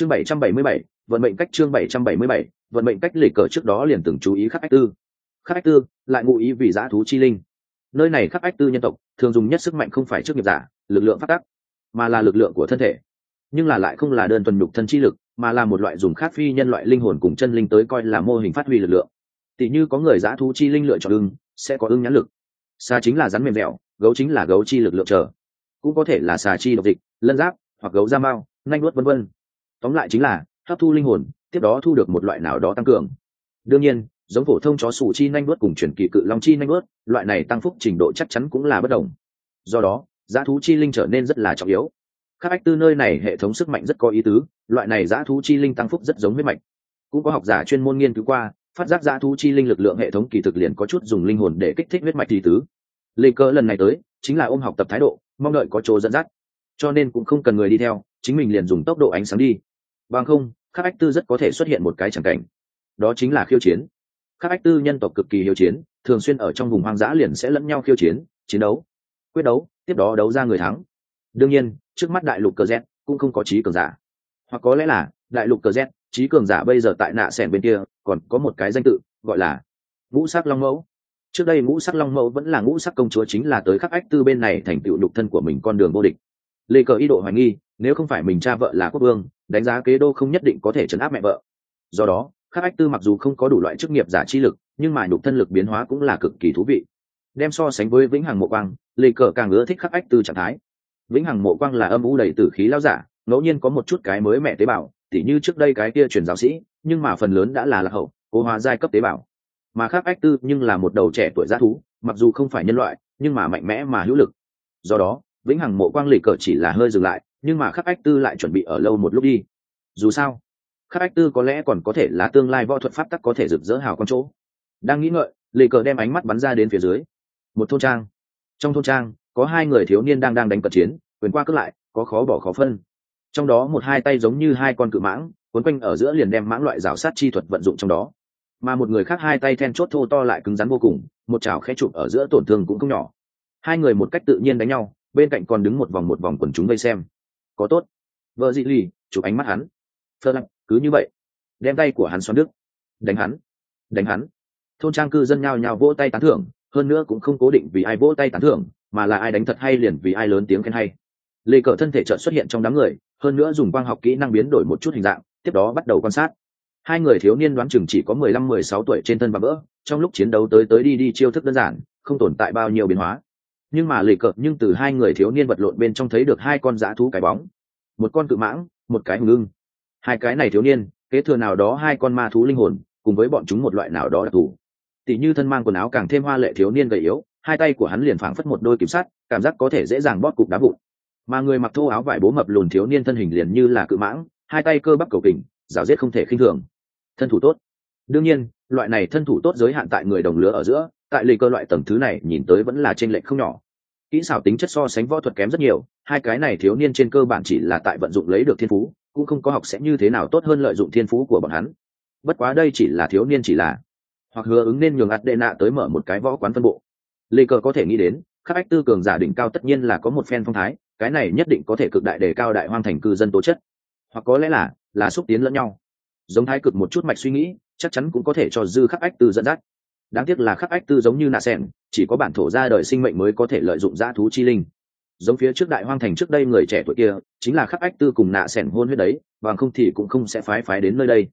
chương bảy trăm bảy mươi bảy, vận mệnh cách chương bảy trăm bảy mươi bảy, vận mệnh cách lịch cờ trước đó liền từng chú ý khắc ách tư. Khắc ách tư, lại ngụ ý vì giã thú chi linh. Nơi này khắc ách tư nhân tộc, thường dùng nhất sức mạnh không phải trước nghiệp giả, lực lượng phát tắc mà là lực lượng của thân thể. Nhưng là lại không là đơn thuần nhục thân chi lực, mà là một loại dùng khác phi nhân loại linh hồn cùng chân linh tới coi là mô hình phát huy lực lượng. Tỷ như có người giã thú chi linh lựa chọn ưng, sẽ có ưng nhãn lực. Xa chính là rắn mềm dẻo, gấu chính là gấu chi lực lượng trở cũng có thể là xà chi độc dịch, lân giáp, hoặc gấu da mao nanh nuốt vân vân tóm lại chính là, hấp thu linh hồn, tiếp đó thu được một loại nào đó tăng cường. Đương nhiên, giống phổ thông chó sủ chi nanh nuốt cùng chuyển kỳ cự long chi nanh nuốt, loại này tăng phúc trình độ chắc chắn cũng là bất đồng. Do đó, giá thú chi linh trở nên rất là trọng yếu. Các ách tư nơi này hệ thống sức mạnh rất có ý tứ, loại này giá thú chi linh tăng phúc rất giống huyết mạch. Cũng có học giả chuyên môn nghiên cứu qua, phát giác giá thú chi linh lực lượng hệ thống kỳ thực liền có chút dùng linh hồn để kích thích huyết mạch ý tứ. Lê cơ lần này tới, chính là ôm học tập thái độ, mong đợi có chỗ dẫn dắt. Cho nên cũng không cần người đi theo, chính mình liền dùng tốc độ ánh sáng đi bằng không, khắc ách tư rất có thể xuất hiện một cái chẳng cảnh. Đó chính là khiêu chiến. Khắc ách tư nhân tộc cực kỳ hiếu chiến, thường xuyên ở trong vùng hoang dã liền sẽ lẫn nhau khiêu chiến chiến đấu. Quyết đấu, tiếp đó đấu ra người thắng. Đương nhiên, trước mắt đại lục cờ z cũng không có trí cường giả. Hoặc có lẽ là, đại lục cờ z, trí cường giả bây giờ tại nạ sẻn bên kia, còn có một cái danh tự, gọi là ngũ sắc long mẫu. Trước đây ngũ sắc long mẫu vẫn là ngũ sắc công chúa chính là tới khắc ách tư bên này thành tựu lục thân của mình con đường vô địch lê cờ ý độ hoài nghi, nếu không phải mình cha vợ là quốc vương, đánh giá kế đô không nhất định có thể chấn áp mẹ vợ. Do đó khắc ách tư mặc dù không có đủ loại chức nghiệp giả chi lực, nhưng mà nhục thân lực biến hóa cũng là cực kỳ thú vị. Đem so sánh với vĩnh hằng mộ quang, lê cờ càng ưa thích khắc ách tư trạng thái. Vĩnh hằng mộ quang là âm u đầy tử khí lao giả, ngẫu nhiên có một chút cái mới mẹ tế bào, tỉ như trước đây cái kia truyền giáo sĩ, nhưng mà phần lớn đã là lạc hậu, cố hóa giai cấp tế bào. Mà khác ách tư nhưng là một đầu trẻ tuổi g thú, mặc dù không phải nhân loại, nhưng mà mạnh mẽ mà hữu lực. Do đó vĩnh hằng mộ quang lịch cờ chỉ là hơi dừng lại, nhưng mà khắc ách tư lại chuẩn bị ở lâu một lúc đi. Dù sao, khắc ách tư có lẽ còn có thể là tương lai võ thuật pháp tắc có thể rực rỡ hào con chỗ. Đang nghĩ ngợi lì cờ đem ánh mắt bắn ra đến phía dưới. Một thôn trang. Trong thôn trang, có hai người thiếu niên đang đang đánh cận chiến, quyền qua cướp lại, có khó bỏ khó phân. Trong đó một hai tay giống như hai con cự mãng quấn quanh ở giữa liền đem mãng loại rào sát chi thuật vận dụng trong đó. Mà một người khác hai tay then chốt thô to lại cứng rắn vô cùng, một chảo khẽ chụp ở giữa tổn thương cũng không nhỏ. Hai người một cách tự nhiên đánh nhau bên cạnh còn đứng một vòng một vòng quần chúng vây xem. Có tốt. Vợ dị lì, chụp ánh mắt hắn. Thơ lặng cứ như vậy. Đem tay của hắn xoắn đức đánh hắn. Đánh hắn. Thôn trang cư dân nhao nhao vỗ tay tán thưởng, hơn nữa cũng không cố định vì ai vỗ tay tán thưởng, mà là ai đánh thật hay liền vì ai lớn tiếng khen hay. Lê cờ thân thể trợn xuất hiện trong đám người, hơn nữa dùng quang học kỹ năng biến đổi một chút hình dạng, tiếp đó bắt đầu quan sát. Hai người thiếu niên đoán chừng chỉ có mười lăm mười sáu tuổi trên thân và vỡ trong lúc chiến đấu tới tới đi đi chiêu thức đơn giản, không tồn tại bao nhiêu biến hóa nhưng mà lì cợt nhưng từ hai người thiếu niên vật lộn bên trong thấy được hai con dã thú cái bóng. Một con cự mãng, một cái hùng ưng. Hai cái này thiếu niên, kế thừa nào đó hai con ma thú linh hồn, cùng với bọn chúng một loại nào đó đặc thù. Tỷ như thân mang quần áo càng thêm hoa lệ thiếu niên gầy yếu, hai tay của hắn liền phảng phất một đôi kiểm sát cảm giác có thể dễ dàng bóp cục đá vụn. Mà người mặc thô áo vải bố mập lùn thiếu niên thân hình liền như là cự mãng, hai tay cơ bắp cầu kình rào rết không thể khinh thường. Thân thủ tốt. Đương nhiên loại này thân thủ tốt giới hạn tại người đồng lứa ở giữa, tại lì cơ loại tầng thứ này nhìn tới vẫn là t r ê n lệch không nhỏ. Kỹ xảo tính chất so sánh võ thuật kém rất nhiều, hai cái này thiếu niên trên cơ bản chỉ là tại vận dụng lấy được thiên phú, cũng không có học sẽ như thế nào tốt hơn lợi dụng thiên phú của bọn hắn. Bất quá đây chỉ là thiếu niên chỉ là. Hoặc hứa ứng nên nhường ạt đệ nạ tới mở một cái võ quán phân bộ. Lì cờ có thể nghĩ đến, các ách tư cường giả đỉnh cao tất nhiên là có một phen phong thái, cái này nhất định có thể cực đại đề cao đại hoang thành cư dân tố chất. Hoặc có lẽ là là xúc tiến lẫn nhau. Giống thái cực một chút mạch suy nghĩ chắc chắn cũng có thể cho dư khắc ách tư dẫn dắt. Đáng tiếc là khắc ách tư giống như nạ sen chỉ có bản thổ ra đời sinh mệnh mới có thể lợi dụng dã thú chi linh. Giống phía trước đại hoang thành trước đây người trẻ tuổi kia, chính là khắc ách tư cùng nạ sẻn hôn huyết đấy, bằng không thì cũng không sẽ phái phái đến nơi đây.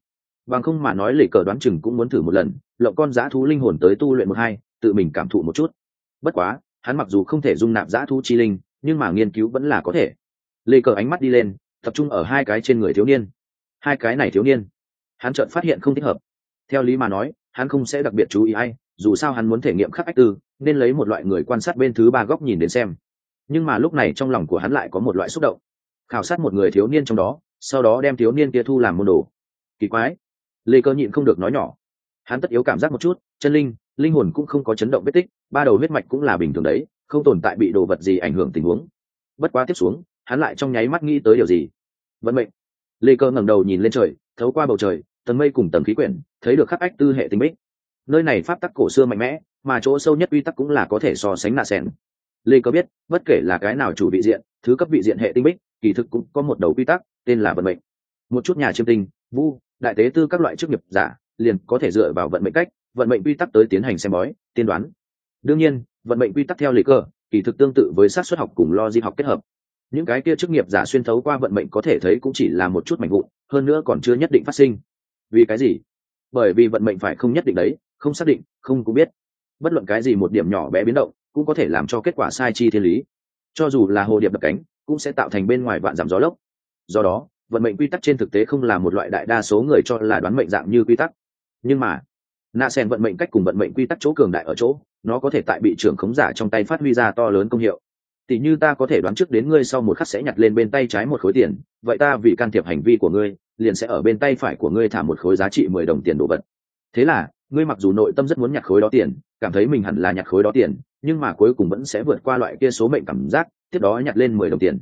Bằng không mà nói lệ cờ đoán chừng cũng muốn thử một lần, lộng con dã thú linh hồn tới tu luyện một hai, tự mình cảm thụ một chút. Bất quá, hắn mặc dù không thể dung nạp dã thú chi linh, nhưng mà nghiên cứu vẫn là có thể. Lệ cờ ánh mắt đi lên, tập trung ở hai cái trên người thiếu niên. Hai cái này thiếu niên, hắn chợt phát hiện không thích hợp theo lý mà nói, hắn không sẽ đặc biệt chú ý ai, dù sao hắn muốn thể nghiệm khắc ách tư, nên lấy một loại người quan sát bên thứ ba góc nhìn đến xem. Nhưng mà lúc này trong lòng của hắn lại có một loại xúc động. Khảo sát một người thiếu niên trong đó, sau đó đem thiếu niên kia thu làm môn đồ. Kỳ quái. Lê cơ nhịn không được nói nhỏ. Hắn tất yếu cảm giác một chút, chân linh linh hồn cũng không có chấn động vết tích, ba đầu huyết mạch cũng là bình thường đấy, không tồn tại bị đồ vật gì ảnh hưởng tình huống. Bất quá tiếp xuống, hắn lại trong nháy mắt nghĩ tới điều gì. Vận mệnh. Lê cơ ngẩng đầu nhìn lên trời, thấu qua bầu trời tầng mây cùng tầng khí quyển, thấy được khắc ách tư hệ tinh bích. Nơi này pháp tắc cổ xưa mạnh mẽ, mà chỗ sâu nhất uy tắc cũng là có thể so sánh nạ sen lê có biết, bất kể là cái nào chủ vị diện, thứ cấp vị diện hệ tinh bích, kỳ thực cũng có một đầu quy tắc, tên là vận mệnh. Một chút nhà chiêm tinh, vu, đại tế tư các loại chức nghiệp giả, liền có thể dựa vào vận mệnh cách, vận mệnh quy tắc tới tiến hành xem bói, tiên đoán. Đương nhiên, vận mệnh quy tắc theo lý cơ, kỳ thực tương tự với sát xuất học cùng lo di học kết hợp. Những cái kia chức nghiệp giả xuyên thấu qua vận mệnh có thể thấy cũng chỉ là một chút mảnh vụn, hơn nữa còn chưa nhất định phát sinh vì cái gì? Bởi vì vận mệnh phải không nhất định đấy, không xác định, không cũng biết. Bất luận cái gì một điểm nhỏ bé biến động, cũng có thể làm cho kết quả sai chi thiên lý. Cho dù là hồ điệp đập cánh, cũng sẽ tạo thành bên ngoài vạn giảm gió lốc. Do đó, vận mệnh quy tắc trên thực tế không là một loại đại đa số người cho là đoán mệnh dạng như quy tắc. Nhưng mà nạ sen vận mệnh cách cùng vận mệnh quy tắc chỗ cường đại ở chỗ, nó có thể tại bị trưởng khống giả trong tay phát huy ra to lớn công hiệu. Tỷ như ta có thể đoán trước đến ngươi sau một khắc sẽ nhặt lên bên tay trái một khối tiền, vậy ta vì can thiệp hành vi của ngươi liền sẽ ở bên tay phải của ngươi thả một khối giá trị mười đồng tiền đồ vật. Thế là, ngươi mặc dù nội tâm rất muốn nhặt khối đó tiền, cảm thấy mình hẳn là nhặt khối đó tiền, nhưng mà cuối cùng vẫn sẽ vượt qua loại kia số mệnh cảm giác, tiếp đó nhặt lên mười đồng tiền.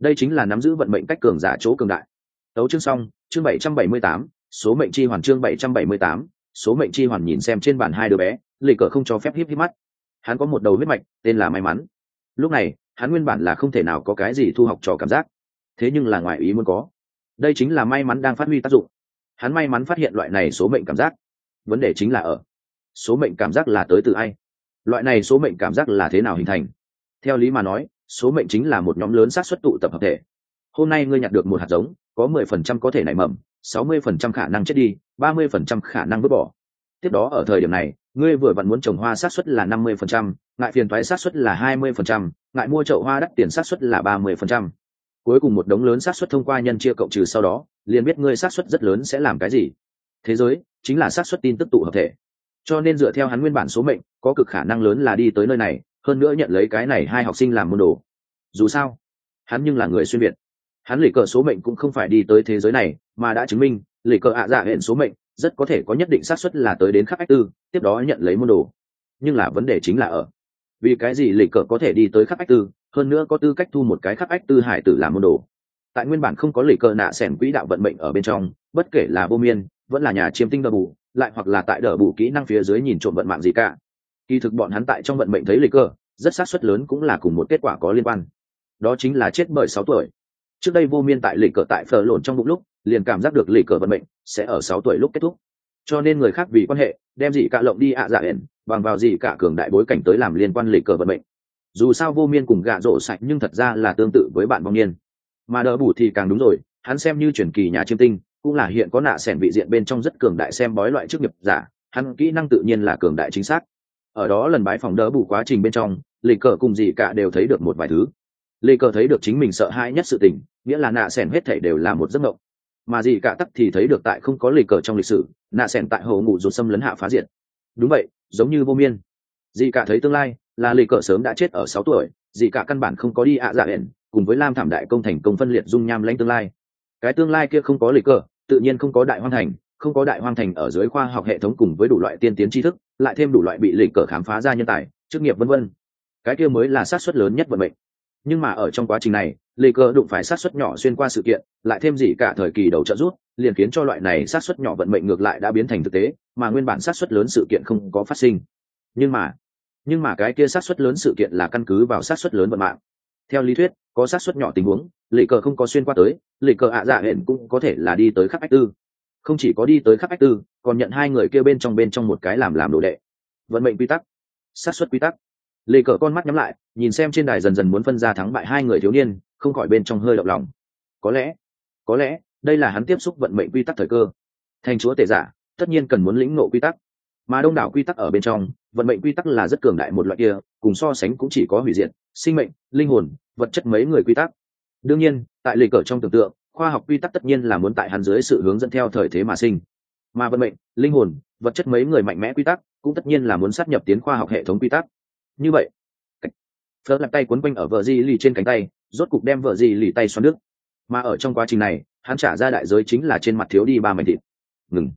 Đây chính là nắm giữ vận mệnh cách cường giả chỗ cường đại. Tấu chương xong, chương bảy trăm bảy mươi tám, số mệnh chi hoàn chương bảy trăm bảy mươi tám, số mệnh chi hoàn nhìn xem trên bàn hai đứa bé, lì cờ không cho phép híp híp mắt. Hắn có một đầu huyết mạch, tên là may mắn. Lúc này, hắn nguyên bản là không thể nào có cái gì thu học trò cảm giác. Thế nhưng là ngoài ý muốn có đây chính là may mắn đang phát huy tác dụng. Hắn may mắn phát hiện loại này số mệnh cảm giác. Vấn đề chính là ở số mệnh cảm giác là tới từ ai? Loại này số mệnh cảm giác là thế nào hình thành? Theo lý mà nói, số mệnh chính là một nhóm lớn xác suất tụ tập hợp thể. Hôm nay ngươi nhặt được một hạt giống, có mười phần trăm có thể nảy mầm, sáu mươi phần trăm khả năng chết đi, ba mươi phần trăm khả năng vứt bỏ. Tiếp đó ở thời điểm này, ngươi vừa vặn muốn trồng hoa xác suất là năm mươi phần trăm, ngại phiền thoái xác suất là hai mươi phần trăm, ngại mua chậu hoa đắt tiền xác suất là ba mươi phần trăm cuối cùng một đống lớn xác suất thông qua nhân chia cộng trừ sau đó, liền biết ngươi xác suất rất lớn sẽ làm cái gì. Thế giới chính là xác suất tin tức tụ hợp thể. Cho nên dựa theo hắn nguyên bản số mệnh, có cực khả năng lớn là đi tới nơi này, hơn nữa nhận lấy cái này hai học sinh làm môn đồ. Dù sao, hắn nhưng là người xuyên việt. Hắn lì cờ số mệnh cũng không phải đi tới thế giới này, mà đã chứng minh, lì cờ ạ dạ hẹn số mệnh rất có thể có nhất định xác suất là tới đến khắc ách tư, tiếp đó nhận lấy môn đồ. Nhưng là vấn đề chính là ở, vì cái gì lì cờ có thể đi tới khắc ách tư hơn nữa có tư cách thu một cái khắc ách tư hải tử làm môn đồ. Tại nguyên bản không có lì cờ nạ sẻn quỹ đạo vận mệnh ở bên trong, bất kể là vô miên, vẫn là nhà chiêm tinh đờ bù, lại hoặc là tại đờ bù kỹ năng phía dưới nhìn trộm vận mạng gì cả. Kỳ thực bọn hắn tại trong vận mệnh thấy lì cờ, rất sát suất lớn cũng là cùng một kết quả có liên quan. Đó chính là chết bởi sáu tuổi. Trước đây vô miên tại lì cờ tại phở lộn trong bụng lúc, liền cảm giác được lì cờ vận mệnh sẽ ở sáu tuổi lúc kết thúc. Cho nên người khác vì quan hệ, đem dị cả lộng đi ạ dạ hển bằng vào dị cả cường đại bối cảnh tới làm liên quan lì cờ vận mệnh dù sao vô miên cùng gạ rổ sạch nhưng thật ra là tương tự với bạn bong niên. Mà đỡ bù thì càng đúng rồi, hắn xem như truyền kỳ nhà chiêm tinh, cũng là hiện có nạ sẻn vị diện bên trong rất cường đại xem bói loại chức nghiệp giả, hắn kỹ năng tự nhiên là cường đại chính xác. Ở đó lần bái phòng đỡ bù quá trình bên trong, lì cờ cùng dì cả đều thấy được một vài thứ. Lì cờ thấy được chính mình sợ hãi nhất sự tình, nghĩa là nạ sẻn hết thể đều là một giấc mộng. Mà dì cả tắc thì thấy được tại không có lì cờ trong lịch sử, nạ sẻn tại hồ ngủ rột xâm lấn hạ phá diện. Đúng vậy, giống như vô miên. Dì cả thấy tương lai là lì cờ sớm đã chết ở sáu tuổi dị cả căn bản không có đi ạ dạ hẹn, cùng với lam thảm đại công thành công phân liệt dung nham lãnh tương lai. Cái tương lai kia không có lì cờ, tự nhiên không có đại hoang thành, không có đại hoang thành ở dưới khoa học hệ thống cùng với đủ loại tiên tiến tri thức, lại thêm đủ loại bị lì cờ khám phá ra nhân tài, chức nghiệp vân vân. Cái kia mới là sát suất lớn nhất vận mệnh. Nhưng mà ở trong quá trình này, lì cờ đụng phải sát suất nhỏ xuyên qua sự kiện, lại thêm gì cả thời kỳ đầu trợ rút liền khiến cho loại này sát suất nhỏ vận mệnh ngược lại đã biến thành thực tế, mà nguyên bản sát suất lớn sự kiện không có phát sinh. Nhưng mà nhưng mà cái kia sát xuất lớn sự kiện là căn cứ vào sát xuất lớn vận mạng. Theo lý thuyết, có sát xuất nhỏ tình huống lệ cờ không có xuyên qua tới lệ cờ ạ dạ hẹn cũng có thể là đi tới khắp ách tư. Không chỉ có đi tới khắp ách tư, còn nhận hai người kia bên trong bên trong một cái làm làm đồ đệ. Vận mệnh quy tắc sát xuất quy tắc. Lệ cờ con mắt nhắm lại, nhìn xem trên đài dần dần muốn phân ra thắng bại hai người thiếu niên, không khỏi bên trong hơi động lòng. Có lẽ có lẽ, đây là hắn tiếp xúc vận mệnh quy tắc thời cơ. Thành chúa tể giả, tất nhiên cần muốn lĩnh ngộ quy tắc mà đông đảo quy tắc ở bên trong, vận mệnh quy tắc là rất cường đại một loại kia, cùng so sánh cũng chỉ có hủy diệt, sinh mệnh, linh hồn, vật chất mấy người quy tắc. Đương nhiên, tại lịch cờ trong tưởng tượng, khoa học quy tắc tất nhiên là muốn tại hắn dưới sự hướng dẫn theo thời thế mà sinh. Mà vận mệnh, linh hồn, vật chất mấy người mạnh mẽ quy tắc, cũng tất nhiên là muốn sát nhập tiến khoa học hệ thống quy tắc. Như vậy phớt lặp tay quấn quanh ở vợ di lì trên cánh tay, rốt cục đem vợ di lì tay xoắn nước mà ở trong quá trình này, hắn trả ra đại giới chính là trên mặt thiếu đi ba mảnh thịt. Ngừng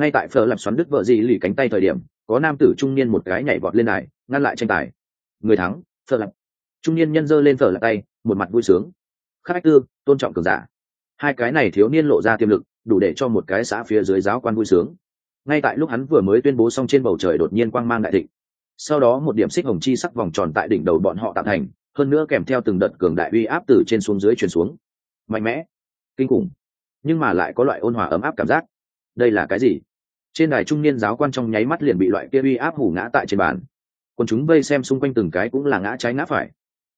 ngay tại phở lạp xoắn đứt vợ gì lì cánh tay thời điểm, có nam tử trung niên một cái nhảy vọt lên này ngăn lại tranh tài. Người thắng phở lạp trung niên nhân dơ lên phở lạp tay, một mặt vui sướng. Khách tư, tôn trọng cường giả. Hai cái này thiếu niên lộ ra tiềm lực, đủ để cho một cái xã phía dưới giáo quan vui sướng. Ngay tại lúc hắn vừa mới tuyên bố xong trên bầu trời đột nhiên quang mang đại thịnh. Sau đó một điểm xích hồng chi sắc vòng tròn tại đỉnh đầu bọn họ tạo thành, hơn nữa kèm theo từng đợt cường đại uy áp từ trên xuống dưới truyền xuống. Mạnh mẽ, kinh khủng, nhưng mà lại có loại ôn hòa ấm áp cảm giác. Đây là cái gì? Trên đài trung niên giáo quan trong nháy mắt liền bị loại kia uy áp hủ ngã tại trên bàn. Còn chúng vây xem xung quanh từng cái cũng là ngã trái ngã phải.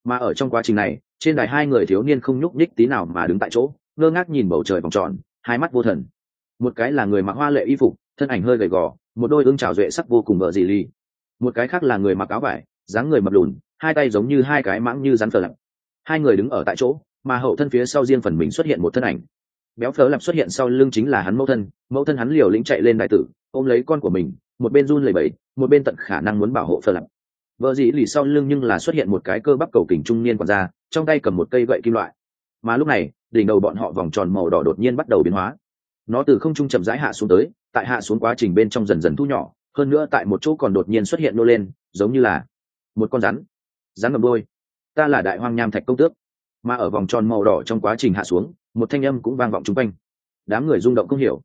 Mà ở trong quá trình này, trên đài hai người thiếu niên không nhúc nhích tí nào mà đứng tại chỗ, ngơ ngác nhìn bầu trời vòng tròn, hai mắt vô thần. Một cái là người mặc hoa lệ y phục, thân ảnh hơi gầy gò, một đôi ương trào duệ sắc vô cùng vợ dị ly một cái khác là người mặc áo vải, dáng người mập lùn, hai tay giống như hai cái mãng như rắn phở lặng hai người đứng ở tại chỗ, mà hậu thân phía sau riêng phần mình xuất hiện một thân ảnh béo phở lạp xuất hiện sau lưng chính là hắn mẫu thân mẫu thân hắn liều lĩnh chạy lên đại tử, ôm lấy con của mình, một bên run lẩy bẩy, một bên tận khả năng muốn bảo hộ phở lạp. Vợ dĩ lì sau lưng nhưng là xuất hiện một cái cơ bắp cầu kình trung niên còn ra, trong tay cầm một cây gậy kim loại. Mà lúc này, đỉnh đầu bọn họ vòng tròn màu đỏ đột nhiên bắt đầu biến hóa. Nó từ không trung chậm rãi hạ xuống tới, tại hạ xuống quá trình bên trong dần dần thu nhỏ, hơn nữa tại một chỗ còn đột nhiên xuất hiện nô lên, giống như là một con rắn. Rắn ngầm đôi ta là đại hoang nham thạch công tước mà ở vòng tròn màu đỏ trong quá trình hạ xuống, một thanh âm cũng vang vọng chung quanh. Đám người rung động không hiểu.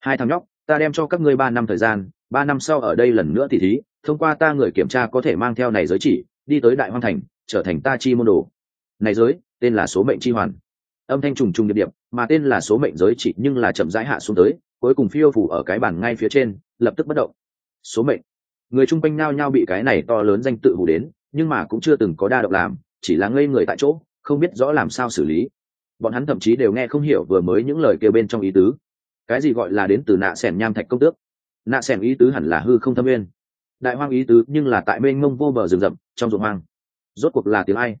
Hai thằng nhóc, ta đem cho các ngươi ba năm thời gian, ba năm sau ở đây lần nữa thì thí, thông qua ta người kiểm tra có thể mang theo này giới chỉ, đi tới đại hoang thành, trở thành ta chi môn đồ. Này giới, tên là số mệnh chi hoàn. Âm thanh trùng trùng điệp điệp, mà tên là số mệnh giới chỉ nhưng là chậm rãi hạ xuống tới, cuối cùng phiêu phủ ở cái bàn ngay phía trên, lập tức bất động. Số mệnh. Người chung quanh nao nhau bị cái này to lớn danh tự hủ đến, nhưng mà cũng chưa từng có đa động làm, chỉ là ngây người tại chỗ không biết rõ làm sao xử lý. Bọn hắn thậm chí đều nghe không hiểu vừa mới những lời kêu bên trong ý tứ. Cái gì gọi là đến từ nạ sẻn nham thạch công tước? Nạ sẻn ý tứ hẳn là hư không thâm nguyên. Đại hoang ý tứ nhưng là tại mênh mông vô bờ rừng rậm, trong ruộng hoang. Rốt cuộc là tiếng ai?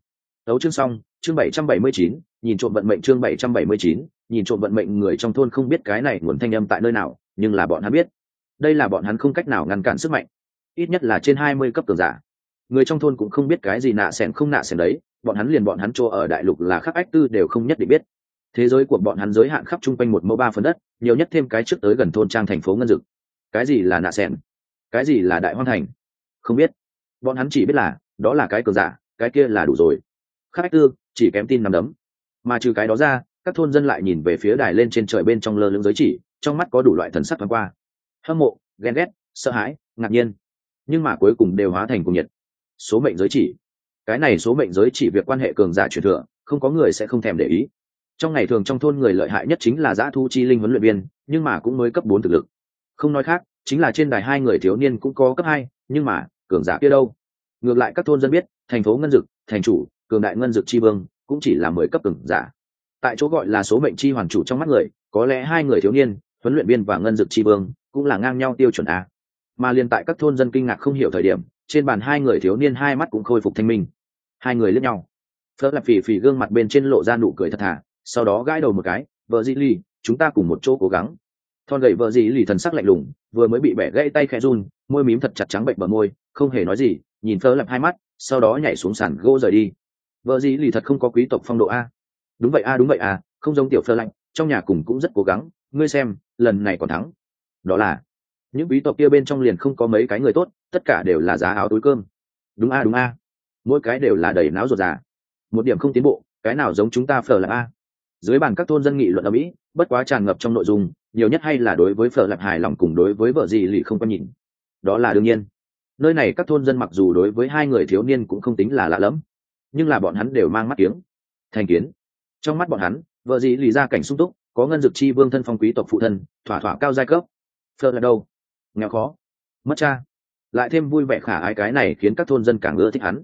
Đấu chương xong, chương bảy trăm bảy mươi chín, nhìn trộm vận mệnh chương bảy trăm bảy mươi chín, nhìn trộm vận mệnh người trong thôn không biết cái này nguồn thanh âm tại nơi nào, nhưng là bọn hắn biết. Đây là bọn hắn không cách nào ngăn cản sức mạnh. Ít nhất là trên hai mươi cấp tường giả. Người trong thôn cũng không biết cái gì nạ sẻn không nạ sẻn đấy bọn hắn liền bọn hắn chỗ ở đại lục là khắc ách tư đều không nhất định biết. Thế giới của bọn hắn giới hạn khắp chung quanh một mẫu ba phần đất, nhiều nhất thêm cái trước tới gần thôn trang thành phố ngân dực. Cái gì là nạ sẻn? Cái gì là đại hoang thành? Không biết. Bọn hắn chỉ biết là, đó là cái cờ giả, cái kia là đủ rồi. Khắc ách tư, chỉ kém tin nằm đấm. Mà trừ cái đó ra, các thôn dân lại nhìn về phía đài lên trên trời bên trong lơ lưng giới chỉ, trong mắt có đủ loại thần sắc thoáng qua. Hâm mộ, ghen ghét, sợ hãi, ngạc nhiên. Nhưng mà cuối cùng đều hóa thành cùng nhiệt. Số mệnh giới chỉ cái này số mệnh giới chỉ việc quan hệ cường giả truyền thừa, không có người sẽ không thèm để ý. Trong ngày thường trong thôn người lợi hại nhất chính là giã thu chi linh huấn luyện viên, nhưng mà cũng mới cấp bốn thực lực. Không nói khác, chính là trên đài hai người thiếu niên cũng có cấp hai, nhưng mà, cường giả kia đâu? Ngược lại các thôn dân biết, thành phố ngân dực, thành chủ, cường đại ngân dực chi vương, cũng chỉ là mười cấp cường giả. Tại chỗ gọi là số mệnh chi hoàn chủ trong mắt người, có lẽ hai người thiếu niên, huấn luyện viên và ngân dực chi vương, cũng là ngang nhau tiêu chuẩn a. Mà liền tại các thôn dân kinh ngạc không hiểu thời điểm trên bàn hai người thiếu niên hai mắt cũng khôi phục thanh minh. Hai người lướt nhau. Phớt lạp phì phì gương mặt bên trên lộ ra nụ cười thật thà, sau đó gãi đầu một cái, vợ dĩ ly chúng ta cùng một chỗ cố gắng. Thon gậy vợ dĩ lì thần sắc lạnh lùng, vừa mới bị bẻ gãy tay khẽ run, môi mím thật chặt trắng bệnh bờ môi, không hề nói gì, nhìn phớt lạp hai mắt, sau đó nhảy xuống sàn gỗ rời đi. Vợ dĩ lì thật không có quý tộc phong độ a. Đúng vậy a, đúng vậy a, không giống tiểu phơ lạnh, trong nhà cùng cũng rất cố gắng, ngươi xem, lần này còn thắng. Đó là những quý tộc kia bên trong liền không có mấy cái người tốt, tất cả đều là giá áo túi cơm. Đúng a đúng a. Mỗi cái đều là đầy não ruột già. Một điểm không tiến bộ, cái nào giống chúng ta phở lạp a? Dưới bàn các thôn dân nghị luận ở mỹ, bất quá tràn ngập trong nội dung, nhiều nhất hay là đối với phở lạp hài lòng cùng đối với vợ gì lì không có nhìn. Đó là đương nhiên. Nơi này các thôn dân mặc dù đối với hai người thiếu niên cũng không tính là lạ lẫm, nhưng là bọn hắn đều mang mắt tiếng thành kiến. Trong mắt bọn hắn, vợ gì lì ra cảnh sung túc, có ngân dực chi vương thân phong quý tộc phụ thân, thỏa thỏa cao giai cấp. Phở là đâu? Nghèo khó. Mất cha. Lại thêm vui vẻ khả ai cái này khiến các thôn dân càng ưa thích hắn.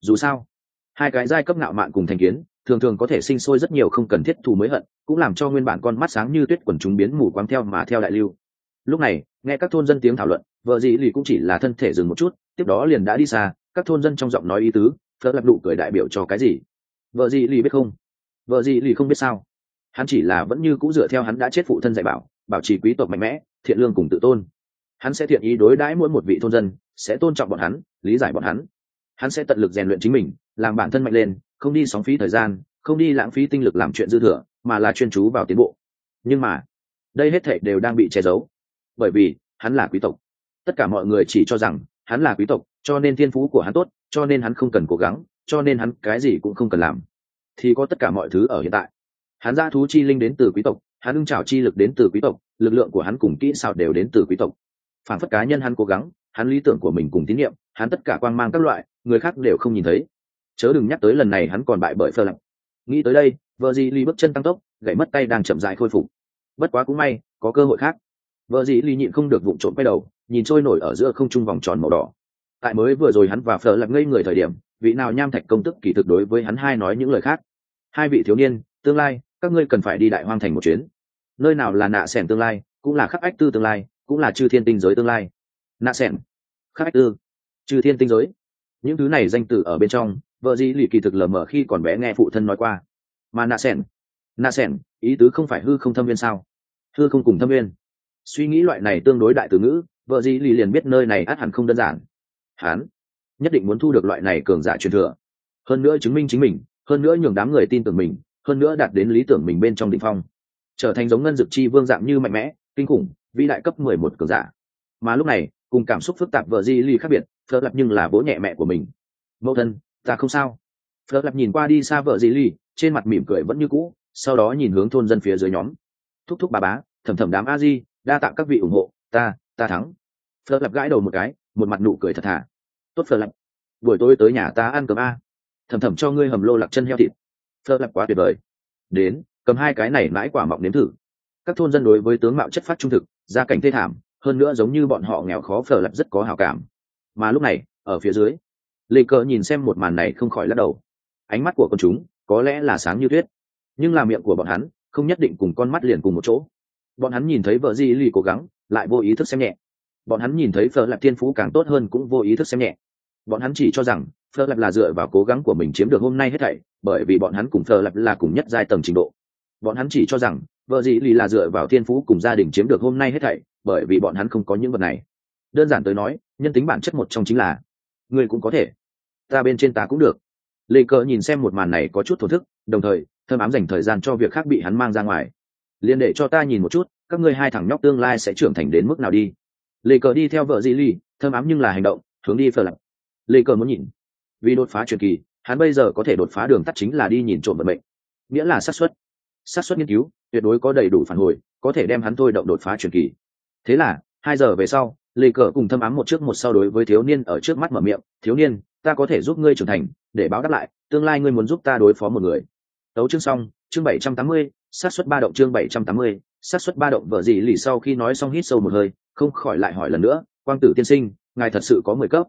Dù sao, hai cái giai cấp ngạo mạn cùng thành kiến, thường thường có thể sinh sôi rất nhiều không cần thiết thù mới hận, cũng làm cho nguyên bản con mắt sáng như tuyết quần chúng biến mù quáng theo mà theo đại lưu. Lúc này, nghe các thôn dân tiếng thảo luận, vợ dĩ lì cũng chỉ là thân thể dừng một chút, tiếp đó liền đã đi xa, các thôn dân trong giọng nói ý tứ thợ lập đủ cười đại biểu cho cái gì? Vợ dĩ lì biết không? Vợ dĩ lì không biết sao. Hắn chỉ là vẫn như cũ dựa theo hắn đã chết phụ thân dạy bảo bảo trì quý tộc mạnh mẽ, thiện lương cùng tự tôn hắn sẽ thiện ý đối đãi mỗi một vị thôn dân, sẽ tôn trọng bọn hắn, lý giải bọn hắn. Hắn sẽ tận lực rèn luyện chính mình, làm bản thân mạnh lên, không đi sóng phí thời gian, không đi lãng phí tinh lực làm chuyện dư thừa, mà là chuyên chú vào tiến bộ. Nhưng mà, đây hết thệ đều đang bị che giấu. Bởi vì, hắn là quý tộc. Tất cả mọi người chỉ cho rằng, hắn là quý tộc, cho nên thiên phú của hắn tốt, cho nên hắn không cần cố gắng, cho nên hắn cái gì cũng không cần làm. Thì có tất cả mọi thứ ở hiện tại. Hắn ra thú chi linh đến từ quý tộc, hắn ưng trào chi lực đến từ quý tộc, lực lượng của hắn cùng kỹ xảo đều đến từ quý tộc phản phất cá nhân hắn cố gắng, hắn lý tưởng của mình cùng tín nhiệm, hắn tất cả quang mang các loại, người khác đều không nhìn thấy. Chớ đừng nhắc tới lần này hắn còn bại bởi phơ lặng. Nghĩ tới đây vợ dì ly bước chân tăng tốc, gãy mất tay đang chậm dại khôi phục. Bất quá cũng may, có cơ hội khác. Vợ dì ly nhịn không được vụng trộm quay đầu, nhìn trôi nổi ở giữa không trung vòng tròn màu đỏ. Tại mới vừa rồi hắn và phờ lặng ngây người thời điểm, vị nào nham thạch công tức kỳ thực đối với hắn hai nói những lời khác. Hai vị thiếu niên, tương lai, các ngươi cần phải đi đại hoang thành một chuyến. Nơi nào là nạ sẻn tương lai, cũng là khắc ách tư tương lai cũng là chư thiên tinh giới tương lai. Nạ sẻn, khắc ư? tư, chư thiên tinh giới. Những thứ này danh từ ở bên trong, vợ dĩ lì kỳ thực lờ mờ khi còn bé nghe phụ thân nói qua. Mà nạ sẻn nạ sẻn, ý tứ không phải hư không thâm viên sao? Hư không cùng thâm viên. Suy nghĩ loại này tương đối đại từ ngữ, vợ dĩ lì liền biết nơi này át hẳn không đơn giản. Hán, nhất định muốn thu được loại này cường giả truyền thừa. Hơn nữa chứng minh chính mình, hơn nữa nhường đám người tin tưởng mình, hơn nữa đạt đến lý tưởng mình bên trong định phong. Trở thành giống ngân dực chi vương dạng như mạnh mẽ, kinh khủng vĩ đại cấp mười một cường giả. Mà lúc này, cùng cảm xúc phức tạp vợ di ly khác biệt, phớt lập nhưng là bố nhẹ mẹ của mình. Mẫu thân, ta không sao. Phớt lập nhìn qua đi xa vợ di ly trên mặt mỉm cười vẫn như cũ, sau đó nhìn hướng thôn dân phía dưới nhóm. Thúc thúc bà bá, thầm thầm đám a di, đa tạ các vị ủng hộ, ta ta thắng. Phớt lập gãi đầu một cái, một mặt nụ cười thật thà. Tốt phở lạch buổi tối tới nhà ta ăn cơm a. Thầm thầm cho ngươi hầm lô lạc chân heo thịt. Phở lạch quá tuyệt vời. Đến, cầm hai cái này mãi quả mọng nếm thử các thôn dân đối với tướng mạo chất phát trung thực, gia cảnh thê thảm, hơn nữa giống như bọn họ nghèo khó phở lạch rất có hào cảm. Mà lúc này, ở phía dưới, lê cờ nhìn xem một màn này không khỏi lắc đầu. Ánh mắt của con chúng, có lẽ là sáng như tuyết. Nhưng là miệng của bọn hắn, không nhất định cùng con mắt liền cùng một chỗ. Bọn hắn nhìn thấy vợ di lì cố gắng, lại vô ý thức xem nhẹ. Bọn hắn nhìn thấy phở lạp thiên phú càng tốt hơn cũng vô ý thức xem nhẹ. Bọn hắn chỉ cho rằng phở lạp là dựa vào cố gắng của mình chiếm được hôm nay hết thảy, bởi vì bọn hắn cùng phở lạp là cùng nhất giai tầng trình độ. Bọn hắn chỉ cho rằng vợ dĩ lì là dựa vào thiên phú cùng gia đình chiếm được hôm nay hết thảy, bởi vì bọn hắn không có những vật này. Đơn giản tới nói, nhân tính bản chất một trong chính là, người cũng có thể. Ta bên trên ta cũng được. Lê cờ nhìn xem một màn này có chút thổ thức, đồng thời, thơm ám dành thời gian cho việc khác bị hắn mang ra ngoài. Liên để cho ta nhìn một chút, các ngươi hai thằng nhóc tương lai sẽ trưởng thành đến mức nào đi. Lê cờ đi theo vợ dĩ ly thơm ám nhưng là hành động, hướng đi phờ lặng lê cờ muốn nhìn. Vì đột phá truyền kỳ, hắn bây giờ có thể đột phá đường tắt chính là đi nhìn trộm vận mệnh. Nghĩa là xác suất. Xác suất nghiên cứu tuyệt đối có đầy đủ phản hồi, có thể đem hắn thôi động đột phá truyền kỳ. Thế là, hai giờ về sau, lê cờ cùng thâm ám một trước một sau đối với thiếu niên ở trước mắt mở miệng, thiếu niên, ta có thể giúp ngươi trưởng thành, để báo đáp lại, tương lai ngươi muốn giúp ta đối phó một người. Tấu chương xong, chương bảy trăm tám mươi, xác suất ba động chương bảy trăm tám mươi, xác suất ba động vợ gì lì sau khi nói xong hít sâu một hơi, không khỏi lại hỏi lần nữa, quang tử tiên sinh, ngài thật sự có mười cấp?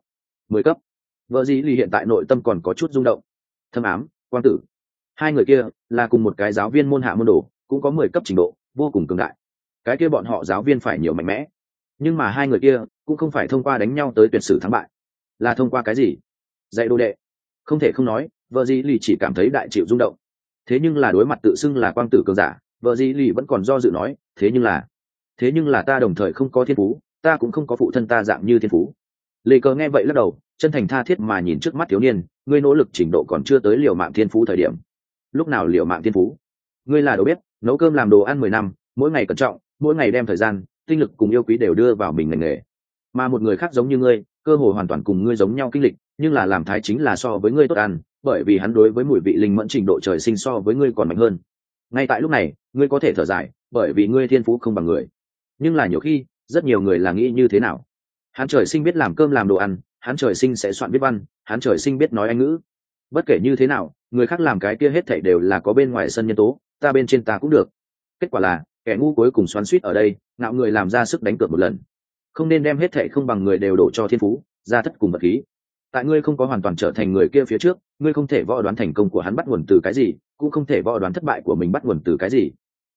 Mười cấp. Vợ gì lì hiện tại nội tâm còn có chút rung động. Thâm ám, quang tử, hai người kia là cùng một cái giáo viên môn hạ môn đồ cũng có mười cấp trình độ, vô cùng cường đại. Cái kia bọn họ giáo viên phải nhiều mạnh mẽ. Nhưng mà hai người kia cũng không phải thông qua đánh nhau tới tuyệt sử thắng bại. Là thông qua cái gì? Dạy đồ đệ. Không thể không nói, vợ di lì chỉ cảm thấy đại chịu rung động. Thế nhưng là đối mặt tự xưng là quang tử cường giả, vợ di lì vẫn còn do dự nói, thế nhưng là, thế nhưng là ta đồng thời không có thiên phú, ta cũng không có phụ thân ta dạng như thiên phú. Lê cờ nghe vậy lắc đầu, chân thành tha thiết mà nhìn trước mắt thiếu niên, ngươi nỗ lực trình độ còn chưa tới liều mạng thiên phú thời điểm. Lúc nào liều mạng thiên phú? Ngươi là đâu biết nấu cơm làm đồ ăn mười năm, mỗi ngày cẩn trọng, mỗi ngày đem thời gian, tinh lực cùng yêu quý đều đưa vào mình ngành nghề. Mà một người khác giống như ngươi, cơ hội hoàn toàn cùng ngươi giống nhau kinh lịch, nhưng là làm thái chính là so với ngươi tốt ăn, bởi vì hắn đối với mùi vị linh mẫn trình độ trời sinh so với ngươi còn mạnh hơn. Ngay tại lúc này, ngươi có thể thở dài, bởi vì ngươi thiên phú không bằng người. Nhưng là nhiều khi, rất nhiều người là nghĩ như thế nào? Hắn trời sinh biết làm cơm làm đồ ăn, hắn trời sinh sẽ soạn viết văn hắn trời sinh biết nói anh ngữ. Bất kể như thế nào, người khác làm cái kia hết thảy đều là có bên ngoài sân nhân tố ta bên trên ta cũng được. Kết quả là, kẻ ngu cuối cùng xoắn suýt ở đây, ngạo người làm ra sức đánh cược một lần. Không nên đem hết thảy không bằng người đều đổ cho thiên phú, ra thất cùng vật khí. Tại ngươi không có hoàn toàn trở thành người kia phía trước, ngươi không thể võ đoán thành công của hắn bắt nguồn từ cái gì, cũng không thể võ đoán thất bại của mình bắt nguồn từ cái gì.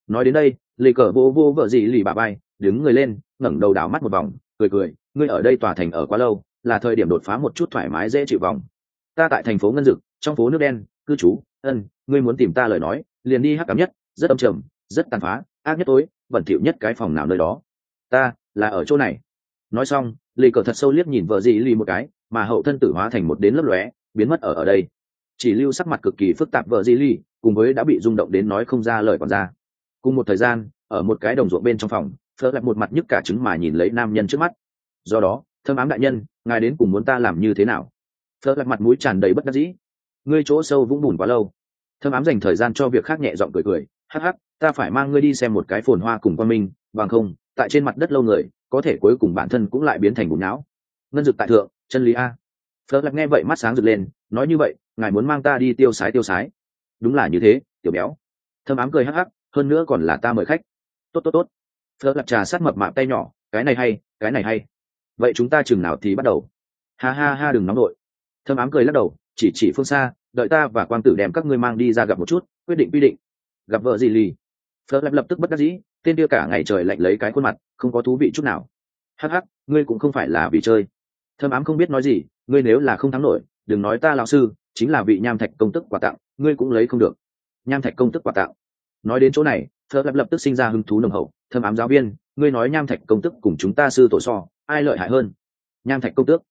Nói đến đây, lì cờ vô vô vợ gì lì bà bay đứng người lên, ngẩng đầu đảo mắt một vòng, cười cười, ngươi ở đây tòa thành ở quá lâu, là thời điểm đột phá một chút thoải mái dễ chịu vòng. Ta tại thành phố ngân dực, trong phố nước đen, cư trú ân, ngươi muốn tìm ta lời nói, liền đi hắc cảm nhất, rất âm trầm, rất tàn phá, ác nhất tối, bẩn thỉu nhất cái phòng nào nơi đó. Ta là ở chỗ này. Nói xong, lì cờ thật sâu liếc nhìn vợ dị lì một cái, mà hậu thân tử hóa thành một đến lấp lóe, biến mất ở ở đây. Chỉ lưu sắc mặt cực kỳ phức tạp vợ dị lì, cùng với đã bị rung động đến nói không ra lời còn ra. Cùng một thời gian, ở một cái đồng ruộng bên trong phòng phớt lại một mặt nhức cả trứng mà nhìn lấy nam nhân trước mắt. Do đó thơm ám đại nhân, ngài đến cùng muốn ta làm như thế nào? Phớt lại mặt mũi tràn đầy bất đắc dĩ ngươi chỗ sâu vũng bùn quá lâu. Thơm ám dành thời gian cho việc khác nhẹ giọng cười cười, hắc hắc, ta phải mang ngươi đi xem một cái phồn hoa cùng quan minh, bằng không, tại trên mặt đất lâu người, có thể cuối cùng bản thân cũng lại biến thành bùn não. Ngân dực tại thượng, chân lý a. Phớt lạc nghe vậy mắt sáng rực lên, nói như vậy, ngài muốn mang ta đi tiêu sái tiêu sái? Đúng là như thế, tiểu béo. Thơm ám cười hắc hắc, hơn nữa còn là ta mời khách. Tốt tốt tốt. Phớt lạc trà sát mập mạp tay nhỏ, cái này hay, cái này hay. Vậy chúng ta chừng nào thì bắt đầu? Ha ha ha, đừng nóng đội. Thơm ám cười lắc đầu chỉ chỉ phương xa đợi ta và quang tử đem các ngươi mang đi ra gặp một chút quyết định quy định. Gặp vợ gì lì? Phở lập, lập tức bất đắc dĩ tên kia cả ngày trời lạnh lấy cái khuôn mặt không có thú vị chút nào. Hắc hắc ngươi cũng không phải là vì chơi. Thơm ám không biết nói gì ngươi nếu là không thắng nổi đừng nói ta lão sư chính là vị nham thạch công tức quà tặng ngươi cũng lấy không được. Nham thạch công tức quà tặng. Nói đến chỗ này thợ lập lập tức sinh ra hứng thú nồng hậu. Thơm ám giáo viên ngươi nói nham thạch công tức cùng chúng ta sư tổ so ai lợi hại hơn? Nham thạch công tước.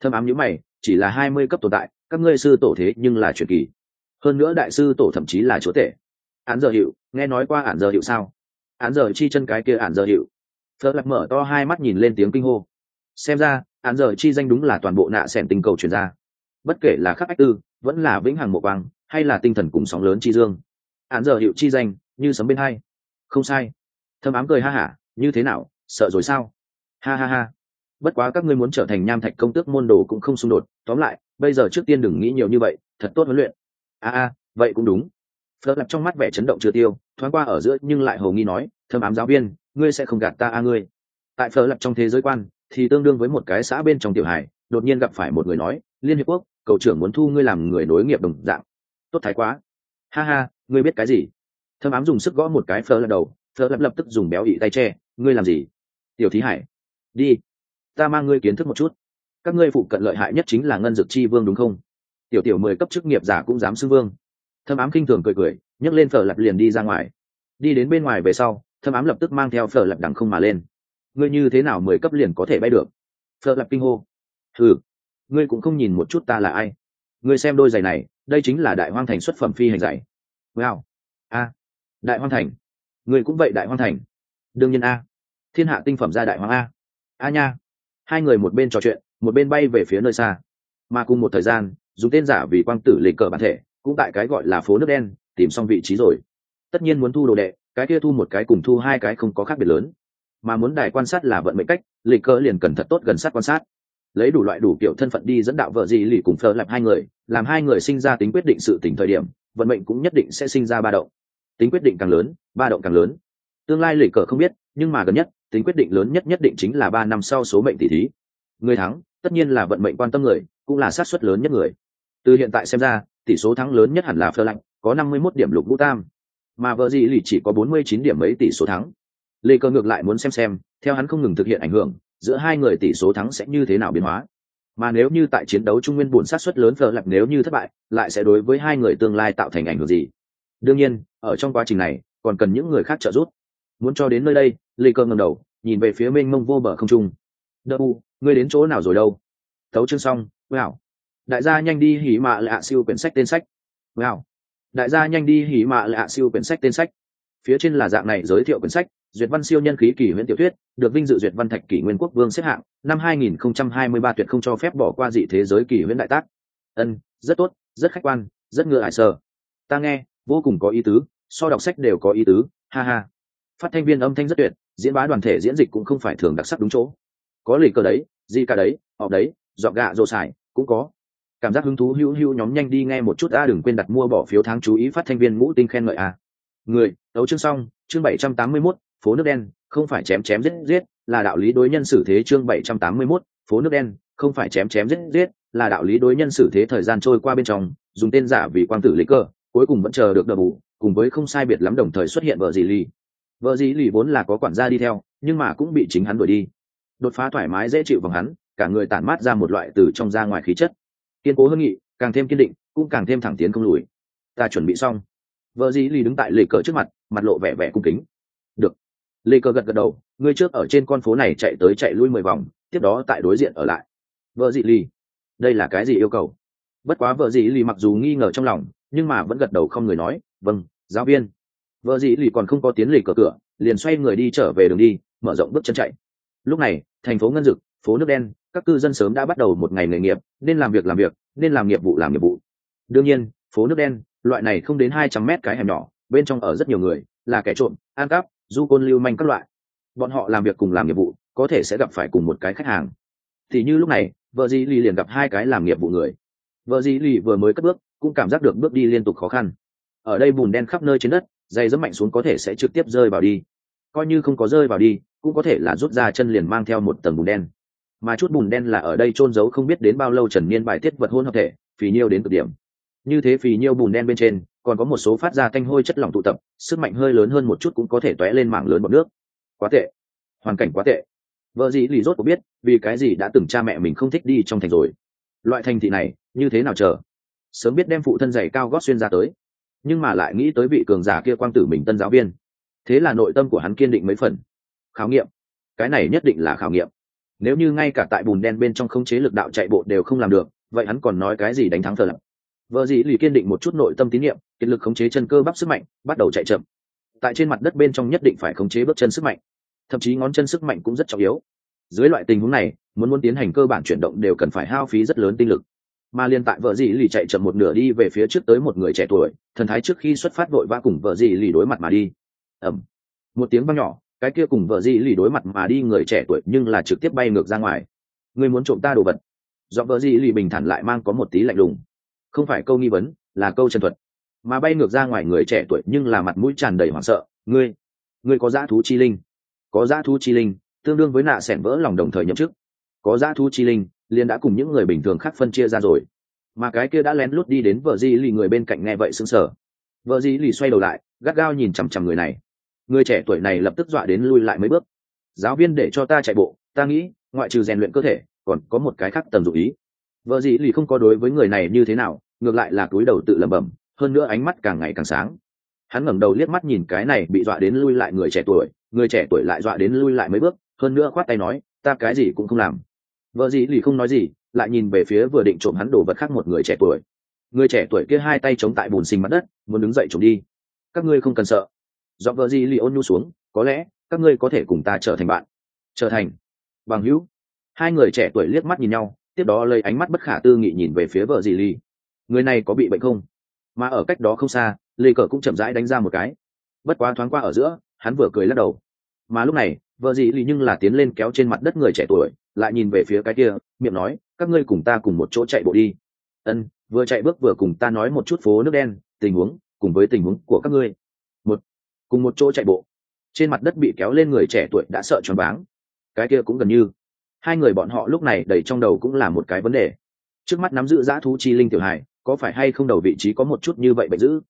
Thơm ám nhữ mày chỉ là hai mươi cấp tồn tại các ngươi sư tổ thế nhưng là truyền kỳ. Hơn nữa đại sư tổ thậm chí là chúa tể. Án giờ hiệu, nghe nói qua án giờ hiệu sao? Án giờ chi chân cái kia án giờ hiệu. Phớt lạc mở to hai mắt nhìn lên tiếng kinh hô. Xem ra, án giờ chi danh đúng là toàn bộ nạ sẻn tình cầu truyền ra. Bất kể là khắc ách tư, vẫn là vĩnh hằng mộ quang, hay là tinh thần cùng sóng lớn chi dương. Án giờ hiệu chi danh, như sấm bên hai. Không sai. Thâm ám cười ha hả, như thế nào, sợ rồi sao? Ha ha ha bất quá các ngươi muốn trở thành nham thạch công tước môn đồ cũng không xung đột. Tóm lại, bây giờ trước tiên đừng nghĩ nhiều như vậy, thật tốt huấn luyện. A a, vậy cũng đúng. Phớt lập trong mắt vẻ chấn động chưa tiêu, thoáng qua ở giữa nhưng lại hầu nghi nói, thâm ám giáo viên, ngươi sẽ không gạt ta a ngươi. Tại phớt lập trong thế giới quan, thì tương đương với một cái xã bên trong tiểu hải đột nhiên gặp phải một người nói, liên hiệp quốc, cầu trưởng muốn thu ngươi làm người nối nghiệp đồng dạng. Tốt thái quá. Ha ha, ngươi biết cái gì? Thâm ám dùng sức gõ một cái phớt lập đầu, phớt lập lập tức dùng béo ị tay che, ngươi làm gì? Tiểu thí hải. Đi ta mang ngươi kiến thức một chút. Các ngươi phụ cận lợi hại nhất chính là ngân dược chi vương đúng không? Tiểu tiểu mười cấp chức nghiệp giả cũng dám xưng vương. Thâm ám kinh thường cười cười, nhấc lên phở lập liền đi ra ngoài. Đi đến bên ngoài về sau, thâm ám lập tức mang theo phở lập đằng không mà lên. Ngươi như thế nào mười cấp liền có thể bay được? Phở lập kinh hô. Ừ ngươi cũng không nhìn một chút ta là ai. Ngươi xem đôi giày này, đây chính là đại hoang thành xuất phẩm phi hành giày. Wow. A, đại hoang thành. Ngươi cũng vậy đại hoang thành. Đương nhiên a. Thiên hạ tinh phẩm ra đại hoang a. A nha hai người một bên trò chuyện, một bên bay về phía nơi xa. Mà cùng một thời gian, dùng tên giả vì quang tử lịch cờ bản thể, cũng tại cái gọi là phố nước đen, tìm xong vị trí rồi. Tất nhiên muốn thu đồ đệ, cái kia thu một cái cùng thu hai cái không có khác biệt lớn. Mà muốn đài quan sát là vận mệnh cách, lịch cờ liền cần thật tốt gần sát quan sát. Lấy đủ loại đủ kiểu thân phận đi dẫn đạo vợ gì lì cùng phờ lạp hai người, làm hai người sinh ra tính quyết định sự tỉnh thời điểm, vận mệnh cũng nhất định sẽ sinh ra ba động. Tính quyết định càng lớn, ba động càng lớn. Tương lai lịch cờ không biết, nhưng mà gần nhất tính quyết định lớn nhất nhất định chính là ba năm sau số mệnh tỷ thí. Người thắng, tất nhiên là vận mệnh quan tâm người, cũng là sát suất lớn nhất người. Từ hiện tại xem ra, tỷ số thắng lớn nhất hẳn là phơ lạnh, có năm mươi 51 điểm lục vũ tam. Mà vợ gì lì chỉ có bốn mươi chín điểm mấy tỷ số thắng. Lê cơ ngược lại muốn xem xem, theo hắn không ngừng thực hiện ảnh hưởng, giữa hai người tỷ số thắng sẽ như thế nào biến hóa. Mà nếu như tại chiến đấu trung nguyên buồn sát suất lớn phờ lạnh nếu như thất bại, lại sẽ đối với hai người tương lai tạo thành ảnh hưởng gì? Đương nhiên, ở trong quá trình này, còn cần những người khác trợ giúp muốn cho đến nơi đây, lê cơ ngầm đầu, nhìn về phía mênh mông vô bờ không trung. Đơ u, ngươi đến chỗ nào rồi đâu? Thấu chương xong, wow. Đại gia nhanh đi hỉ mạ lạ siêu quyển sách tên sách. Wow. Đại gia nhanh đi hỉ mạ lạ siêu quyển sách tên sách. Phía trên là dạng này giới thiệu quyển sách, duyệt văn siêu nhân khí kỷ nguyễn tiểu thuyết, được vinh dự duyệt văn thạch kỷ nguyên quốc vương xếp hạng, năm 2023 tuyệt không cho phép bỏ qua dị thế giới kỷ nguyễn đại tác. Ân, rất tốt, rất khách quan, rất ngựa ải sơ ta nghe, vô cùng có ý tứ, so đọc sách đều có ý tứ, ha ha phát thanh viên âm thanh rất tuyệt diễn bá đoàn thể diễn dịch cũng không phải thường đặc sắc đúng chỗ. Có lì cờ đấy gì cả đấy họ đấy dọn gạ rồ xài cũng có. Cảm giác hứng thú hữu hữu nhóm nhanh đi nghe một chút a đừng quên đặt mua bỏ phiếu tháng chú ý phát thanh viên ngũ tinh khen ngợi a người đấu chương xong chương bảy trăm tám mươi 781, phố nước đen không phải chém chém giết giết là đạo lý đối nhân xử thế chương bảy trăm tám mươi 781, phố nước đen không phải chém chém giết giết là đạo lý đối nhân xử thế thời gian trôi qua bên trong dùng tên giả vì quang tử lấy cơ cuối cùng vẫn chờ được đợt bù cùng với không sai biệt lắm đồng thời xuất hiện vợ dì ly vợ dĩ lì vốn là có quản gia đi theo, nhưng mà cũng bị chính hắn đuổi đi. Đột phá thoải mái, dễ chịu bằng hắn, cả người tản mát ra một loại từ trong ra ngoài khí chất. Kiên cố hơn nghị, càng thêm kiên định, cũng càng thêm thẳng tiến không lùi. Ta chuẩn bị xong. Vợ dĩ lì đứng tại lề cờ trước mặt mặt lộ vẻ vẻ cung kính. Được. Lê cờ gật gật đầu ngươi trước ở trên con phố này chạy tới chạy lui mười vòng, tiếp đó tại đối diện ở lại. Vợ dị lì. Đây là cái gì yêu cầu? Bất quá vợ dị lì mặc dù nghi ngờ trong lòng, nhưng mà vẫn gật đầu không người nói vâng giáo viên vợ dị lì còn không có tiến lì cờ cửa, liền xoay người đi trở về đường đi, mở rộng bước chân chạy. Lúc này, thành phố ngân dực, phố nước đen, các cư dân sớm đã bắt đầu một ngày nghề nghiệp, nên làm việc làm việc, nên làm nghiệp vụ làm nghiệp vụ. Đương nhiên, phố nước đen, loại này không đến hai trăm mét cái hẻm nhỏ, bên trong ở rất nhiều người, là kẻ trộm an cắp, du côn lưu manh các loại. Bọn họ làm việc cùng làm nghiệp vụ, có thể sẽ gặp phải cùng một cái khách hàng. Thì như lúc này, vợ dĩ lì liền gặp hai cái làm nghiệp vụ người. Vợ dĩ lì vừa mới cất bước, cũng cảm giác được bước đi liên tục khó khăn. Ở đây bùn đen khắp nơi trên đất dây dẫm mạnh xuống có thể sẽ trực tiếp rơi vào đi. Coi như không có rơi vào đi, cũng có thể là rút ra chân liền mang theo một tầng bùn đen. Mà chút bùn đen là ở đây trôn giấu không biết đến bao lâu trần niên bài tiết vật hôn hợp thể, phì nhiêu đến cực điểm. Như thế phì nhiêu bùn đen bên trên, còn có một số phát ra thanh hôi chất lỏng tụ tập, sức mạnh hơi lớn hơn một chút cũng có thể t lên mảng lớn bọt nước. Quá tệ. Hoàn cảnh quá tệ. Vợ dĩ lì rốt có biết, vì cái gì đã từng cha mẹ mình không thích đi trong thành rồi. Loại thành thị này, như thế nào chờ? Sớm biết đem phụ thân giày cao gót xuyên ra tới nhưng mà lại nghĩ tới vị cường giả kia quang tử mình tân giáo viên. Thế là nội tâm của hắn kiên định mấy phần. Khảo nghiệm. Cái này nhất định là khảo nghiệm. Nếu như ngay cả tại bùn đen bên trong không chế lực đạo chạy bộ đều không làm được, vậy hắn còn nói cái gì đánh thắng thờ lặng? Vợ dĩ lì kiên định một chút nội tâm tín nhiệm, kiệt lực khống chế chân cơ bắp sức mạnh, bắt đầu chạy chậm. Tại trên mặt đất bên trong nhất định phải khống chế bước chân sức mạnh. Thậm chí ngón chân sức mạnh cũng rất trọng yếu. Dưới loại tình huống này, muốn muốn tiến hành cơ bản chuyển động đều cần phải hao phí rất lớn tinh lực mà liên tại vợ dì lì chạy chậm một nửa đi về phía trước tới một người trẻ tuổi, thần thái trước khi xuất phát vội vã cùng vợ dì lì đối mặt mà đi. Ẩm một tiếng vang nhỏ, cái kia cùng vợ dì lì đối mặt mà đi người trẻ tuổi nhưng là trực tiếp bay ngược ra ngoài. Người muốn trộm ta đồ vật. Do vợ dì lì bình thản lại mang có một tí lạnh lùng. Không phải câu nghi vấn, là câu chân thuật. Mà bay ngược ra ngoài người trẻ tuổi nhưng là mặt mũi tràn đầy hoảng sợ. Ngươi ngươi có dã thú chi linh? Có dã thú chi linh, tương đương với nạ sẻn vỡ lòng đồng thời nhậm chức. Có dã thú chi linh liền đã cùng những người bình thường khác phân chia ra rồi. Mà cái kia đã lén lút đi đến vợ di lì người bên cạnh nghe vậy sững sờ. Vợ di lì xoay đầu lại, gắt gao nhìn chằm chằm người này. Người trẻ tuổi này lập tức dọa đến lui lại mấy bước. Giáo viên để cho ta chạy bộ, ta nghĩ, ngoại trừ rèn luyện cơ thể, còn có một cái khác tầm dụ ý. Vợ dĩ lì không có đối với người này như thế nào, ngược lại là túi đầu tự lẩm bẩm, hơn nữa ánh mắt càng ngày càng sáng. Hắn ngẩng đầu liếc mắt nhìn cái này bị dọa đến lui lại người trẻ tuổi, người trẻ tuổi lại dọa đến lui lại mấy bước, hơn nữa khoát tay nói, ta cái gì cũng không làm vợ dĩ lì không nói gì, lại nhìn về phía vừa định trộm hắn đồ vật khác một người trẻ tuổi. Người trẻ tuổi kia hai tay chống tại bùn xình mặt đất, muốn đứng dậy trộm đi. Các ngươi không cần sợ. Do vợ dĩ lì ôn nhu xuống, có lẽ, các ngươi có thể cùng ta trở thành bạn. Trở thành. Bằng hữu. Hai người trẻ tuổi liếc mắt nhìn nhau, tiếp đó lấy ánh mắt bất khả tư nghị nhìn về phía vợ dì ly người này có bị bệnh không? Mà ở cách đó không xa lê cờ cũng chậm rãi đánh ra một cái. Bất quá thoáng qua ở giữa, hắn vừa cười lắc đầu. Mà lúc này, vợ dì ly nhưng là tiến lên kéo trên mặt đất người trẻ tuổi lại nhìn về phía cái kia, miệng nói, các ngươi cùng ta cùng một chỗ chạy bộ đi. Ân, vừa chạy bước vừa cùng ta nói một chút phố nước đen, tình huống, cùng với tình huống của các ngươi. Một, cùng một chỗ chạy bộ. Trên mặt đất bị kéo lên người trẻ tuổi đã sợ choáng váng. Cái kia cũng gần như. Hai người bọn họ lúc này đầy trong đầu cũng là một cái vấn đề. Trước mắt nắm giữ giã thú chi linh tiểu hài, có phải hay không đầu vị trí có một chút như vậy bệnh dữ?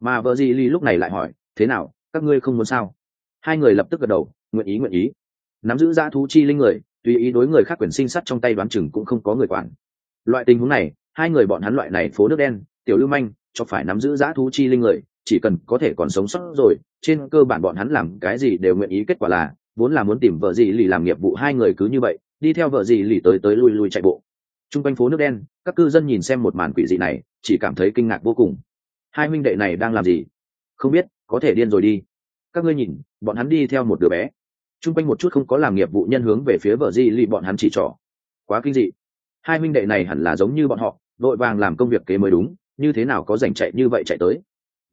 Mà vợ di ly lúc này lại hỏi, thế nào, các ngươi không muốn sao? Hai người lập tức gật đầu, nguyện ý nguyện ý. Nắm giữ giã thú chi linh người tùy ý đối người khác quyền sinh sắt trong tay đoán chừng cũng không có người quản. Loại tình huống này, hai người bọn hắn loại này phố nước đen, tiểu lưu manh, cho phải nắm giữ giã thú chi linh người, chỉ cần có thể còn sống sót rồi, trên cơ bản bọn hắn làm cái gì đều nguyện ý, kết quả là, vốn là muốn tìm vợ gì lì làm nghiệp vụ hai người cứ như vậy, đi theo vợ gì lì tới tới lui lui chạy bộ. T r u n g quanh phố nước đen, các cư dân nhìn xem một màn quỷ dị này, chỉ cảm thấy kinh ngạc vô cùng. Hai huynh đệ này đang làm gì? Không biết, có thể điên rồi đi. Các ngươi nhìn, bọn hắn đi theo một đứa bé t r u n g quanh một chút không có làm nghiệp vụ nhân hướng về phía vợ di lì bọn hắn chỉ trỏ. Quá kinh dị. Hai huynh đệ này hẳn là giống như bọn họ vội vàng làm công việc kế mới đúng, như thế nào có rảnh chạy như vậy chạy tới.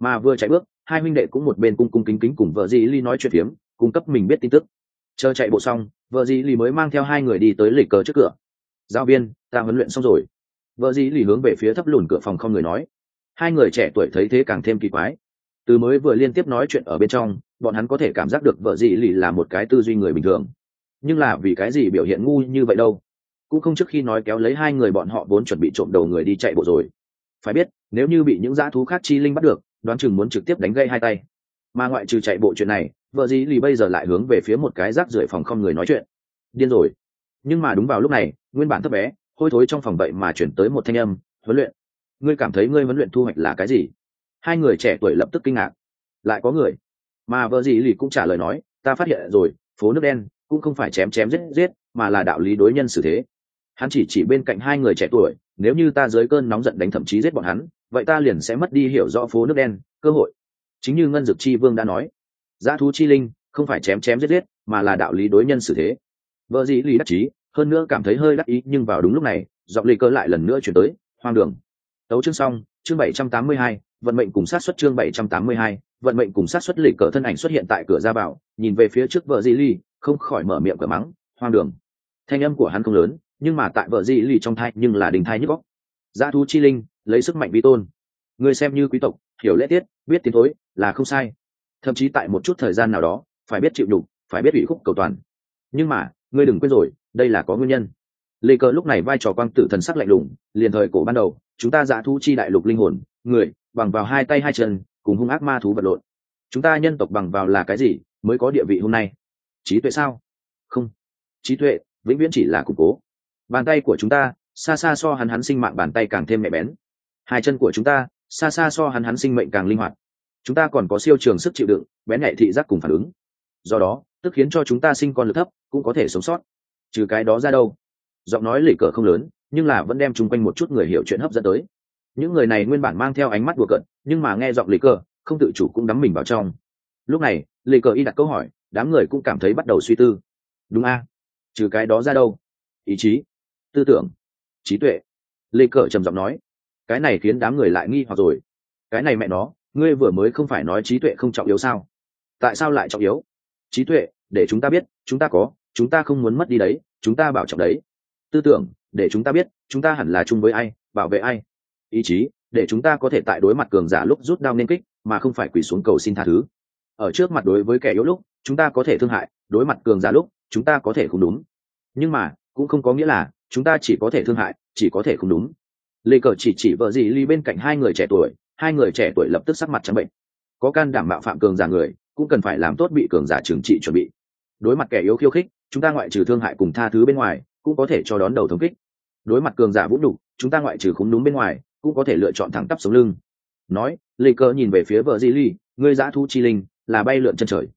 Mà vừa chạy bước, hai huynh đệ cũng một bên cung cung kính kính cùng vợ di Lì nói chuyện phiếm, cung cấp mình biết tin tức. Chờ chạy bộ xong, vợ Di lì mới mang theo hai người đi tới lịch cờ trước cửa. Giáo viên, ta huấn luyện xong rồi. Vợ Di lì hướng về phía thấp lùn cửa phòng không người nói. Hai người trẻ tuổi thấy thế càng thêm kỳ quái từ mới vừa liên tiếp nói chuyện ở bên trong, bọn hắn có thể cảm giác được vợ dì lì là một cái tư duy người bình thường. Nhưng là vì cái gì biểu hiện ngu như vậy đâu? Cũng không trước khi nói kéo lấy hai người bọn họ vốn chuẩn bị trộm đầu người đi chạy bộ rồi. Phải biết, nếu như bị những dã thú khác chi linh bắt được, đoán chừng muốn trực tiếp đánh gây hai tay. Mà ngoại trừ chạy bộ chuyện này, vợ dĩ lì bây giờ lại hướng về phía một cái rác rưởi phòng không người nói chuyện. Điên rồi. Nhưng mà đúng vào lúc này, nguyên bản thấp bé, hôi thối trong phòng vậy mà chuyển tới một thanh âm, huấn luyện. Ngươi cảm thấy ngươi huấn luyện thu hoạch là cái gì? Hai người trẻ tuổi lập tức kinh ngạc. Lại có người. Mà vợ dĩ lì cũng trả lời nói, ta phát hiện rồi, phố nước đen cũng không phải chém chém giết giết, mà là đạo lý đối nhân xử thế. Hắn chỉ chỉ bên cạnh hai người trẻ tuổi, nếu như ta dưới cơn nóng giận đánh thậm chí giết bọn hắn, vậy ta liền sẽ mất đi hiểu rõ phố nước đen, cơ hội. Chính như ngân dực chi vương đã nói, giá thú chi linh không phải chém chém giết giết, mà là đạo lý đối nhân xử thế. Vợ dĩ lì đắc chí, hơn nữa cảm thấy hơi đắc ý, nhưng vào đúng lúc này, giọng lì cơ lại lần nữa chuyển tới, hoang đường. Tấu chương xong, chương bảy trăm tám mươi hai vận mệnh cùng sát xuất chương bảy trăm tám mươi hai, vận mệnh cùng sát xuất lịch cờ thân ảnh xuất hiện tại cửa ra vào, nhìn về phía trước vợ dĩ ly, không khỏi mở miệng cửa mắng, hoang đường. Thanh âm của hắn không lớn, nhưng mà tại vợ dĩ ly trong thai nhưng là đình thai nhức góc giá thú chi linh, lấy sức mạnh vi tôn. Người xem như quý tộc, hiểu lễ tiết, biết tiến thối, là không sai. Thậm chí tại một chút thời gian nào đó, phải biết chịu nhục, phải biết ủy khúc cầu toàn. Nhưng mà, ngươi đừng quên rồi, đây là có nguyên nhân. Lê cờ lúc này vai trò quang tử thần sắc lạnh lùng, liền thời cổ ban đầu, chúng ta giả thu chi đại lục linh hồn, người bằng vào hai tay hai chân, cùng hung ác ma thú vật lộn. Chúng ta nhân tộc bằng vào là cái gì mới có địa vị hôm nay? Trí tuệ sao? Không. Trí tuệ vĩnh viễn chỉ là củng cố bàn tay của chúng ta, xa xa so hắn hắn sinh mạng bàn tay càng thêm nhạy bén. Hai chân của chúng ta, xa xa so hắn hắn sinh mệnh càng linh hoạt. Chúng ta còn có siêu trường sức chịu đựng, bén nhạy thị giác cùng phản ứng. Do đó, tức khiến cho chúng ta sinh con lực thấp, cũng có thể sống sót. Trừ cái đó ra đâu? Giọng nói lỉ cờ không lớn, nhưng là vẫn đem chung quanh một chút người hiểu chuyện hấp dẫn tới những người này nguyên bản mang theo ánh mắt đùa cận nhưng mà nghe giọng lì cờ không tự chủ cũng đắm mình vào trong. Lúc này lì cờ y đặt câu hỏi, đám người cũng cảm thấy bắt đầu suy tư. Đúng a, trừ cái đó ra đâu? Ý chí, tư tưởng, trí tuệ. Lê cờ trầm giọng nói, cái này khiến đám người lại nghi hoặc rồi. Cái này mẹ nó, ngươi vừa mới không phải nói trí tuệ không trọng yếu sao? Tại sao lại trọng yếu? Trí tuệ, để chúng ta biết, chúng ta có, chúng ta không muốn mất đi đấy, chúng ta bảo trọng đấy. Tư tưởng, để chúng ta biết, chúng ta hẳn là chung với ai, bảo vệ ai? Ý chí, để chúng ta có thể tại đối mặt cường giả lúc rút đao nên kích, mà không phải quỳ xuống cầu xin tha thứ. Ở trước mặt đối với kẻ yếu lúc, chúng ta có thể thương hại, đối mặt cường giả lúc, chúng ta có thể không đúng. Nhưng mà, cũng không có nghĩa là, chúng ta chỉ có thể thương hại, chỉ có thể không đúng. Lê cờ chỉ chỉ vợ gì ly bên cạnh hai người trẻ tuổi, hai người trẻ tuổi lập tức sắc mặt trắng bệnh. Có can đảm mạo phạm cường giả người, cũng cần phải làm tốt bị cường giả trừng trị chuẩn bị. Đối mặt kẻ yếu khiêu khích, chúng ta ngoại trừ thương hại cùng tha thứ bên ngoài, cũng có thể cho đón đầu thống kích. Đối mặt cường giả vũ đủ chúng ta ngoại trừ khúng đúng bên ngoài cũng có thể lựa chọn thẳng tắp sống lưng. Nói, lê cơ nhìn về phía vợ di ly ngươi giã thu chi linh, là bay lượn chân trời.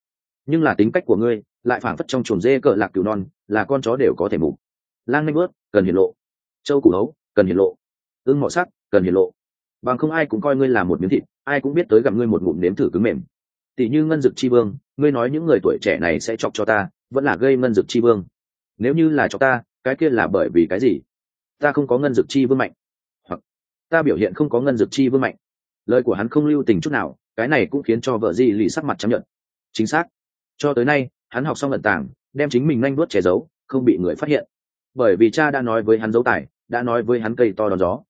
Nhưng là tính cách của ngươi, lại phảng phất trong chuồng dê cỡ lạc cừu non, là con chó đều có thể mục lang nanh bớt cần hiển lộ. Châu củ hấu, cần hiển lộ. Ưng mọ sắc, cần hiển lộ. Bằng không ai cũng coi ngươi là một miếng thịt, ai cũng biết tới gặp ngươi một ngụm nếm thử cứng mềm. Tỷ như ngân dực chi vương, ngươi nói những người tuổi trẻ này sẽ chọc cho ta, vẫn là gây ngân dực chi vương. Nếu như là cho ta, cái kia là bởi vì cái gì? Ta không có ngân dực chi vương mạnh ta biểu hiện không có ngân dược chi vương mạnh. Lời của hắn không lưu tình chút nào, cái này cũng khiến cho vợ di lì sắc mặt chấp nhận chính xác. Cho tới nay, hắn học xong lận tàng, đem chính mình nhanh nuốt che giấu, không bị người phát hiện. Bởi vì cha đã nói với hắn dấu tài, đã nói với hắn cây to đón gió.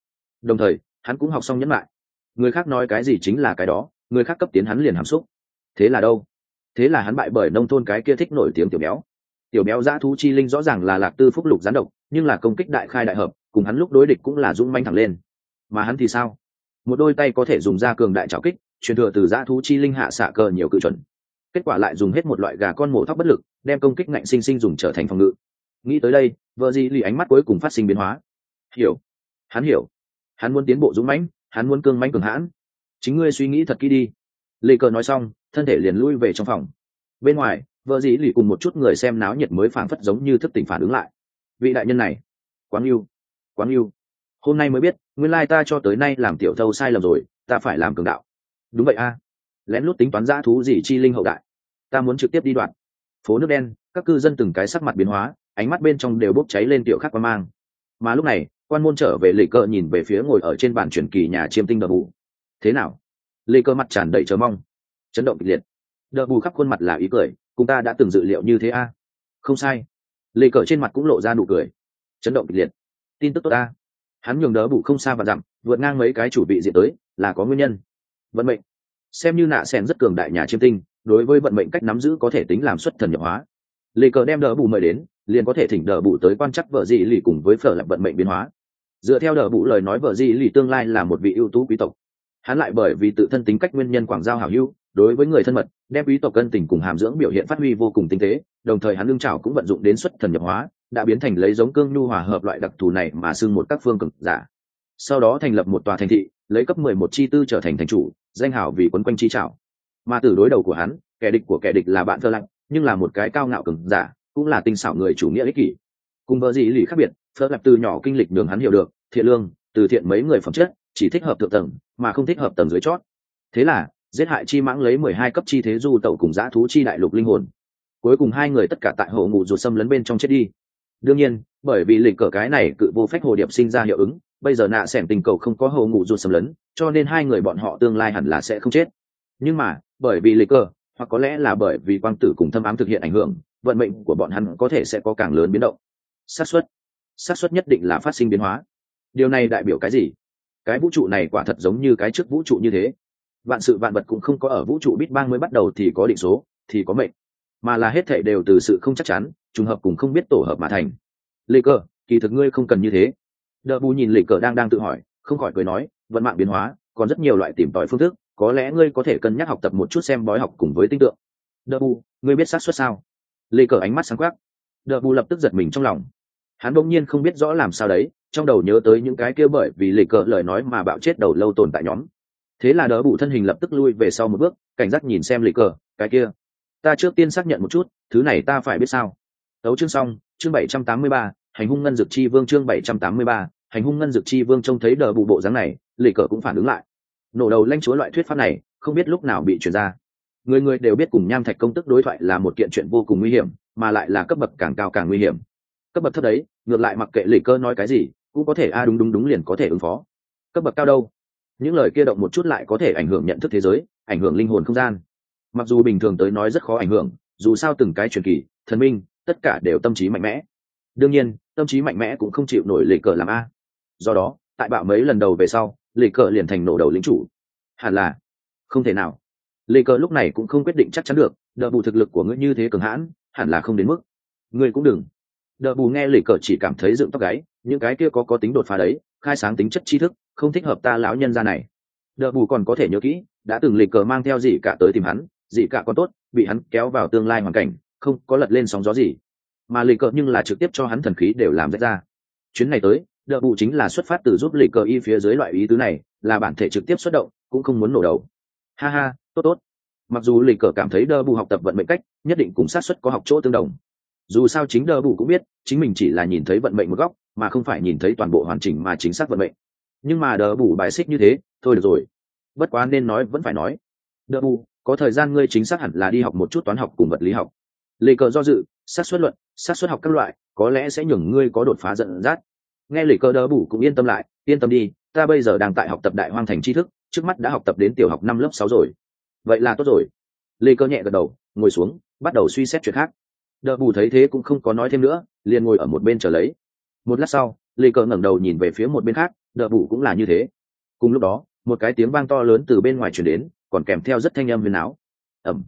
Đồng thời, hắn cũng học xong nhẫn lại. Người khác nói cái gì chính là cái đó, người khác cấp tiến hắn liền hàm xúc. Thế là đâu? Thế là hắn bại bởi nông thôn cái kia thích nổi tiếng tiểu béo. Tiểu béo giã thú chi linh rõ ràng là lạc tư phúc lục gián độc, nhưng là công kích đại khai đại hợp, cùng hắn lúc đối địch cũng là dũng manh thẳng lên mà hắn thì sao? Một đôi tay có thể dùng ra cường đại trào kích, truyền thừa từ dã thú chi linh hạ xạ cờ nhiều cự chuẩn. Kết quả lại dùng hết một loại gà con mổ thóc bất lực, đem công kích ngạnh sinh sinh dùng trở thành phòng ngự. Nghĩ tới đây vợ di lì ánh mắt cuối cùng phát sinh biến hóa. Hiểu. Hắn hiểu. Hắn muốn tiến bộ dũng mãnh, hắn muốn cương mãnh cường hãn. Chính ngươi suy nghĩ thật kỹ đi. Lê cờ nói xong, thân thể liền lui về trong phòng. Bên ngoài vợ dĩ lì cùng một chút người xem náo nhiệt mới phảng phất giống như thức tỉnh phản ứng lại. Vị đại nhân này. Quáng yêu. Quáng yêu. Hôm nay mới biết nguyên lai ta cho tới nay làm tiểu thâu sai lầm rồi, ta phải làm cường đạo. Đúng vậy a. Lén lút tính toán giã thú gì chi linh hậu đại. Ta muốn trực tiếp đi đoạn. Phố nước đen, các cư dân từng cái sắc mặt biến hóa, ánh mắt bên trong đều bốc cháy lên tiểu khắc quan mang. Mà lúc này, quan môn trở về lệ cờ nhìn về phía ngồi ở trên bàn truyền kỳ nhà chiêm tinh đờ bù. Thế nào? Lệ cờ mặt tràn đầy chờ mong. Chấn động kịch liệt. Đờ bù khắp khuôn mặt là ý cười, cùng ta đã từng dự liệu như thế a? Không sai. Lệ cờ trên mặt cũng lộ ra nụ cười. Chấn động kịch liệt. Tin tức tốt ta hắn nhường đỡ bù không xa và dặm, vượt ngang mấy cái chủ bị diện tới, là có nguyên nhân. Vận mệnh. Xem như nạ sen rất cường đại nhà chiêm tinh, đối với vận mệnh cách nắm giữ có thể tính làm xuất thần nhập hóa. Lê cờ đem đỡ bù mời đến, liền có thể thỉnh đỡ bù tới quan chắc vợ dị lì cùng với phở lại vận mệnh biến hóa. Dựa theo đỡ bù lời nói vợ dị lì tương lai là một vị ưu tú quý tộc. Hắn lại bởi vì tự thân tính cách nguyên nhân quảng giao hảo hữu đối với người thân mật, đem quý tộc cân tình cùng hàm dưỡng biểu hiện phát huy vô cùng tinh tế, đồng thời hắn lương trào cũng vận dụng đến xuất thần nhập hóa, đã biến thành lấy giống cương nhu hòa hợp loại đặc thù này mà xưng một các phương cực giả. Sau đó thành lập một tòa thành thị, lấy cấp mười một chi tư trở thành thành chủ, danh hảo vì quấn quanh chi trảo mà từ đối đầu của hắn, kẻ địch của kẻ địch là bạn thơ lặng, nhưng là một cái cao ngạo cường giả, cũng là tinh xảo người chủ nghĩa ích kỷ. Cùng vợ dị lì khác biệt phớt lập từ nhỏ kinh lịch đường hắn hiểu được, thiện lương, từ thiện mấy người phẩm chất, chỉ thích hợp thượng tầng, mà không thích hợp tầng dưới chót. Thế là giết hại chi mãng lấy mười hai cấp chi thế du tẩu cùng giã thú chi đại lục linh hồn. Cuối cùng hai người tất cả tại hộ ngủ ruột xâm lấn bên trong chết đi. Đương nhiên, bởi vì lịch cờ cái này cự vô phách hồ điệp sinh ra hiệu ứng, bây giờ nạ xẻm tình cầu không có hộ ngủ ruột xâm lấn, cho nên hai người bọn họ tương lai hẳn là sẽ không chết. Nhưng mà, bởi vì lịch cờ, hoặc có lẽ là bởi vì quang tử cùng thâm ám thực hiện ảnh hưởng, vận mệnh của bọn hắn có thể sẽ có càng lớn biến động. Xác suất xác suất nhất định là phát sinh biến hóa. Điều này đại biểu cái gì? Cái vũ trụ này quả thật giống như cái trước vũ trụ như thế vạn sự vạn vật cũng không có ở vũ trụ bít bang mới bắt đầu thì có định số, thì có mệnh. Mà là hết thệ đều từ sự không chắc chắn, trùng hợp cùng không biết tổ hợp mà thành. Lê cờ, kỳ thực ngươi không cần như thế. Đờ bù nhìn lê cờ đang đang tự hỏi, không khỏi cười nói, vận mạng biến hóa, còn rất nhiều loại tìm tòi phương thức, có lẽ ngươi có thể cân nhắc học tập một chút xem bói học cùng với tinh tượng. Đờ bù, ngươi biết xác suất sao? Lê cờ ánh mắt sáng quắc. Đờ bù lập tức giật mình trong lòng. Hắn bỗng nhiên không biết rõ làm sao đấy, trong đầu nhớ tới những cái kia bởi vì lê cờ lời nói mà bạo chết đầu lâu tồn tại nhóm thế là đỡ bù thân hình lập tức lui về sau một bước, cảnh giác nhìn xem lịch cờ, cái kia. Ta trước tiên xác nhận một chút, thứ này ta phải biết sao. Tấu chương xong, chương bảy trăm tám mươi ba, hành hung ngân dược chi vương chương bảy trăm tám mươi ba, hành hung ngân dược chi vương trông thấy đờ bù bộ dáng này, lịch cờ cũng phản ứng lại. Nổ đầu lanh chúa loại thuyết pháp này, không biết lúc nào bị chuyển ra. Người người đều biết cùng nham thạch công tức đối thoại là một kiện chuyện vô cùng nguy hiểm, mà lại là cấp bậc càng cao càng nguy hiểm. Cấp bậc thấp đấy, ngược lại mặc kệ lịch cơ nói cái gì, cũng có thể, a, đúng đúng đúng liền có thể ứng phó. Cấp bậc cao đâu? Những lời kia động một chút lại có thể ảnh hưởng nhận thức thế giới, ảnh hưởng linh hồn không gian. Mặc dù bình thường tới nói rất khó ảnh hưởng, dù sao từng cái truyền kỳ, thần minh, tất cả đều tâm trí mạnh mẽ. Đương nhiên, tâm trí mạnh mẽ cũng không chịu nổi lệ cờ làm a. Do đó, tại bạo mấy lần đầu về sau, lệ cờ liền thành nổ đầu lính chủ. Hẳn là, không thể nào. Lệ cờ lúc này cũng không quyết định chắc chắn được đợi bù thực lực của ngươi như thế cường hãn, hẳn là không đến mức. Ngươi cũng đừng. Đợi bù nghe lệ cờ chỉ cảm thấy dựng tóc gáy, những cái kia có có tính đột phá đấy, khai sáng tính chất tri thức không thích hợp ta lão nhân ra này. Đợi bù còn có thể nhớ kỹ, đã từng lịch cờ mang theo gì cả tới tìm hắn, gì cả còn tốt, bị hắn kéo vào tương lai hoàn cảnh, không có lật lên sóng gió gì. Mà lịch cờ nhưng là trực tiếp cho hắn thần khí đều làm rách ra. Chuyến này tới đợi bù chính là xuất phát từ giúp lịch cờ y phía dưới loại ý tứ này, là bản thể trực tiếp xuất động, cũng không muốn nổ đầu. Ha ha, tốt tốt. Mặc dù lịch cờ cảm thấy đơ bù học tập vận mệnh cách, nhất định cùng sát xuất có học chỗ tương đồng. Dù sao chính đơ bù cũng biết, chính mình chỉ là nhìn thấy vận mệnh một góc, mà không phải nhìn thấy toàn bộ hoàn chỉnh mà chính xác vận mệnh nhưng mà đỡ bù bài xích như thế, thôi được rồi. Bất quá nên nói vẫn phải nói. Đỡ bù, có thời gian ngươi chính xác hẳn là đi học một chút toán học cùng vật lý học. Lệ cờ do dự sát xuất luận sát xuất học các loại, có lẽ sẽ nhường ngươi có đột phá dẫn dắt. Nghe lệ cờ đỡ bù cũng yên tâm lại, yên tâm đi, ta bây giờ đang tại học tập đại hoang thành tri thức, trước mắt đã học tập đến tiểu học năm lớp sáu rồi. Vậy là tốt rồi. Lê cơ nhẹ gật đầu, ngồi xuống, bắt đầu suy xét chuyện khác. Đỡ bù thấy thế cũng không có nói thêm nữa, liền ngồi ở một bên chờ lấy. Một lát sau, lê cơ ngẩng đầu nhìn về phía một bên khác đỡ bù cũng là như thế. Cùng lúc đó, một cái tiếng vang to lớn từ bên ngoài chuyển đến, còn kèm theo rất thanh âm huyền áo ẩm.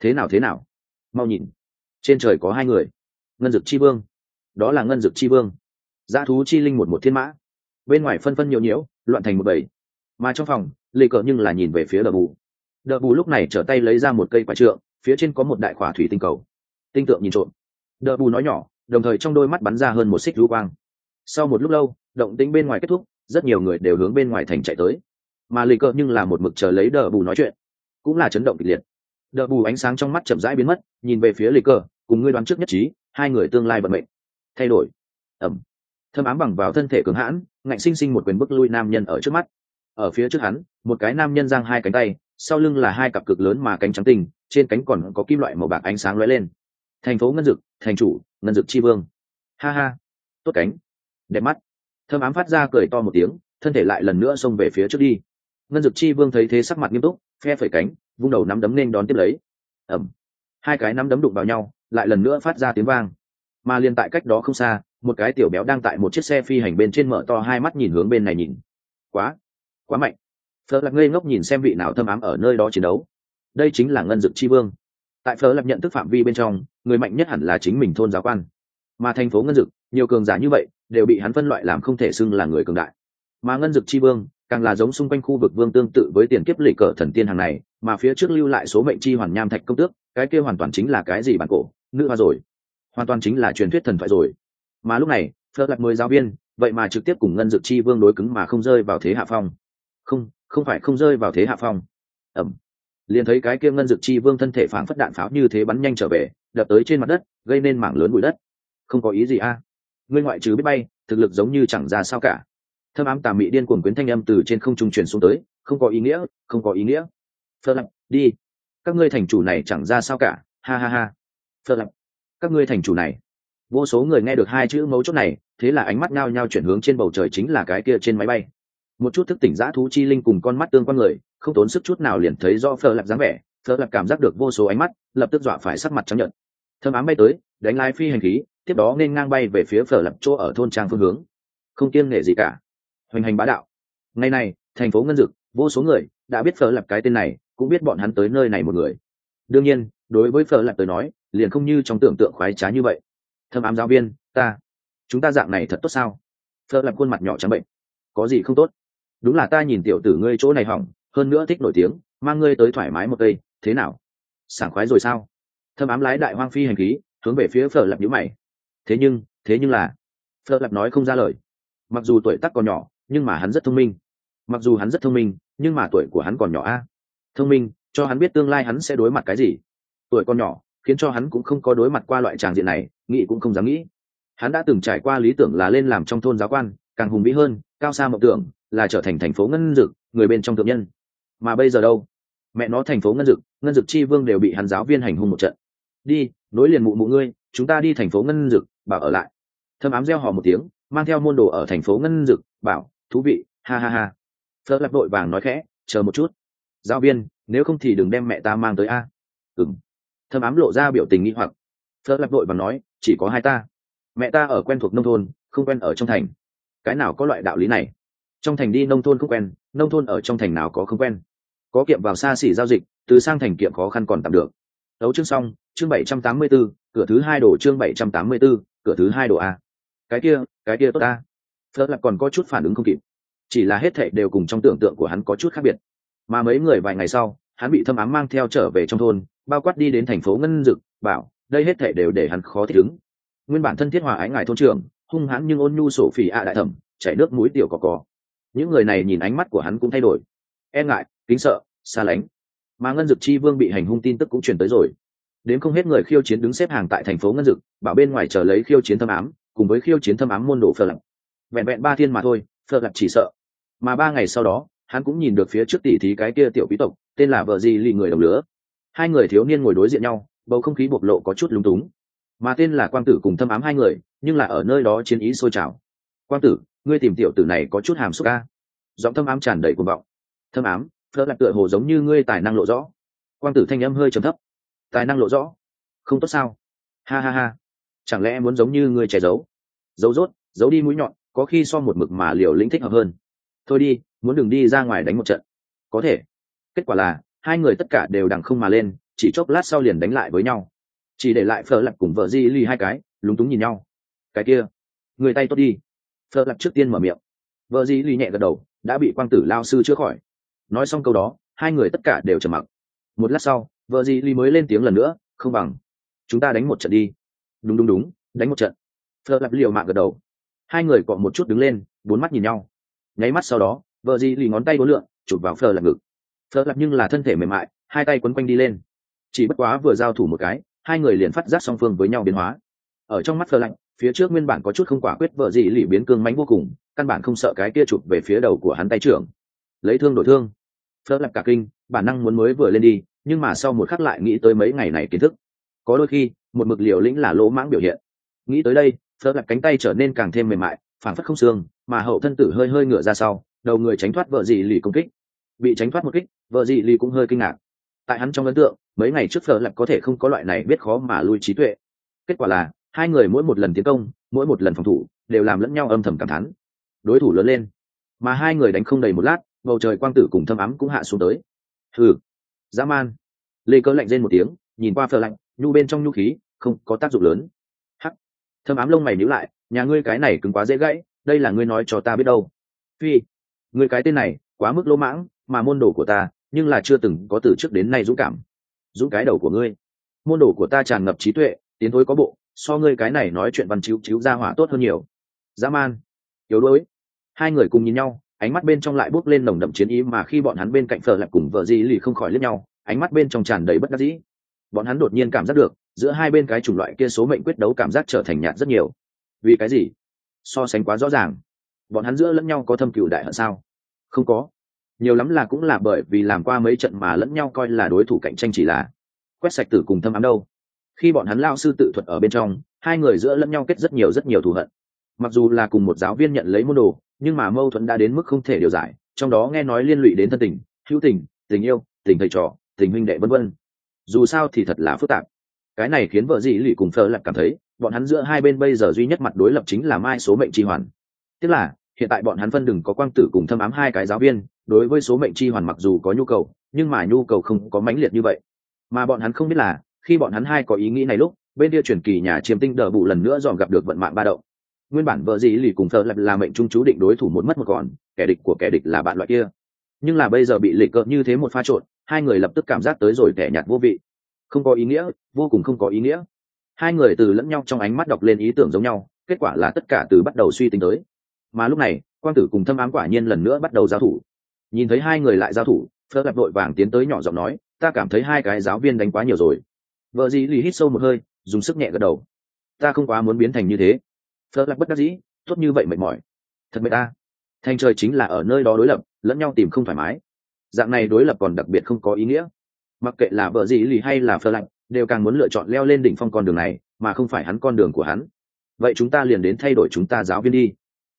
Thế nào thế nào? Mau nhìn. Trên trời có hai người. Ngân dực chi vương. Đó là ngân dực chi vương. Dã thú chi linh một một thiên mã. Bên ngoài phân phân nhiều nhiễu, loạn thành một bầy. Mà trong phòng, lê cờ nhưng là nhìn về phía đờ bù đờ bù lúc này trở tay lấy ra một cây quả trượng, phía trên có một đại khỏa thủy tinh cầu. Tinh tượng nhìn trộm. Đờ bù nói nhỏ, đồng thời trong đôi mắt bắn ra hơn một xích rú quang. Sau một lúc lâu, động tính bên ngoài kết thúc rất nhiều người đều hướng bên ngoài thành chạy tới. Mà lì cờ nhưng là một mực chờ lấy đờ bù nói chuyện cũng là chấn động kịch liệt. Đờ bù ánh sáng trong mắt chậm rãi biến mất nhìn về phía lì cờ cùng ngươi đoán trước nhất trí hai người tương lai vận mệnh. Thay đổi. Ẩm. Thâm ám bằng vào thân thể cường hãn ngạnh sinh sinh một quyền bức lui nam nhân ở trước mắt. Ở phía trước hắn một cái nam nhân giang hai cánh tay sau lưng là hai cặp cực lớn mà cánh trắng tình, trên cánh còn có kim loại màu bạc ánh sáng lóe lên. Thành phố ngân dực thành chủ ngân dực tri vương. Ha ha. Tốt cánh. Đẹp mắt. Thâm ám phát ra cười to một tiếng, thân thể lại lần nữa xông về phía trước đi. Ngân dực chi vương thấy thế sắc mặt nghiêm túc, phe phẩy cánh, vung đầu nắm đấm nên đón tiếp lấy. Ẩm. Hai cái nắm đấm đụng vào nhau, lại lần nữa phát ra tiếng vang. Mà liền tại cách đó không xa, một cái tiểu béo đang tại một chiếc xe phi hành bên trên mở to hai mắt nhìn hướng bên này nhìn. Quá quá mạnh. Phở lạc ngây ngốc nhìn xem vị nào thâm ám ở nơi đó chiến đấu. Đây chính là ngân dực chi vương. Tại phở lạc nhận thức phạm vi bên trong, người mạnh nhất hẳn là chính mình thôn giáo quan mà thành phố ngân dực, nhiều cường giả như vậy, đều bị hắn phân loại làm không thể xưng là người cường đại. Mà ngân dực chi vương, càng là giống xung quanh khu vực vương tương tự với tiền kiếp lì cờ thần tiên hàng này, mà phía trước lưu lại số mệnh chi hoàn nham thạch công tước, cái kia hoàn toàn chính là cái gì bản cổ? Nữ hoa rồi. Hoàn toàn chính là truyền thuyết thần thoại rồi. Mà lúc này phở lạc mười giáo viên, vậy mà trực tiếp cùng ngân dực chi vương đối cứng mà không rơi vào thế hạ phong. Không không phải không rơi vào thế hạ phong. Ẩm. Liền thấy cái kia ngân dực chi vương thân thể phản phất đạn pháo như thế bắn nhanh trở về, đập tới trên mặt đất, gây nên mảng lớn bụi đất không có ý gì a. À? ngươi ngoại trừ biết bay, thực lực giống như chẳng ra sao cả. Thơm ám tà mị điên cuồng quyến thanh âm từ trên không trung truyền xuống tới, không có ý nghĩa, không có ý nghĩa. Phơ lặp đi. Các ngươi thành chủ này chẳng ra sao cả, ha ha ha. Phơ lặp các ngươi thành chủ này. Vô số người nghe được hai chữ mấu chốt này, thế là ánh mắt ngao nhao chuyển hướng trên bầu trời chính là cái kia trên máy bay. Một chút thức tỉnh giã thú chi linh cùng con mắt tương quan người, không tốn sức chút nào liền thấy do phơ lặp dáng vẻ. Phơ lặp cảm giác được vô số ánh mắt, lập tức dọa phải sắc mặt trắng nhận thơm ám bay tới, đánh lái phi hành khí, tiếp đó nên ngang bay về phía phở lập chỗ ở thôn trang phương hướng. Không kiêng nghệ gì cả. Hoành hành bá đạo. Ngày này, thành phố ngân dực, vô số người đã biết phở lập cái tên này, cũng biết bọn hắn tới nơi này một người. Đương nhiên, đối với phở lập tới nói, liền không như trong tưởng tượng khoái trá như vậy. Thâm ám giáo viên, ta, chúng ta dạng này thật tốt sao? Phở lập khuôn mặt nhỏ trắng bệnh. Có gì không tốt? Đúng là ta nhìn tiểu tử ngươi chỗ này hỏng, hơn nữa thích nổi tiếng, mang ngươi tới thoải mái một cây, thế nào? Sảng khoái rồi sao? Thâm ám lái đại hoang phi hành khí, hướng về phía phở lập nhữ mày. Thế nhưng thế nhưng là, phở lập nói không ra lời. Mặc dù tuổi tác còn nhỏ, nhưng mà hắn rất thông minh. Mặc dù hắn rất thông minh, nhưng mà tuổi của hắn còn nhỏ a. Thông minh, cho hắn biết tương lai hắn sẽ đối mặt cái gì. Tuổi còn nhỏ, khiến cho hắn cũng không có đối mặt qua loại tràng diện này, nghĩ cũng không dám nghĩ. Hắn đã từng trải qua lý tưởng là lên làm trong thôn giáo quan, càng hùng vĩ hơn, cao xa mộng tưởng, là trở thành thành phố ngân dực, người bên trong thượng nhân. Mà bây giờ đâu? Mẹ nó thành phố ngân dực ngân dực chi vương đều bị hắn giáo viên hành hung một trận đi, nối liền mụ mụ ngươi, chúng ta đi thành phố ngân dực, bảo ở lại. Thâm ám gieo họ một tiếng, mang theo môn đồ ở thành phố ngân dực, bảo, thú vị, ha ha ha. Phớt lặp đội vàng nói khẽ, chờ một chút. Giáo viên, nếu không thì đừng đem mẹ ta mang tới a. Ừng thâm ám lộ ra biểu tình nghi hoặc. Phớt lặp đội vàng nói, chỉ có hai ta. Mẹ ta ở quen thuộc nông thôn, không quen ở trong thành. Cái nào có loại đạo lý này? Trong thành đi nông thôn không quen, nông thôn ở trong thành nào có không quen? Có kiệm vào xa xỉ giao dịch, từ sang thành kiệm khó khăn còn tạm được. Đấu chương xong chương 784, cửa thứ hai đồ chương 784, cửa thứ hai đồ a. Cái kia cái kia tốt ta phớt là còn có chút phản ứng không kịp. Chỉ là hết thảy đều cùng trong tưởng tượng của hắn có chút khác biệt. Mà mấy người vài ngày sau hắn bị thâm ám mang theo trở về trong thôn bao quát đi đến thành phố ngân dực bảo đây hết thảy đều để hắn khó thích ứng. Nguyên bản thân thiết hòa ái ngài thôn trưởng hung hãn nhưng ôn nhu sổ phỉ ạ đại thẩm chảy nước mũi tiểu cỏ cỏ những người này nhìn ánh mắt của hắn cũng thay đổi. E ngại kính sợ xa lánh. Mà ngân dực chi vương bị hành hung tin tức cũng truyền tới rồi đến không hết người khiêu chiến đứng xếp hàng tại thành phố ngân dực, bảo bên ngoài chờ lấy khiêu chiến thâm ám, cùng với khiêu chiến thâm ám môn đồ phờ lặng vẹn vẹn ba thiên mà thôi, phờ lặng chỉ sợ. Mà ba ngày sau đó, hắn cũng nhìn được phía trước tỷ thí cái kia tiểu quý tộc, tên là vợ di lì người đồng lứa. Hai người thiếu niên ngồi đối diện nhau, bầu không khí bộc lộ có chút lúng túng. Mà tên là quang tử cùng thâm ám hai người, nhưng là ở nơi đó chiến ý sôi trào. Quang tử, ngươi tìm tiểu tử này có chút hàm xúc ca giọng thâm ám tràn đầy cuồng vọng. Thâm ám phớt lại tựa hồ giống như ngươi tài năng lộ rõ. Quang tử thanh âm hơi trầm thấp tài năng lộ rõ. Không tốt sao? Ha ha ha. Chẳng lẽ muốn giống như người che giấu? Giấu rốt, giấu đi mũi nhọn, có khi so một mực mà liều lĩnh thích hợp hơn. Thôi đi, muốn đừng đi ra ngoài đánh một trận. Có thể. Kết quả là, hai người tất cả đều đằng không mà lên, chỉ chốc lát sau liền đánh lại với nhau. Chỉ để lại phở lặt cùng vợ di ly hai cái, lúng túng nhìn nhau. Cái kia. Người tay tốt đi. Phở lặt trước tiên mở miệng. Vợ di ly nhẹ gật đầu, đã bị quang tử lao sư chữa khỏi. Nói xong câu đó, hai người tất cả đều trầm mặc. Một lát sau vợ gì ly mới lên tiếng lần nữa, không bằng. Chúng ta đánh một trận đi. Đúng đúng đúng, đánh một trận. Phở lặp liều mạng gật đầu. Hai người cọ một chút đứng lên, bốn mắt nhìn nhau. Nháy mắt sau đó, vợ gì lì ngón tay bốn lượn chụp vào phờ lặp ngực. Phờ lặp nhưng là thân thể mềm mại, hai tay quấn quanh đi lên. Chỉ bất quá vừa giao thủ một cái, hai người liền phát giác song phương với nhau biến hóa. Ở trong mắt phờ lạnh phía trước nguyên bản có chút không quả quyết vợ gì lì biến cương mánh vô cùng, căn bản không sợ cái kia chụp về phía đầu của hắn tay trưởng. Lấy thương đổi thương. Phờ lạnh cả kinh, bản năng muốn mới vừa lên đi nhưng mà sau một khắc lại nghĩ tới mấy ngày này kiến thức. Có đôi khi, một mực liều lĩnh là lỗ mãng biểu hiện. Nghĩ tới đây phờ lạnh cánh tay trở nên càng thêm mềm mại phản phất không xương, mà hậu thân tử hơi hơi ngửa ra sau, đầu người tránh thoát vợ dị lì công kích. Bị tránh thoát một kích, vợ dị lì cũng hơi kinh ngạc. Tại hắn trong ấn tượng, mấy ngày trước phở lạch có thể không có loại này biết khó mà lui trí tuệ. Kết quả là, hai người mỗi một lần tiến công, mỗi một lần phòng thủ, đều làm lẫn nhau âm thầm cảm thán. Đối thủ lớn lên, mà hai người đánh không đầy một lát, bầu trời quang tử cùng thâm ám cũng hạ xuống tới. Thử dã man. Lê Cơ lạnh rên một tiếng, nhìn qua phở lạnh, nhu bên trong nhu khí, không có tác dụng lớn. Hắc. Thâm ám lông mày níu lại, nhà ngươi cái này cứng quá dễ gãy, đây là ngươi nói cho ta biết đâu. Phi. Ngươi cái tên này, quá mức lỗ mãng, mà môn đồ của ta, nhưng là chưa từng có từ trước đến nay dũng cảm. Dũng cái đầu của ngươi. Môn đồ của ta tràn ngập trí tuệ, tiến thối có bộ, so ngươi cái này nói chuyện văn chiếu chiếu ra hỏa tốt hơn nhiều. Dã man. Yếu đuối. Hai người cùng nhìn nhau ánh mắt bên trong lại bốc lên nồng đậm chiến ý mà khi bọn hắn bên cạnh phở lại cùng vợ di lì không khỏi lướt nhau, ánh mắt bên trong tràn đầy bất đắc dĩ. Bọn hắn đột nhiên cảm giác được, giữa hai bên cái chủng loại kia số mệnh quyết đấu cảm giác trở thành nhạt rất nhiều. Vì cái gì? So sánh quá rõ ràng. Bọn hắn giữa lẫn nhau có thâm cựu đại hận sao? Không có. Nhiều lắm là cũng là bởi vì làm qua mấy trận mà lẫn nhau coi là đối thủ cạnh tranh chỉ là quét sạch tử cùng thâm ám đâu. Khi bọn hắn lao sư tự thuật ở bên trong, hai người giữa lẫn nhau kết rất nhiều rất nhiều thù hận mặc dù là cùng một giáo viên nhận lấy môn đồ, nhưng mà mâu thuẫn đã đến mức không thể điều giải, trong đó nghe nói liên lụy đến thân tình, hữu tình tình yêu, tình thầy trò, tình huynh đệ vân vân. Dù sao thì thật là phức tạp. Cái này khiến vợ dĩ lì cùng phơ lạc cảm thấy, bọn hắn giữa hai bên bây giờ duy nhất mặt đối lập chính là mai số mệnh tri hoàn. Tức là, hiện tại bọn hắn phân đừng có quang tử cùng thâm ám hai cái giáo viên, đối với số mệnh chi hoàn mặc dù có nhu cầu, nhưng mà nhu cầu không có mãnh liệt như vậy. Mà bọn hắn không biết là, khi bọn hắn hai có ý nghĩ này lúc, bên kia truyền kỳ nhà chiêm tinh đờ bụ lần nữa dòm gặp được vận mạng ba động nguyên bản vợ dĩ lì cùng thợ lập là mệnh trung chú định đối thủ một mất một còn, kẻ địch của kẻ địch là bạn loại kia. Nhưng là bây giờ bị lịch cợt như thế một pha trộn, hai người lập tức cảm giác tới rồi tẻ nhạt vô vị. Không có ý nghĩa, vô cùng không có ý nghĩa. Hai người từ lẫn nhau trong ánh mắt đọc lên ý tưởng giống nhau, kết quả là tất cả từ bắt đầu suy tính tới. Mà lúc này, quang tử cùng thâm ám quả nhiên lần nữa bắt đầu giao thủ. Nhìn thấy hai người lại giao thủ phớt lạp đội vàng tiến tới nhỏ giọng nói, ta cảm thấy hai cái giáo viên đánh quá nhiều rồi. Vợ dĩ lì hít sâu một hơi, dùng sức nhẹ gật đầu. Ta không quá muốn biến thành như thế phớt lạc bất đắc dĩ tốt như vậy mệt mỏi. Thật mệt ta thành trời chính là ở nơi đó đối lập lẫn nhau tìm không thoải mái. Dạng này đối lập còn đặc biệt không có ý nghĩa. Mặc kệ là vợ dĩ lì hay là phớt lạnh, đều càng muốn lựa chọn leo lên đỉnh phong con đường này mà không phải hắn con đường của hắn. Vậy chúng ta liền đến thay đổi chúng ta giáo viên đi.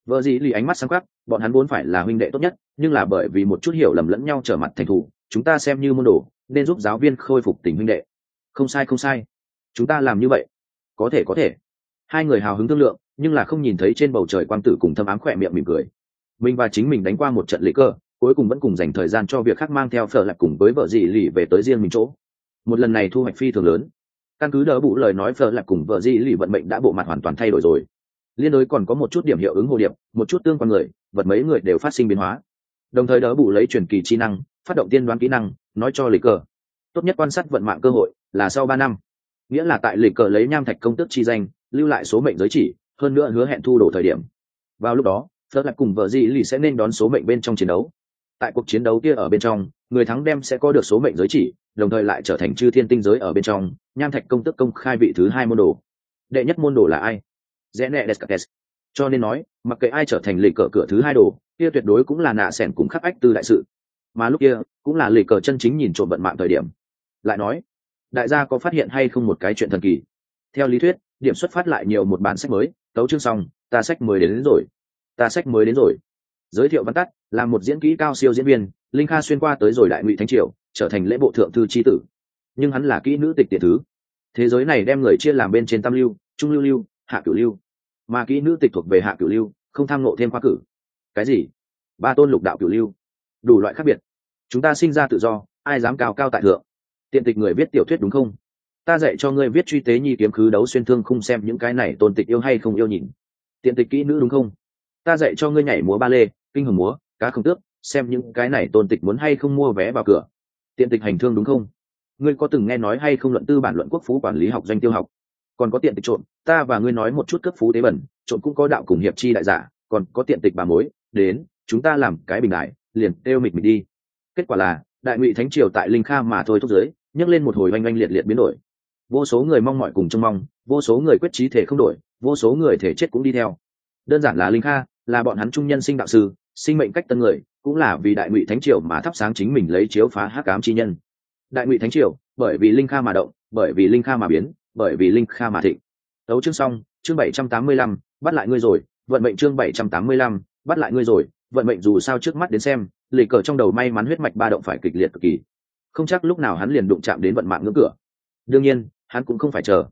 Vợ dĩ lì ánh mắt sáng khắc bọn hắn vốn phải là huynh đệ tốt nhất nhưng là bởi vì một chút hiểu lầm lẫn nhau trở mặt thành thủ chúng ta xem như môn đồ nên giúp giáo viên khôi phục tình huynh đệ. Không sai không sai. Chúng ta làm như vậy. Có thể có thể. Hai người hào hứng thương lượng nhưng là không nhìn thấy trên bầu trời quang tử cùng thâm ám khỏe miệng mỉm cười. Mình và chính mình đánh qua một trận lễ cơ, cuối cùng vẫn cùng dành thời gian cho việc khác mang theo phở lại cùng với vợ dị lì về tới riêng mình chỗ. Một lần này thu hoạch phi thường lớn. Căn cứ đỡ bụ lời nói phở lại cùng vợ dị lì vận mệnh đã bộ mặt hoàn toàn thay đổi rồi. Liên đối còn có một chút điểm hiệu ứng hồ điệp, một chút tương quan người, vật mấy người đều phát sinh biến hóa. Đồng thời đỡ bụ lấy truyền kỳ chi năng, phát động tiên đoán kỹ năng, nói cho lịch cờ. Tốt nhất quan sát vận mạng cơ hội là sau ba năm. Nghĩa là tại lịch cờ lấy nham thạch công tức chi danh, lưu lại số mệnh giới chỉ hơn nữa hứa hẹn thu đổ thời điểm. Vào lúc đó, phớt lạc cùng vợ dị lì sẽ nên đón số mệnh bên trong chiến đấu. Tại cuộc chiến đấu kia ở bên trong, người thắng đem sẽ có được số mệnh giới chỉ, đồng thời lại trở thành chư thiên tinh giới ở bên trong, nham thạch công tức công khai vị thứ hai môn đồ. Đệ nhất môn đồ là ai? Rẽ nẹ descartes. Cho nên nói, mặc kệ ai trở thành lì cờ cửa thứ hai đồ, kia tuyệt đối cũng là nạ sẻn cùng khắc ách tư đại sự. Mà lúc kia, cũng là lì cờ chân chính nhìn trộm vận mạng thời điểm. Lại nói, đại gia có phát hiện hay không một cái chuyện thần kỳ? Theo lý thuyết, điểm xuất phát lại nhiều một bản sách mới tấu chương xong ta sách mới đến, đến rồi. Ta sách mới đến rồi. Giới thiệu văn tắt là một diễn kỹ cao siêu diễn viên linh kha xuyên qua tới rồi đại ngụy thánh triều trở thành lễ bộ thượng thư tri tử. Nhưng hắn là kỹ nữ tịch tiệt thứ. Thế giới này đem người chia làm bên trên tam lưu trung lưu lưu hạ cửu lưu. Mà kỹ nữ tịch thuộc về hạ cửu lưu không tham nộ thêm khoa cử. Cái gì? Ba tôn lục đạo cửu lưu. Đủ loại khác biệt. Chúng ta sinh ra tự do ai dám cao cao tại thượng? Tiện tịch người viết tiểu thuyết đúng không? Ta dạy cho ngươi viết truy tế nhi kiếm khứ đấu xuyên thương không xem những cái này tôn tịch yêu hay không yêu nhìn. Tiện tịch kỹ nữ đúng không? Ta dạy cho ngươi nhảy múa ba lê, kinh hồng múa, cá không tước, xem những cái này tôn tịch muốn hay không mua vé vào cửa. Tiện tịch hành thương đúng không? Ngươi có từng nghe nói hay không luận tư bản luận quốc phú quản lý học doanh tiêu học? Còn có tiện tịch trộn ta và ngươi nói một chút cấp phú tế bẩn trộn cũng có đạo cùng hiệp chi đại giả, còn có tiện tịch bà mối, đến, chúng ta làm cái bình đại, liền kêu mịt mịt đi. Kết quả là, đại ngụy thánh triều tại linh kha mà thôi thúc giới, nhấc lên một hồi oanh oanh liệt liệt biến đổi vô số người mong mọi cùng trông mong, vô số người quyết trí thể không đổi, vô số người thể chết cũng đi theo. Đơn giản là linh kha, là bọn hắn trung nhân sinh đạo sư, sinh mệnh cách tân người, cũng là vì đại ngụy thánh triều mà thắp sáng chính mình lấy chiếu phá hắc ám chi nhân. Đại ngụy thánh triều, bởi vì linh kha mà động, bởi vì linh kha mà biến, bởi vì linh kha mà thịnh. Tấu chương xong, chương bảy trăm tám mươi lăm, bắt lại ngươi rồi, vận mệnh chương bảy trăm tám mươi lăm, bắt lại ngươi rồi, vận mệnh dù sao trước mắt đến xem lì cờ trong đầu may mắn huyết mạch ba động phải kịch liệt cực kỳ. Không chắc lúc nào hắn liền đụng chạm đến vận mạng ngưỡng cửa. Đương nhiên hắn cũng không phải chờ.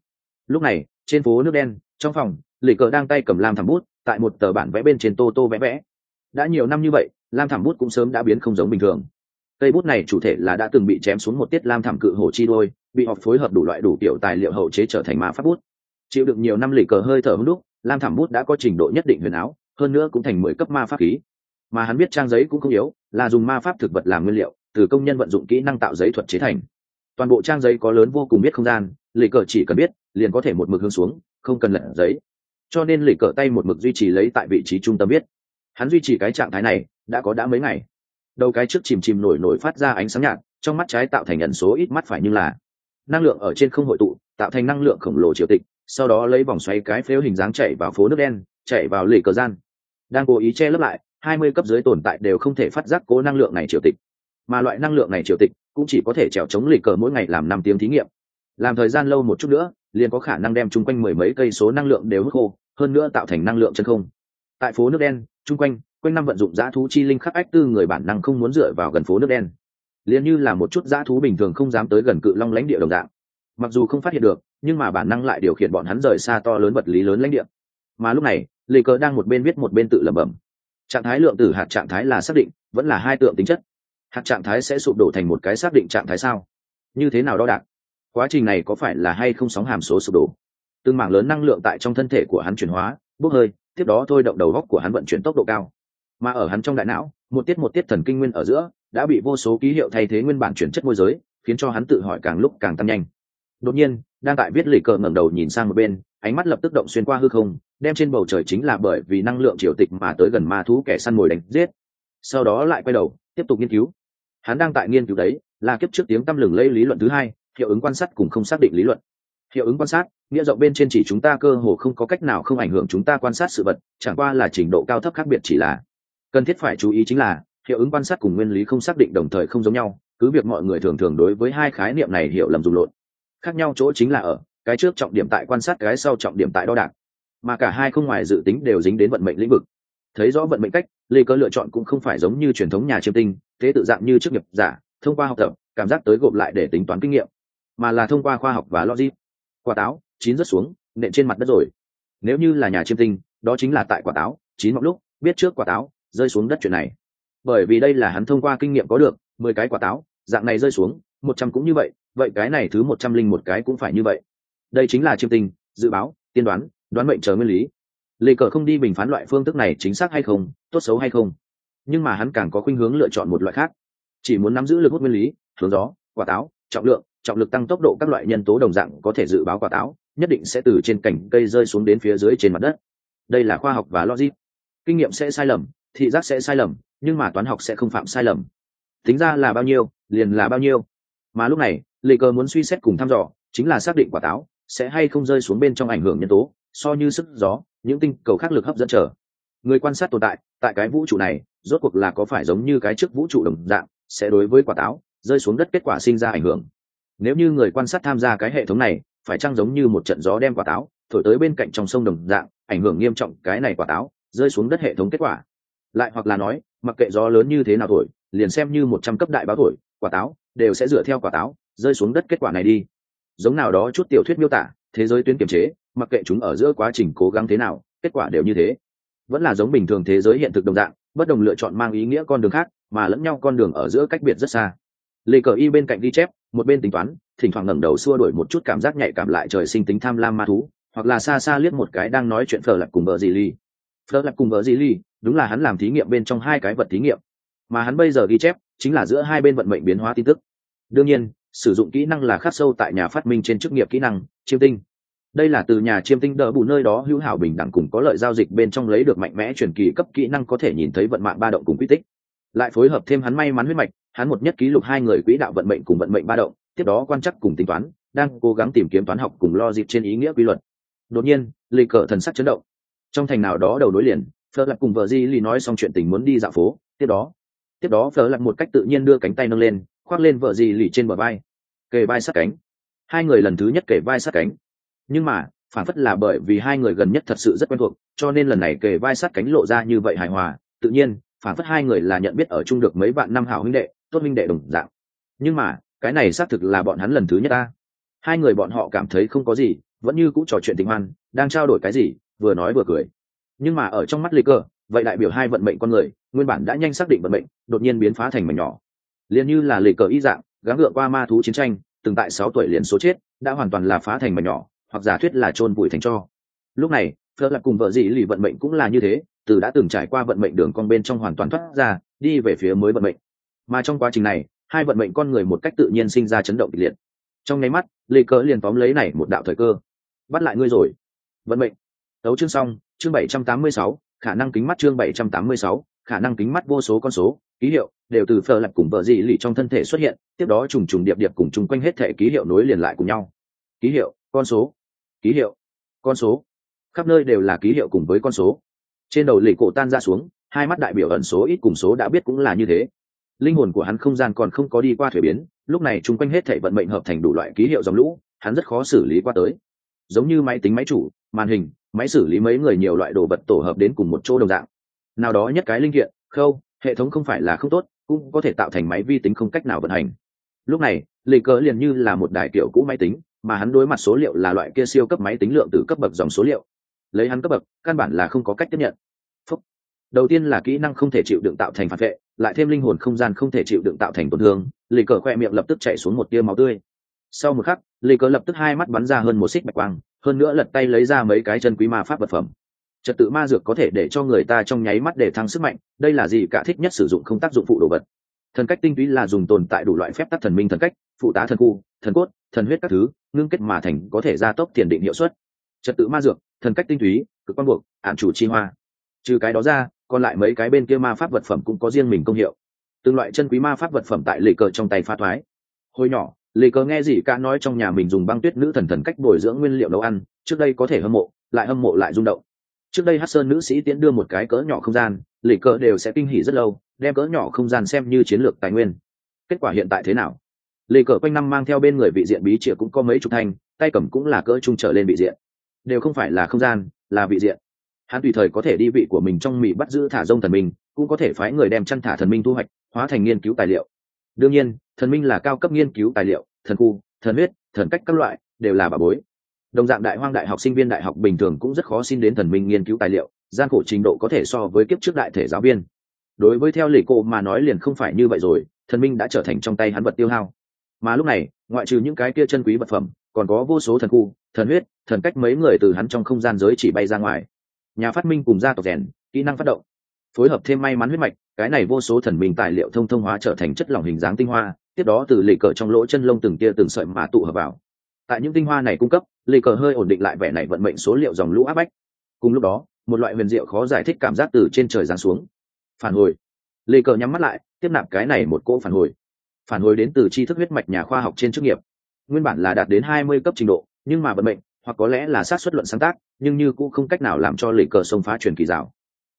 Lúc này, trên phố nước đen, trong phòng lì cờ đang tay cầm lam thảm bút, tại một tờ bản vẽ bên trên tô tô vẽ vẽ. Đã nhiều năm như vậy, lam thảm bút cũng sớm đã biến không giống bình thường. Cây bút này chủ thể là đã từng bị chém xuống một tiết lam thảm cự hồ chi đôi, bị họp phối hợp đủ loại đủ kiểu tài liệu hậu chế trở thành ma pháp bút. Chịu được nhiều năm lì cờ hơi thở hưng đúc, lam thảm bút đã có trình độ nhất định huyền áo, hơn nữa cũng thành mười cấp ma pháp khí. Mà hắn biết trang giấy cũng không yếu, là dùng ma pháp thực vật làm nguyên liệu, từ công nhân vận dụng kỹ năng tạo giấy thuật chế thành. Toàn bộ trang giấy có lớn vô cùng biết không gian lì cờ chỉ cần biết, liền có thể một mực hướng xuống, không cần lật giấy. Cho nên lì cờ tay một mực duy trì lấy tại vị trí trung tâm biết hắn duy trì cái trạng thái này, đã có đã mấy ngày. Đầu cái trước chìm chìm nổi nổi phát ra ánh sáng nhạt, trong mắt trái tạo thành nhận số ít mắt phải như là năng lượng ở trên không hội tụ, tạo thành năng lượng khổng lồ triều tịch, sau đó lấy vòng xoay cái phếu hình dáng chạy vào phố nước đen, chạy vào lì cờ gian. Đang cố ý che lấp lại, hai mươi cấp dưới tồn tại đều không thể phát giác cố năng lượng này triều tịch. Mà loại năng lượng này triều tịch cũng chỉ có thể trèo chống lì cờ mỗi ngày làm năm tiếng thí nghiệm làm thời gian lâu một chút nữa, liền có khả năng đem chung quanh mười mấy cây số năng lượng đều hút khô, hơn nữa tạo thành năng lượng chân không. Tại phố nước đen, chung quanh quanh năm vận dụng dã thú chi linh khắc ách tư người bản năng không muốn dựa vào gần phố nước đen. Liền như là một chút dã thú bình thường không dám tới gần cự long lãnh địa đồng dạng. Mặc dù không phát hiện được, nhưng mà bản năng lại điều khiển bọn hắn rời xa to lớn vật lý lớn lãnh địa. Mà lúc này lì cờ đang một bên viết một bên tự lẩm bẩm. Trạng thái lượng tử hạt trạng thái là xác định, vẫn là hai tượng tính chất. Hạt trạng thái sẽ sụp đổ thành một cái xác định trạng thái sao? Như thế nào đo đạc? Quá trình này có phải là hay không sóng hàm số sụp đổ? Từng mảng lớn năng lượng tại trong thân thể của hắn chuyển hóa, bốc hơi, tiếp đó thôi động đầu góc của hắn vận chuyển tốc độ cao. Mà ở hắn trong đại não, một tiết một tiết thần kinh nguyên ở giữa, đã bị vô số ký hiệu thay thế nguyên bản chuyển chất môi giới, khiến cho hắn tự hỏi càng lúc càng tăng nhanh. Đột nhiên, đang tại viết lì cờ ngẩng đầu nhìn sang một bên, ánh mắt lập tức động xuyên qua hư không, đem trên bầu trời chính là bởi vì năng lượng triều tịch mà tới gần ma thú kẻ săn mồi đánh giết. Sau đó lại quay đầu, tiếp tục nghiên cứu. Hắn đang tại nghiên cứu đấy, là kiếp trước tiếng tăm lừng lây lý luận thứ hai hiệu ứng quan sát cùng không xác định lý luận. Hiệu ứng quan sát, nghĩa rộng bên trên chỉ chúng ta cơ hồ không có cách nào không ảnh hưởng chúng ta quan sát sự vật, chẳng qua là trình độ cao thấp khác biệt chỉ là. Cần thiết phải chú ý chính là, hiệu ứng quan sát cùng nguyên lý không xác định đồng thời không giống nhau, cứ việc mọi người thường thường đối với hai khái niệm này hiểu lầm dùng lộn. Khác nhau chỗ chính là ở, cái trước trọng điểm tại quan sát, cái sau trọng điểm tại đo đạc. Mà cả hai không ngoài dự tính đều dính đến vận mệnh lĩnh vực. Thấy rõ vận mệnh cách, lê cơ lựa chọn cũng không phải giống như truyền thống nhà chiêm tinh, thế tự dạng như trước nghiệp giả, thông qua học tập, cảm giác tới gộp lại để tính toán kinh nghiệm mà là thông qua khoa học và logic. Quả táo, chín rớt xuống, nện trên mặt đất rồi. Nếu như là nhà chiêm tinh, đó chính là tại quả táo, chín mọc lúc, biết trước quả táo, rơi xuống đất chuyện này. Bởi vì đây là hắn thông qua kinh nghiệm có được, mười cái quả táo, dạng này rơi xuống, một trăm cũng như vậy vậy cái này thứ một trăm linh một cái cũng phải như vậy. Đây chính là chiêm tinh, dự báo, tiên đoán đoán mệnh chờ nguyên lý. Lê cờ không đi bình phán loại phương thức này chính xác hay không, tốt xấu hay không. Nhưng mà hắn càng có khuynh hướng lựa chọn một loại khác. Chỉ muốn nắm giữ lực hút nguyên lý, hướng gió, quả táo, trọng lượng trọng lực tăng tốc độ các loại nhân tố đồng dạng có thể dự báo quả táo, nhất định sẽ từ trên cành cây rơi xuống đến phía dưới trên mặt đất. Đây là khoa học và logic. Kinh nghiệm sẽ sai lầm, thị giác sẽ sai lầm, nhưng mà toán học sẽ không phạm sai lầm. Tính ra là bao nhiêu, liền là bao nhiêu. Mà lúc này, lê Cờ muốn suy xét cùng thăm dò, chính là xác định quả táo sẽ hay không rơi xuống bên trong ảnh hưởng nhân tố, so như sức gió, những tinh cầu khác lực hấp dẫn trở người quan sát tồn tại tại cái vũ trụ này, rốt cuộc là có phải giống như cái trước vũ trụ đồng dạng, sẽ đối với quả táo rơi xuống đất kết quả sinh ra ảnh hưởng? Nếu như người quan sát tham gia cái hệ thống này, phải chăng giống như một trận gió đem quả táo, thổi tới bên cạnh trong sông đồng dạng, ảnh hưởng nghiêm trọng cái này quả táo, rơi xuống đất hệ thống kết quả. Lại hoặc là nói, mặc kệ gió lớn như thế nào thổi, liền xem như một trăm cấp đại báo thổi, quả táo đều sẽ dựa theo quả táo, rơi xuống đất kết quả này đi. Giống nào đó chút tiểu thuyết miêu tả, thế giới tuyến kiềm chế, mặc kệ chúng ở giữa quá trình cố gắng thế nào, kết quả đều như thế. Vẫn là giống bình thường thế giới hiện thực đồng dạng, bất đồng lựa chọn mang ý nghĩa con đường khác, mà lẫn nhau con đường ở giữa cách biệt rất xa lê cờ y bên cạnh ghi chép, một bên tính toán, thỉnh thoảng ngẩng đầu xua đổi một chút cảm giác nhạy cảm lại trời sinh tính tham lam ma thú, hoặc là xa xa liếc một cái đang nói chuyện phở lạch cùng vợ dì ly phở lạch cùng vợ dì ly đúng là hắn làm thí nghiệm bên trong hai cái vật thí nghiệm. Mà hắn bây giờ ghi chép, chính là giữa hai bên vận mệnh biến hóa tin tức. Đương nhiên, sử dụng kỹ năng là khắc sâu tại nhà phát minh trên chức nghiệp kỹ năng, chiêm tinh. Đây là từ nhà chiêm tinh đỡ bù nơi đó hữu hảo bình đẳng cùng có lợi giao dịch bên trong lấy được mạnh mẽ truyền kỳ cấp kỹ năng có thể nhìn thấy vận mạng ba động cùng quy tích. Lại phối hợp thêm hắn may mắn huyết mạch hắn một nhất ký lục hai người quỹ đạo vận mệnh cùng vận mệnh ba động, tiếp đó quan chắc cùng tính toán, đang cố gắng tìm kiếm toán học cùng lo dịp trên ý nghĩa quy luật. Đột nhiên lì cờ thần sắc chấn động. Trong thành nào đó đầu đối liền, phở lặt cùng vợ di lì nói xong chuyện tình muốn đi dạo phố, tiếp đó tiếp đó phở lặt một cách tự nhiên đưa cánh tay nâng lên, khoác lên vợ di lì trên bờ vai. Kề vai sát cánh. Hai người lần thứ nhất kề vai sát cánh. Nhưng mà, phản phất là bởi vì hai người gần nhất thật sự rất quen thuộc, cho nên lần này kề vai sát cánh lộ ra như vậy hài hòa. Tự nhiên, phản phất hai người là nhận biết ở chung được mấy bạn năm hảo huynh đệ tốt Minh đệ đồng dạng. Nhưng mà, cái này xác thực là bọn hắn lần thứ nhất ta. Hai người bọn họ cảm thấy không có gì, vẫn như cũng trò chuyện tình hoan, đang trao đổi cái gì, vừa nói vừa cười. Nhưng mà ở trong mắt lê cơ, vậy đại biểu hai vận mệnh con người, nguyên bản đã nhanh xác định vận mệnh, đột nhiên biến phá thành mảnh nhỏ. Liền như là lê cờ y dạng, gắng ngựa qua ma thú chiến tranh, từng tại sáu tuổi liền số chết, đã hoàn toàn là phá thành mảnh nhỏ, hoặc giả thuyết là chôn bụi thành cho. Lúc này phớt lạc cùng vợ dị lì vận mệnh cũng là như thế, từ đã từng trải qua vận mệnh đường con bên trong hoàn toàn thoát ra, đi về phía mới vận mệnh mà trong quá trình này, hai vận mệnh con người một cách tự nhiên sinh ra chấn động kịch liệt. Trong nháy mắt, lê cớ liền tóm lấy này một đạo thời cơ. Bắt lại ngươi rồi. Vận mệnh. Đấu chương xong, chương bảy trăm tám mươi sáu, khả năng kính mắt chương bảy trăm tám mươi sáu, khả năng kính mắt vô số con số, ký hiệu, đều từ phờ lạch cùng vợ dị lì trong thân thể xuất hiện, tiếp đó trùng trùng điệp điệp cùng chung quanh hết thể ký hiệu nối liền lại cùng nhau. Ký hiệu, con số. Ký hiệu, con số. Khắp nơi đều là ký hiệu cùng với con số. Trên đầu lì cổ tan ra xuống, hai mắt đại biểu ẩn số ít cùng số đã biết cũng là như thế linh hồn của hắn không gian còn không có đi qua thuế biến, lúc này chung quanh hết thể vận mệnh hợp thành đủ loại ký hiệu dòng lũ, hắn rất khó xử lý qua tới. Giống như máy tính máy chủ, màn hình, máy xử lý mấy người nhiều loại đồ vật tổ hợp đến cùng một chỗ đồng dạng. Nào đó nhất cái linh kiện, khâu, hệ thống không phải là không tốt, cũng có thể tạo thành máy vi tính không cách nào vận hành. Lúc này lì cờ liền như là một đài kiểu cũ máy tính, mà hắn đối mặt số liệu là loại kia siêu cấp máy tính lượng từ cấp bậc dòng số liệu. Lấy hắn cấp bậc, căn bản là không có cách tiếp nhận. Phúc. đầu tiên là kỹ năng không thể chịu đựng tạo thành phản vệ lại thêm linh hồn không gian không thể chịu đựng tạo thành tổn thương, lì cờ khoe miệng lập tức chạy xuống một tia máu tươi. Sau một khắc, lì cờ lập tức hai mắt bắn ra hơn một xích bạch quang, hơn nữa lật tay lấy ra mấy cái chân quý ma pháp vật phẩm. Trật tự ma dược có thể để cho người ta trong nháy mắt để thăng sức mạnh, đây là gì cả thích nhất sử dụng không tác dụng phụ đồ vật. Thần cách tinh túy là dùng tồn tại đủ loại phép tắc thần minh thần cách, phụ tá thần khu, thần cốt, thần huyết các thứ, ngưng kết mà thành có thể gia tốc tiền định hiệu suất. Trật tự ma dược, thần cách tinh túy, cực quan buộc ạn chủ chi hoa. Trừ cái đó ra còn lại mấy cái bên kia ma pháp vật phẩm cũng có riêng mình công hiệu. Từng loại chân quý ma pháp vật phẩm tại lệ cờ trong tay pha thoái. Hồi nhỏ lệ cờ nghe gì cả nói trong nhà mình dùng băng tuyết nữ thần thần cách bồi dưỡng nguyên liệu nấu ăn, trước đây có thể hâm mộ, lại hâm mộ lại rung động. Trước đây hát sơn nữ sĩ tiến đưa một cái cỡ nhỏ không gian lệ cờ đều sẽ kinh hỉ rất lâu, đem cỡ nhỏ không gian xem như chiến lược tài nguyên. Kết quả hiện tại thế nào? Lệ cờ quanh năm mang theo bên người vị diện bí trịa cũng có mấy chục thanh, tay cầm cũng là cỡ trung trở lên vị diện. Đều không phải là không gian, là vị diện hắn tùy thời có thể đi vị của mình trong mỹ bắt giữ thả rông thần minh, cũng có thể phái người đem chăn thả thần minh thu hoạch, hóa thành nghiên cứu tài liệu. Đương nhiên, thần minh là cao cấp nghiên cứu tài liệu, thần khu, thần huyết, thần cách các loại, đều là bà bối. Đồng dạng đại hoang đại học sinh viên đại học bình thường cũng rất khó xin đến thần minh nghiên cứu tài liệu, gian khổ trình độ có thể so với kiếp trước đại thể giáo viên. Đối với theo lệ cô mà nói liền không phải như vậy rồi, thần minh đã trở thành trong tay hắn vật tiêu hao. Mà lúc này, ngoại trừ những cái kia chân quý vật phẩm, còn có vô số thần khu, thần huyết, thần cách mấy người từ hắn trong không gian giới chỉ bay ra ngoài nhà phát minh cùng gia tộc rèn, kỹ năng phát động, phối hợp thêm may mắn huyết mạch, cái này vô số thần minh tài liệu thông thông hóa trở thành chất lỏng hình dáng tinh hoa, tiếp đó từ lì cờ trong lỗ chân lông từng tia từng sợi mà tụ hợp vào. Tại những tinh hoa này cung cấp, lì cờ hơi ổn định lại vẻ này vận mệnh số liệu dòng lũ áp bách. Cùng lúc đó, một loại huyền diệu khó giải thích cảm giác từ trên trời giáng xuống. Phản hồi. Lì cờ nhắm mắt lại, tiếp nạp cái này một cỗ phản hồi. Phản hồi đến từ tri thức huyết mạch nhà khoa học trên chức nghiệp. Nguyên bản là đạt đến hai mươi cấp trình độ, nhưng mà vận mệnh hoặc có lẽ là sát xuất luận sáng tác, nhưng như cũng không cách nào làm cho lì cờ sông phá truyền kỳ rào.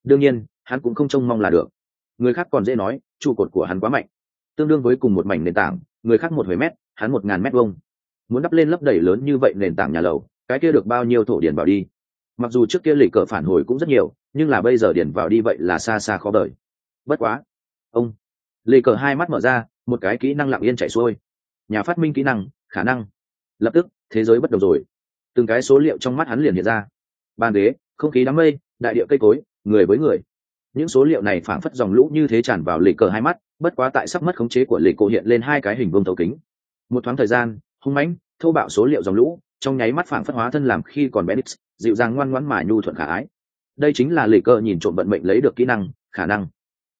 Đương nhiên, hắn cũng không trông mong là được. Người khác còn dễ nói, trụ cột của hắn quá mạnh. Tương đương với cùng một mảnh nền tảng, người khác một mươi mét, hắn một ngàn mét vông muốn đắp lên lấp đầy lớn như vậy nền tảng nhà lầu, cái kia được bao nhiêu thổ điển vào đi? Mặc dù trước kia lì cờ phản hồi cũng rất nhiều, nhưng là bây giờ điển vào đi vậy là xa xa khó đợi bất quá, ông lì cờ hai mắt mở ra, một cái kỹ năng lặng yên chạy xuôi. Nhà phát minh kỹ năng, khả năng. Lập tức, thế giới bất đồng rồi từng cái số liệu trong mắt hắn liền hiện ra. Bàn ghế, không khí đám mây, đại địa cây cối, người với người. Những số liệu này phảng phất dòng lũ như thế tràn vào lịch cờ hai mắt, bất quá tại sắp mất khống chế của lịch cổ hiện lên hai cái hình vương thấu kính. Một thoáng thời gian, hung mãnh, thô bạo số liệu dòng lũ, trong nháy mắt phảng phất hóa thân làm khi còn bé nix, dịu dàng ngoan ngoãn mà nhu thuận khả ái. Đây chính là lịch cờ nhìn trộm vận mệnh lấy được kỹ năng, khả năng.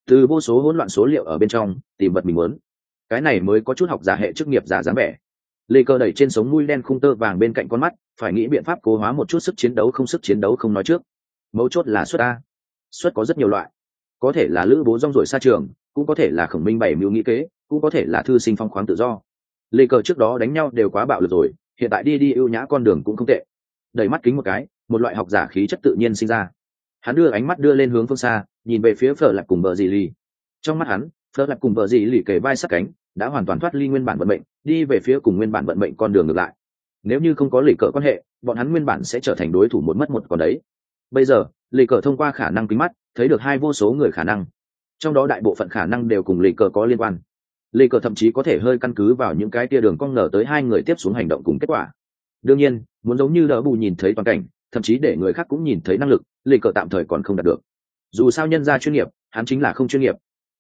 Từ vô số hỗn loạn số liệu ở bên trong, tìm vật mình muốn. Cái này mới có chút học giả hệ chức nghiệp giả dáng vẻ lê cơ đẩy trên sống mũi đen khung tơ vàng bên cạnh con mắt, phải nghĩ biện pháp cố hóa một chút sức chiến đấu không sức chiến đấu không nói trước. Mấu chốt là suất a. Suất có rất nhiều loại. Có thể là lữ bố rong rổi xa trường, cũng có thể là khổng minh bảy mưu nghĩ kế, cũng có thể là thư sinh phong khoáng tự do. Lê cờ trước đó đánh nhau đều quá bạo lực rồi, hiện tại đi đi ưu nhã con đường cũng không tệ. Đẩy mắt kính một cái, một loại học giả khí chất tự nhiên sinh ra. Hắn đưa ánh mắt đưa lên hướng phương xa, nhìn về phía phở lạc cùng bờ dì Lì. trong mắt hắn, phở lạc cùng bờ dì lì kề vai sát cánh đã hoàn toàn thoát ly nguyên bản vận mệnh, đi về phía cùng nguyên bản vận mệnh con đường ngược lại. Nếu như không có lì cờ quan hệ, bọn hắn nguyên bản sẽ trở thành đối thủ một mất một còn đấy. Bây giờ, lì cờ thông qua khả năng kính mắt, thấy được hai vô số người khả năng. Trong đó đại bộ phận khả năng đều cùng lì cờ có liên quan. Lì cờ thậm chí có thể hơi căn cứ vào những cái tia đường cong ngờ tới hai người tiếp xuống hành động cùng kết quả. Đương nhiên, muốn giống như đỡ bù nhìn thấy toàn cảnh, thậm chí để người khác cũng nhìn thấy năng lực, lì cờ tạm thời còn không đạt được. Dù sao nhân ra chuyên nghiệp, hắn chính là không chuyên nghiệp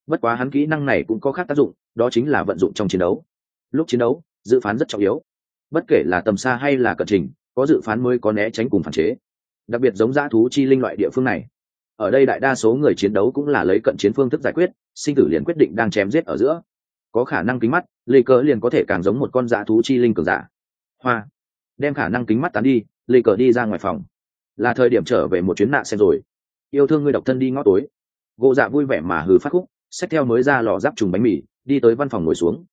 bất quá hắn kỹ năng này cũng có khác tác dụng, đó chính là vận dụng trong chiến đấu. Lúc chiến đấu, dự phán rất trọng yếu. Bất kể là tầm xa hay là cận trình, có dự phán mới có né tránh cùng phản chế. Đặc biệt giống dã thú chi linh loại địa phương này. Ở đây đại đa số người chiến đấu cũng là lấy cận chiến phương thức giải quyết, sinh tử liền quyết định đang chém giết ở giữa. Có khả năng kính mắt, lê cờ liền có thể càng giống một con dã thú chi linh cường giả. Hoa. Đem khả năng kính mắt tán đi, lê cờ đi ra ngoài phòng. Là thời điểm trở về một chuyến nạn xem rồi. Yêu thương người độc thân đi ngõ tối. Gộ dạ vui vẻ mà hừ phát khúc xách theo mới ra lò giáp trùng bánh mì, đi tới văn phòng ngồi xuống.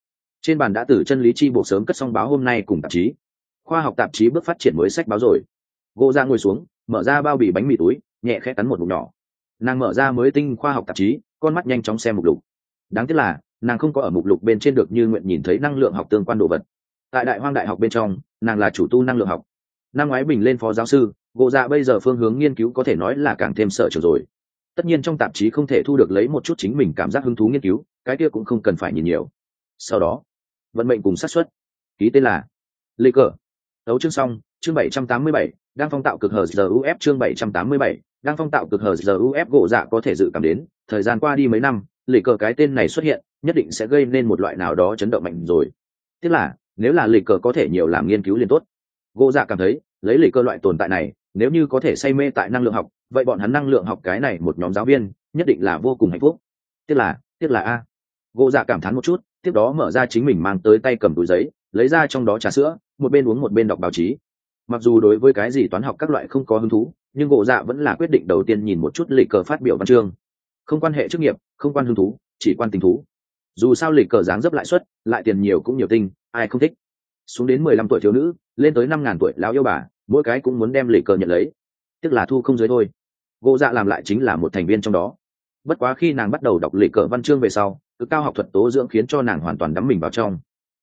Trên bàn đã từ chân lý chi bộ sớm cất xong báo hôm nay cùng tạp chí. Khoa học tạp chí bước phát triển mới sách báo rồi. Gỗ ra ngồi xuống, mở ra bao bì bánh mì túi, nhẹ khẽ cắn một mục nhỏ. Nàng mở ra mới tinh khoa học tạp chí, con mắt nhanh chóng xem mục lục. Đáng tiếc là, nàng không có ở mục lục bên trên được như nguyện nhìn thấy năng lượng học tương quan đồ vật. Tại đại hoang đại học bên trong, nàng là chủ tu năng lượng học. Năm ngoái bình lên phó giáo sư gộ dạ bây giờ phương hướng nghiên cứu có thể nói là càng thêm sợ trường rồi tất nhiên trong tạp chí không thể thu được lấy một chút chính mình cảm giác hứng thú nghiên cứu, cái kia cũng không cần phải nhìn nhiều. Sau đó, vận mệnh cùng sát xuất ký tên là lê cờ. Đấu chương xong, chương bảy trăm tám mươi bảy, đang phong tạo cực hờ giờ uf chương bảy trăm tám mươi bảy, đang phong tạo cực hờ giờ uf gỗ dạ có thể dự cảm đến, thời gian qua đi mấy năm, lê cờ cái tên này xuất hiện, nhất định sẽ gây nên một loại nào đó chấn động mạnh rồi. Tức là, nếu là lịch cờ có thể nhiều làm nghiên cứu liền tốt. Gỗ dạ cảm thấy, lấy lịch cờ loại tồn tại này, nếu như có thể say mê tại năng lượng học vậy bọn hắn năng lượng học cái này một nhóm giáo viên, nhất định là vô cùng hạnh phúc. Tiếc là tiếc là a. Gỗ dạ cảm thán một chút, tiếp đó mở ra chính mình mang tới tay cầm túi giấy, lấy ra trong đó trà sữa, một bên uống một bên đọc báo chí. Mặc dù đối với cái gì toán học các loại không có hứng thú, nhưng gỗ dạ vẫn là quyết định đầu tiên nhìn một chút lịch cờ phát biểu văn chương. Không quan hệ chức nghiệp, không quan hứng thú, chỉ quan tình thú. Dù sao lịch cờ dáng dấp lãi suất lại tiền nhiều cũng nhiều tinh, ai không thích. Xuống đến mười lăm tuổi thiếu nữ, lên tới năm ngàn tuổi lão yêu bà, mỗi cái cũng muốn đem lịch cờ nhận lấy. Tức là thu không dưới thôi gỗ dạ làm lại chính là một thành viên trong đó. Bất quá khi nàng bắt đầu đọc Lệ cờ văn chương về sau cực cao học thuật tố dưỡng khiến cho nàng hoàn toàn đắm mình vào trong.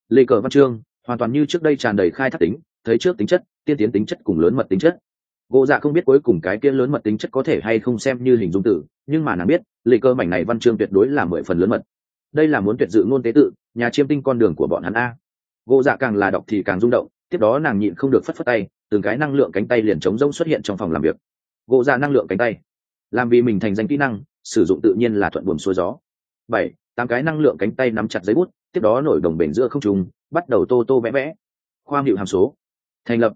Lệ cờ văn chương, hoàn toàn như trước đây tràn đầy khai thác tính, thấy trước tính chất, tiên tiến tính chất cùng lớn mật tính chất. Gỗ dạ không biết cuối cùng cái kia lớn mật tính chất có thể hay không xem như hình dung tử, nhưng mà nàng biết, lệ cơ mảnh này văn chương tuyệt đối là mười phần lớn mật. Đây là muốn tuyệt dự ngôn tế tự, nhà chiêm tinh con đường của bọn hắn a. Gỗ dạ càng là đọc thì càng rung động, tiếp đó nàng nhịn không được phất phất tay, từng cái năng lượng cánh tay liền trống rông xuất hiện trong phòng làm việc gỗ ra năng lượng cánh tay. Làm vì mình thành danh kỹ năng, sử dụng tự nhiên là thuận buồm xuôi gió. Bảy, tám cái năng lượng cánh tay nắm chặt giấy bút, tiếp đó nổi đồng bể giữa không trùng bắt đầu tô tô vẽ vẽ. Khoa hiệu hàm số. Thành lập.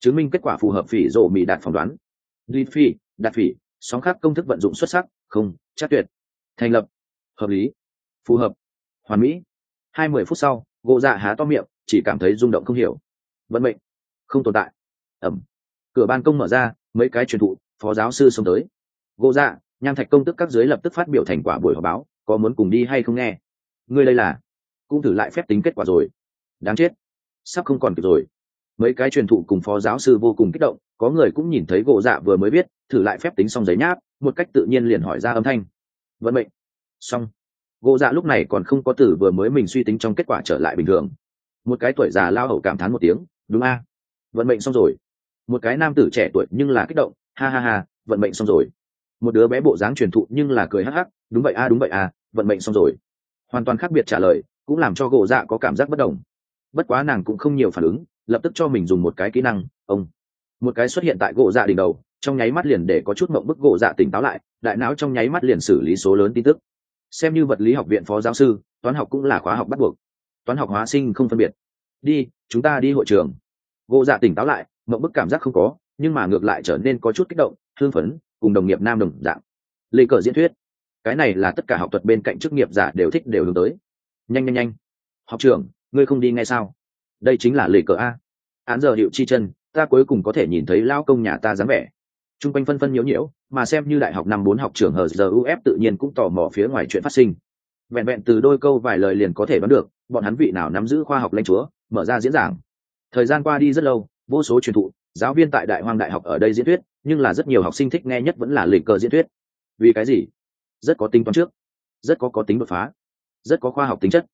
Chứng minh kết quả phù hợp phỉ rộ mỹ đạt phỏng đoán. Duy phi đạt phỉ, sóng khác công thức vận dụng xuất sắc, không, chắc tuyệt. Thành lập. Hợp lý. Phù hợp. Hoàn mỹ. Hai mươi phút sau, gỗ dạ há to miệng, chỉ cảm thấy rung động không hiểu. Vận mệnh. Không tồn tại. Ẩm. Cửa ban công mở ra, mấy cái truyền thụ phó giáo sư xông tới. Gỗ dạ nham thạch công tức các dưới lập tức phát biểu thành quả buổi họp báo, có muốn cùng đi hay không nghe? Ngươi đây là? Cũng thử lại phép tính kết quả rồi. Đáng chết. Sắp không còn kịp rồi. Mấy cái truyền thụ cùng phó giáo sư vô cùng kích động, có người cũng nhìn thấy gỗ dạ vừa mới biết, thử lại phép tính xong giấy nháp, một cách tự nhiên liền hỏi ra âm thanh. Vận mệnh. Xong. Gỗ dạ lúc này còn không có tử vừa mới mình suy tính trong kết quả trở lại bình thường. Một cái tuổi già lao hậu cảm thán một tiếng, đúng a. Vận mệnh xong rồi. Một cái nam tử trẻ tuổi nhưng là kích động ha ha ha, vận mệnh xong rồi. Một đứa bé bộ dáng truyền thụ nhưng là cười hắc hắc, đúng vậy a, đúng vậy a, vận mệnh xong rồi. Hoàn toàn khác biệt trả lời, cũng làm cho gỗ dạ có cảm giác bất đồng. Bất quá nàng cũng không nhiều phản ứng, lập tức cho mình dùng một cái kỹ năng, ông. Một cái xuất hiện tại gỗ dạ đỉnh đầu, trong nháy mắt liền để có chút mộng bức gỗ dạ tỉnh táo lại, đại não trong nháy mắt liền xử lý số lớn tin tức. Xem như vật lý học viện phó giáo sư, toán học cũng là khóa học bắt buộc. Toán học hóa sinh không phân biệt. Đi, chúng ta đi hội trường. Gỗ dạ tỉnh táo lại, mộng bức cảm giác không có nhưng mà ngược lại trở nên có chút kích động thương phấn, cùng đồng nghiệp nam đồng dạng. Lê cờ diễn thuyết, cái này là tất cả học thuật bên cạnh chức nghiệp giả đều thích đều hướng tới. Nhanh nhanh nhanh. Học trưởng, ngươi không đi ngay sao? Đây chính là lề cờ a. Án giờ hiệu chi chân, ta cuối cùng có thể nhìn thấy lao công nhà ta dáng vẻ. T r u n g quanh phân phân nhiễu nhiễu, mà xem như đại học năm bốn học trường hờ giờ uf tự nhiên cũng tò mò phía ngoài chuyện phát sinh. Vẹn vẹn từ đôi câu vài lời liền có thể đoán được, bọn hắn vị nào nắm giữ khoa học lanh chúa, mở ra diễn giảng. Thời gian qua đi rất lâu, vô số truyền thụ giáo viên tại đại hoang đại học ở đây diễn thuyết, nhưng là rất nhiều học sinh thích nghe nhất vẫn là lịch cờ diễn thuyết. Vì cái gì? Rất có tính toán trước, rất có có tính đột phá, rất có khoa học tính chất.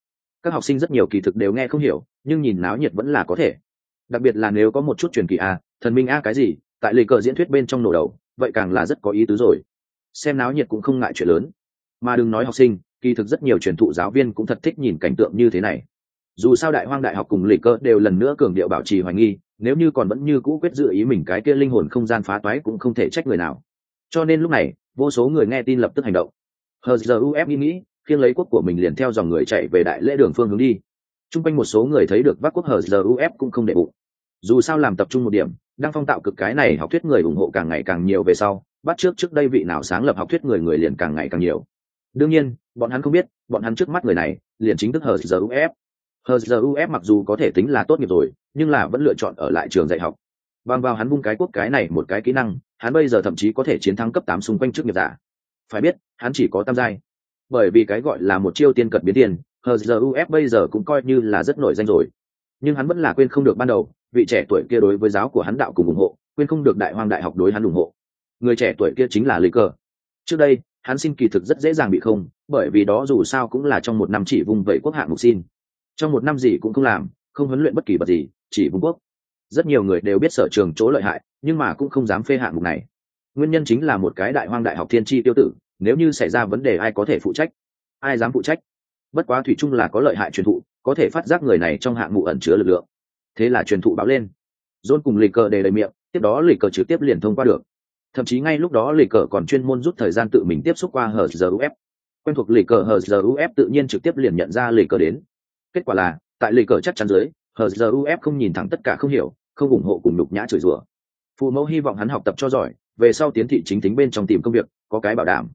Các học sinh rất nhiều kỳ thực đều nghe không hiểu, nhưng nhìn náo nhiệt vẫn là có thể. Đặc biệt là nếu có một chút truyền kỳ a, thần minh a cái gì, tại lịch cờ diễn thuyết bên trong nổ đầu, vậy càng là rất có ý tứ rồi. Xem náo nhiệt cũng không ngại chuyện lớn. Mà đừng nói học sinh, kỳ thực rất nhiều truyền thụ giáo viên cũng thật thích nhìn cảnh tượng như thế này. Dù sao đại hoang đại học cùng lịch cơ đều lần nữa cường điệu bảo trì hoài nghi nếu như còn vẫn như cũ quyết dự ý mình cái kia linh hồn không gian phá toái cũng không thể trách người nào. Cho nên lúc này, vô số người nghe tin lập tức hành động. Hờ giờ uf nghĩ nghĩ, khiêng lấy quốc của mình liền theo dòng người chạy về đại lễ đường phương hướng đi. T r u n g quanh một số người thấy được vác quốc hờ giờ uf cũng không để bụng. Dù sao làm tập trung một điểm, đang phong tạo cực cái này học thuyết người ủng hộ càng ngày càng nhiều về sau, bắt trước trước đây vị nào sáng lập học thuyết người người liền càng ngày càng nhiều. Đương nhiên, bọn hắn không biết, bọn hắn trước mắt người này, liền chính thức hờ giờ uf hờ giờ uf mặc dù có thể tính là tốt nghiệp rồi nhưng là vẫn lựa chọn ở lại trường dạy học. Bằng vào hắn vung cái quốc cái này một cái kỹ năng, hắn bây giờ thậm chí có thể chiến thắng cấp tám xung quanh trước nghiệp giả. Phải biết, hắn chỉ có tam giai. Bởi vì cái gọi là một chiêu tiên cật biến tiền hờ giờ uf bây giờ cũng coi như là rất nổi danh rồi. Nhưng hắn vẫn là quên không được ban đầu, vị trẻ tuổi kia đối với giáo của hắn đạo cùng ủng hộ, quên không được đại hoàng đại học đối hắn ủng hộ. Người trẻ tuổi kia chính là lý cờ trước đây, hắn xin kỳ thực rất dễ dàng bị không, bởi vì đó dù sao cũng là trong một năm chỉ vùng vẫy quốc hạng mục xin. Trong một năm gì cũng không làm không huấn luyện bất kỳ vật gì, chỉ vùng quốc. Rất nhiều người đều biết sở trường chỗ lợi hại, nhưng mà cũng không dám phê hạng mục này. Nguyên nhân chính là một cái đại hoang đại học thiên tri tiêu tử, nếu như xảy ra vấn đề ai có thể phụ trách? Ai dám phụ trách? Bất quá thủy chung là có lợi hại truyền thụ, có thể phát giác người này trong hạng mục ẩn chứa lực lượng. Thế là truyền thụ báo lên. Dôn cùng lì cờ đề đầy miệng, tiếp đó lì cờ trực tiếp liền thông qua được. Thậm chí ngay lúc đó lì cờ còn chuyên môn rút thời gian tự mình tiếp xúc qua hờ giờ uf quen thuộc lì cờ hờ giờ uf tự nhiên trực tiếp liền nhận ra lì cờ đến. Kết quả là tại lì cờ chắc chắn dưới hờ giờ uf không nhìn thẳng tất cả không hiểu, không ủng hộ cùng nhục nhã chửi rủa. Phụ mẫu hy vọng hắn học tập cho giỏi, về sau tiến thị chính tính bên trong tìm công việc, có cái bảo đảm.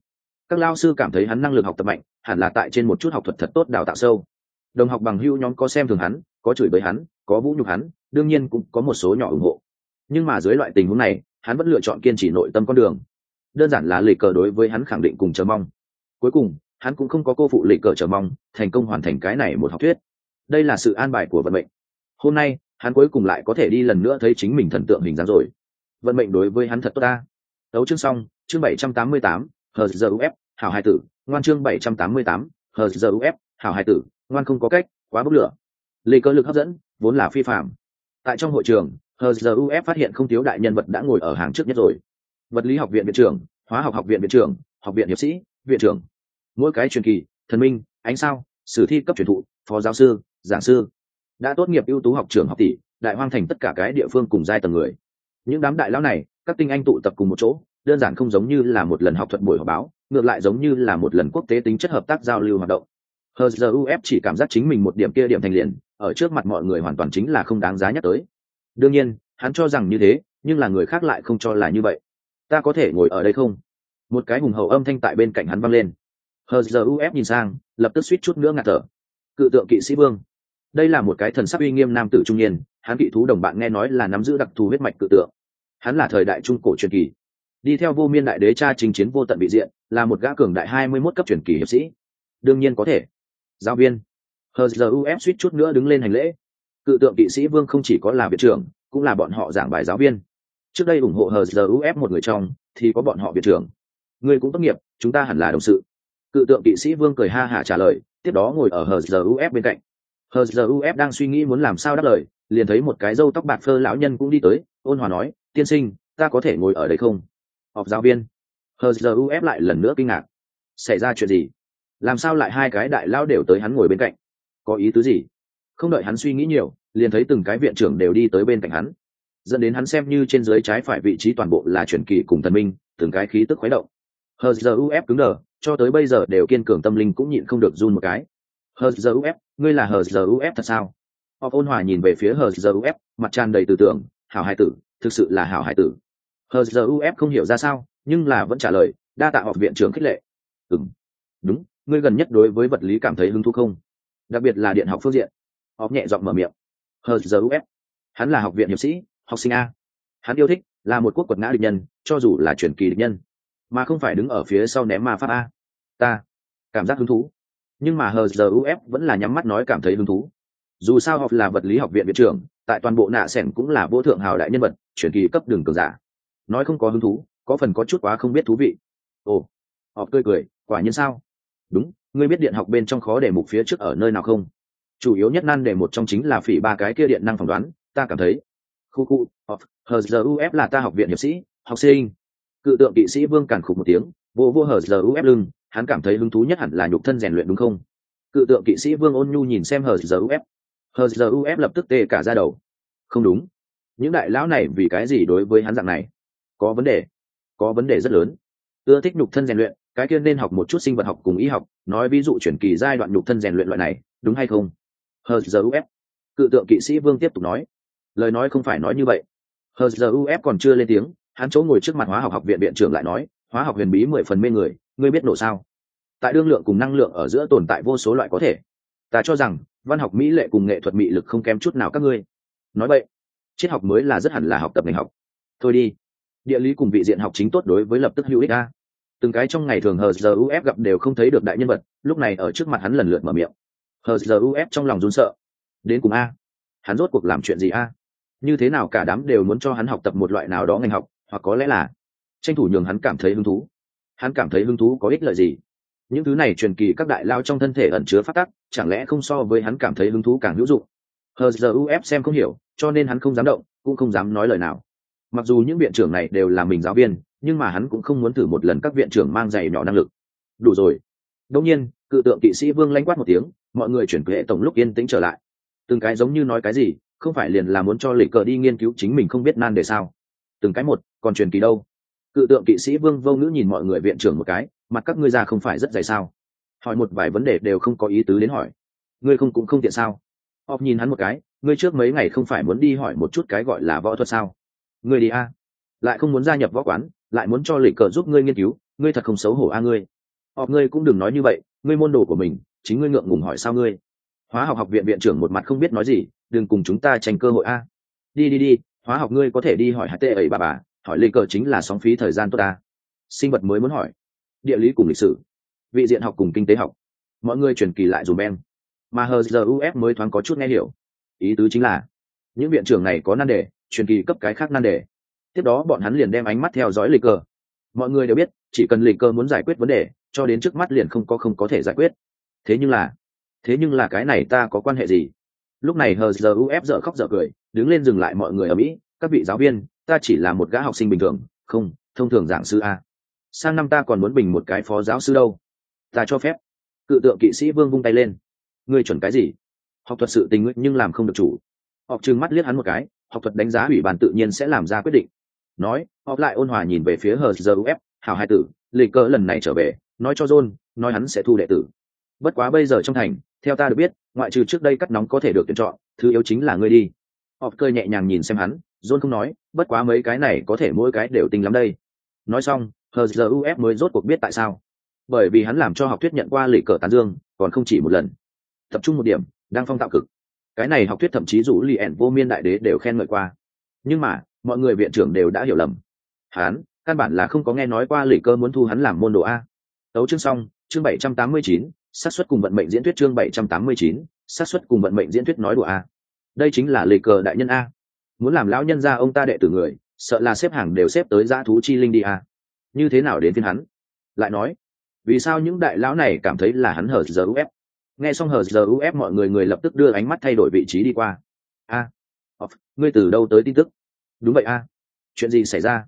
Các lao sư cảm thấy hắn năng lực học tập mạnh, hẳn là tại trên một chút học thuật thật tốt đào tạo sâu. Đồng học bằng hữu nhóm có xem thường hắn, có chửi bới hắn, có vũ nhục hắn, đương nhiên cũng có một số nhỏ ủng hộ. Nhưng mà dưới loại tình huống này, hắn vẫn lựa chọn kiên trì nội tâm con đường. Đơn giản là lì cờ đối với hắn khẳng định cùng chờ mong. Cuối cùng, hắn cũng không có cô phụ lì cờ chờ mong, thành công hoàn thành cái này một học thuyết đây là sự an bài của vận mệnh. Hôm nay, hắn cuối cùng lại có thể đi lần nữa thấy chính mình thần tượng hình dáng rồi. Vận mệnh đối với hắn thật tốt ta. Đấu chương xong, chương bảy trăm tám mươi tám hờ giờ uf hảo hai tử, ngoan chương bảy trăm tám mươi tám hờ giờ uf hảo hai tử, ngoan không có cách, quá bốc lửa. Lê cơ lực hấp dẫn, vốn là phi phạm. Tại trong hội trường hờ giờ uf phát hiện không thiếu đại nhân vật đã ngồi ở hàng trước nhất rồi. Vật lý học viện viện trưởng, hóa học học viện viện trưởng, học viện hiệp sĩ, viện trưởng. Mỗi cái truyền kỳ, thần minh, ánh sao, sử thi cấp truyền thụ, phó giáo sư giảng sư. Đã tốt nghiệp ưu tú học trường học tỷ, đại hoang thành tất cả cái địa phương cùng giai tầng người. Những đám đại lão này, các tinh anh tụ tập cùng một chỗ, đơn giản không giống như là một lần học thuật buổi họp báo, ngược lại giống như là một lần quốc tế tính chất hợp tác giao lưu hoạt động. Hờ giờ uf chỉ cảm giác chính mình một điểm kia điểm thành liền, ở trước mặt mọi người hoàn toàn chính là không đáng giá nhắc tới. Đương nhiên, hắn cho rằng như thế, nhưng là người khác lại không cho là như vậy. Ta có thể ngồi ở đây không? Một cái hùng hậu âm thanh tại bên cạnh hắn văng lên. Hờ giờ uf nhìn sang, lập tức suýt chút nữa ngạt thở. Cự tượng kỵ sĩ vương đây là một cái thần sắc uy nghiêm nam tử trung niên, hắn kỵ thú đồng bạn nghe nói là nắm giữ đặc thù huyết mạch cự tượng. Hắn là thời đại trung cổ truyền kỳ. Đi theo vô miên đại đế cha chinh chiến vô tận bị diện, là một gã cường đại hai mươi 21 cấp truyền kỳ hiệp sĩ. Đương nhiên có thể. Giáo viên. Hờ giờ uf suýt chút nữa đứng lên hành lễ. Cự tượng kỵ sĩ vương không chỉ có là viện trưởng, cũng là bọn họ giảng bài giáo viên. Trước đây ủng hộ hờ giờ uf một người trong, thì có bọn họ viện trưởng. Người cũng tốt nghiệp, chúng ta hẳn là đồng sự. Cự tượng kỵ sĩ vương cười ha hả trả lời, tiếp đó ngồi ở hờ giờ uf bên cạnh hzuf đang suy nghĩ muốn làm sao đáp lời, liền thấy một cái râu tóc bạc phơ lão nhân cũng đi tới, ôn hòa nói, tiên sinh, ta có thể ngồi ở đây không? Họp giáo viên. Hzuf lại lần nữa kinh ngạc. Xảy ra chuyện gì? Làm sao lại hai cái đại lao đều tới hắn ngồi bên cạnh? Có ý tứ gì? Không đợi hắn suy nghĩ nhiều, liền thấy từng cái viện trưởng đều đi tới bên cạnh hắn. Dẫn đến hắn xem như trên dưới trái phải vị trí toàn bộ là chuyển kỳ cùng thần minh, từng cái khí tức khuấy động. Hờ giờ uf cứng đờ, cho tới bây giờ đều kiên cường tâm linh cũng nhịn không được run một cái hờ giờ uf ngươi là hờ giờ uf thật sao? Họ ôn hòa nhìn về phía hờ giờ uf mặt tràn đầy tư tưởng, hảo hải tử, thực sự là hảo hải tử. Hờ giờ uf không hiểu ra sao, nhưng là vẫn trả lời, đa tạ học viện trưởng khích lệ. Ừng đúng, ngươi gần nhất đối với vật lý cảm thấy hứng thú không? Đặc biệt là điện học phương diện. Học nhẹ giọng mở miệng. Hờ giờ uf hắn là học viện hiệp sĩ, học sinh a. Hắn yêu thích, là một quốc quật ngã địch nhân, cho dù là truyền kỳ địch nhân. Mà không phải đứng ở phía sau ném ma pháp a. Ta cảm giác hứng thú nhưng mà hờ uf vẫn là nhắm mắt nói cảm thấy hứng thú. Dù sao học là vật lý học viện viện trưởng, tại toàn bộ nạ sẻn cũng là vô thượng hào đại nhân vật chuyển kỳ cấp đường cường giả. Nói không có hứng thú, có phần có chút quá không biết thú vị. Ồ, họ tươi cười, quả nhiên sao? Đúng, ngươi biết điện học bên trong khó để mục phía trước ở nơi nào không? Chủ yếu nhất nan để một trong chính là phỉ ba cái kia điện năng phỏng đoán, ta cảm thấy. Khu khu học hờ giờ uf là ta học viện hiệp sĩ, học sinh. Cự tượng kỵ sĩ vương càn khục một tiếng, vô vô hờ giờ uf lưng hắn cảm thấy hứng thú nhất hẳn là nhục thân rèn luyện đúng không? Cự tượng kỵ sĩ vương ôn nhu nhìn xem hờ giờ uf hờ giờ uf lập tức tê cả ra đầu. Không đúng. Những đại lão này vì cái gì đối với hắn dạng này? Có vấn đề. Có vấn đề rất lớn. Ưa thích nhục thân rèn luyện, cái kia nên học một chút sinh vật học cùng y học, nói ví dụ chuyển kỳ giai đoạn nhục thân rèn luyện loại này, đúng hay không? Hờ giờ uf cự tượng kỵ sĩ vương tiếp tục nói. Lời nói không phải nói như vậy. Hờ giờ uf còn chưa lên tiếng, hắn chỗ ngồi trước mặt hóa học học viện viện trưởng lại nói, hóa học huyền bí mười phần mê người ngươi biết nổ sao? Tại đương lượng cùng năng lượng ở giữa tồn tại vô số loại có thể. Ta cho rằng, văn học mỹ lệ cùng nghệ thuật mỹ lực không kém chút nào các ngươi. Nói vậy, triết học mới là rất hẳn là học tập ngành học. Thôi đi. Địa lý cùng vị diện học chính tốt đối với lập tức hữu ích a. Từng cái trong ngày thường hờ giờ uf gặp đều không thấy được đại nhân vật, lúc này ở trước mặt hắn lần lượt mở miệng. Hờ giờ uf trong lòng run sợ. Đến cùng a? Hắn rốt cuộc làm chuyện gì a? Như thế nào cả đám đều muốn cho hắn học tập một loại nào đó ngành học, hoặc có lẽ là tranh thủ nhường hắn cảm thấy hứng thú hắn cảm thấy hứng thú có ích lợi gì? Những thứ này truyền kỳ các đại lao trong thân thể ẩn chứa phát tắc, chẳng lẽ không so với hắn cảm thấy hứng thú càng hữu dụng? Hờ giờ uf xem không hiểu, cho nên hắn không dám động, cũng không dám nói lời nào. Mặc dù những viện trưởng này đều là mình giáo viên, nhưng mà hắn cũng không muốn thử một lần các viện trưởng mang giày nhỏ năng lực. Đủ rồi. Đông nhiên, cự tượng kỵ sĩ vương lanh quát một tiếng, mọi người chuyển hệ tổng lúc yên tĩnh trở lại. Từng cái giống như nói cái gì, không phải liền là muốn cho lịch cờ đi nghiên cứu chính mình không biết nan để sao. Từng cái một, còn truyền kỳ đâu? Cự tượng kỵ sĩ vương vô ngữ nhìn mọi người viện trưởng một cái, mặt các ngươi ra không phải rất dày sao? Hỏi một vài vấn đề đều không có ý tứ đến hỏi. Ngươi không cũng không tiện sao? Ọc nhìn hắn một cái, ngươi trước mấy ngày không phải muốn đi hỏi một chút cái gọi là võ thuật sao? Ngươi đi a. Lại không muốn gia nhập võ quán, lại muốn cho lịch cờ giúp ngươi nghiên cứu, ngươi thật không xấu hổ a ngươi. Ọc ngươi cũng đừng nói như vậy, ngươi môn đồ của mình, chính ngươi ngượng ngùng hỏi sao ngươi? Hóa học học viện viện trưởng một mặt không biết nói gì, đừng cùng chúng ta tranh cơ hội a. Đi đi đi, hóa học ngươi có thể đi hỏi hạt tệ ấy bà bà hỏi lịch cờ chính là sóng phí thời gian tốt ta. Sinh vật mới muốn hỏi. Địa lý cùng lịch sử. Vị diện học cùng kinh tế học. Mọi người truyền kỳ lại dùm em. mà hờ giờ uf mới thoáng có chút nghe hiểu. Ý tứ chính là, những viện trưởng này có nan đề, truyền kỳ cấp cái khác nan đề. Tiếp đó bọn hắn liền đem ánh mắt theo dõi lịch cờ. Mọi người đều biết, chỉ cần lịch cờ muốn giải quyết vấn đề, cho đến trước mắt liền không có không có thể giải quyết. Thế nhưng là, thế nhưng là cái này ta có quan hệ gì? Lúc này hờ giờ uf dở khóc dở cười, đứng lên dừng lại mọi người ở mỹ, các vị giáo viên ta chỉ là một gã học sinh bình thường, không, thông thường giảng sư a. Sang năm ta còn muốn bình một cái phó giáo sư đâu. Ta cho phép. Cự tượng kỵ sĩ vương vung tay lên. Ngươi chuẩn cái gì? Học thuật sự tình nguyện nhưng làm không được chủ. Học trừng mắt liếc hắn một cái, học thuật đánh giá ủy ban tự nhiên sẽ làm ra quyết định. Nói, học lại ôn hòa nhìn về phía hờ giờ uf hào hai tử, lịch cỡ lần này trở về, nói cho john, nói hắn sẽ thu đệ tử. Bất quá bây giờ trong thành, theo ta được biết, ngoại trừ trước đây cắt nóng có thể được tuyển chọn, thứ yếu chính là ngươi đi. Học cơ nhẹ nhàng nhìn xem hắn john không nói, bất quá mấy cái này có thể mỗi cái đều tinh lắm đây. Nói xong hờ giờ mới rốt cuộc biết tại sao. Bởi vì hắn làm cho học thuyết nhận qua lì cờ tán dương, còn không chỉ một lần. Tập trung một điểm, đang phong tạo cực. Cái này học thuyết thậm chí rủ lì ẻn vô miên đại đế đều khen ngợi qua. Nhưng mà, mọi người viện trưởng đều đã hiểu lầm. Hắn, căn bản là không có nghe nói qua lì cơ muốn thu hắn làm môn đồ a. Tấu chương xong, chương bảy trăm tám mươi chín, xác suất cùng vận mệnh diễn thuyết chương bảy trăm tám mươi chín, xác suất cùng vận mệnh diễn thuyết nói đùa a. Đây chính là lì cờ đại nhân a muốn làm lão nhân ra ông ta đệ tử người sợ là xếp hàng đều xếp tới dã thú chi linh đi à? như thế nào đến phiên hắn? Lại nói vì sao những đại lão này cảm thấy là hắn hở giờ uf nghe xong hở giờ uf mọi người người lập tức đưa ánh mắt thay đổi vị trí đi qua. A à, ngươi từ đâu tới tin tức? Đúng vậy a. Chuyện gì xảy ra?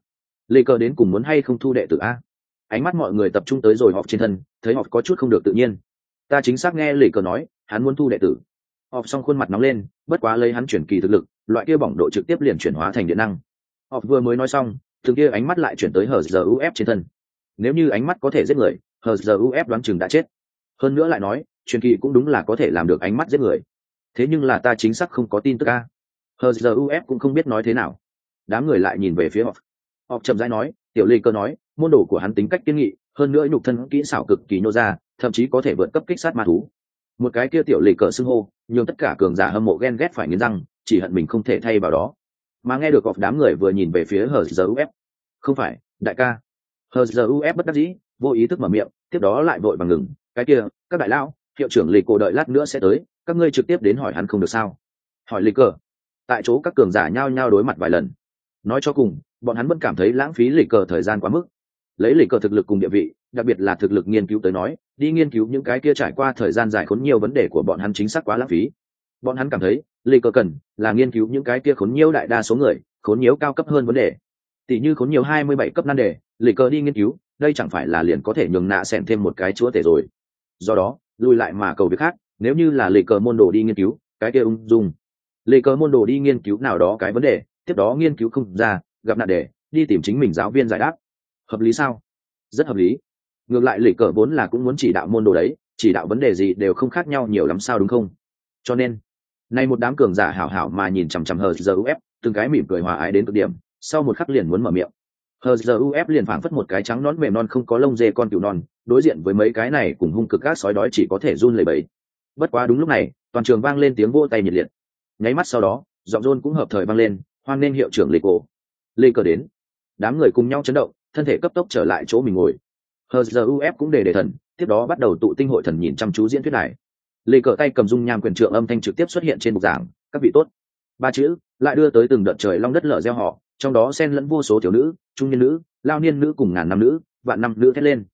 Lê cờ đến cùng muốn hay không thu đệ tử a? Ánh mắt mọi người tập trung tới rồi họp trên thân thấy họp có chút không được tự nhiên. Ta chính xác nghe lê cờ nói hắn muốn thu đệ tử họp xong khuôn mặt nóng lên, bất quá lấy hắn chuyển kỳ thực lực, loại kia bỏng độ trực tiếp liền chuyển hóa thành điện năng. Họp vừa mới nói xong thường kia ánh mắt lại chuyển tới hờ giờ uf trên thân. Nếu như ánh mắt có thể giết người hờ giờ uf đoán chừng đã chết. Hơn nữa lại nói, truyền kỳ cũng đúng là có thể làm được ánh mắt giết người. Thế nhưng là ta chính xác không có tin tức a. Hờ giờ uf cũng không biết nói thế nào. Đám người lại nhìn về phía họp họp chậm rãi nói, tiểu lê cơ nói, môn đồ của hắn tính cách kiên nghị, hơn nữa nhục thân kỹ xảo cực kỳ nô ra, thậm chí có thể vượt cấp kích sát ma thú. Một cái kia tiểu lê cờ xưng hô nhưng tất cả cường giả hâm mộ ghen ghét phải nghiến răng, chỉ hận mình không thể thay vào đó. Mà nghe được gọp đám người vừa nhìn về phía hờ giờ uf không phải, đại ca. Hờ giờ uf bất đắc dĩ, vô ý thức mở miệng, tiếp đó lại vội bằng ngừng. Cái kia, các đại lão, hiệu trưởng lịch cổ đợi lát nữa sẽ tới, các ngươi trực tiếp đến hỏi hắn không được sao? Hỏi lịch cờ. Tại chỗ các cường giả nhao nhao đối mặt vài lần. Nói cho cùng, bọn hắn vẫn cảm thấy lãng phí lịch cờ thời gian quá mức. Lấy lịch cờ thực lực cùng địa vị đặc biệt là thực lực nghiên cứu tới nói, đi nghiên cứu những cái kia trải qua thời gian dài khốn nhiều vấn đề của bọn hắn chính xác quá lãng phí. Bọn hắn cảm thấy, lê cơ cần là nghiên cứu những cái kia khốn nhiều đại đa số người, khốn nhiều cao cấp hơn vấn đề. Tỷ như khốn nhiều hai mươi bảy cấp nan đề, lê cơ đi nghiên cứu, đây chẳng phải là liền có thể nhường nạ xẻn thêm một cái chúa tể rồi. Do đó, lùi lại mà cầu việc khác, nếu như là lê cờ môn đồ đi nghiên cứu, cái kia ung dung. Lê cờ môn đồ đi nghiên cứu nào đó cái vấn đề, tiếp đó nghiên cứu không ra, gặp nạn đề, đi tìm chính mình giáo viên giải đáp. Hợp lý sao? Rất hợp lý ngược lại lì cờ vốn là cũng muốn chỉ đạo môn đồ đấy, chỉ đạo vấn đề gì đều không khác nhau nhiều lắm sao đúng không? Cho nên, nay một đám cường giả hảo hảo mà nhìn chằm chằm hờ giờ uf từng cái mỉm cười hòa ái đến cực điểm, sau một khắc liền muốn mở miệng. Hờ giờ uf liền phảng phất một cái trắng nón mềm non không có lông dê con cừu non, đối diện với mấy cái này cùng hung cực gác sói đói chỉ có thể run lẩy bẩy. Bất quá đúng lúc này, toàn trường vang lên tiếng vỗ tay nhiệt liệt. Nháy mắt sau đó, giọng rôn cũng hợp thời vang lên, hoan nên hiệu trưởng lịch cổ. Lê cờ đến. Đám người cùng nhau chấn động, thân thể cấp tốc trở lại chỗ mình ngồi hờ giờ cũng để đề thần, tiếp đó bắt đầu tụ tinh hội thần nhìn chăm chú diễn thuyết này lê cờ tay cầm dung nham quyền trượng âm thanh trực tiếp xuất hiện trên bục giảng, các vị tốt. Ba chữ, lại đưa tới từng đợt trời long đất lở gieo họ, trong đó xen lẫn vô số thiếu nữ, trung niên nữ, lao niên nữ cùng ngàn năm nữ, vạn năm nữ thét lên.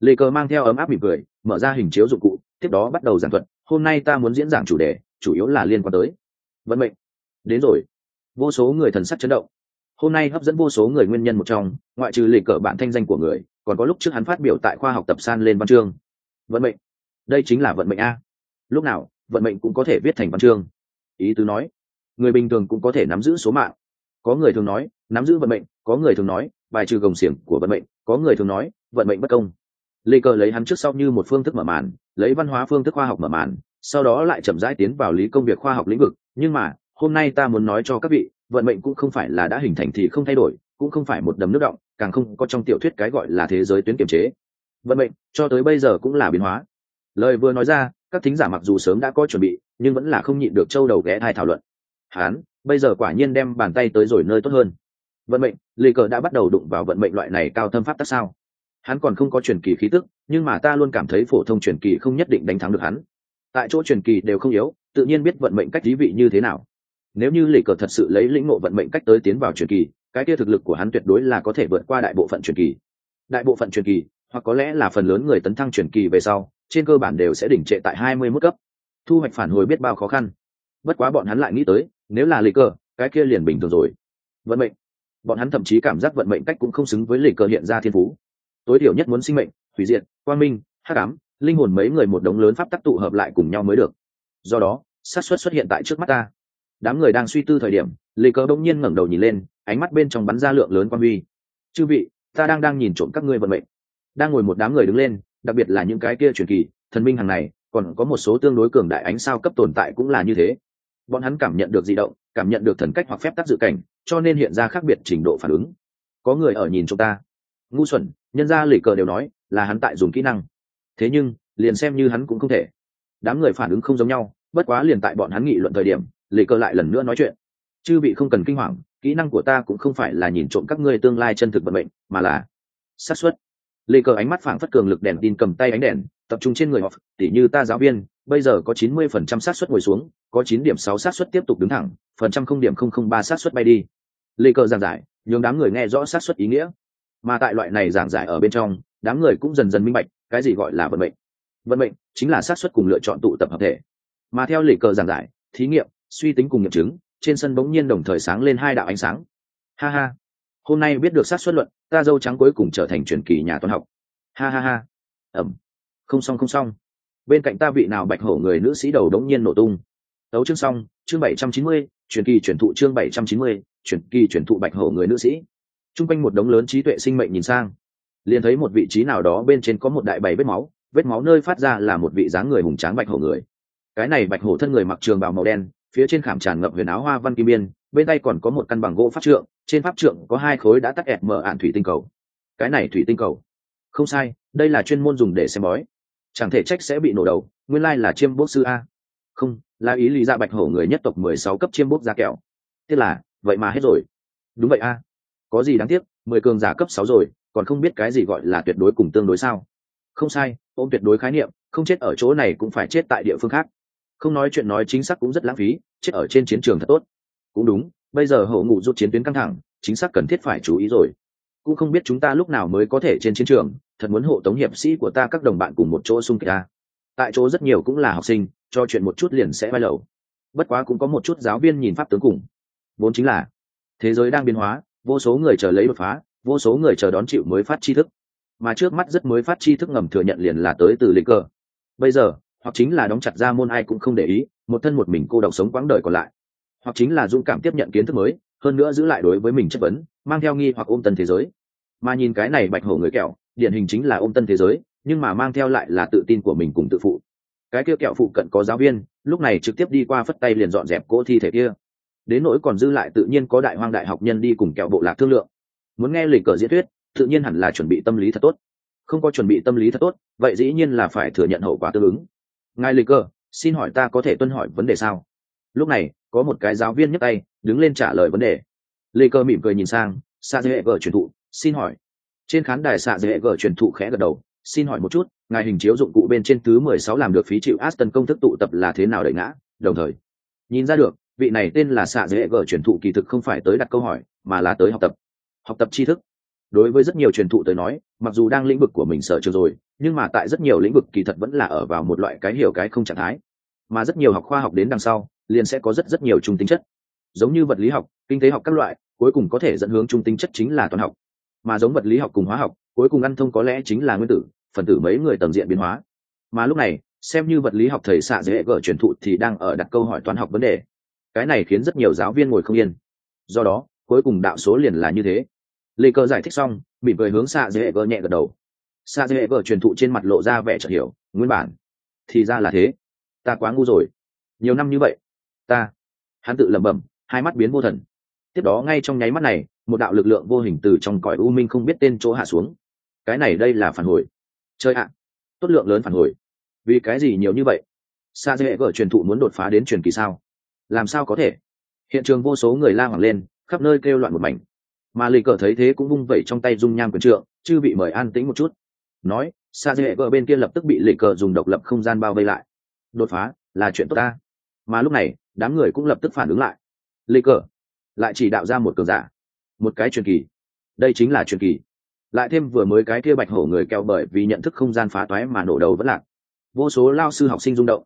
Lê cờ mang theo ấm áp mỉm cười, mở ra hình chiếu dụng cụ, tiếp đó bắt đầu giảng thuật, hôm nay ta muốn diễn giảng chủ đề, chủ yếu là liên quan tới vận mệnh. Đến rồi. Vô số người thần sắc chấn động. Hôm nay hấp dẫn vô số người nguyên nhân một trong, ngoại trừ lệ cờ bản thanh danh của người còn có lúc trước hắn phát biểu tại khoa học tập san lên văn chương. Vận mệnh. Đây chính là vận mệnh a. Lúc nào, vận mệnh cũng có thể viết thành văn chương. Ý tứ nói, người bình thường cũng có thể nắm giữ số mạng. Có người thường nói, nắm giữ vận mệnh, có người thường nói, bài trừ gồng xiềng của vận mệnh, có người thường nói, vận mệnh bất công. Lê cờ lấy hắn trước sau như một phương thức mở màn, lấy văn hóa phương thức khoa học mở màn, sau đó lại chậm rãi tiến vào lý công việc khoa học lĩnh vực. Nhưng mà, hôm nay ta muốn nói cho các vị, vận mệnh cũng không phải là đã hình thành thì không thay đổi, cũng không phải một đầm nước động càng không có trong tiểu thuyết cái gọi là thế giới tuyến kiểm chế. Vận mệnh, cho tới bây giờ cũng là biến hóa. Lời vừa nói ra, các thính giả mặc dù sớm đã có chuẩn bị, nhưng vẫn là không nhịn được châu đầu ghé thai thảo luận. Hán, bây giờ quả nhiên đem bàn tay tới rồi nơi tốt hơn. Vận mệnh lì cờ đã bắt đầu đụng vào vận mệnh loại này cao thâm pháp tắc sao? Hắn còn không có truyền kỳ khí tức, nhưng mà ta luôn cảm thấy phổ thông truyền kỳ không nhất định đánh thắng được hắn. Tại chỗ truyền kỳ đều không yếu, tự nhiên biết vận mệnh cách thí vị như thế nào. Nếu như lì cờ thật sự lấy lĩnh ngộ vận mệnh cách tới tiến vào truyền kỳ cái kia thực lực của hắn tuyệt đối là có thể vượt qua đại bộ phận truyền kỳ. Đại bộ phận truyền kỳ, hoặc có lẽ là phần lớn người tấn thăng truyền kỳ về sau, trên cơ bản đều sẽ đỉnh trệ tại hai mươi mức cấp. Thu hoạch phản hồi biết bao khó khăn. Bất quá bọn hắn lại nghĩ tới, nếu là lì cờ, cái kia liền bình thường rồi. Vận mệnh. Bọn hắn thậm chí cảm giác vận mệnh cách cũng không xứng với lì cờ hiện ra thiên phú. Tối thiểu nhất muốn sinh mệnh, hủy diệt, quang minh, hắc ám, linh hồn mấy người một đống lớn pháp tắc tụ hợp lại cùng nhau mới được. Do đó, xác suất xuất hiện tại trước mắt ta. Đám người đang suy tư thời điểm, lì cờ đông nhiên ngẩng đầu nhìn lên ánh mắt bên trong bắn ra lượng lớn quan huy. Chư vị, ta đang đang nhìn trộm các ngươi vận mệnh. Đang ngồi một đám người đứng lên, đặc biệt là những cái kia truyền kỳ, thần minh hàng này, còn có một số tương đối cường đại ánh sao cấp tồn tại cũng là như thế. Bọn hắn cảm nhận được di động, cảm nhận được thần cách hoặc phép tác dự cảnh, cho nên hiện ra khác biệt trình độ phản ứng. Có người ở nhìn chúng ta. Ngu xuẩn, nhân ra lỉ cờ đều nói là hắn tại dùng kỹ năng. Thế nhưng, liền xem như hắn cũng không thể. Đám người phản ứng không giống nhau, bất quá liền tại bọn hắn nghị luận thời điểm lỉ cờ lại lần nữa nói chuyện. Chư vị không cần kinh hoàng kỹ năng của ta cũng không phải là nhìn trộm các ngươi tương lai chân thực vận mệnh, mà là xác suất. Lê cờ ánh mắt phảng phất cường lực đèn tin cầm tay ánh đèn, tập trung trên người họ, tỉ như ta giáo viên, bây giờ có chín mươi phần trăm xác suất ngồi xuống, có chín điểm sáu xác suất tiếp tục đứng thẳng, phần trăm không điểm không không ba xác suất bay đi. Lê cờ giảng giải, nhường đám người nghe rõ xác suất ý nghĩa. Mà tại loại này giảng giải ở bên trong, đám người cũng dần dần minh bạch, cái gì gọi là vận mệnh. Vận mệnh chính là xác suất cùng lựa chọn tụ tập hợp thể. Mà theo lì cờ giảng giải, thí nghiệm, suy tính cùng nghiệm chứng trên sân bỗng nhiên đồng thời sáng lên hai đạo ánh sáng. Ha ha, hôm nay biết được sát suất luận, ta dâu trắng cuối cùng trở thành truyền kỳ nhà toán học. Ha ha ha ẩm không xong không xong. Bên cạnh ta vị nào bạch hổ người nữ sĩ đầu đống nhiên nổ tung. Tấu chương xong, chương bảy trăm chín mươi, truyền kỳ truyền thụ chương bảy trăm chín mươi, truyền kỳ truyền thụ bạch hổ người nữ sĩ. T r u n g quanh một đống lớn trí tuệ sinh mệnh nhìn sang, liền thấy một vị trí nào đó bên trên có một đại bày vết máu vết máu nơi phát ra là một vị dáng người hùng tráng bạch hổ người. Cái này bạch hổ thân người mặc trường bào màu đen phía trên khảm tràn ngập huyền áo hoa văn kim biên, bên tay còn có một căn bằng gỗ pháp trượng, trên pháp trượng có hai khối đã tắt ẹt mở ạn thủy tinh cầu. Cái này thủy tinh cầu. Không sai, đây là chuyên môn dùng để xem bói. Chẳng thể trách sẽ bị nổ đầu, nguyên lai là chiêm bốc sư a. Không, là ý lý ra bạch hổ người nhất tộc mười sáu cấp chiêm bốc ra kẹo. Tiếc là, vậy mà hết rồi. Đúng vậy a. Có gì đáng tiếc, mười cường giả cấp sáu rồi, còn không biết cái gì gọi là tuyệt đối cùng tương đối sao? Không sai, ôm tuyệt đối khái niệm, không chết ở chỗ này cũng phải chết tại địa phương khác không nói chuyện nói chính xác cũng rất lãng phí, chết ở trên chiến trường thật tốt. Cũng đúng, bây giờ hậu ngụ rút chiến tuyến căng thẳng, chính xác cần thiết phải chú ý rồi. Cũng không biết chúng ta lúc nào mới có thể trên chiến trường, thật muốn hộ tống hiệp sĩ của ta các đồng bạn cùng một chỗ xung kích ta. Tại chỗ rất nhiều cũng là học sinh, cho chuyện một chút liền sẽ bay lầu. Bất quá cũng có một chút giáo viên nhìn pháp tướng cùng. Vốn chính là, thế giới đang biến hóa, vô số người chờ lấy đột phá, vô số người chờ đón chịu mới phát tri thức. Mà trước mắt rất mới phát tri thức ngầm thừa nhận liền là tới từ lịch cờ. bây giờ hoặc chính là đóng chặt ra môn ai cũng không để ý, một thân một mình cô độc sống quãng đời còn lại. Hoặc chính là dũng cảm tiếp nhận kiến thức mới, hơn nữa giữ lại đối với mình chất vấn, mang theo nghi hoặc ôm tân thế giới. Mà nhìn cái này bạch hổ người kẹo, điển hình chính là ôm tân thế giới, nhưng mà mang theo lại là tự tin của mình cùng tự phụ. Cái kia kẹo phụ cận có giáo viên, lúc này trực tiếp đi qua phất tay liền dọn dẹp cỗ thi thể kia. Đến nỗi còn dư lại tự nhiên có đại hoang đại học nhân đi cùng kẹo bộ lạc thương lượng. Muốn nghe lịch cờ diễn thuyết, tự nhiên hẳn là chuẩn bị tâm lý thật tốt. Không có chuẩn bị tâm lý thật tốt, vậy dĩ nhiên là phải thừa nhận hậu quả tương ứng ngài lịch cơ, xin hỏi ta có thể tuân hỏi vấn đề sao? Lúc này, có một cái giáo viên nhấc tay, đứng lên trả lời vấn đề. Lê cơ mỉm cười nhìn sang xạ dễ gờ truyền thụ, xin hỏi. Trên khán đài xạ dễ gờ truyền thụ khẽ gật đầu, xin hỏi một chút, ngài hình chiếu dụng cụ bên trên thứ mười sáu làm được phí chịu aston công thức tụ tập là thế nào đẩy ngã? Đồng thời, nhìn ra được, vị này tên là xạ dễ gờ truyền thụ kỳ thực không phải tới đặt câu hỏi, mà là tới học tập. Học tập tri thức đối với rất nhiều truyền thụ tới nói, mặc dù đang lĩnh vực của mình sợ chưa rồi, nhưng mà tại rất nhiều lĩnh vực kỳ thật vẫn là ở vào một loại cái hiểu cái không trạng thái. Mà rất nhiều học khoa học đến đằng sau, liền sẽ có rất rất nhiều trung tính chất. Giống như vật lý học, kinh tế học các loại, cuối cùng có thể dẫn hướng trung tính chất chính là toán học. Mà giống vật lý học cùng hóa học, cuối cùng ăn thông có lẽ chính là nguyên tử, phần tử mấy người tầm diện biến hóa. Mà lúc này, xem như vật lý học thầy xạ dễ gở truyền thụ thì đang ở đặt câu hỏi toán học vấn đề. Cái này khiến rất nhiều giáo viên ngồi không yên. Do đó, cuối cùng đạo số liền là như thế lê cơ giải thích xong, mỉm cười hướng xạ dễ vợ nhẹ gật đầu. Xạ dễ vợ truyền thụ trên mặt lộ ra vẻ chợt hiểu, nguyên bản. Thì ra là thế. Ta quá ngu rồi. Nhiều năm như vậy, ta, hắn tự lẩm bẩm, hai mắt biến vô thần. Tiếp đó ngay trong nháy mắt này, một đạo lực lượng vô hình từ trong cõi u minh không biết tên chỗ hạ xuống. Cái này đây là phản hồi. Chơi ạ. Tốt lượng lớn phản hồi. Vì cái gì nhiều như vậy? Sa dễ vợ truyền thụ muốn đột phá đến truyền kỳ sao? Làm sao có thể? Hiện trường vô số người la hoảng lên, khắp nơi kêu loạn một mảnh mà lì cờ thấy thế cũng vung vẩy trong tay dung nham quyền trượng chứ bị mời an tĩnh một chút. Nói xa dễ vợ bên kia lập tức bị lì cờ dùng độc lập không gian bao vây lại. Đột phá, là chuyện tốt ta. Mà lúc này, đám người cũng lập tức phản ứng lại. Lì cờ, lại chỉ đạo ra một cường giả. Một cái truyền kỳ. Đây chính là truyền kỳ. Lại thêm vừa mới cái kia bạch hổ người keo bởi vì nhận thức không gian phá toái mà nổ đầu vẫn lạc. Vô số lao sư học sinh rung động.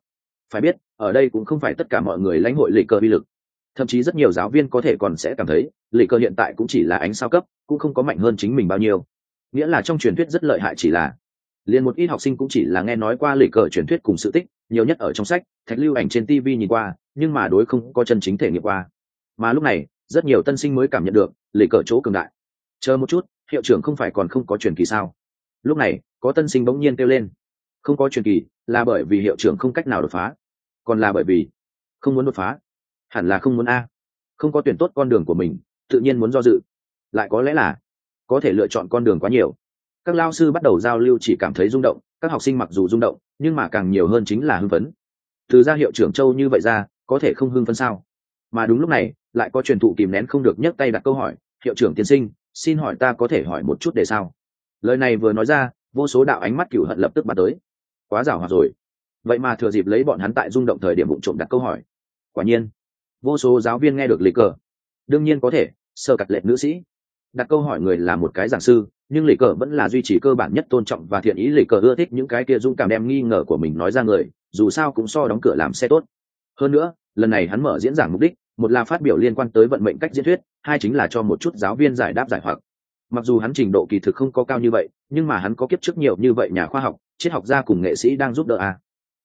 Phải biết, ở đây cũng không phải tất cả mọi người lãnh hội lì cờ vi lực thậm chí rất nhiều giáo viên có thể còn sẽ cảm thấy lì cờ hiện tại cũng chỉ là ánh sao cấp, cũng không có mạnh hơn chính mình bao nhiêu. Nghĩa là trong truyền thuyết rất lợi hại chỉ là, liền một ít học sinh cũng chỉ là nghe nói qua lì cờ truyền thuyết cùng sự tích, nhiều nhất ở trong sách, thạch lưu ảnh trên tv nhìn qua, nhưng mà đối không có chân chính thể nghiệm qua. Mà lúc này, rất nhiều tân sinh mới cảm nhận được lì cờ chỗ cường đại. Chờ một chút, hiệu trưởng không phải còn không có truyền kỳ sao? Lúc này, có tân sinh bỗng nhiên kêu lên. Không có truyền kỳ, là bởi vì hiệu trưởng không cách nào đột phá. Còn là bởi vì không muốn đột phá hẳn là không muốn a. Không có tuyển tốt con đường của mình, tự nhiên muốn do dự. Lại có lẽ là có thể lựa chọn con đường quá nhiều. Các lao sư bắt đầu giao lưu chỉ cảm thấy rung động, các học sinh mặc dù rung động, nhưng mà càng nhiều hơn chính là hưng phấn. Từ ra hiệu trưởng châu như vậy ra, có thể không hưng phấn sao? Mà đúng lúc này, lại có truyền thụ kìm nén không được nhấc tay đặt câu hỏi, hiệu trưởng tiên sinh, xin hỏi ta có thể hỏi một chút để sao? Lời này vừa nói ra, vô số đạo ánh mắt cửu hận lập tức bắn tới. Quá giảo hòa rồi. Vậy mà thừa dịp lấy bọn hắn tại rung động thời điểm vụ trộm đặt câu hỏi. Quả nhiên vô số giáo viên nghe được lịch cờ. Đương nhiên có thể, sơ cặt lệ nữ sĩ. Đặt câu hỏi người là một cái giảng sư, nhưng lịch cờ vẫn là duy trì cơ bản nhất tôn trọng và thiện ý lịch cờ ưa thích những cái kia dung cảm đem nghi ngờ của mình nói ra người, dù sao cũng so đóng cửa làm xe tốt. Hơn nữa, lần này hắn mở diễn giảng mục đích, một là phát biểu liên quan tới vận mệnh cách diễn thuyết, hai chính là cho một chút giáo viên giải đáp giải hoặc. Mặc dù hắn trình độ kỳ thực không có cao như vậy, nhưng mà hắn có kiếp trước nhiều như vậy nhà khoa học, triết học gia cùng nghệ sĩ đang giúp đỡ à?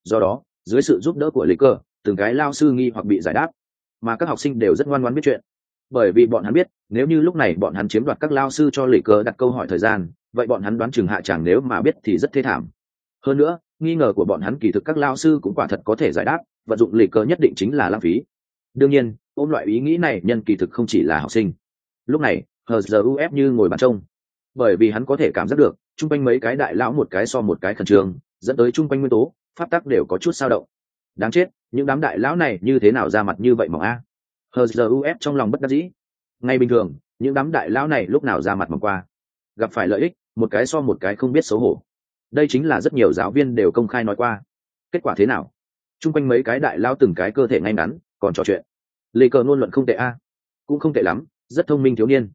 do đó, dưới sự giúp đỡ của lý cơ từng cái lao sư nghi hoặc bị giải đáp mà các học sinh đều rất ngoan ngoãn biết chuyện. Bởi vì bọn hắn biết, nếu như lúc này bọn hắn chiếm đoạt các lao sư cho lý cờ đặt câu hỏi thời gian, vậy bọn hắn đoán chừng hạ chẳng nếu mà biết thì rất thê thảm. Hơn nữa, nghi ngờ của bọn hắn kỳ thực các lao sư cũng quả thật có thể giải đáp, vận dụng lý cờ nhất định chính là lãng phí. Đương nhiên, ôm loại ý nghĩ này nhân kỳ thực không chỉ là học sinh. Lúc này hờ giờ uf như ngồi bàn trông. Bởi vì hắn có thể cảm giác được, chung quanh mấy cái đại lão một cái so một cái khẩn trương, dẫn tới chung quanh nguyên tố, pháp tắc đều có chút sao động đáng chết, những đám đại lão này như thế nào ra mặt như vậy mỏng a? Hờ giờ uf trong lòng bất đắc dĩ. Ngay bình thường, những đám đại lão này lúc nào ra mặt mỏng qua? Gặp phải lợi ích, một cái so một cái không biết xấu hổ. Đây chính là rất nhiều giáo viên đều công khai nói qua. Kết quả thế nào? Chung quanh mấy cái đại lao từng cái cơ thể ngay ngắn, còn trò chuyện. Lê cờ ngôn luận không tệ a. Cũng không tệ lắm, rất thông minh thiếu niên.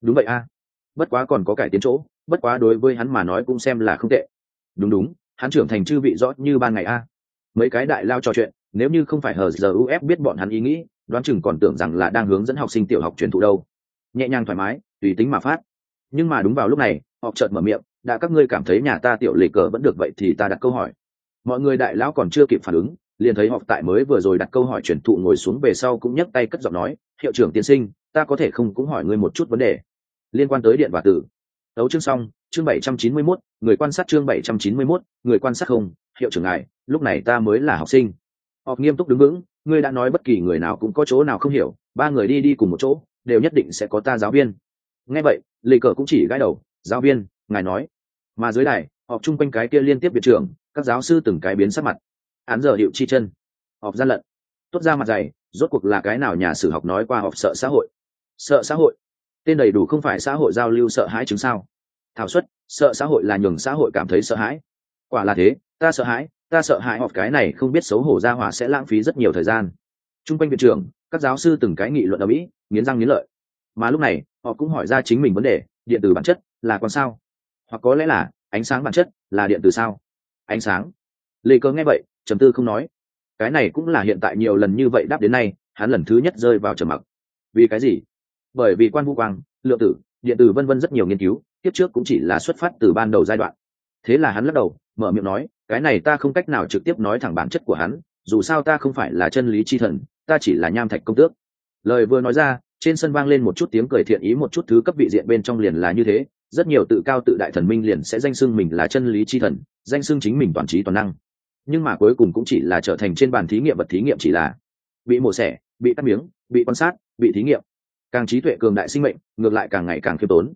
Đúng vậy a. Bất quá còn có cải tiến chỗ, bất quá đối với hắn mà nói cũng xem là không tệ. Đúng đúng, hắn trưởng thành chư vị rõ như ban ngày a mấy cái đại lao trò chuyện nếu như không phải hờ giờ uf biết bọn hắn ý nghĩ đoán chừng còn tưởng rằng là đang hướng dẫn học sinh tiểu học truyền thụ đâu. Nhẹ nhàng thoải mái tùy tính mà phát. Nhưng mà đúng vào lúc này họ chợt mở miệng đã các ngươi cảm thấy nhà ta tiểu lệ cờ vẫn được vậy thì ta đặt câu hỏi. Mọi người đại lão còn chưa kịp phản ứng liền thấy họ tại mới vừa rồi đặt câu hỏi truyền thụ ngồi xuống về sau cũng nhấc tay cất giọng nói hiệu trưởng tiên sinh ta có thể không cũng hỏi ngươi một chút vấn đề. Liên quan tới điện và tử. Đấu chương xong chương bảy trăm chín mươi 791, người quan sát chương bảy trăm chín mươi 791, người quan sát không hiệu trưởng ngài lúc này ta mới là học sinh. Họ nghiêm túc đứng vững, ngươi đã nói bất kỳ người nào cũng có chỗ nào không hiểu, ba người đi đi cùng một chỗ, đều nhất định sẽ có ta giáo viên. Nghe vậy lì cờ cũng chỉ gãi đầu, giáo viên, ngài nói. Mà dưới đài, họp chung quanh cái kia liên tiếp biệt trưởng, các giáo sư từng cái biến sắc mặt. Án giờ hiệu chi chân. Họp gian lận. Tốt ra mặt dày, rốt cuộc là cái nào nhà sử học nói qua họp sợ xã hội? Sợ xã hội? Tên đầy đủ không phải xã hội giao lưu sợ hãi chứng sao? Thảo suất, sợ xã hội là nhường xã hội cảm thấy sợ hãi. Quả là thế, ta sợ hãi ta sợ hại họp cái này không biết xấu hổ ra hỏa sẽ lãng phí rất nhiều thời gian. T r u n g quanh viện trưởng, các giáo sư từng cái nghị luận ở mỹ, nghiến răng nghiến lợi. Mà lúc này, họ cũng hỏi ra chính mình vấn đề, điện tử bản chất là con sao? Hoặc có lẽ là, ánh sáng bản chất là điện từ sao? Ánh sáng. Lê cơ nghe vậy, trầm tư không nói. Cái này cũng là hiện tại nhiều lần như vậy đáp đến nay, hắn lần thứ nhất rơi vào trầm mặc. Vì cái gì? Bởi vì quan vũ quang, lượng tử, điện tử vân vân rất nhiều nghiên cứu tiếp trước cũng chỉ là xuất phát từ ban đầu giai đoạn. Thế là hắn lắc đầu, mở miệng nói cái này ta không cách nào trực tiếp nói thẳng bản chất của hắn, dù sao ta không phải là chân lý chi thần, ta chỉ là nham thạch công tước. Lời vừa nói ra, trên sân vang lên một chút tiếng cười thiện ý, một chút thứ cấp vị diện bên trong liền là như thế, rất nhiều tự cao tự đại thần minh liền sẽ danh xưng mình là chân lý chi thần, danh xưng chính mình toàn trí toàn năng. Nhưng mà cuối cùng cũng chỉ là trở thành trên bàn thí nghiệm vật thí nghiệm chỉ là bị mổ xẻ, bị cắt miếng, bị quan sát, bị thí nghiệm. Càng trí tuệ cường đại sinh mệnh, ngược lại càng ngày càng khiêm tốn.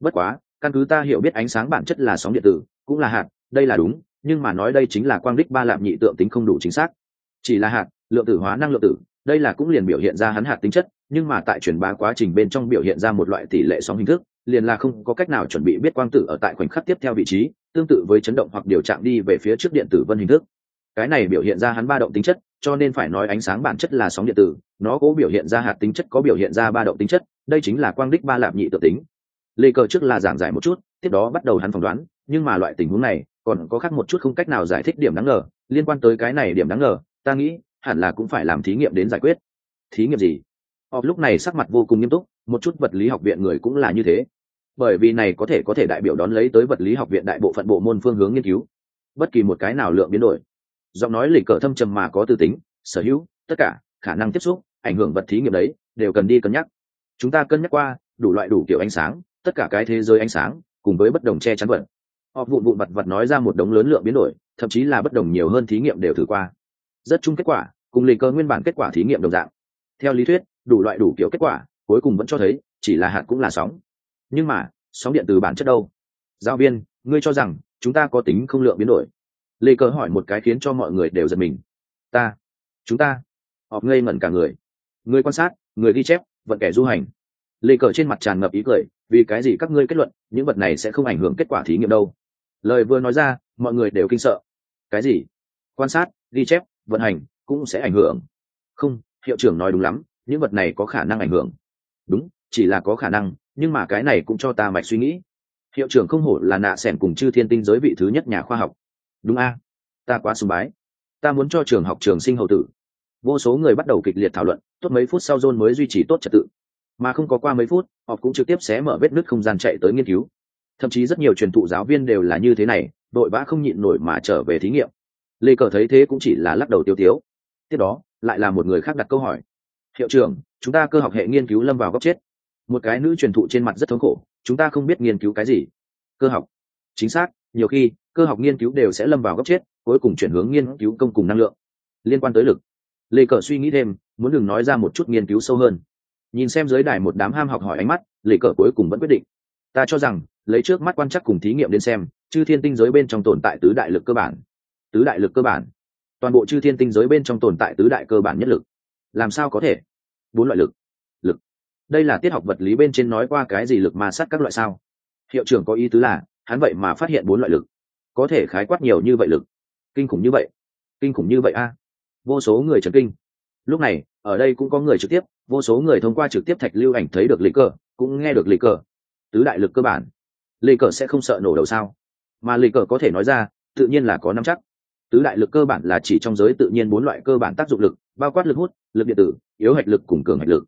Bất quá, căn cứ ta hiểu biết ánh sáng bản chất là sóng điện tử, cũng là hạt, đây là đúng nhưng mà nói đây chính là quang đích ba lạm nhị tượng tính không đủ chính xác. Chỉ là hạt, lượng tử hóa năng lượng tử, đây là cũng liền biểu hiện ra hắn hạt tính chất, nhưng mà tại truyền bá quá trình bên trong biểu hiện ra một loại tỷ lệ sóng hình thức, liền là không có cách nào chuẩn bị biết quang tử ở tại khoảnh khắc tiếp theo vị trí, tương tự với chấn động hoặc điều chạm đi về phía trước điện tử vân hình thức. Cái này biểu hiện ra hắn ba động tính chất, cho nên phải nói ánh sáng bản chất là sóng điện tử, nó cố biểu hiện ra hạt tính chất có biểu hiện ra ba động tính chất, đây chính là quang đích ba lạp nhị tự tính. Lê cờ trước là giảng giải một chút, tiếp đó bắt đầu hắn phỏng đoán, nhưng mà loại tình huống này còn có khác một chút không cách nào giải thích điểm đáng ngờ, liên quan tới cái này điểm đáng ngờ, ta nghĩ, hẳn là cũng phải làm thí nghiệm đến giải quyết. Thí nghiệm gì? Họp lúc này sắc mặt vô cùng nghiêm túc, một chút vật lý học viện người cũng là như thế. Bởi vì này có thể có thể đại biểu đón lấy tới vật lý học viện đại bộ phận bộ môn phương hướng nghiên cứu. Bất kỳ một cái nào lượng biến đổi. Giọng nói lịch cờ thâm trầm mà có tư tính, sở hữu, tất cả, khả năng tiếp xúc, ảnh hưởng vật thí nghiệm đấy, đều cần đi cân nhắc. Chúng ta cân nhắc qua, đủ loại đủ kiểu ánh sáng, tất cả cái thế giới ánh sáng, cùng với bất đồng che chắn vật họ vụn vụn vặt vặt nói ra một đống lớn lượng biến đổi, thậm chí là bất đồng nhiều hơn thí nghiệm đều thử qua. Rất chung kết quả, cùng lịch cơ nguyên bản kết quả thí nghiệm đồng dạng. Theo lý thuyết, đủ loại đủ kiểu kết quả, cuối cùng vẫn cho thấy, chỉ là hạt cũng là sóng. Nhưng mà, sóng điện từ bản chất đâu? Giáo viên, ngươi cho rằng, chúng ta có tính không lượng biến đổi? Lê cờ hỏi một cái khiến cho mọi người đều giật mình. Ta, chúng ta. Họp ngây ngẩn cả người. Người quan sát, người ghi chép, vận kẻ du hành. Lê cờ trên mặt tràn ngập ý cười, vì cái gì các ngươi kết luận, những vật này sẽ không ảnh hưởng kết quả thí nghiệm đâu? Lời vừa nói ra, mọi người đều kinh sợ. Cái gì? Quan sát, ghi chép, vận hành cũng sẽ ảnh hưởng. Không, hiệu trưởng nói đúng lắm, những vật này có khả năng ảnh hưởng. Đúng, chỉ là có khả năng, nhưng mà cái này cũng cho ta mạch suy nghĩ. Hiệu trưởng không hổ là nạ s cùng chư thiên tinh giới vị thứ nhất nhà khoa học. Đúng a, ta quá sùng bái. Ta muốn cho trường học trường sinh hậu tử. Vô số người bắt đầu kịch liệt thảo luận, tốt mấy phút sau john mới duy trì tốt trật tự. Mà không có qua mấy phút, họ cũng trực tiếp xé mở vết nứt không gian chạy tới nghiên cứu thậm chí rất nhiều truyền thụ giáo viên đều là như thế này, đội vã không nhịn nổi mà trở về thí nghiệm. Lê cờ thấy thế cũng chỉ là lắc đầu tiêu tiếu. Tiếp đó, lại là một người khác đặt câu hỏi. Hiệu trưởng, chúng ta cơ học hệ nghiên cứu lâm vào góc chết. Một cái nữ truyền thụ trên mặt rất thống khổ, chúng ta không biết nghiên cứu cái gì. Cơ học. Chính xác, nhiều khi, cơ học nghiên cứu đều sẽ lâm vào góc chết, cuối cùng chuyển hướng nghiên cứu công cùng năng lượng. Liên quan tới lực. Lê cờ suy nghĩ thêm, muốn đừng nói ra một chút nghiên cứu sâu hơn. Nhìn xem dưới đài một đám ham học hỏi ánh mắt, lê cờ cuối cùng vẫn quyết định. Ta cho rằng lấy trước mắt quan chắc cùng thí nghiệm đến xem, chư thiên tinh giới bên trong tồn tại tứ đại lực cơ bản. Tứ đại lực cơ bản. Toàn bộ chư thiên tinh giới bên trong tồn tại tứ đại cơ bản nhất lực. Làm sao có thể? Bốn loại lực. Lực. Đây là tiết học vật lý bên trên nói qua cái gì lực ma sát các loại sao? Hiệu trưởng có ý tứ là, hắn vậy mà phát hiện bốn loại lực. Có thể khái quát nhiều như vậy lực. Kinh khủng như vậy. Kinh khủng như vậy a. Vô số người trần kinh. Lúc này, ở đây cũng có người trực tiếp, vô số người thông qua trực tiếp thạch lưu ảnh thấy được lịch cờ cũng nghe được lịch cờ tứ đại lực cơ bản. Lê cờ sẽ không sợ nổ đầu sao? Mà Lê cờ có thể nói ra, tự nhiên là có năm chắc. Tứ đại lực cơ bản là chỉ trong giới tự nhiên bốn loại cơ bản tác dụng lực, bao quát lực hút, lực điện tử, yếu hạch lực cùng cường hạch lực.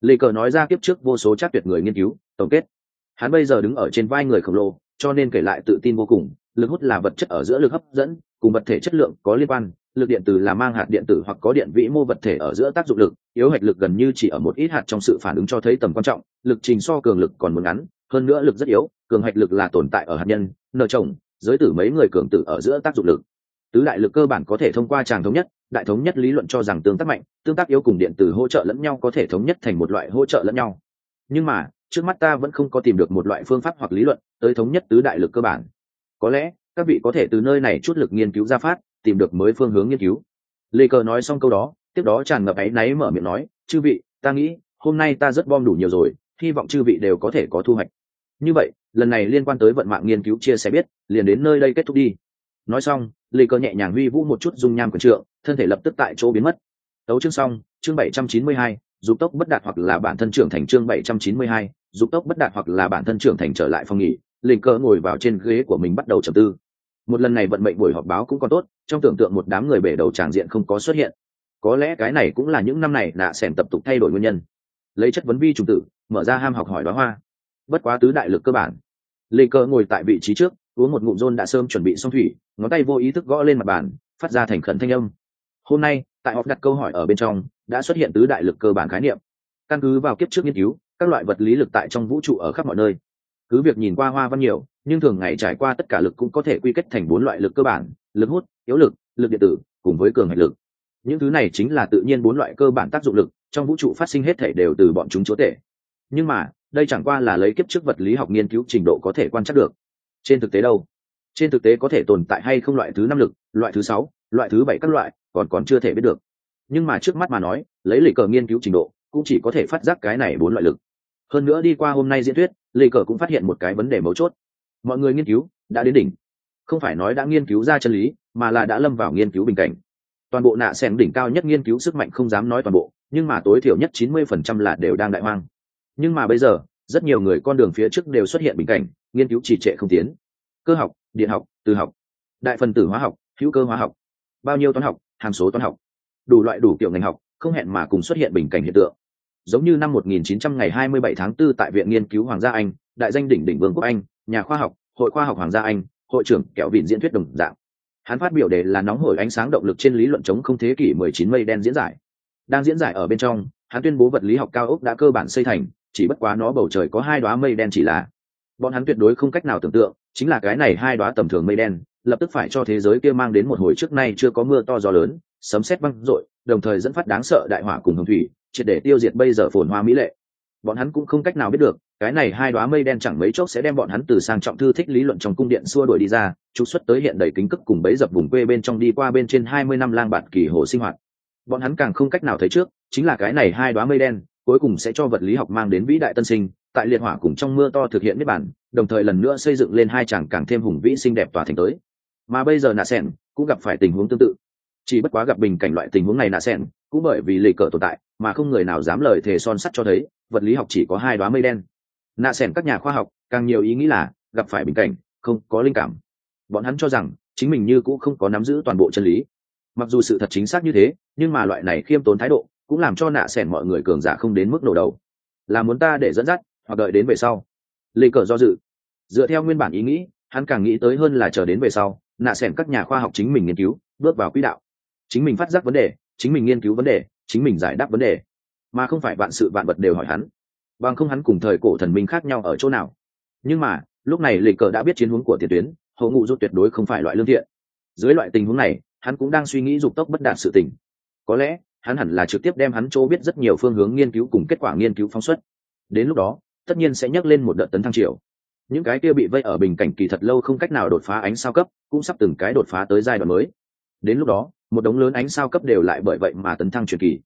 Lê cờ nói ra kiếp trước vô số chắc tuyệt người nghiên cứu, tổng kết. Hắn bây giờ đứng ở trên vai người khổng lồ, cho nên kể lại tự tin vô cùng, lực hút là vật chất ở giữa lực hấp dẫn, cùng vật thể chất lượng có liên quan. Lực điện tử là mang hạt điện tử hoặc có điện vĩ mô vật thể ở giữa tác dụng lực, yếu hạch lực gần như chỉ ở một ít hạt trong sự phản ứng cho thấy tầm quan trọng, lực trình so cường lực còn muốn ngắn hơn nữa lực rất yếu, cường hạch lực là tồn tại ở hạt nhân nợ chồng, giới tử mấy người cường tử ở giữa tác dụng lực. Tứ đại lực cơ bản có thể thông qua tràng thống nhất, đại thống nhất lý luận cho rằng tương tác mạnh, tương tác yếu cùng điện tử hỗ trợ lẫn nhau có thể thống nhất thành một loại hỗ trợ lẫn nhau. Nhưng mà, trước mắt ta vẫn không có tìm được một loại phương pháp hoặc lý luận tới thống nhất tứ đại lực cơ bản. Có lẽ, các vị có thể từ nơi này chút lực nghiên cứu ra phát, tìm được mới phương hướng nghiên cứu. Lê cờ nói xong câu đó, tiếp đó tràn ngập áy náy mở miệng nói, chư vị, ta nghĩ, hôm nay ta rất bom đủ nhiều rồi, hy vọng chư vị đều có thể có thu hoạch như vậy, lần này liên quan tới vận mạng nghiên cứu chia sẻ biết, liền đến nơi đây kết thúc đi. Nói xong, lê cờ nhẹ nhàng huy vũ một chút dung nham quần trượng, thân thể lập tức tại chỗ biến mất. Tấu chương xong, chương bảy trăm chín mươi hai, dục tốc bất đạt hoặc là bản thân trưởng thành chương bảy trăm chín mươi hai, dục tốc bất đạt hoặc là bản thân trưởng thành trở lại phòng nghỉ linh cờ ngồi vào trên ghế của mình bắt đầu trầm tư. Một lần này vận mệnh buổi họp báo cũng còn tốt, trong tưởng tượng một đám người bể đầu tràng diện không có xuất hiện. Có lẽ cái này cũng là những năm này nạ sẻn tập tục thay đổi nguyên nhân. Lấy chất vấn vi trùng tử, mở ra ham học hỏi đoá hoa bất quá tứ đại lực cơ bản. Lê cơ ngồi tại vị trí trước, uống một ngụm rôn đã sơm chuẩn bị xong thủy, ngón tay vô ý thức gõ lên mặt bàn, phát ra thành khẩn thanh âm. Hôm nay, tại họp đặt câu hỏi ở bên trong, đã xuất hiện tứ đại lực cơ bản khái niệm. Căn cứ vào kiếp trước nghiên cứu, các loại vật lý lực tại trong vũ trụ ở khắp mọi nơi. Cứ việc nhìn qua hoa văn nhiều, nhưng thường ngày trải qua tất cả lực cũng có thể quy kết thành bốn loại lực cơ bản, lực hút, yếu lực lực điện tử, cùng với cường hạch lực. Những thứ này chính là tự nhiên bốn loại cơ bản tác dụng lực, trong vũ trụ phát sinh hết thể đều từ bọn chúng chúa tể nhưng mà đây chẳng qua là lấy kiếp trước vật lý học nghiên cứu trình độ có thể quan trắc được. Trên thực tế đâu? Trên thực tế có thể tồn tại hay không loại thứ năm lực, loại thứ sáu, loại thứ bảy các loại, còn còn chưa thể biết được. Nhưng mà trước mắt mà nói, lấy lệ cờ nghiên cứu trình độ, cũng chỉ có thể phát giác cái này bốn loại lực. Hơn nữa đi qua hôm nay diễn thuyết lệ cờ cũng phát hiện một cái vấn đề mấu chốt. Mọi người nghiên cứu, đã đến đỉnh. Không phải nói đã nghiên cứu ra chân lý, mà là đã lâm vào nghiên cứu bình cảnh. Toàn bộ nạ xẻng đỉnh cao nhất nghiên cứu sức mạnh không dám nói toàn bộ, nhưng mà tối thiểu nhất chín mươi phần trăm là đều đang đại hoang nhưng mà bây giờ rất nhiều người con đường phía trước đều xuất hiện bình cảnh nghiên cứu trì trệ không tiến. Cơ học điện học từ học. Đại phần tử hóa học hữu cơ hóa học. Bao nhiêu toán học hàm số toán học. Đủ loại đủ kiểu ngành học không hẹn mà cùng xuất hiện bình cảnh hiện tượng. Giống như năm 1900 ngày 27 tháng 4 tại viện nghiên cứu Hoàng gia Anh, đại danh đỉnh đỉnh vương quốc Anh, nhà khoa học, hội khoa học Hoàng gia Anh, hội trưởng kẹo vịn diễn thuyết đồng dạng. Hắn phát biểu đề là nóng hổi ánh sáng động lực trên lý luận chống không thế kỷ 19 mây đen diễn giải. Đang diễn giải ở bên trong, hắn tuyên bố vật lý học cao ốc đã cơ bản xây thành, chỉ bất quá nó bầu trời có hai đóa mây đen chỉ là. Bọn hắn tuyệt đối không cách nào tưởng tượng, chính là cái này hai đóa tầm thường mây đen, lập tức phải cho thế giới kia mang đến một hồi trước nay chưa có mưa to gió lớn, sấm sét vang rội, đồng thời dẫn phát đáng sợ đại hỏa cùng hồng thủy, triệt để tiêu diệt bây giờ phồn hoa mỹ lệ. Bọn hắn cũng không cách nào biết được, cái này hai đóa mây đen chẳng mấy chốc sẽ đem bọn hắn từ sang trọng thư thích lý luận trong cung điện xua đuổi đi ra, trục xuất tới hiện đầy kính cức cùng bấy dập vùng quê bên trong đi qua bên trên hai mươi năm lang bạt kỳ hồ sinh hoạt. Bọn hắn càng không cách nào thấy trước, chính là cái này hai đóa mây đen, cuối cùng sẽ cho vật lý học mang đến vĩ đại tân sinh, tại liệt hỏa cùng trong mưa to thực hiện niết bản, đồng thời lần nữa xây dựng lên hai chàng càng thêm hùng vĩ xinh đẹp tòa thành tới. Mà bây giờ nạ sẹn cũng gặp phải tình huống tương tự. Chỉ bất quá gặp bình cảnh loại tình huống này nạ sẹn, cũng bởi vì lì cờ tồn tại, mà không người nào dám lời thề son sắt cho thấy, vật lý học chỉ có hai đóa mây đen. Nạ sẹn các nhà khoa học, càng nhiều ý nghĩ là gặp phải bình cảnh, không có linh cảm. Bọn hắn cho rằng chính mình như cũng không có nắm giữ toàn bộ chân lý. Mặc dù sự thật chính xác như thế, nhưng mà loại này khiêm tốn thái độ, cũng làm cho nạ sẻn mọi người cường giả không đến mức nổ đầu. Là muốn ta để dẫn dắt, hoặc đợi đến về sau? Lê cờ do dự. Dựa theo nguyên bản ý nghĩ, hắn càng nghĩ tới hơn là chờ đến về sau, nạ sẻn các nhà khoa học chính mình nghiên cứu, bước vào quỹ đạo. Chính mình phát giác vấn đề, chính mình nghiên cứu vấn đề, chính mình giải đáp vấn đề. Mà không phải vạn sự vạn vật đều hỏi hắn. Bằng không hắn cùng thời cổ thần minh khác nhau ở chỗ nào. Nhưng mà, lúc này lê cờ đã biết chiến hướng của tiền tuyến, hậu ngụ rút tuyệt đối không phải loại lương thiện. Dưới loại tình huống này, hắn cũng đang suy nghĩ dục tốc bất đạt sự tình. Có lẽ hắn hẳn là trực tiếp đem hắn chỗ biết rất nhiều phương hướng nghiên cứu cùng kết quả nghiên cứu phóng xuất. Đến lúc đó, tất nhiên sẽ nhắc lên một đợt tấn thăng triều. Những cái kia bị vây ở bình cảnh kỳ thật lâu không cách nào đột phá ánh sao cấp, cũng sắp từng cái đột phá tới giai đoạn mới. Đến lúc đó, một đống lớn ánh sao cấp đều lại bởi vậy mà tấn thăng truyền kỳ.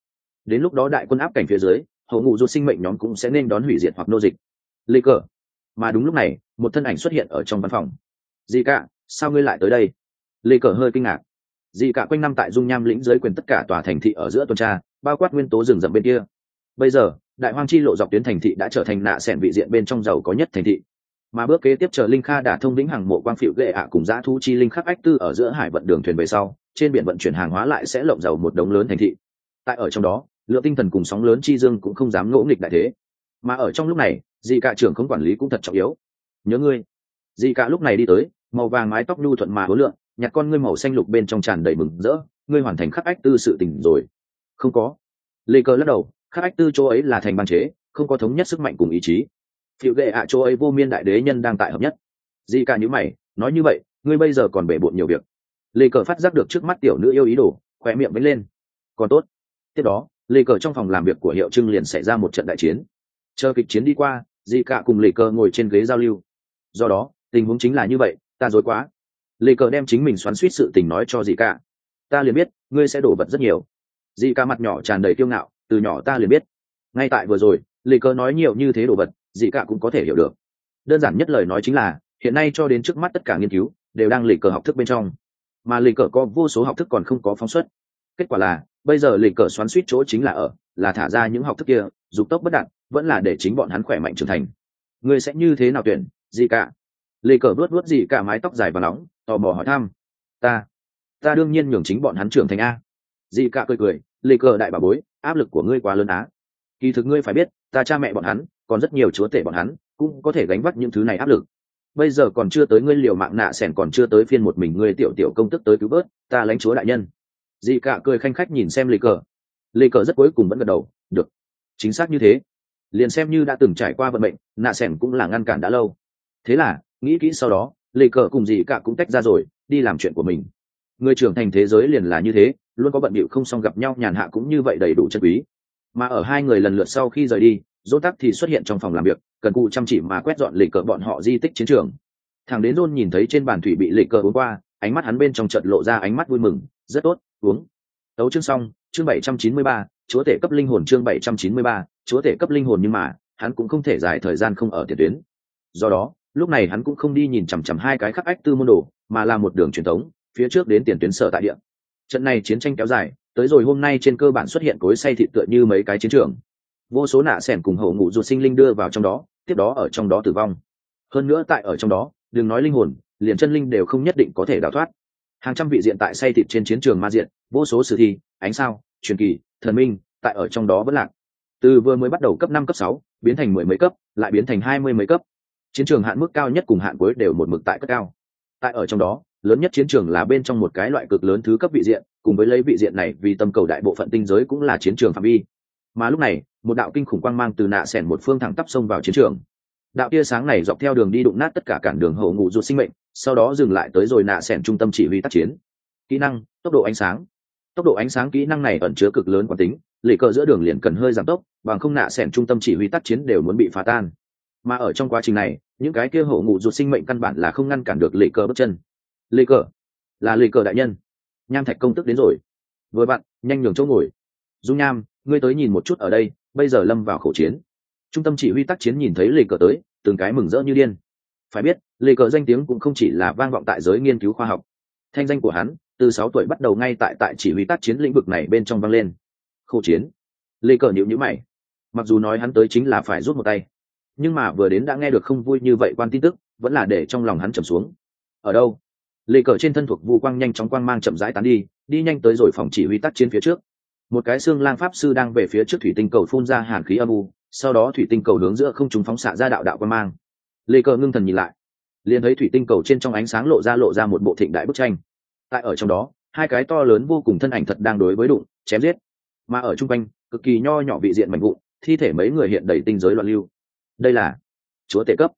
Đến lúc đó đại quân áp cảnh phía dưới, hậu ngụ ruột sinh mệnh nhóm cũng sẽ nên đón hủy diệt hoặc nô dịch. Lê cờ. Mà đúng lúc này, một thân ảnh xuất hiện ở trong văn phòng. Gì cả sao ngươi lại tới đây? Lê cờ hơi kinh ngạc dị cả quanh năm tại dung nham lĩnh dưới quyền tất cả tòa thành thị ở giữa tuần tra, bao quát nguyên tố rừng rậm bên kia. Bây giờ, đại hoang chi lộ dọc tuyến thành thị đã trở thành nạ sẻn vị diện bên trong giàu có nhất thành thị. Mà bước kế tiếp chờ linh kha đã thông lĩnh hàng mộ quang phiệu ghệ ạ cùng giã thu chi linh khắc ách tư ở giữa hải vận đường thuyền về sau, trên biển vận chuyển hàng hóa lại sẽ lộng giàu một đống lớn thành thị. Tại ở trong đó, lượng tinh thần cùng sóng lớn chi dương cũng không dám ngỗ nghịch đại thế. Mà ở trong lúc này, dị cả trưởng không quản lý cũng thật trọng yếu. Nhớ ngươi. Dị cả lúc này đi tới, màu vàng mái tóc nhu thuận mà hối lượng nhặt con ngươi màu xanh lục bên trong tràn đầy mừng rỡ, ngươi hoàn thành khắc ách tư sự tình rồi. Không có. Lê cơ lắc đầu, khắc ách tư chỗ ấy là thành ban chế, không có thống nhất sức mạnh cùng ý chí. Phiệu ghệ ạ chỗ ấy vô miên đại đế nhân đang tại hợp nhất. Di ca nhữ mày, nói như vậy, ngươi bây giờ còn bể bộn nhiều việc. Lê cờ phát giác được trước mắt tiểu nữ yêu ý đồ khỏe miệng mới lên. Còn tốt. Tiếp đó, lê cờ trong phòng làm việc của hiệu trưng liền xảy ra một trận đại chiến. Chờ kịch chiến đi qua, di cả cùng lê cờ ngồi trên ghế giao lưu. Do đó, tình huống chính là như vậy, ta dối quá lê cờ đem chính mình xoắn suýt sự tình nói cho dì cả. Ta liền biết, ngươi sẽ đổ vật rất nhiều. Dì cả mặt nhỏ tràn đầy kiêu ngạo, từ nhỏ ta liền biết. Ngay tại vừa rồi, lê cờ nói nhiều như thế đổ vật, dì cả cũng có thể hiểu được. Đơn giản nhất lời nói chính là, hiện nay cho đến trước mắt tất cả nghiên cứu, đều đang lê cờ học thức bên trong. Mà lê cờ có vô số học thức còn không có phóng xuất. Kết quả là, bây giờ lê cờ xoắn suýt chỗ chính là ở, là thả ra những học thức kia, dục tốc bất đạt, vẫn là để chính bọn hắn khỏe mạnh trưởng thành. Ngươi sẽ như thế nào tuyển gì cả? Lê cờ vớt vớt gì cả mái tóc dài và nóng, tò mò hỏi thăm. Ta ta đương nhiên nhường chính bọn hắn trưởng thành a. Dị cả cười cười, lê cờ đại bà bối, áp lực của ngươi quá lớn á. Kỳ thực ngươi phải biết, ta cha mẹ bọn hắn, còn rất nhiều chúa tể bọn hắn, cũng có thể gánh vác những thứ này áp lực. Bây giờ còn chưa tới ngươi liều mạng nạ sẻn còn chưa tới phiên một mình ngươi tiểu tiểu công tức tới cứu bớt ta lãnh chúa đại nhân. Dị cả cười khanh khách nhìn xem lê cờ. Lê cờ rất cuối cùng vẫn gật đầu, được, chính xác như thế. Liền xem như đã từng trải qua vận mệnh, nạ sẻn cũng là ngăn cản đã lâu. Thế là nghĩ kỹ sau đó, lệ cờ cùng dì cả cũng tách ra rồi, đi làm chuyện của mình. Người trưởng thành thế giới liền là như thế, luôn có bận bịu không xong gặp nhau, nhàn hạ cũng như vậy đầy đủ chân quý. Mà ở hai người lần lượt sau khi rời đi dỗ tắc thì xuất hiện trong phòng làm việc, cần cụ chăm chỉ mà quét dọn lệ cờ bọn họ di tích chiến trường. Thằng đến rôn nhìn thấy trên bàn thủy bị lệ cờ uống qua, ánh mắt hắn bên trong trận lộ ra ánh mắt vui mừng, rất tốt, uống. Tấu chương xong, chương bảy trăm chín mươi ba, chúa tể cấp linh hồn chương bảy trăm chín mươi ba, chúa tể cấp linh hồn nhưng mà, hắn cũng không thể dài thời gian không ở tiền tuyến. Do đó lúc này hắn cũng không đi nhìn chằm chằm hai cái khắc ách tư môn đồ, mà là một đường truyền thống, phía trước đến tiền tuyến sở tại địa. Trận này chiến tranh kéo dài, tới rồi hôm nay trên cơ bản xuất hiện cối say thịt tựa như mấy cái chiến trường. Vô số nạ sẻn cùng hậu ngụ ruột sinh linh đưa vào trong đó, tiếp đó ở trong đó tử vong. Hơn nữa tại ở trong đó, đừng nói linh hồn, liền chân linh đều không nhất định có thể đào thoát. Hàng trăm vị diện tại say thịt trên chiến trường ma diện, vô số sử thi, ánh sao, truyền kỳ, thần minh, tại ở trong đó vẫn lạc. Từ vừa mới bắt đầu cấp năm, cấp sáu, biến thành mười mấy cấp, lại biến thành hai mươi mấy cấp chiến trường hạn mức cao nhất cùng hạn cuối đều một mực tại cấp cao. Tại ở trong đó, lớn nhất chiến trường là bên trong một cái loại cực lớn thứ cấp vị diện, cùng với lấy vị diện này vì tâm cầu đại bộ phận tinh giới cũng là chiến trường phạm vi. Mà lúc này, một đạo kinh khủng quang mang từ nạ sẻn một phương thẳng tắp sông vào chiến trường. Đạo tia sáng này dọc theo đường đi đụng nát tất cả cản đường hậu ngụ ruột sinh mệnh, sau đó dừng lại tới rồi nạ sẻn trung tâm chỉ huy tác chiến. Kỹ năng, tốc độ ánh sáng. Tốc độ ánh sáng kỹ năng này ẩn chứa cực lớn quán tính, lệ cờ giữa đường liền cần hơi giảm tốc, bằng không nạ sẻn trung tâm chỉ huy tác chiến đều muốn bị phá tan mà ở trong quá trình này, những cái kia hậu ngụ ruột sinh mệnh căn bản là không ngăn cản được lì cờ bước chân. Lì cờ? Là lì cờ đại nhân. Nham thạch công tức đến rồi. Vừa bạn nhanh nhường chỗ ngồi. Dung nham, ngươi tới nhìn một chút ở đây, bây giờ lâm vào khẩu chiến. Trung tâm chỉ huy tác chiến nhìn thấy lì cờ tới, từng cái mừng rỡ như điên. Phải biết lì cờ danh tiếng cũng không chỉ là vang vọng tại giới nghiên cứu khoa học. Thanh danh của hắn, từ sáu tuổi bắt đầu ngay tại tại chỉ huy tác chiến lĩnh vực này bên trong vang lên. Khẩu chiến. Lì cờ nhịu nhữ mày. Mặc dù nói hắn tới chính là phải rút một tay nhưng mà vừa đến đã nghe được không vui như vậy quan tin tức, vẫn là để trong lòng hắn trầm xuống. Ở đâu? Lệ cờ trên thân thuộc vu quang nhanh chóng quang mang chậm rãi tán đi đi nhanh tới rồi phòng chỉ huy tác chiến phía trước. Một cái xương lang pháp sư đang về phía trước thủy tinh cầu phun ra hàn khí âm u, sau đó thủy tinh cầu hướng giữa không chúng phóng xạ ra đạo đạo quang mang. Lê cờ ngưng thần nhìn lại, liền thấy thủy tinh cầu trên trong ánh sáng lộ ra lộ ra một bộ thịnh đại bức tranh. Tại ở trong đó, hai cái to lớn vô cùng thân ảnh thật đang đối với đụng, chém giết. Mà ở chung quanh, cực kỳ nho nhỏ vị diện mạnh vụn, thi thể mấy người hiện đầy tinh giới loạn lưu đây là chúa tể cấp.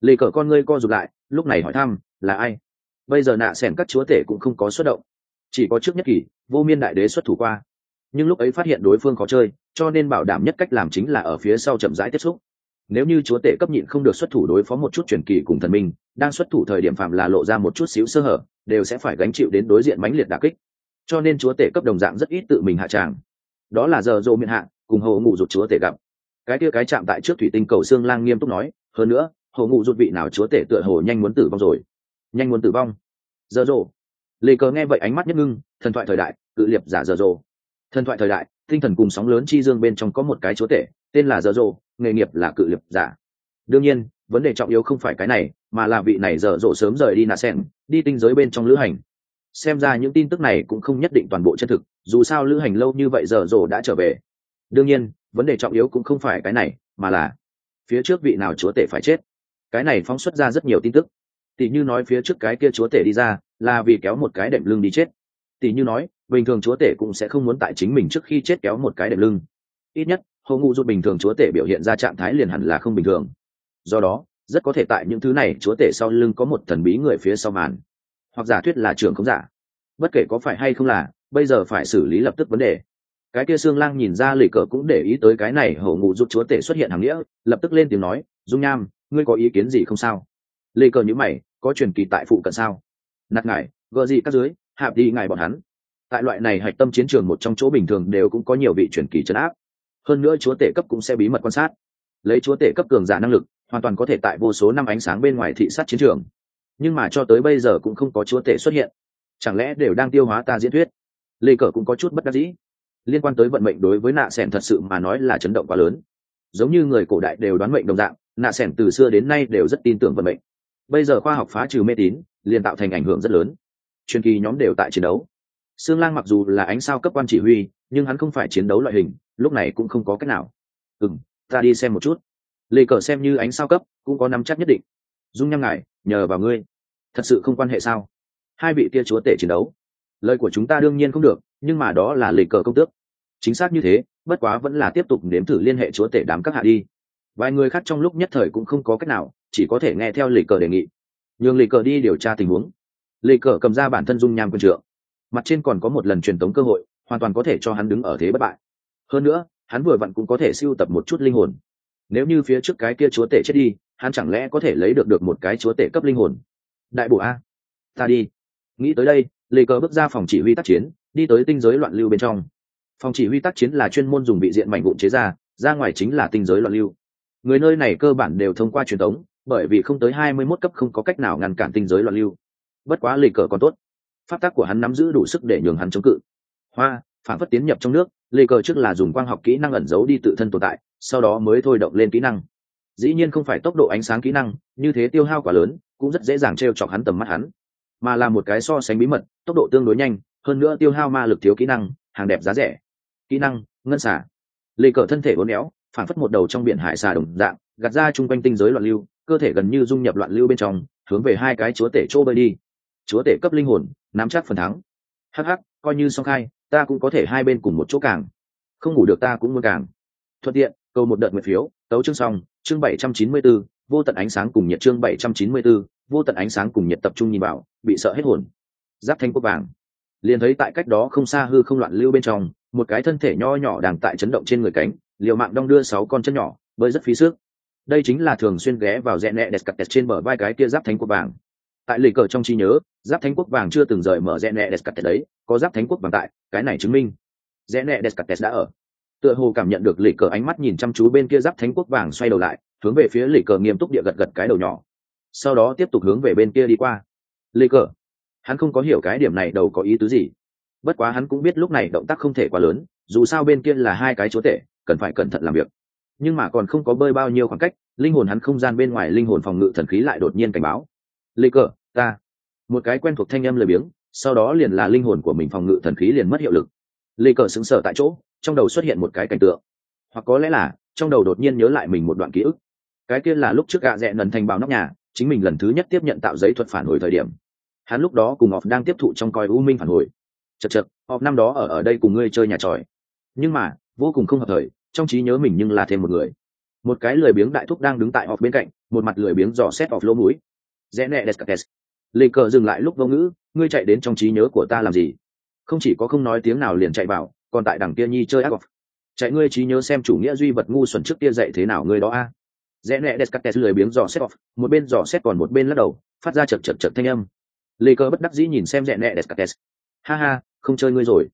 Lê cờ con ngươi co rụt lại, lúc này hỏi thăm, là ai? Bây giờ nạ s các chúa tể cũng không có xuất động. Chỉ có trước nhất kỳ vô miên đại đế xuất thủ qua. Nhưng lúc ấy phát hiện đối phương khó chơi, cho nên bảo đảm nhất cách làm chính là ở phía sau chậm rãi tiếp xúc. Nếu như chúa tể cấp nhịn không được xuất thủ đối phó một chút truyền kỳ cùng thần minh, đang xuất thủ thời điểm phạm là lộ ra một chút xíu sơ hở, đều sẽ phải gánh chịu đến đối diện mãnh liệt đà kích. Cho nên chúa tể cấp đồng dạng rất ít tự mình hạ tràng. Đó là giờ dỗ miệng hạ, cùng hầu ngủ rụt chúa tể gặp cái kia cái chạm tại trước thủy tinh cầu xương lang nghiêm túc nói, hơn nữa, hồ ngụ rụt vị nào chúa tể tựa hồ nhanh muốn tử vong rồi. Nhanh muốn tử vong? Giờ rồ. Lê cờ nghe vậy ánh mắt nhất ngưng, thần thoại thời đại, cự liệp giả giờ rồ. Thần thoại thời đại, tinh thần cùng sóng lớn chi dương bên trong có một cái chúa tể, tên là dở rồ, nghề nghiệp là cự liệp giả. Đương nhiên, vấn đề trọng yếu không phải cái này, mà là vị này dở dộ sớm rời đi nà sen đi tinh giới bên trong lữ hành. Xem ra những tin tức này cũng không nhất định toàn bộ chân thực, dù sao lữ hành lâu như vậy dở dộ đã trở về. Đương nhiên vấn đề trọng yếu cũng không phải cái này, mà là phía trước vị nào chúa tể phải chết. Cái này phóng xuất ra rất nhiều tin tức. Tỷ như nói phía trước cái kia chúa tể đi ra là vì kéo một cái đệm lưng đi chết. Tỷ như nói, bình thường chúa tể cũng sẽ không muốn tại chính mình trước khi chết kéo một cái đệm lưng. Ít nhất hồ ngụ rút bình thường chúa tể biểu hiện ra trạng thái liền hẳn là không bình thường. Do đó, rất có thể tại những thứ này chúa tể sau lưng có một thần bí người phía sau màn. Hoặc giả thuyết là trường không giả. Bất kể có phải hay không là, bây giờ phải xử lý lập tức vấn đề cái kia xương lang nhìn ra lì cờ cũng để ý tới cái này hổ ngụ giúp chúa tể xuất hiện hàng nghĩa, lập tức lên tiếng nói, dung nham, ngươi có ý kiến gì không sao? Lì cờ nhữ mày, có truyền kỳ tại phụ cận sao? Nạt ngài gợ gì các dưới, hạp đi ngài bọn hắn. Tại loại này hạch tâm chiến trường một trong chỗ bình thường đều cũng có nhiều vị truyền kỳ trấn áp. Hơn nữa chúa tể cấp cũng sẽ bí mật quan sát. Lấy chúa tể cấp cường giả năng lực, hoàn toàn có thể tại vô số năm ánh sáng bên ngoài thị sát chiến trường. Nhưng mà cho tới bây giờ cũng không có chúa tể xuất hiện. Chẳng lẽ đều đang tiêu hóa ta diễn thuyết? Lê cờ cũng có chút bất đắc dĩ liên quan tới vận mệnh đối với nạ sẻn thật sự mà nói là chấn động quá lớn giống như người cổ đại đều đoán mệnh đồng dạng nạ sẻn từ xưa đến nay đều rất tin tưởng vận mệnh bây giờ khoa học phá trừ mê tín liền tạo thành ảnh hưởng rất lớn truyền kỳ nhóm đều tại chiến đấu Sương Lang mặc dù là ánh sao cấp quan chỉ huy, nhưng hắn không phải chiến đấu loại hình, lúc này cũng không có cách nào. Ừm, ta đi xem một chút. Lê Cờ xem như ánh sao cấp, cũng có nắm chắc nhất định. Dung nhăm ngài, nhờ vào ngươi. Thật sự không quan hệ sao? Hai vị kia chúa tể chiến đấu. Lời của chúng ta đương nhiên không được, nhưng mà đó là Lê Cờ công tước. Chính xác như thế, bất quá vẫn là tiếp tục nếm thử liên hệ chúa tể đám các hạ đi. Vài người khác trong lúc nhất thời cũng không có cách nào, chỉ có thể nghe theo Lê Cờ đề nghị. Nhường Lê Cờ đi điều tra tình huống. Lê Cờ cầm ra bản thân dung nham quân trượng. Mặt trên còn có một lần truyền tống cơ hội hoàn toàn có thể cho hắn đứng ở thế bất bại. Hơn nữa hắn vừa vặn cũng có thể siêu tập một chút linh hồn. Nếu như phía trước cái kia chúa tể chết đi hắn chẳng lẽ có thể lấy được được một cái chúa tể cấp linh hồn? Đại bộ a. Ta đi. Nghĩ tới đây lê cờ bước ra phòng chỉ huy tác chiến đi tới tinh giới loạn lưu bên trong phòng chỉ huy tác chiến là chuyên môn dùng bị diện mảnh vụn chế ra ra ngoài chính là tinh giới loạn lưu. Người nơi này cơ bản đều thông qua truyền thống, bởi vì không tới hai mươi 21 cấp không có cách nào ngăn cản tinh giới loạn lưu. Bất quá lê cờ còn tốt. Pháp tác của hắn nắm giữ đủ sức để nhường hắn chống cự. Hoa, phản phất tiến nhập trong nước lê cờ trước là dùng quang học kỹ năng ẩn giấu đi tự thân tồn tại, sau đó mới thôi động lên kỹ năng. Dĩ nhiên không phải tốc độ ánh sáng kỹ năng, như thế tiêu hao quá lớn, cũng rất dễ dàng t r e o chọc hắn tầm mắt hắn. Mà là một cái so sánh bí mật, tốc độ tương đối nhanh, hơn nữa tiêu hao ma lực thiếu kỹ năng, hàng đẹp giá rẻ kỹ năng ngân xả. Lê cờ thân thể uốn éo phản phất một đầu trong biển hải xà đồng dạng gạt ra chung quanh tinh giới loạn lưu cơ thể gần như dung nhập loạn lưu bên trong hướng về hai cái chúa tể chỗ bơi đi. Chúa tể cấp linh hồn nắm chắc phần thắng. Hh coi như song khai ta cũng có thể hai bên cùng một chỗ càng. Không ngủ được ta cũng muốn càng. Thuận tiện câu một đợt nguyện phiếu tấu chương xong chương bảy trăm chín mươi 794, vô tận ánh sáng cùng nhiệt chương bảy trăm chín mươi 794, vô tận ánh sáng cùng nhiệt tập trung nhìn vào bị sợ hết hồn. Giáp thanh quốc vàng liền thấy tại cách đó không xa hư không loạn lưu bên trong, một cái thân thể nho nhỏ đang tại chấn động trên người cánh, liều mạng đong đưa sáu con chân nhỏ bơi rất phí sức. Đây chính là thường xuyên ghé vào rẽ nẹ đẹp cặt trên bờ vai cái kia giáp thánh quốc vàng. Tại lì cờ trong trí nhớ, giáp thánh quốc vàng chưa từng rời mở rẽ nẹ đẹp cặt đấy, có giáp thánh quốc vàng tại, cái này chứng minh rẽ nẹ đẹp cặt đã ở. Tựa hồ cảm nhận được lì cờ ánh mắt nhìn chăm chú bên kia giáp thánh quốc vàng xoay đầu lại, hướng về phía lì cờ nghiêm túc địa gật gật cái đầu nhỏ. Sau đó tiếp tục hướng về bên kia đi qua. Lì cờ hắn không có hiểu cái điểm này đầu có ý tứ gì. Bất quá hắn cũng biết lúc này động tác không thể quá lớn, dù sao bên kia là hai cái chúa tể, cần phải cẩn thận làm việc. Nhưng mà còn không có bơi bao nhiêu khoảng cách, linh hồn hắn không gian bên ngoài linh hồn phòng ngự thần khí lại đột nhiên cảnh báo. Lê cờ, ta. Một cái quen thuộc thanh âm lười biếng, sau đó liền là linh hồn của mình phòng ngự thần khí liền mất hiệu lực. Lê cờ sững sờ tại chỗ, trong đầu xuất hiện một cái cảnh tượng. Hoặc có lẽ là, trong đầu đột nhiên nhớ lại mình một đoạn ký ức. Cái kia là lúc trước gạ rẽ nần thành bào nóc nhà, chính mình lần thứ nhất tiếp nhận tạo giấy thuật phản hồi thời điểm hắn lúc đó cùng off đang tiếp thụ trong coi u minh phản hồi. Chật chật off năm đó ở ở đây cùng ngươi chơi nhà tròi. Nhưng mà, vô cùng không hợp thời, trong trí nhớ mình nhưng là thêm một người. Một cái lười biếng đại thúc đang đứng tại off bên cạnh, một mặt lười biếng dò xét off lỗ mũi. Rẽ nẹ descartes lê cờ dừng lại lúc vô ngữ, ngươi chạy đến trong trí nhớ của ta làm gì? Không chỉ có không nói tiếng nào liền chạy vào, còn tại đằng kia nhi chơi ác chạy ngươi trí nhớ xem chủ nghĩa duy vật ngu xuẩn trước kia dạy thế nào ngươi đó a. Rẽ nẹ descartes lười biếng dò xét off, một bên dò xét còn một bên lắc đầu, phát ra chật chật chật thanh âm lê cơ bất đắc dĩ nhìn xem rẽ nẹ descartes. Ha ha, không chơi ngươi rồi.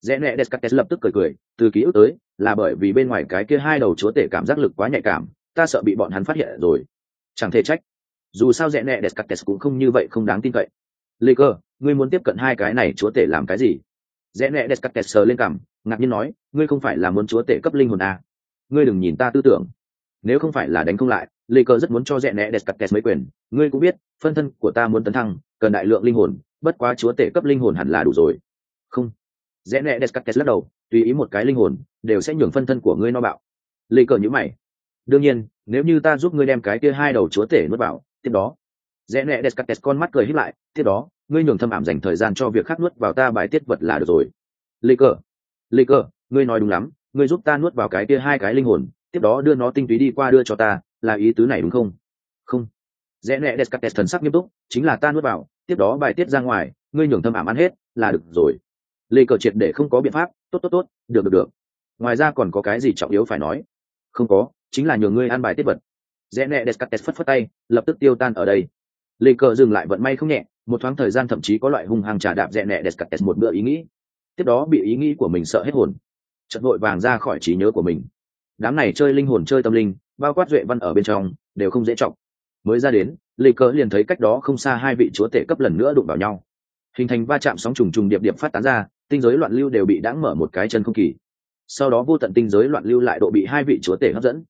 Rẽ nẹ descartes lập tức cười cười, từ ký ức tới, là bởi vì bên ngoài cái kia hai đầu chúa tể cảm giác lực quá nhạy cảm, ta sợ bị bọn hắn phát hiện rồi. Chẳng thể trách. Dù sao rẽ nẹ descartes cũng không như vậy không đáng tin cậy. Lê cơ, ngươi muốn tiếp cận hai cái này chúa tể làm cái gì? Rẽ nẹ descartes sờ lên cằm, ngạc nhiên nói, ngươi không phải là muốn chúa tể cấp linh hồn à? ngươi đừng nhìn ta tư tưởng. Nếu không phải là đánh không lại lê Cờ rất muốn cho rẽ nẹ descartes mấy quyền. Ngươi cũng biết, phân thân của ta muốn tấn thăng, cần đại lượng linh hồn, bất quá chúa tể cấp linh hồn hẳn là đủ rồi. Không. Rẽ nẹ descartes lắc đầu, tùy ý một cái linh hồn, đều sẽ nhường phân thân của ngươi no bạo. Lê cờ nhữ mày. Đương nhiên, nếu như ta giúp ngươi đem cái kia hai đầu chúa tể nuốt vào, tiếp đó. Rẽ nẹ descartes con mắt cười hít lại, tiếp đó, ngươi nhường thâm ảm dành thời gian cho việc khác nuốt vào ta bài tiết vật là được rồi. Lê cờ lê cờ ngươi nói đúng lắm, ngươi giúp ta nuốt vào cái kia hai cái linh hồn, tiếp đó đưa nó tinh túy đi qua đưa cho ta là ý tứ này đúng không? Không. Rẽ nẹ descartes thần sắc nghiêm túc, chính là ta nuốt vào, tiếp đó bài tiết ra ngoài, ngươi nhường thâm ảm ăn hết, là được rồi. Lê cờ triệt để không có biện pháp, tốt tốt tốt, được được được. Ngoài ra còn có cái gì trọng yếu phải nói? Không có, chính là nhường ngươi ăn bài tiết vật. Rẽ nẹ descartes phất phất tay, lập tức tiêu tan ở đây. Lê cờ dừng lại vận may không nhẹ, một thoáng thời gian thậm chí có loại hung hăng trà đạp rẽ nẹ descartes một bữa ý nghĩ. Tiếp đó bị ý nghĩ của mình sợ hết hồn. Chật vội vàng ra khỏi trí nhớ của mình đám này chơi linh hồn chơi tâm linh, bao quát duệ văn ở bên trong, đều không dễ trọng mới ra đến, lê cớ liền thấy cách đó không xa hai vị chúa tể cấp lần nữa đụng vào nhau. Hình thành va chạm sóng trùng trùng điệp điệp phát tán ra, tinh giới loạn lưu đều bị đáng mở một cái chân không kỳ. Sau đó vô tận tinh giới loạn lưu lại độ bị hai vị chúa tể hấp dẫn.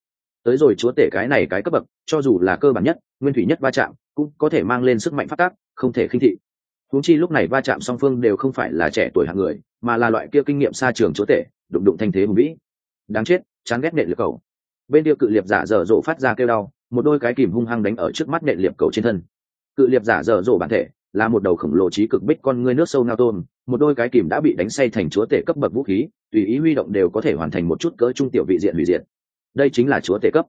Tới rồi chúa tể cái này cái cấp bậc, cho dù là cơ bản nhất, nguyên thủy nhất va chạm, cũng có thể mang lên sức mạnh phát tác, không thể khinh thị. Huống chi lúc này va chạm song phương đều không phải là trẻ tuổi hạng người, mà là loại kia kinh nghiệm xa trường chúa tể, đụng đụng thanh thế hùng vĩ. Đáng chết chán ghét nện liệp cầu. Bên kia cự liệp giả dở dộ phát ra kêu đau một đôi cái kìm hung hăng đánh ở trước mắt nện liệp cầu trên thân. Cự liệp giả dở dộ bản thể là một đầu khổng lồ trí cực bích con ngươi nước sâu ngao tôn, một đôi cái kìm đã bị đánh say thành chúa tể cấp bậc vũ khí tùy ý huy động đều có thể hoàn thành một chút cỡ trung tiểu vị diện hủy diện đây chính là chúa tể cấp.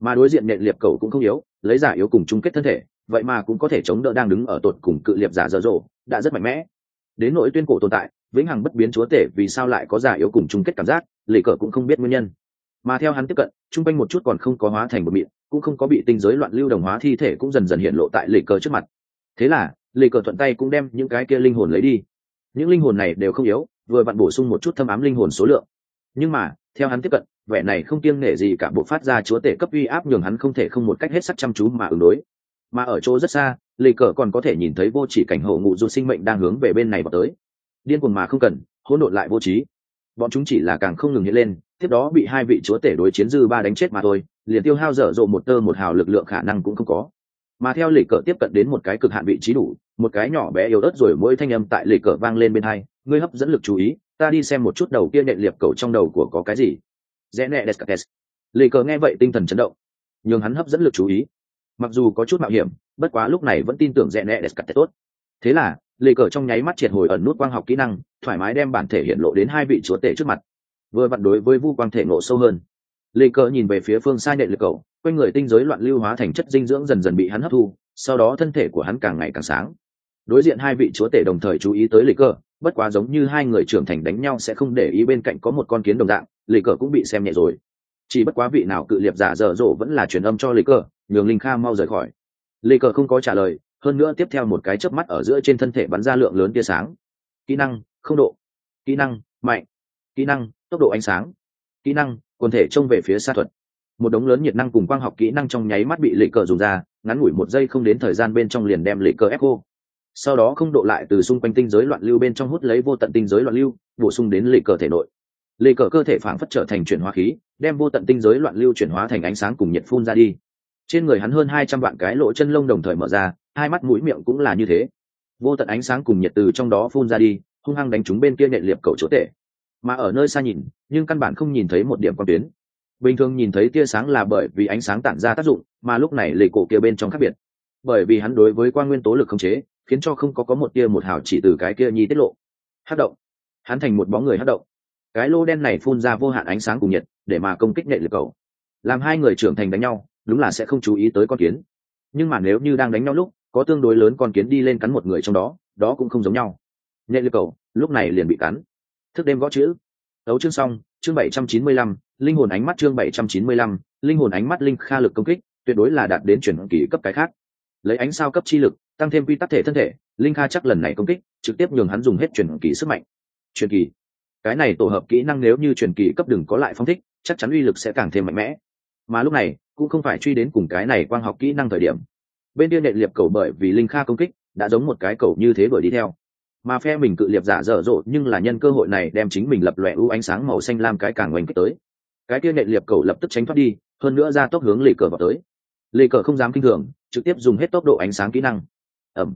Mà đối diện nện liệp cầu cũng không yếu lấy giả yếu cùng chung kết thân thể vậy mà cũng có thể chống đỡ đang đứng ở tột cùng cự liệp giả dở dộ đã rất mạnh mẽ. Đến nỗi tuyên cổ tồn tại vĩnh hằng bất biến chúa tể vì sao lại có giả yếu cùng chung kết cảm giác lì cờ cũng không biết nguyên nhân mà theo hắn tiếp cận, chung quanh một chút còn không có hóa thành một miệng cũng không có bị tinh giới loạn lưu đồng hóa thi thể cũng dần dần hiện lộ tại lệ cờ trước mặt. Thế là, lệ cờ thuận tay cũng đem những cái kia linh hồn lấy đi. Những linh hồn này đều không yếu, vừa vặn bổ sung một chút thâm ám linh hồn số lượng. Nhưng mà, theo hắn tiếp cận, vẻ này không kiêng nể gì cả bộ phát ra chúa tể cấp uy áp nhường hắn không thể không một cách hết sắc chăm chú mà ứng đối. Mà ở chỗ rất xa lì cờ còn có thể nhìn thấy vô chỉ cảnh hậu ngụ du sinh mệnh đang hướng về bên này vào tới. Điên cuồng mà không cần, hỗn độn lại vô trí. Bọn chúng chỉ là càng không ngừng hiện lên tiếp đó bị hai vị chúa tể đối chiến dư ba đánh chết mà thôi, liền tiêu hao dở dộ một tơ một hào lực lượng khả năng cũng không có. Mà theo lịch cờ tiếp cận đến một cái cực hạn vị trí đủ, một cái nhỏ bé yếu ớt rồi mỗi thanh âm tại lịch cờ vang lên bên hai, ngươi hấp dẫn lực chú ý, ta đi xem một chút đầu kia nện liệp cầu trong đầu của có cái gì. Rẽ nẹ descartes lịch cờ nghe vậy tinh thần chấn động, nhường hắn hấp dẫn lực chú ý. Mặc dù có chút mạo hiểm, bất quá lúc này vẫn tin tưởng rẽ nẹ descartes tốt. Thế là lịch cờ trong nháy mắt triệt hồi ẩn nút quang học kỹ năng, thoải mái đem bản thể hiện lộ đến hai vị chúa tể trước mặt vừa vặn đối với vu quang thể nộ sâu hơn. Lê cờ nhìn về phía phương xa nệ lực cầu, quanh người tinh giới loạn lưu hóa thành chất dinh dưỡng dần dần bị hắn hấp thu, sau đó thân thể của hắn càng ngày càng sáng. Đối diện hai vị chúa tể đồng thời chú ý tới Lê cờ bất quá giống như hai người trưởng thành đánh nhau sẽ không để ý bên cạnh có một con kiến đồng dạng, Lê cờ cũng bị xem nhẹ rồi. Chỉ bất quá vị nào cự liệp giả dở dộ vẫn là truyền âm cho Lê cờ nhường linh kha mau rời khỏi. Lê cờ không có trả lời, hơn nữa tiếp theo một cái chớp mắt ở giữa trên thân thể bắn ra lượng lớn tia sáng. Kỹ năng, không độ. Kỹ năng, mạnh. Kỹ năng tốc độ ánh sáng, kỹ năng, quần thể trông về phía xa thuật. Một đống lớn nhiệt năng cùng quang học kỹ năng trong nháy mắt bị lệ cờ dùng ra, ngắn ngủi một giây không đến thời gian bên trong liền đem lệ cờ ép cô sau đó không độ lại từ xung quanh tinh giới loạn lưu bên trong hút lấy vô tận tinh giới loạn lưu, bổ sung đến lệ cờ thể nội. Lệ cờ cơ thể phản phất trở thành chuyển hóa khí, đem vô tận tinh giới loạn lưu chuyển hóa thành ánh sáng cùng nhiệt phun ra đi. Trên người hắn hơn hai trăm vạn cái lỗ chân lông đồng thời mở ra, hai mắt mũi miệng cũng là như thế. Vô tận ánh sáng cùng nhiệt từ trong đó phun ra đi, hung hăng đánh chúng bên kia nện liệp cầu chỗ tệ mà ở nơi xa nhìn, nhưng căn bản không nhìn thấy một điểm quan tuyến. Bình thường nhìn thấy tia sáng là bởi vì ánh sáng tản ra tác dụng, mà lúc này lệ cổ kia bên trong khác biệt. Bởi vì hắn đối với quan nguyên tố lực không chế, khiến cho không có có một tia một hào chỉ từ cái kia nhi tiết lộ. Hát động. Hắn thành một bóng người hát động. Cái lô đen này phun ra vô hạn ánh sáng cùng nhiệt, để mà công kích nhạy lực cầu. Làm hai người trưởng thành đánh nhau, đúng là sẽ không chú ý tới con kiến. Nhưng mà nếu như đang đánh nhau lúc, có tương đối lớn con kiến đi lên cắn một người trong đó đó cũng không giống nhau. Nhạy lực cầu, lúc này liền bị cắn thức đêm gõ chữ. Đấu chương xong, chương bảy trăm chín mươi lăm, linh hồn ánh mắt chương bảy trăm chín mươi lăm, linh hồn ánh mắt linh kha lực công kích, tuyệt đối là đạt đến chuyển kỳ cấp cái khác. Lấy ánh sao cấp chi lực, tăng thêm quy tắc thể thân thể, linh kha chắc lần này công kích, trực tiếp nhường hắn dùng hết chuyển kỳ sức mạnh. Chuyển kỳ. Cái này tổ hợp kỹ năng nếu như chuyển kỳ cấp đừng có lại phong thích, chắc chắn uy lực sẽ càng thêm mạnh mẽ. Mà lúc này, cũng không phải truy đến cùng cái này quang học kỹ năng thời điểm. Bên kia nệ liệp cầu bởi vì linh kha công kích, đã giống một cái cầu như thế đuổi đi theo mà phe mình cự liệp giả dở dộ nhưng là nhân cơ hội này đem chính mình lập lòe ưu ánh sáng màu xanh lam cái càng oanh kích tới. Cái kia nện liệp cầu lập tức tránh thoát đi, hơn nữa ra tốc hướng lì cờ vào tới. Lì cờ không dám kinh thường, trực tiếp dùng hết tốc độ ánh sáng kỹ năng. Ẩm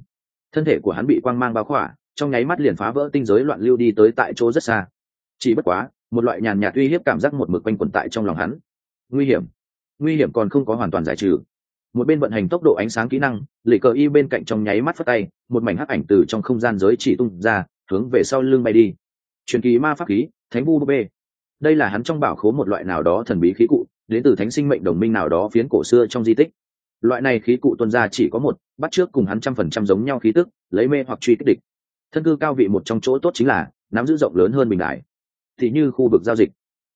thân thể của hắn bị quang mang bao khỏa, trong nháy mắt liền phá vỡ tinh giới loạn lưu đi tới tại chỗ rất xa. Chỉ bất quá, một loại nhàn nhạt uy hiếp cảm giác một mực quanh quẩn tại trong lòng hắn. Nguy hiểm. Nguy hiểm còn không có hoàn toàn giải trừ một bên vận hành tốc độ ánh sáng kỹ năng, lì cờ y bên cạnh trong nháy mắt phất tay, một mảnh hắc ảnh từ trong không gian giới chỉ tung ra, hướng về sau lưng bay đi. Truyền kỳ ma pháp khí, thánh vu bê. Đây là hắn trong bảo khố một loại nào đó thần bí khí cụ, đến từ thánh sinh mệnh đồng minh nào đó phiến cổ xưa trong di tích. Loại này khí cụ tuân ra chỉ có một, bắt trước cùng hắn trăm phần trăm giống nhau khí tức, lấy mê hoặc truy kích địch. Thân cư cao vị một trong chỗ tốt chính là, nắm giữ rộng lớn hơn bình đại. Thì như khu vực giao dịch,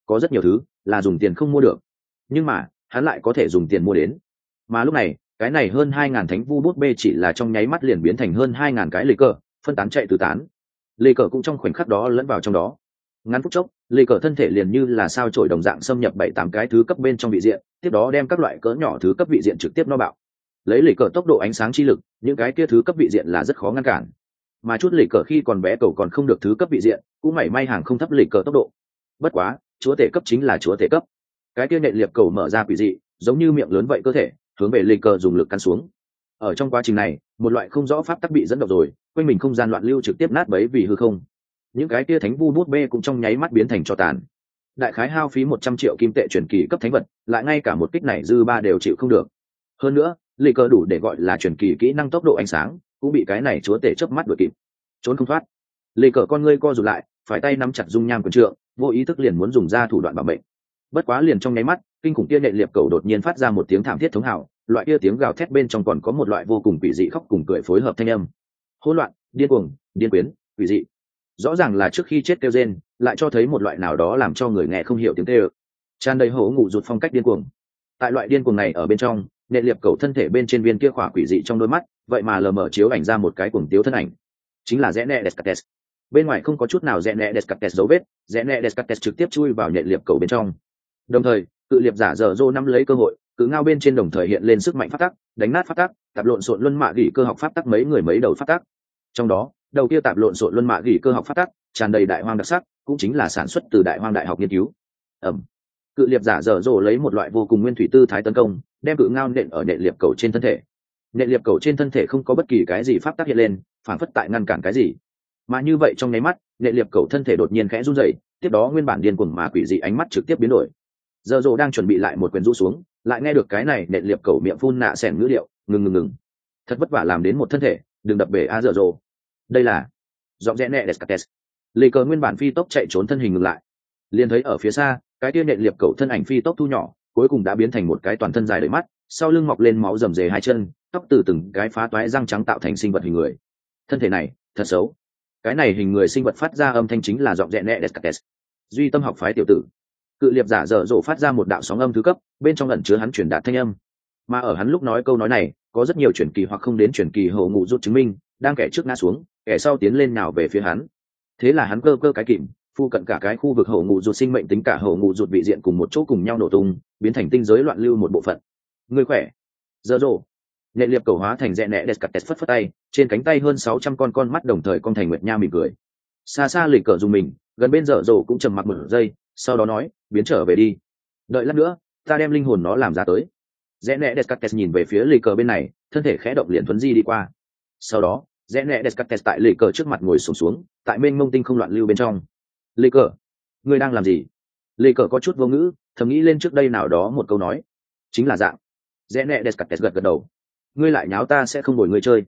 có rất nhiều thứ là dùng tiền không mua được. Nhưng mà, hắn lại có thể dùng tiền mua đến mà lúc này, cái này hơn hai ngàn thánh vu bút bê chỉ là trong nháy mắt liền biến thành hơn hai ngàn cái lê cờ, phân tán chạy từ tán. Lê cờ cũng trong khoảnh khắc đó lẫn vào trong đó. Ngắn phút chốc, lê cờ thân thể liền như là sao trổi đồng dạng xâm nhập bảy tám cái thứ cấp bên trong vị diện, tiếp đó đem các loại cỡ nhỏ thứ cấp vị diện trực tiếp no bạo. Lấy lê cờ tốc độ ánh sáng chi lực, những cái kia thứ cấp vị diện là rất khó ngăn cản. Mà chút lê cờ khi còn bé cầu còn không được thứ cấp vị diện, cũng mảy may hàng không thấp lê cờ tốc độ. Bất quá, chúa tể cấp chính là chúa tể cấp. Cái kia nệ liệp cầu mở ra quỷ dị, giống như miệng lớn vậy cơ thể hướng về lê cờ dùng lực căn xuống. Ở trong quá trình này, một loại không rõ pháp tắc bị dẫn động rồi, quanh mình không gian loạn lưu trực tiếp nát bấy vì hư không. Những cái kia thánh vu bút bê cũng trong nháy mắt biến thành cho tàn. Đại khái hao phí một trăm triệu kim tệ truyền kỳ cấp thánh vật, lại ngay cả một kích này dư ba đều chịu không được. Hơn nữa lê cờ đủ để gọi là truyền kỳ kỹ năng tốc độ ánh sáng, cũng bị cái này chúa tể chớp mắt đuổi kịp. Trốn không thoát. Lê cờ con ngươi co rụt lại, phải tay nắm chặt dung nham quần trượng, vô ý thức liền muốn dùng ra thủ đoạn bảo mệnh. Bất quá liền trong nháy mắt, kinh khủng kia nệ liệp cầu đột nhiên phát ra một tiếng thảm thiết thống hào loại kia tiếng gào thét bên trong còn có một loại vô cùng quỷ dị khóc cùng cười phối hợp thanh âm. Hỗn loạn, điên cuồng, điên quyến, quỷ dị. Rõ ràng là trước khi chết kêu rên, lại cho thấy một loại nào đó làm cho người nghe không hiểu tiếng kêu. Tràn đầy hổ ngủ rụt phong cách điên cuồng. Tại loại điên cuồng này ở bên trong, nệ liệp cầu thân thể bên trên viên kia khỏa quỷ dị trong đôi mắt, vậy mà lờ mờ chiếu ảnh ra một cái cuồng tiếu thân ảnh. Chính là rẽ nẹ descartes. Bên ngoài không có chút nào rẽ nẹ descartes dấu vết, rẽ nẹ descartes trực tiếp chui vào nệ liệp cầu bên trong. Đồng thời, cự liệp giả dở dô nắm lấy cơ hội cự ngao bên trên đồng thời hiện lên sức mạnh phát tắc, đánh nát phát tắc, tạp lộn xộn luân mạ gỉ cơ học phát tắc mấy người mấy đầu phát tắc. Trong đó, đầu kia tạp lộn xộn luân mạ gỉ cơ học phát tắc, tràn đầy đại hoang đặc sắc, cũng chính là sản xuất từ đại hoang đại học nghiên cứu. Ẩm. Cự liệp giả dở dồ lấy một loại vô cùng nguyên thủy tư thái tấn công, đem cự ngao nện ở nện liệp cầu trên thân thể. Nện liệp cầu trên thân thể không có bất kỳ cái gì pháp tác hiện lên, phản phất tại ngăn cản cái gì. Mà như vậy trong nháy mắt, nện liệp cầu thân thể đột nhiên khẽ run rẩy, tiếp đó nguyên bản điên cuồng mà quỷ dị ánh mắt trực tiếp biến đổi. Giờ dồ đang chuẩn bị lại một quyền rũ xuống lại nghe được cái này nện liệp cầu miệng phun nạ sẻn ngữ điệu, ngừng ngừng ngừng. Thật vất vả làm đến một thân thể, đừng đập bể a dở dồ đây là giọng rẽ nẹ descartes. Lê cờ nguyên bản phi tốc chạy trốn thân hình ngừng lại. Liền thấy ở phía xa, cái tiên nện liệp cầu thân ảnh phi tốc thu nhỏ, cuối cùng đã biến thành một cái toàn thân dài đầy mắt, sau lưng mọc lên máu rầm rề hai chân, tóc từ từng cái phá toái răng trắng tạo thành sinh vật hình người. Thân thể này, thật xấu. Cái này hình người sinh vật phát ra âm thanh chính là giọng rẽ nẹ descartes. Duy tâm học phái tiểu tử cự liệp giả dở dộ phát ra một đạo sóng âm thứ cấp, bên trong ẩn chứa hắn truyền đạt thanh âm. Mà ở hắn lúc nói câu nói này, có rất nhiều chuyển kỳ hoặc không đến chuyển kỳ hậu ngụ rút chứng minh, đang kẻ trước ngã xuống, kẻ sau tiến lên nào về phía hắn. Thế là hắn cơ cơ cái kìm, phu cận cả cái khu vực hậu ngụ rụt sinh mệnh tính cả hậu ngụ rụt vị diện cùng một chỗ cùng nhau nổ tung, biến thành tinh giới loạn lưu một bộ phận. Người khỏe. Dở dộ nệ liệp cầu hóa thành rẽ nẹ đẹp cặp tẹt phất phất tay, trên cánh tay hơn sáu trăm con con mắt đồng thời con thành nguyệt nha mỉm cười. Xa xa lịch cờ dùng mình, gần bên dở dộ cũng trầm mặc một giây sau đó nói biến trở về đi. Đợi lát nữa ta đem linh hồn nó làm ra tới. Rẽ nẹ descartes nhìn về phía lì cờ bên này thân thể khẽ động liền thuấn di đi qua. Sau đó rẽ nẹ descartes tại lì cờ trước mặt ngồi sùng xuống, xuống tại bên mông tinh không loạn lưu bên trong. Lê cờ ngươi đang làm gì? Lê cờ có chút vô ngữ thầm nghĩ lên trước đây nào đó một câu nói. Chính là dạng. Rẽ nẹ descartes gật gật đầu. Ngươi lại nháo ta sẽ không ngồi ngươi chơi.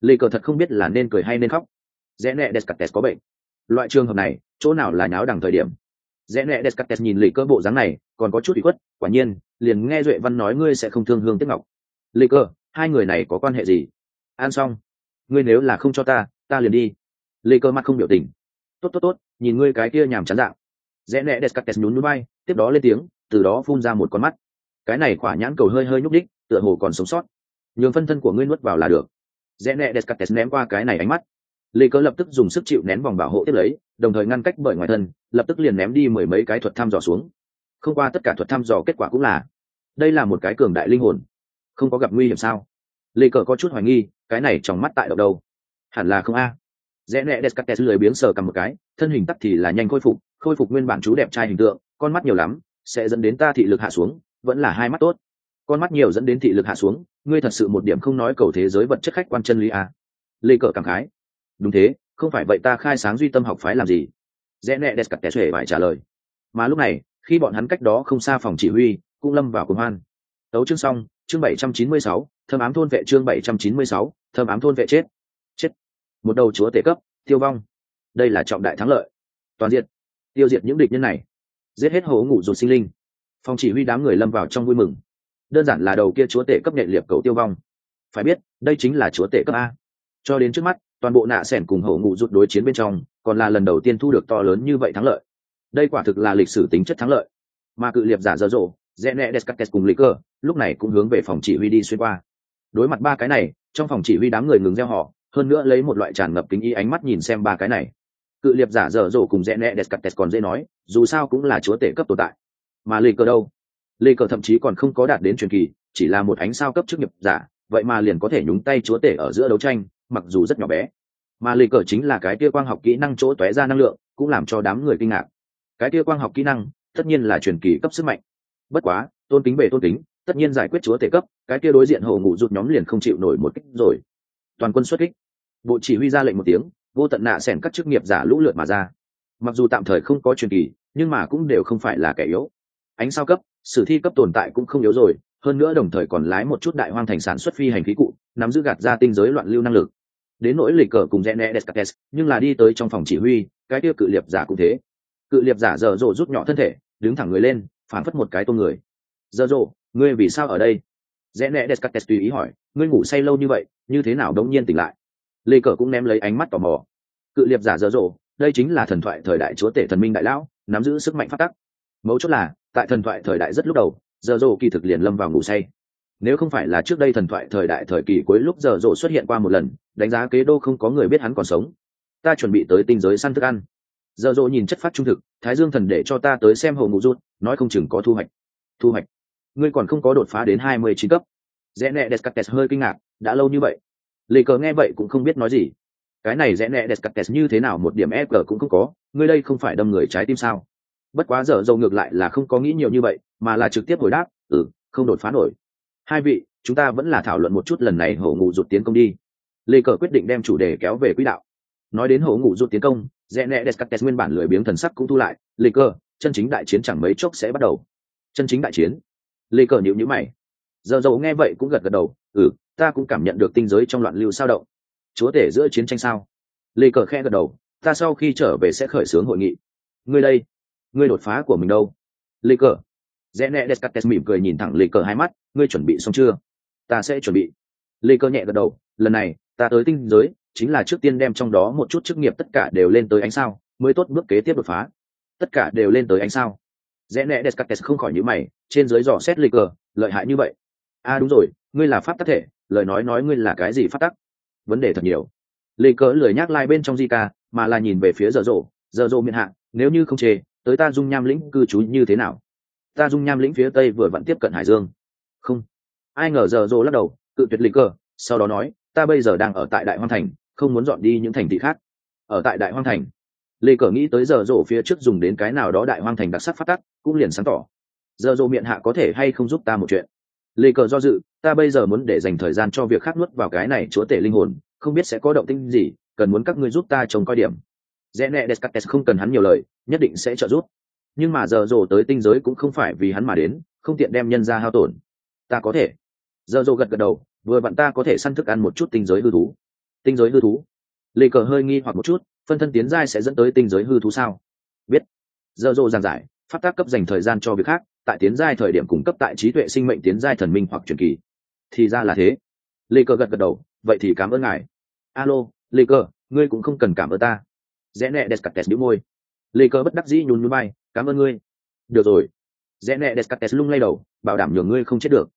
Lê cờ thật không biết là nên cười hay nên khóc. Rẽ nẹ descartes có bệnh. Loại trường hợp này chỗ nào là nháo đằng thời điểm? Rẽ nẹ descartes nhìn lê cơ bộ dáng này còn có chút bị khuất quả nhiên liền nghe duệ văn nói ngươi sẽ không thương hương tiếc ngọc. Lê cơ, hai người này có quan hệ gì? An xong. Ngươi nếu là không cho ta ta liền đi. Lê cơ mắt không biểu tình. Tốt tốt tốt nhìn ngươi cái kia nhàm chán dạng. Rẽ nẹ descartes nhún núi bay tiếp đó lên tiếng từ đó phun ra một con mắt. Cái này khỏa nhãn cầu hơi hơi nhúc đích tựa hồ còn sống sót. Nhường phân thân của ngươi nuốt vào là được. Rẽ nẹ descartes ném qua cái này ánh mắt lê cớ lập tức dùng sức chịu nén vòng bảo hộ tiếp lấy, đồng thời ngăn cách bởi ngoài thân, lập tức liền ném đi mười mấy cái thuật thăm dò xuống. Không qua tất cả thuật thăm dò kết quả cũng là, đây là một cái cường đại linh hồn. Không có gặp nguy hiểm sao? Lê cờ có chút hoài nghi, cái này trong mắt tại đâu đâu? Hẳn là không a. Rẽ nẹ descartes lười biếng sờ cầm một cái, thân hình tắt thì là nhanh khôi phục khôi phục nguyên bản chú đẹp trai hình tượng, con mắt nhiều lắm, sẽ dẫn đến ta thị lực hạ xuống, vẫn là hai mắt tốt. Con mắt nhiều dẫn đến thị lực hạ xuống, ngươi thật sự một điểm không nói cầu thế giới vật chất khách quan chân lý à. lê cờ cảm khái đúng thế, không phải vậy ta khai sáng duy tâm học phái làm gì? Rẽ nẹ descartes xuể phải trả lời. Mà lúc này, khi bọn hắn cách đó không xa phòng chỉ huy, cũng lâm vào cuồng hoan. Tấu chương xong, chương bảy trăm chín mươi sáu thơm ám thôn vệ chương bảy trăm chín mươi sáu thơm ám thôn vệ chết. Chết. Một đầu chúa tể cấp, tiêu vong. Đây là trọng đại thắng lợi. Toàn diện tiêu diệt những địch nhân này. Giết hết hố ngủ ruột sinh linh. Phòng chỉ huy đám người lâm vào trong vui mừng. Đơn giản là đầu kia chúa tể cấp nhện liệp cầu tiêu vong. Phải biết, đây chính là chúa tể cấp a. Cho đến trước mắt toàn bộ nạ sẻn cùng hậu ngụ rụt đối chiến bên trong, còn là lần đầu tiên thu được to lớn như vậy thắng lợi. Đây quả thực là lịch sử tính chất thắng lợi. Mà cự liệp giả dở dộ rẽ nẹ descartes cùng lý cơ, lúc này cũng hướng về phòng chỉ huy đi xuyên qua. Đối mặt ba cái này, trong phòng chỉ huy đám người ngừng gieo họ hơn nữa lấy một loại tràn ngập kính ý ánh mắt nhìn xem ba cái này. Cự liệp giả dở dộ cùng rẽ nẹ descartes còn dễ nói, dù sao cũng là chúa tể cấp tồn tại. Mà lê cờ đâu? Lê cờ thậm chí còn không có đạt đến truyền kỳ, chỉ là một ánh sao cấp chức nghiệp giả, vậy mà liền có thể nhúng tay chúa tể ở giữa đấu tranh mặc dù rất nhỏ bé, mà lì cờ chính là cái kia quang học kỹ năng chỗ tóe ra năng lượng, cũng làm cho đám người kinh ngạc. Cái kia quang học kỹ năng, tất nhiên là truyền kỳ cấp sức mạnh. Bất quá, tôn kính bề tôn kính, tất nhiên giải quyết chúa thể cấp, cái kia đối diện hồ ngủ rụt nhóm liền không chịu nổi một kích rồi. Toàn quân xuất kích. Bộ chỉ huy ra lệnh một tiếng, vô tận nạ xẻn các chức nghiệp giả lũ lượt mà ra. Mặc dù tạm thời không có truyền kỳ, nhưng mà cũng đều không phải là kẻ yếu. Ánh sao cấp, sử thi cấp tồn tại cũng không yếu rồi, hơn nữa đồng thời còn lái một chút đại hoang thành sản xuất phi hành khí cụ, nắm giữ gạt ra tinh giới loạn lưu năng lực đến nỗi lịch cờ cùng rẽ nẹ descartes, nhưng là đi tới trong phòng chỉ huy, cái tiêu cự liệp giả cũng thế. Cự liệp giả dở dộ rút nhỏ thân thể, đứng thẳng người lên, phản phất một cái tôm người. Dở dộ ngươi vì sao ở đây? Rẽ nẹ descartes tùy ý hỏi. Ngươi ngủ say lâu như vậy, như thế nào đống nhiên tỉnh lại? Lê cờ cũng ném lấy ánh mắt tò mò. Cự liệp giả dở dộ đây chính là thần thoại thời đại chúa tể thần minh đại lão, nắm giữ sức mạnh phát tắc. Mấu chốt là, tại thần thoại thời đại rất lúc đầu, dở dộ kỳ thực liền lâm vào ngủ say nếu không phải là trước đây thần thoại thời đại thời kỳ cuối lúc giờ dộ xuất hiện qua một lần, đánh giá kế đô không có người biết hắn còn sống. Ta chuẩn bị tới tinh giới săn thức ăn. Giờ dộ nhìn chất phát trung thực, thái dương thần để cho ta tới xem hầu ngụ rút, nói không chừng có thu hoạch. Thu hoạch? Ngươi còn không có đột phá đến hai mươi chín cấp. Rẽ nẹ descartes hơi kinh ngạc, đã lâu như vậy. Lì cờ nghe vậy cũng không biết nói gì. Cái này rẽ nẹ descartes như thế nào một điểm e cờ cũng không có, ngươi đây không phải đâm người trái tim sao? Bất quá giờ dầu ngược lại là không có nghĩ nhiều như vậy, mà là trực tiếp hồi đáp ừ không đột phá nổi hai vị, chúng ta vẫn là thảo luận một chút lần này hổ ngụ rụt tiến công đi. Lê cờ quyết định đem chủ đề kéo về quỹ đạo. Nói đến hổ ngụ rụt tiến công, rẽ nẹ descartes nguyên bản lười biếng thần sắc cũng thu lại. Lê cờ, chân chính đại chiến chẳng mấy chốc sẽ bắt đầu. Chân chính đại chiến. Lê cờ nhịu nhữ mày. Giờ dầu nghe vậy cũng gật gật đầu. Ừ ta cũng cảm nhận được tinh giới trong loạn lưu sao động. Chúa tể giữa chiến tranh sao? Lê cờ khe gật đầu. Ta sau khi trở về sẽ khởi xướng hội nghị. Ngươi đây, ngươi đột phá của mình đâu? Lê cờ rẽ nẹ descartes mỉm cười nhìn thẳng lê cờ hai mắt ngươi chuẩn bị xong chưa? Ta sẽ chuẩn bị. Lê cờ nhẹ gật đầu lần này ta tới tinh giới chính là trước tiên đem trong đó một chút chức nghiệp tất cả đều lên tới ánh sao mới tốt bước kế tiếp đột phá. Tất cả đều lên tới ánh sao? Rẽ nẹ descartes không khỏi nhữ mày trên dưới dò xét lê cờ lợi hại như vậy. A à, đúng rồi ngươi là pháp tắc thể lời nói nói ngươi là cái gì pháp tắc? Vấn đề thật nhiều. Lê cờ lười nhắc lai bên trong di ca mà là nhìn về phía dở dộ dở dộ miệng hạ nếu như không chê tới ta dung nham lĩnh cư trú như thế nào? Ta dung nham lĩnh phía tây vừa vặn tiếp cận hải dương. Không. Ai ngờ giờ rồ lắc đầu, cự tuyệt lịch cờ, sau đó nói, ta bây giờ đang ở tại đại hoang thành, không muốn dọn đi những thành thị khác. Ở tại đại hoang thành. Lê cờ nghĩ tới giờ rộ phía trước dùng đến cái nào đó đại hoang thành đặc sắc phát tắc, cũng liền sáng tỏ. Giờ rộ miệng hạ có thể hay không giúp ta một chuyện? Lê cờ do dự, ta bây giờ muốn để dành thời gian cho việc khác nuốt vào cái này chúa tể linh hồn, không biết sẽ có động tinh gì, cần muốn các ngươi giúp ta trông coi điểm. Rẽ nẹ descartes không cần hắn nhiều lời, nhất định sẽ trợ giúp nhưng mà giờ rồ tới tinh giới cũng không phải vì hắn mà đến không tiện đem nhân ra hao tổn. Ta có thể. Giờ rồ gật gật đầu vừa bạn ta có thể săn thức ăn một chút tinh giới hư thú. Tinh giới hư thú? Lê cờ hơi nghi hoặc một chút phân thân tiến giai sẽ dẫn tới tinh giới hư thú sao? Biết. Giờ rồ giảng giải phát tác cấp dành thời gian cho việc khác tại tiến giai thời điểm cung cấp tại trí tuệ sinh mệnh tiến giai thần minh hoặc truyền kỳ. Thì ra là thế. Lê cờ gật gật đầu vậy thì cảm ơn ngài. Alo lê cờ, ngươi cũng không cần cảm ơn ta. Rẽ nẹ descartes đĩu môi. Lê cờ bất đắc dĩ nhún núi bay cảm ơn ngươi. Được rồi. Rẽ nẹ descartes lung lay đầu, bảo đảm nhường ngươi không chết được.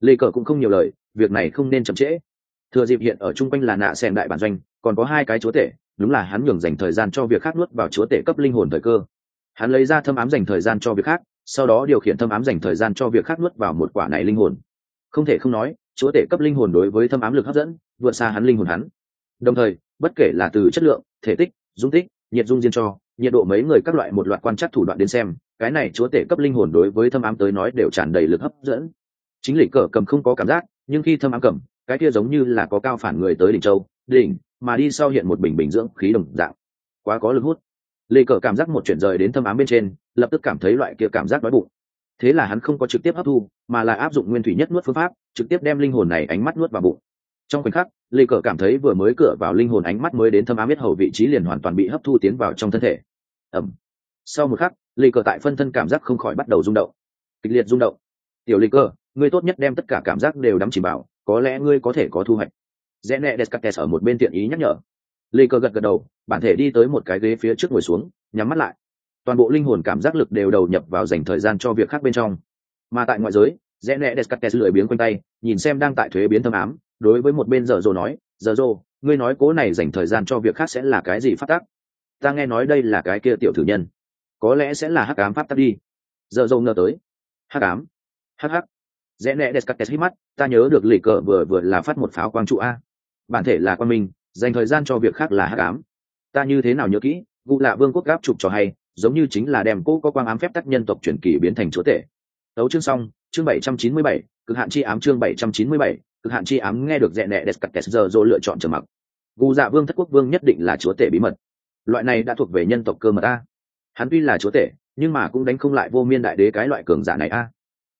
Lê cờ cũng không nhiều lời, việc này không nên chậm trễ. Thừa dịp hiện ở chung quanh là nạ xẻn đại bản doanh, còn có hai cái chúa tể, đúng là hắn nhường dành thời gian cho việc khác nuốt vào chúa tể cấp linh hồn thời cơ. Hắn lấy ra thâm ám dành thời gian cho việc khác, sau đó điều khiển thâm ám dành thời gian cho việc khác nuốt vào một quả này linh hồn. Không thể không nói, chúa tể cấp linh hồn đối với thâm ám lực hấp dẫn, vượt xa hắn linh hồn hắn. Đồng thời, bất kể là từ chất lượng, thể tích, dung tích, nhiệt dung diên cho nhiệt độ mấy người các loại một loạt quan trắc thủ đoạn đến xem, cái này chúa tể cấp linh hồn đối với thâm ám tới nói đều tràn đầy lực hấp dẫn. Chính lịch cờ cầm không có cảm giác, nhưng khi thâm ám cầm, cái kia giống như là có cao phản người tới đỉnh châu, đỉnh, mà đi sau hiện một bình bình dưỡng khí đồng dạng. Quá có lực hút. Lê cờ cảm giác một chuyển rời đến thâm ám bên trên, lập tức cảm thấy loại kia cảm giác đói bụng. Thế là hắn không có trực tiếp hấp thu, mà là áp dụng nguyên thủy nhất nuốt phương pháp, trực tiếp đem linh hồn này ánh mắt nuốt vào bụng. Trong khoảnh khắc lê cờ cảm thấy vừa mới cửa vào linh hồn ánh mắt mới đến thâm ám biết hầu vị trí liền hoàn toàn bị hấp thu tiến vào trong thân thể. Ẩm. Sau một khắc, lê cờ tại phân thân cảm giác không khỏi bắt đầu rung động. Kịch liệt rung động. Tiểu lê cờ, ngươi tốt nhất đem tất cả cảm giác đều đắm chìm vào, có lẽ ngươi có thể có thu hoạch. Rẽ nẹ descartes ở một bên tiện ý nhắc nhở. Lê cờ gật gật đầu, bản thể đi tới một cái ghế phía trước ngồi xuống, nhắm mắt lại. Toàn bộ linh hồn cảm giác lực đều đầu nhập vào dành thời gian cho việc khác bên trong. Mà tại ngoại giới, rẽ nẹ descartes lười biếng quanh tay, nhìn xem đang tại thuế biến thâm ám đối với một bên giờ rồ nói giờ rồ ngươi nói cố này dành thời gian cho việc khác sẽ là cái gì phát tác ta nghe nói đây là cái kia tiểu thử nhân, có lẽ sẽ là hắc ám pháp tắc đi. Giờ rồ ngờ tới, hắc ám? Hắc hắc. Rẽ nẹ descartes hít mắt, ta nhớ được lì cờ vừa vừa là phát một pháo quang trụ a. Bản thể là quan minh, dành thời gian cho việc khác là hắc ám. Ta như thế nào nhớ kỹ, vụ lạ vương quốc gáp chụp cho hay, giống như chính là đem cô có quang ám phép tắc nhân tộc truyền kỳ biến thành chúa tể. Tấu chương xong, chương bảy trăm chín mươi bảy, cực hạn chi ám chương bảy trăm chín mươi bảy cực hạn chi ám nghe được rẽ nẹ descartes giờ rồi lựa chọn trầm mặc. Gù dạ vương thất quốc vương nhất định là chúa tể bí mật. Loại này đã thuộc về nhân tộc cơ mật a. Hắn tuy là chúa tể, nhưng mà cũng đánh không lại vô miên đại đế cái loại cường giả này a.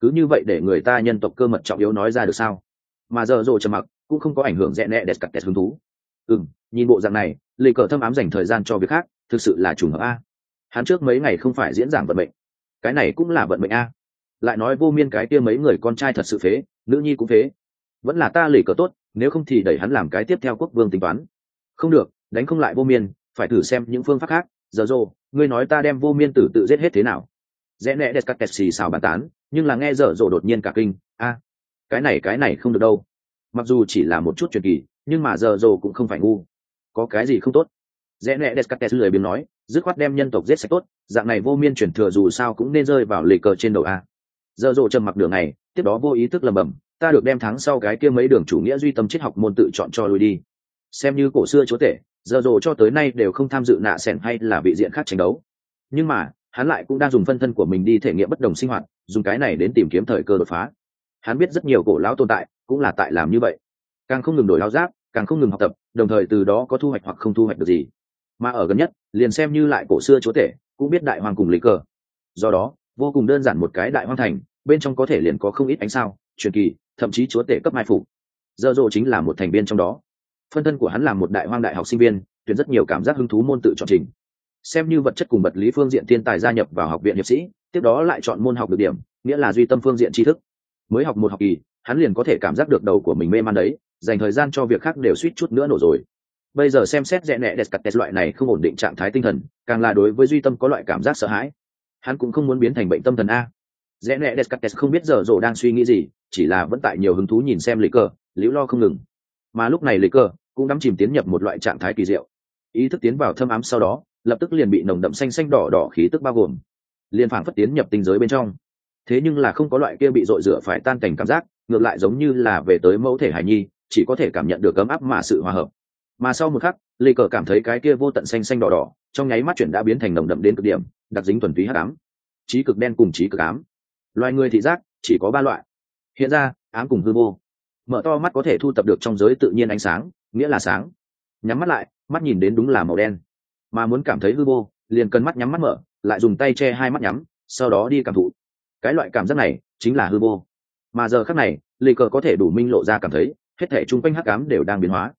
Cứ như vậy để người ta nhân tộc cơ mật trọng yếu nói ra được sao? Mà giờ rồi trầm mặc cũng không có ảnh hưởng rẽ nẹ descartes hứng thú. Ừ nhìn bộ dạng này lì cờ thâm ám dành thời gian cho việc khác, thực sự là trùng hợp a. Hắn trước mấy ngày không phải diễn giảng vận mệnh. Cái này cũng là vận mệnh a. Lại nói vô miên cái kia mấy người con trai thật sự phế, nữ nhi cũng phế vẫn là ta lỉ cờ tốt, nếu không thì đẩy hắn làm cái tiếp theo quốc vương tính toán. Không được, đánh không lại vô miên, phải thử xem những phương pháp khác. Giờ rồ ngươi nói ta đem vô miên tử tự giết hết thế nào? Rẽ nẹ đẹp cắt kẹt xì xào bàn tán, nhưng là nghe dở dộ đột nhiên cả kinh. A, cái này cái này không được đâu. Mặc dù chỉ là một chút truyền kỳ, nhưng mà giờ dồ cũng không phải ngu. Có cái gì không tốt? Rẽ nẹ đẹp cắt kẹt lười biếng nói, dứt khoát đem nhân tộc giết sạch tốt, dạng này vô miên chuyển thừa dù sao cũng nên rơi vào lề cờ trên đầu a. Giờ dộ trầm mặc đường này tiếp đó vô ý thức lầm bầm ta được đem thắng sau cái kia mấy đường chủ nghĩa duy tâm triết học môn tự chọn cho lui đi. Xem như cổ xưa chúa tể, giờ dồ cho tới nay đều không tham dự nạ sẻn hay là vị diện khác tranh đấu. Nhưng mà, hắn lại cũng đang dùng phân thân của mình đi thể nghiệm bất đồng sinh hoạt, dùng cái này đến tìm kiếm thời cơ đột phá. Hắn biết rất nhiều cổ lão tồn tại, cũng là tại làm như vậy. Càng không ngừng đổi lao giáp, càng không ngừng học tập, đồng thời từ đó có thu hoạch hoặc không thu hoạch được gì. Mà ở gần nhất, liền xem như lại cổ xưa chúa tể, cũng biết đại hoàng cùng lý cơ do đó, vô cùng đơn giản một cái đại hoang thành, bên trong có thể liền có không ít ánh sao, truyền kỳ thậm chí chúa tể cấp mai phục. Dơ dộ chính là một thành viên trong đó. Phân thân của hắn là một đại hoang đại học sinh viên, tuyển rất nhiều cảm giác hứng thú môn tự chọn trình. Xem như vật chất cùng vật lý phương diện thiên tài gia nhập vào học viện hiệp sĩ, tiếp đó lại chọn môn học được điểm, nghĩa là duy tâm phương diện tri thức. Mới học một học kỳ, hắn liền có thể cảm giác được đầu của mình mê man đấy, dành thời gian cho việc khác đều suýt chút nữa nổ rồi. Bây giờ xem xét rẽ nẹ đẹp cặt loại này không ổn định trạng thái tinh thần, càng là đối với duy tâm có loại cảm giác sợ hãi. Hắn cũng không muốn biến thành bệnh tâm thần a rẽ nẹ đẹp không biết giờ rổ đang suy nghĩ gì, chỉ là vẫn tại nhiều hứng thú nhìn xem lý cơ, liễu lo không ngừng. Mà lúc này lý cơ cũng đắm chìm tiến nhập một loại trạng thái kỳ diệu. Ý thức tiến vào thâm ám sau đó, lập tức liền bị nồng đậm xanh xanh đỏ đỏ khí tức bao gồm, liền phảng phất tiến nhập tinh giới bên trong. Thế nhưng là không có loại kia bị dội rửa phải tan cảnh cảm giác, ngược lại giống như là về tới mẫu thể hải nhi, chỉ có thể cảm nhận được ấm áp mà sự hòa hợp. Mà sau một khắc, lê cờ cảm thấy cái kia vô tận xanh xanh đỏ đỏ, trong nháy mắt chuyển đã biến thành nồng đậm đến cực điểm, đặc dính thuần túy hắc ám. Trí cực đen cùng trí cực ám loài người thị giác, chỉ có ba loại. Hiện ra, ám cùng hư vô. Mở to mắt có thể thu tập được trong giới tự nhiên ánh sáng, nghĩa là sáng. Nhắm mắt lại, mắt nhìn đến đúng là màu đen. Mà muốn cảm thấy hư vô, liền cần mắt nhắm mắt mở, lại dùng tay che hai mắt nhắm, sau đó đi cảm thụ. Cái loại cảm giác này, chính là hư vô. Mà giờ khác này, lì cờ có thể đủ minh lộ ra cảm thấy, hết thể chung quanh hắc ám đều đang biến hóa.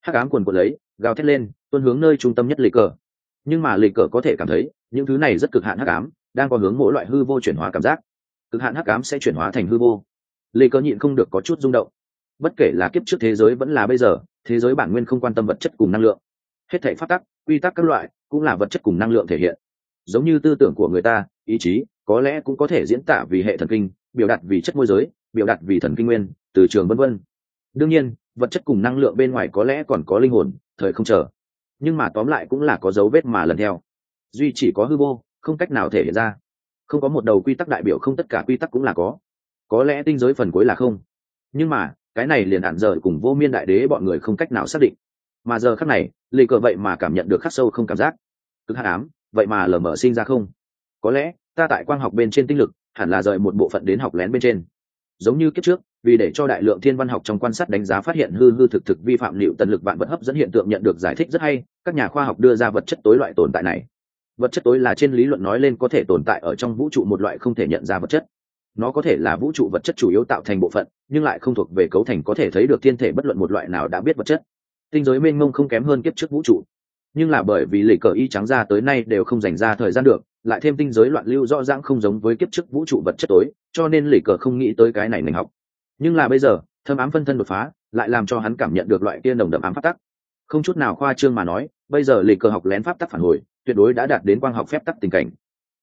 Hắc ám quần quần lấy, gào thét lên tuân hướng nơi trung tâm nhất lì cờ. Nhưng mà lì cờ có thể cảm thấy, những thứ này rất cực hạn hắc ám, đang có hướng mỗi loại hư vô chuyển hóa cảm giác cực hạn hắc ám sẽ chuyển hóa thành hư vô. Lê cơ nhịn không được có chút rung động. Bất kể là kiếp trước thế giới vẫn là bây giờ, thế giới bản nguyên không quan tâm vật chất cùng năng lượng. Hết thể phát tắc, quy tắc các loại cũng là vật chất cùng năng lượng thể hiện. Giống như tư tưởng của người ta, ý chí có lẽ cũng có thể diễn tả vì hệ thần kinh, biểu đạt vì chất môi giới, biểu đạt vì thần kinh nguyên, từ trường vân vân. Đương nhiên, vật chất cùng năng lượng bên ngoài có lẽ còn có linh hồn, thời không chờ. Nhưng mà tóm lại cũng là có dấu vết mà lần theo. Duy chỉ có hư vô, không cách nào thể hiện ra không có một đầu quy tắc đại biểu không tất cả quy tắc cũng là có. Có lẽ tinh giới phần cuối là không. Nhưng mà, cái này liền hạn giờ cùng vô miên đại đế bọn người không cách nào xác định. Mà giờ khắc này lì cờ vậy mà cảm nhận được khắc sâu không cảm giác. Cực hạn ám, vậy mà lờ mờ sinh ra không? Có lẽ, ta tại quang học bên trên tinh lực, hẳn là rời một bộ phận đến học lén bên trên. Giống như kiếp trước, vì để cho đại lượng thiên văn học trong quan sát đánh giá phát hiện hư hư thực thực vi phạm liệu tần lực vạn vật hấp dẫn hiện tượng nhận được giải thích rất hay, các nhà khoa học đưa ra vật chất tối loại tồn tại này vật chất tối là trên lý luận nói lên có thể tồn tại ở trong vũ trụ một loại không thể nhận ra vật chất. Nó có thể là vũ trụ vật chất chủ yếu tạo thành bộ phận, nhưng lại không thuộc về cấu thành có thể thấy được thiên thể bất luận một loại nào đã biết vật chất. Tinh giới mênh mông không kém hơn kiếp trước vũ trụ. Nhưng là bởi vì lì cờ y trắng ra tới nay đều không dành ra thời gian được, lại thêm tinh giới loạn lưu rõ ràng không giống với kiếp trước vũ trụ vật chất tối, cho nên lì cờ không nghĩ tới cái này ngành học. Nhưng là bây giờ, thâm ám phân thân đột phá, lại làm cho hắn cảm nhận được loại kia nồng đậm ám pháp tắc. Không chút nào khoa trương mà nói, bây giờ lì cờ học lén pháp tắc phản hồi tuyệt đối đã đạt đến quang học phép tắc tình cảnh.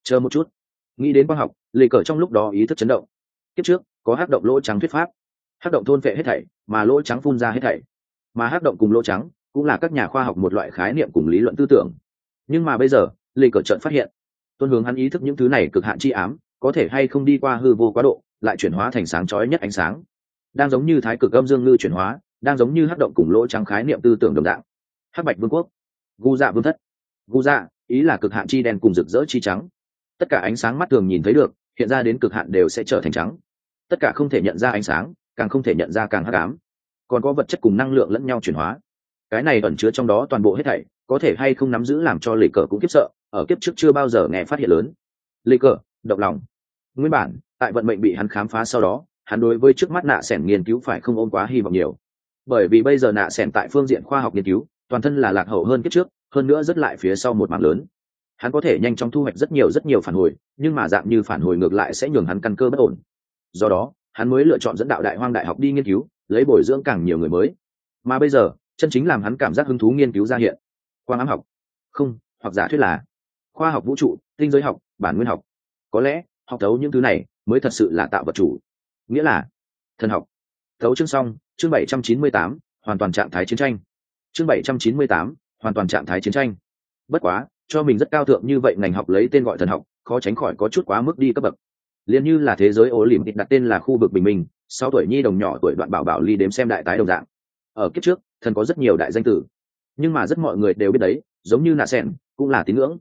Chờ một chút. Nghĩ đến quang học lì cờ trong lúc đó ý thức chấn động. Kiếp trước, có hát động lỗ trắng thuyết pháp. Hát động thôn vệ hết thảy, mà lỗ trắng phun ra hết thảy. Mà hát động cùng lỗ trắng cũng là các nhà khoa học một loại khái niệm cùng lý luận tư tưởng. Nhưng mà bây giờ lì cờ chợt phát hiện tuân hướng hắn ý thức những thứ này cực hạn chi ám, có thể hay không đi qua hư vô quá độ, lại chuyển hóa thành sáng chói nhất ánh sáng. Đang giống như thái cực âm dương ngư chuyển hóa, đang giống như hát động cùng lỗ trắng khái niệm tư tưởng đồng dạng. Hắc bạch vương quốc. Gu dạ vương thất gu dạ ý là cực hạn chi đen cùng rực rỡ chi trắng. Tất cả ánh sáng mắt thường nhìn thấy được, hiện ra đến cực hạn đều sẽ trở thành trắng. Tất cả không thể nhận ra ánh sáng, càng không thể nhận ra càng hắc ám. Còn có vật chất cùng năng lượng lẫn nhau chuyển hóa. Cái này ẩn chứa trong đó toàn bộ hết thảy, có thể hay không nắm giữ làm cho lì cờ cũng kiếp sợ, ở kiếp trước chưa bao giờ nghe phát hiện lớn. Lì cờ, động lòng. Nguyên bản, tại vận mệnh bị hắn khám phá sau đó, hắn đối với trước mắt nạ sẻn nghiên cứu phải không ôm quá hy vọng nhiều. Bởi vì bây giờ nạ sẻn tại phương diện khoa học nghiên cứu, toàn thân là lạc hậu hơn kiếp trước hơn nữa rất lại phía sau một mảng lớn. Hắn có thể nhanh chóng thu hoạch rất nhiều rất nhiều phản hồi, nhưng mà dạng như phản hồi ngược lại sẽ nhường hắn căn cơ bất ổn. Do đó, hắn mới lựa chọn dẫn đạo đại hoang đại học đi nghiên cứu, lấy bồi dưỡng càng nhiều người mới. Mà bây giờ, chân chính làm hắn cảm giác hứng thú nghiên cứu ra hiện. Quang ám học. Không, hoặc giả thuyết là khoa học vũ trụ, tinh giới học, bản nguyên học. Có lẽ, học thấu những thứ này mới thật sự là tạo vật chủ. Nghĩa là thần học. Thấu chương xong, chương bảy trăm chín mươi tám, hoàn toàn trạng thái chiến tranh. Chương bảy trăm chín mươi tám hoàn toàn trạng thái chiến tranh. Bất quá, cho mình rất cao thượng như vậy ngành học lấy tên gọi thần học, khó tránh khỏi có chút quá mức đi cấp bậc. Liền như là thế giới ố lìm đặt tên là khu vực bình minh sau tuổi nhi đồng nhỏ tuổi đoạn bảo bảo ly đếm xem đại tái đồng dạng. Ở kiếp trước, thần có rất nhiều đại danh tử. Nhưng mà rất mọi người đều biết đấy, giống như nạ sen cũng là tín ngưỡng.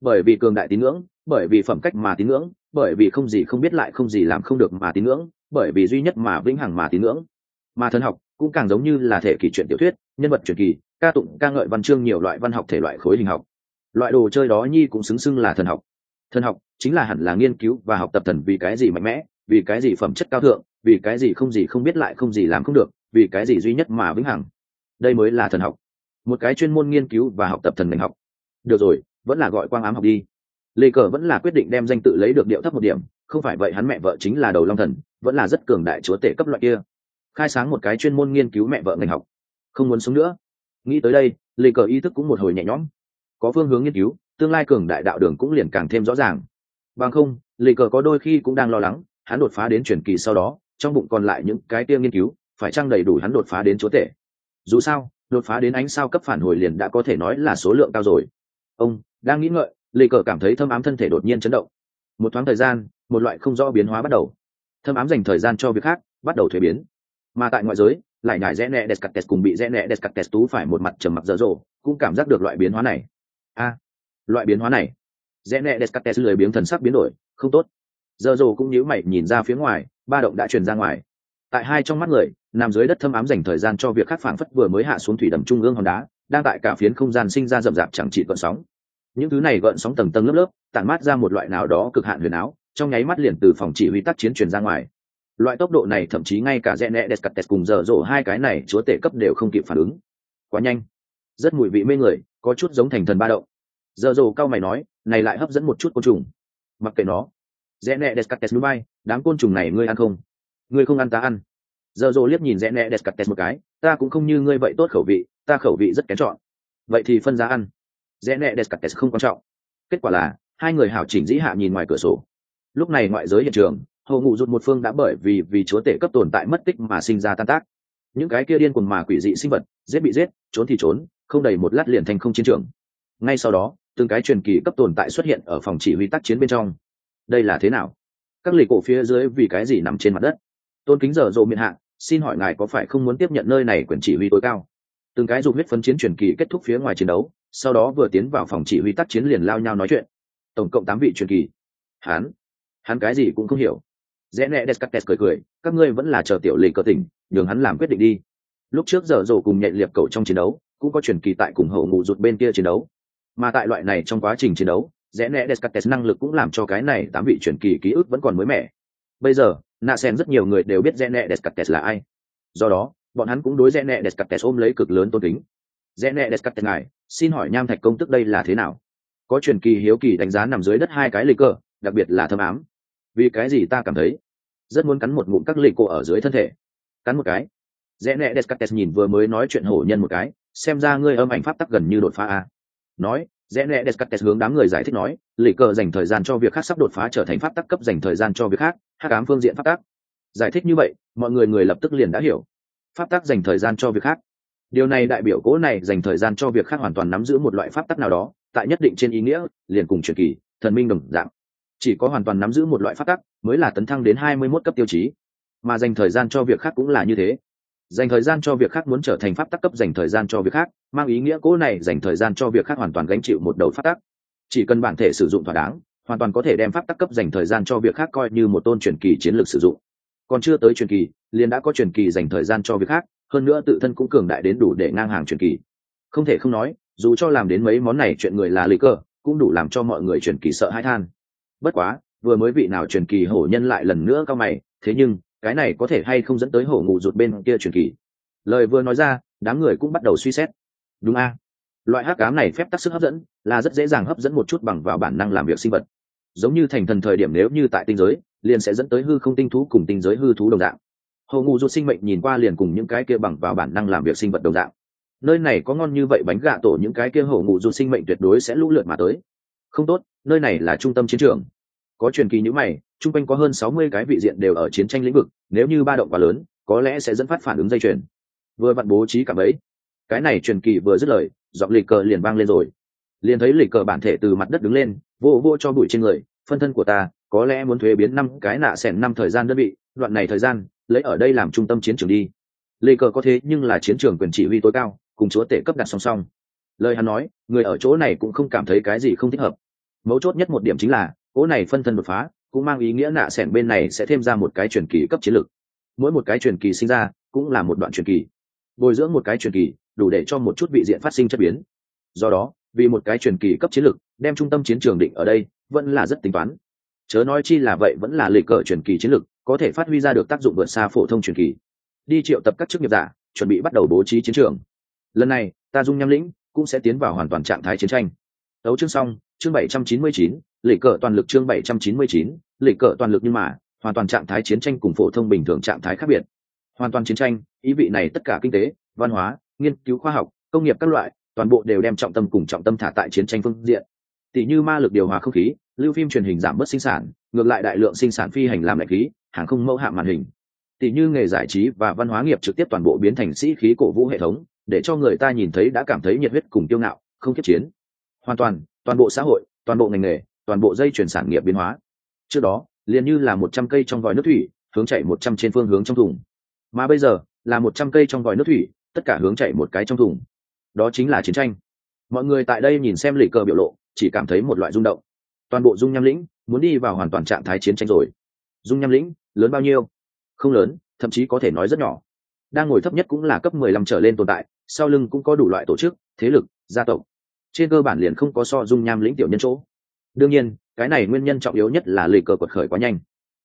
Bởi vì cường đại tín ngưỡng, bởi vì phẩm cách mà tín ngưỡng, bởi vì không gì không biết lại không gì làm không được mà tín ngưỡng, bởi vì duy nhất mà vĩnh hằng mà tín ngưỡng. Mà thần học cũng càng giống như là thể kỷ chuyện tiểu thuyết, nhân vật truyền kỳ ca tụng, ca ngợi văn chương nhiều loại văn học thể loại khối hình học. Loại đồ chơi đó nhi cũng xứng xưng là thần học. Thần học chính là hẳn là nghiên cứu và học tập thần vì cái gì mạnh mẽ, vì cái gì phẩm chất cao thượng, vì cái gì không gì không biết lại không gì làm không được, vì cái gì duy nhất mà vĩnh hằng. Đây mới là thần học. Một cái chuyên môn nghiên cứu và học tập thần ngành học. Được rồi, vẫn là gọi quang ám học đi. Lê cờ vẫn là quyết định đem danh tự lấy được điệu thấp một điểm, không phải vậy hắn mẹ vợ chính là đầu long thần, vẫn là rất cường đại chúa tể cấp loại kia. Khai sáng một cái chuyên môn nghiên cứu mẹ vợ ngành học. Không muốn sống nữa nghĩ tới đây lê cờ ý thức cũng một hồi nhẹ nhõm. Có phương hướng nghiên cứu, tương lai cường đại đạo đường cũng liền càng thêm rõ ràng. Bằng không lê cờ có đôi khi cũng đang lo lắng, hắn đột phá đến truyền kỳ sau đó, trong bụng còn lại những cái tiêm nghiên cứu, phải chăng đầy đủ hắn đột phá đến chúa tể? Dù sao, đột phá đến ánh sao cấp phản hồi liền đã có thể nói là số lượng cao rồi. Ông, đang nghĩ ngợi lê cờ cảm thấy thâm ám thân thể đột nhiên chấn động. Một thoáng thời gian, một loại không rõ biến hóa bắt đầu. Thâm ám dành thời gian cho việc khác, bắt đầu thuế biến. Mà tại ngoại giới lại nhải rẽ nẹ descartes cùng bị rẽ nẹ descartes tú phải một mặt trầm mặc dở dộ cũng cảm giác được loại biến hóa này. A, loại biến hóa này. Rẽ nẹ descartes lười biếng thần sắc biến đổi, không tốt. Dở dộ cũng nhíu mày nhìn ra phía ngoài, ba động đã truyền ra ngoài. Tại hai trong mắt người, nằm dưới đất thâm ám dành thời gian cho việc khắc phảng phất vừa mới hạ xuống thủy đầm trung ương hòn đá, đang tại cả phiến không gian sinh ra rậm rạp chẳng chỉ gợn sóng. Những thứ này gợn sóng tầng tầng lớp lớp, tản mát ra một loại nào đó cực hạn huyền áo, trong nháy mắt liền từ phòng chỉ huy tác chiến truyền ra ngoài loại tốc độ này thậm chí ngay cả rẽ nẹ descartes cùng dở dỗ hai cái này chúa tể cấp đều không kịp phản ứng. Quá nhanh. Rất mùi vị mê người, có chút giống thành thần ba động. Dở dỗ cao mày nói, này lại hấp dẫn một chút côn trùng. Mặc kệ nó. Rẽ nẹ descartes núi bay, đám côn trùng này ngươi ăn không? Ngươi không ăn ta ăn. Dở dỗ liếc nhìn rẽ nẹ descartes một cái, ta cũng không như ngươi vậy tốt khẩu vị, ta khẩu vị rất kén chọn. Vậy thì phân giá ăn. Rẽ nẹ descartes không quan trọng. Kết quả là, hai người hảo chỉnh dĩ hạ nhìn ngoài cửa sổ. Lúc này ngoại giới hiện trường hầu ngụ rụt một phương đã bởi vì vì chúa tể cấp tồn tại mất tích mà sinh ra tan tác. Những cái kia điên cuồng mà quỷ dị sinh vật, giết bị giết, trốn thì trốn, không đầy một lát liền thành không chiến trường. Ngay sau đó, từng cái truyền kỳ cấp tồn tại xuất hiện ở phòng chỉ huy tác chiến bên trong. Đây là thế nào? Các lì cổ phía dưới vì cái gì nằm trên mặt đất? Tôn kính dở dộ miệng hạ, xin hỏi ngài có phải không muốn tiếp nhận nơi này quyền chỉ huy tối cao? Từng cái dùng huyết phấn chiến truyền kỳ kết thúc phía ngoài chiến đấu, sau đó vừa tiến vào phòng chỉ huy tác chiến liền lao nhau nói chuyện. Tổng cộng tám vị truyền kỳ. Hắn hắn cái gì cũng không hiểu rẽ nẹ descartes cười cười, các ngươi vẫn là chờ tiểu lì cờ tỉnh, nhường hắn làm quyết định đi. Lúc trước giờ rổ cùng nhện liệp cầu trong chiến đấu, cũng có truyền kỳ tại cùng hậu ngụ rụt bên kia chiến đấu. Mà tại loại này trong quá trình chiến đấu, rẽ nẹ descartes năng lực cũng làm cho cái này tám vị truyền kỳ ký ức vẫn còn mới mẻ. Bây giờ nạ sen rất nhiều người đều biết rẽ nẹ descartes là ai. Do đó, bọn hắn cũng đối rẽ nẹ descartes ôm lấy cực lớn tôn kính. Rẽ nẹ descartes ngài, xin hỏi nham thạch công tức đây là thế nào? Có truyền kỳ hiếu kỳ đánh giá nằm dưới đất hai cái lịch cơ đặc biệt là thâm ám vì cái gì ta cảm thấy rất muốn cắn một ngụm các lịch cô ở dưới thân thể. Cắn một cái. Rẽ nẹ descartes nhìn vừa mới nói chuyện hổ nhân một cái, xem ra ngươi âm ảnh pháp tắc gần như đột phá a nói, rẽ nẹ descartes hướng đám người giải thích nói lì cờ dành thời gian cho việc khác sắp đột phá trở thành pháp tắc cấp dành thời gian cho việc khác hát cám phương diện pháp tắc. Giải thích như vậy, mọi người người lập tức liền đã hiểu. Pháp tắc dành thời gian cho việc khác. Điều này đại biểu cố này dành thời gian cho việc khác hoàn toàn nắm giữ một loại pháp tắc nào đó, tại nhất định trên ý nghĩa, liền cùng truyền kỳ, thần minh đồng dạng chỉ có hoàn toàn nắm giữ một loại pháp tắc, mới là tấn thăng đến hai mươi 21 cấp tiêu chí. Mà dành thời gian cho việc khác cũng là như thế. Dành thời gian cho việc khác muốn trở thành pháp tắc cấp dành thời gian cho việc khác, mang ý nghĩa cố này dành thời gian cho việc khác hoàn toàn gánh chịu một đầu pháp tắc. Chỉ cần bản thể sử dụng thỏa đáng, hoàn toàn có thể đem pháp tắc cấp dành thời gian cho việc khác coi như một tôn truyền kỳ chiến lược sử dụng. Còn chưa tới truyền kỳ, liền đã có truyền kỳ dành thời gian cho việc khác, hơn nữa tự thân cũng cường đại đến đủ để ngang hàng truyền kỳ. Không thể không nói, dù cho làm đến mấy món này chuyện người là lý cơ cũng đủ làm cho mọi người truyền kỳ sợ hãi than bất quá, vừa mới vị nào truyền kỳ hổ nhân lại lần nữa cao mày, thế nhưng, cái này có thể hay không dẫn tới hổ ngủ rụt bên kia truyền kỳ? Lời vừa nói ra, đám người cũng bắt đầu suy xét. Đúng a. Loại hắc cám này phép tác sức hấp dẫn, là rất dễ dàng hấp dẫn một chút bằng vào bản năng làm việc sinh vật. Giống như thành thần thời điểm nếu như tại tinh giới, liền sẽ dẫn tới hư không tinh thú cùng tinh giới hư thú đồng dạng. Hồ ngụ rụt sinh mệnh nhìn qua liền cùng những cái kia bằng vào bản năng làm việc sinh vật đồng dạng. Nơi này có ngon như vậy bánh gà tổ những cái kia hổ ngụ rụt sinh mệnh tuyệt đối sẽ lũ lượt mà tới. Không tốt nơi này là trung tâm chiến trường. Có truyền kỳ như mày, chung quanh có hơn sáu mươi cái vị diện đều ở chiến tranh lĩnh vực, nếu như ba động quá lớn, có lẽ sẽ dẫn phát phản ứng dây chuyền. Vừa vặn bố trí cả bấy cái này truyền kỳ vừa dứt lời, giọng lịch cờ liền vang lên rồi. Liền thấy lịch cờ bản thể từ mặt đất đứng lên, vô vô cho bụi trên người, phân thân của ta, có lẽ muốn thuế biến năm cái nạ xẻn năm thời gian đơn vị, đoạn này thời gian, lấy ở đây làm trung tâm chiến trường đi. Lì cờ có thế nhưng là chiến trường quyền chỉ huy tối cao, cùng chúa tể cấp đặt song song. Lời hắn nói, người ở chỗ này cũng không cảm thấy cái gì không thích hợp mấu chốt nhất một điểm chính là, cỗ này phân thân đột phá cũng mang ý nghĩa nạ sẻn bên này sẽ thêm ra một cái truyền kỳ cấp chiến lược mỗi một cái truyền kỳ sinh ra cũng là một đoạn truyền kỳ. Bồi dưỡng một cái truyền kỳ đủ để cho một chút vị diện phát sinh chất biến. Do đó, vì một cái truyền kỳ cấp chiến lược đem trung tâm chiến trường định ở đây vẫn là rất tính toán. Chớ nói chi là vậy vẫn là lịch cờ truyền kỳ chiến lược có thể phát huy ra được tác dụng vượt xa phổ thông truyền kỳ. Đi triệu tập các chức nghiệp giả, chuẩn bị bắt đầu bố trí chiến trường. Lần này, ta dung nham lĩnh cũng sẽ tiến vào hoàn toàn trạng thái chiến tranh đấu chương xong chương 799, lịch cờ toàn lực chương 799, lịch cờ toàn lực nhưng mà hoàn toàn trạng thái chiến tranh cùng phổ thông bình thường trạng thái khác biệt. Hoàn toàn chiến tranh ý vị này tất cả kinh tế văn hóa nghiên cứu khoa học công nghiệp các loại toàn bộ đều đem trọng tâm cùng trọng tâm thả tại chiến tranh phương diện. Tỷ như ma lực điều hòa không khí lưu phim truyền hình giảm bớt sinh sản ngược lại đại lượng sinh sản phi hành làm lại khí hàng không mẫu hạm màn hình. Tỷ như nghề giải trí và văn hóa nghiệp trực tiếp toàn bộ biến thành sĩ khí cổ vũ hệ thống để cho người ta nhìn thấy đã cảm thấy nhiệt huyết cùng tiêu ngạo không kiếp chiến hoàn toàn toàn bộ xã hội, toàn bộ ngành nghề, toàn bộ dây chuyển sản nghiệp biến hóa. Trước đó, liền như là một trăm cây trong vòi nước thủy, hướng chạy một trăm trên phương hướng trong thùng. Mà bây giờ, là một trăm cây trong vòi nước thủy, tất cả hướng chạy một cái trong thùng. Đó chính là chiến tranh. Mọi người tại đây nhìn xem lì cờ biểu lộ, chỉ cảm thấy một loại rung động. Toàn bộ dung nham lĩnh muốn đi vào hoàn toàn trạng thái chiến tranh rồi. Dung nham lĩnh, lớn bao nhiêu? Không lớn, thậm chí có thể nói rất nhỏ. Đang ngồi thấp nhất cũng là cấp mười lăm trở lên tồn tại, sau lưng cũng có đủ loại tổ chức, thế lực, gia tộc trên cơ bản liền không có so dung nham lĩnh tiểu nhân chỗ. Đương nhiên, cái này nguyên nhân trọng yếu nhất là lì cờ quật khởi quá nhanh.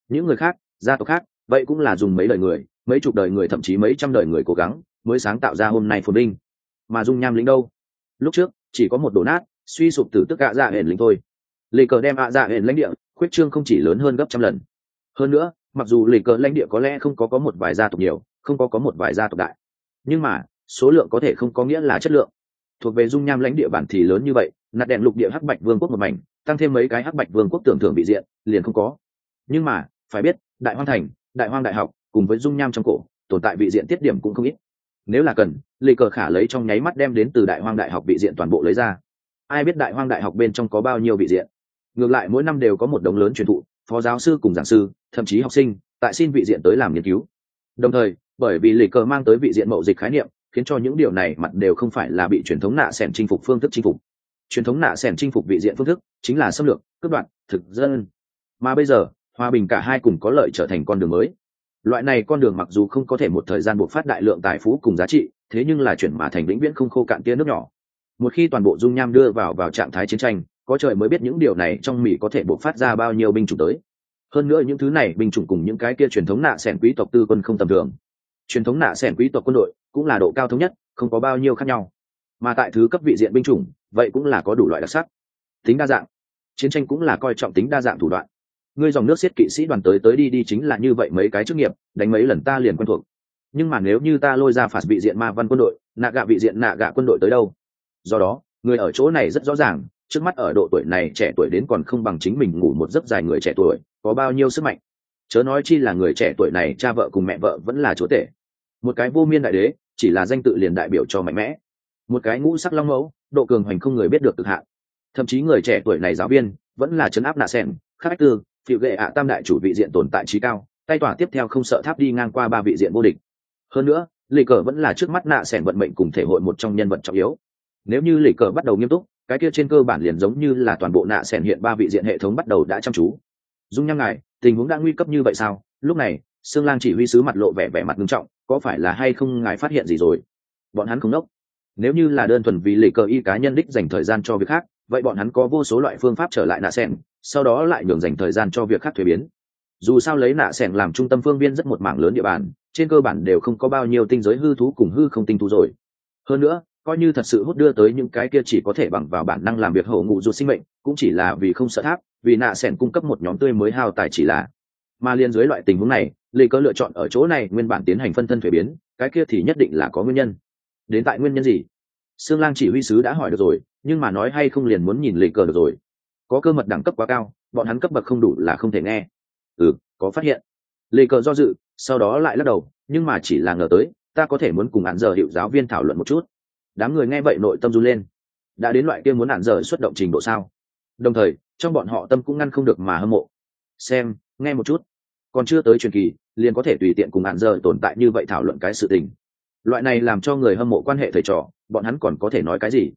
Những người khác, gia tộc khác, vậy cũng là dùng mấy đời người, mấy chục đời người, thậm chí mấy trăm đời người cố gắng mới sáng tạo ra hôm nay phồn binh mà dung nham lĩnh đâu? Lúc trước, chỉ có một đổ nát, suy sụp từ tức ạ dạ hển lính thôi. Lì cờ đem ạ dạ hển lãnh địa, khuyết trương không chỉ lớn hơn gấp trăm lần. Hơn nữa, mặc dù lì cờ lãnh địa có lẽ không có có một vài gia tộc nhiều, không có có một vài gia tộc đại. Nhưng mà, số lượng có thể không có nghĩa là chất lượng thuộc về dung nham lãnh địa bản thì lớn như vậy nạt đèn lục địa hắc bạch vương quốc một mảnh, tăng thêm mấy cái hắc bạch vương quốc tưởng thưởng bị diện, liền không có. Nhưng mà, phải biết, đại hoang thành, đại hoang đại học, cùng với dung nham trong cổ, tồn tại vị diện tiết điểm cũng không ít. Nếu là cần lì cờ khả lấy trong nháy mắt đem đến từ đại hoang đại học vị diện toàn bộ lấy ra. Ai biết đại hoang đại học bên trong có bao nhiêu vị diện? Ngược lại mỗi năm đều có một đống lớn truyền thụ, phó giáo sư cùng giảng sư, thậm chí học sinh, tại xin vị diện tới làm nghiên cứu. Đồng thời, bởi vì lì cờ mang tới vị diện mậu dịch khái niệm khiến cho những điều này mặt đều không phải là bị truyền thống nạ sẻn chinh phục phương thức chinh phục. Truyền thống nạ sẻn chinh phục vị diện phương thức chính là xâm lược, cướp đoạt, thực dân. Mà bây giờ, hòa bình cả hai cùng có lợi trở thành con đường mới. Loại này con đường mặc dù không có thể một thời gian buộc phát đại lượng tài phú cùng giá trị, thế nhưng là chuyển mà thành vĩnh viễn không khô cạn tia nước nhỏ. Một khi toàn bộ dung nham đưa vào vào trạng thái chiến tranh, có trời mới biết những điều này trong mỹ có thể buộc phát ra bao nhiêu binh chủng tới. Hơn nữa những thứ này, binh chủng cùng những cái kia truyền thống nạ sẻn quý tộc tư quân không tầm thường. Truyền thống nạ sẻn quý tộc quân đội cũng là độ cao thống nhất, không có bao nhiêu khác nhau. Mà tại thứ cấp vị diện binh chủng, vậy cũng là có đủ loại đặc sắc. Tính đa dạng. Chiến tranh cũng là coi trọng tính đa dạng thủ đoạn. Ngươi dòng nước xiết kỵ sĩ đoàn tới tới đi đi chính là như vậy mấy cái chức nghiệp, đánh mấy lần ta liền quen thuộc. Nhưng mà nếu như ta lôi ra phạt vị diện ma văn quân đội, nạ gạ vị diện nạ gạ quân đội tới đâu? Do đó, người ở chỗ này rất rõ ràng, trước mắt ở độ tuổi này trẻ tuổi đến còn không bằng chính mình ngủ một giấc dài người trẻ tuổi, có bao nhiêu sức mạnh? Chớ nói chi là người trẻ tuổi này, cha vợ cùng mẹ vợ vẫn là chúa tể. Một cái vô miên đại đế chỉ là danh tự liền đại biểu cho mạnh mẽ. Một cái ngũ sắc long mẫu, độ cường hoành không người biết được cực hạn. Thậm chí người trẻ tuổi này giáo viên, vẫn là chấn áp nạ sen khắc tư phiệu gệ ạ tam đại chủ vị diện tồn tại trí cao, tay tỏa tiếp theo không sợ tháp đi ngang qua ba vị diện vô địch. Hơn nữa, lì cờ vẫn là trước mắt nạ sẻn vận mệnh cùng thể hội một trong nhân vật trọng yếu. Nếu như lì cờ bắt đầu nghiêm túc, cái kia trên cơ bản liền giống như là toàn bộ nạ sẻn hiện ba vị diện hệ thống bắt đầu đã chăm chú. Dung nhăng ngài, tình huống đã nguy cấp như vậy sao? Lúc này xương lang chỉ huy sứ mặt lộ vẻ vẻ mặt nghiêm trọng có phải là hay không ngài phát hiện gì rồi? Bọn hắn không đốc. Nếu như là đơn thuần vì lì cờ y cá nhân đích dành thời gian cho việc khác, vậy bọn hắn có vô số loại phương pháp trở lại nạ sen sau đó lại nhường dành thời gian cho việc khác thuế biến. Dù sao lấy nạ sen làm trung tâm phương viên rất một mảng lớn địa bàn, trên cơ bản đều không có bao nhiêu tinh giới hư thú cùng hư không tinh thú rồi. Hơn nữa, coi như thật sự hút đưa tới những cái kia chỉ có thể bằng vào bản năng làm việc hậu ngụ ruột sinh mệnh, cũng chỉ là vì không sợ tháp, vì nạ sen cung cấp một nhóm tươi mới hao tài chỉ là. Mà liên dưới loại tình huống này lê cơ lựa chọn ở chỗ này nguyên bản tiến hành phân thân thuế biến cái kia thì nhất định là có nguyên nhân đến tại nguyên nhân gì Sương Lang chỉ huy sứ đã hỏi được rồi, nhưng mà nói hay không liền muốn nhìn lệ cờ được rồi. Có cơ mật đẳng cấp quá cao, bọn hắn cấp bậc không đủ là không thể nghe. Ừ, có phát hiện. Lệ cờ do dự, sau đó lại lắc đầu, nhưng mà chỉ là ngờ tới, ta có thể muốn cùng hạn giờ hiệu giáo viên thảo luận một chút. Đám người nghe vậy nội tâm run lên. Đã đến loại kia muốn hạn giờ xuất động trình độ sao? Đồng thời, trong bọn họ tâm cũng ngăn không được mà hâm mộ. Xem, nghe một chút. Còn chưa tới truyền kỳ, liền có thể tùy tiện cùng hạn giờ tồn tại như vậy thảo luận cái sự tình. Loại này làm cho người hâm mộ quan hệ thầy trò, bọn hắn còn có thể nói cái gì?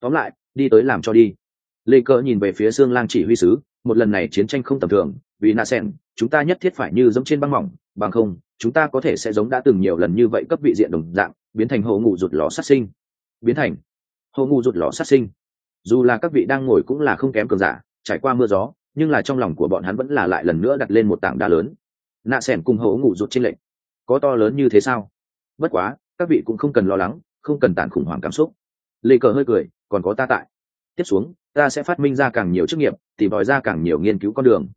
Tóm lại đi tới làm cho đi. Lê cờ nhìn về phía xương lang chỉ huy sứ một lần này chiến tranh không tầm thường vì na sen chúng ta nhất thiết phải như giống trên băng mỏng bằng không chúng ta có thể sẽ giống đã từng nhiều lần như vậy cấp vị diện đồng dạng biến thành hộ ngủ rụt lò sát sinh. Biến thành hộ ngủ rụt lò sát sinh. Dù là các vị đang ngồi cũng là không kém cường giả trải qua mưa gió nhưng là trong lòng của bọn hắn vẫn là lại lần nữa đặt lên một tảng đá lớn. Nạ sẻn cùng hậu ngủ rụt trên lệnh. Có to lớn như thế sao? Bất quá, các vị cũng không cần lo lắng, không cần tàn khủng hoảng cảm xúc. Lê cờ hơi cười, còn có ta tại. Tiếp xuống, ta sẽ phát minh ra càng nhiều chức nghiệp, tìm tòi ra càng nhiều nghiên cứu con đường.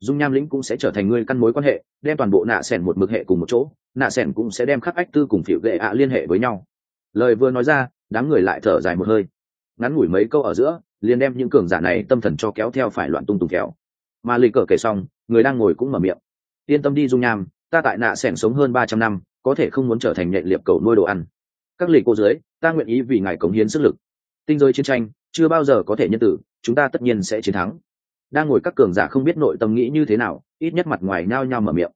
Dung nham lĩnh cũng sẽ trở thành ngươi căn mối quan hệ, đem toàn bộ nạ sẻn một mực hệ cùng một chỗ, nạ sẻn cũng sẽ đem khắc ách tư cùng phịu gệ ạ liên hệ với nhau. Lời vừa nói ra, đám người lại thở dài một hơi. Ngắn ngủi mấy câu ở giữa liền đem những cường giả này tâm thần cho kéo theo phải loạn tung tung kéo mà lì cờ kể xong, người đang ngồi cũng mở miệng. Yên tâm đi dung nham, ta tại nạ sẻn sống hơn ba trăm năm, có thể không muốn trở thành nhện liệp cầu nuôi đồ ăn. Các lì cô dưới, ta nguyện ý vì ngài cống hiến sức lực. Tinh giới chiến tranh, chưa bao giờ có thể nhân tử, chúng ta tất nhiên sẽ chiến thắng. Đang ngồi các cường giả không biết nội tâm nghĩ như thế nào, ít nhất mặt ngoài nhao nhao mở miệng.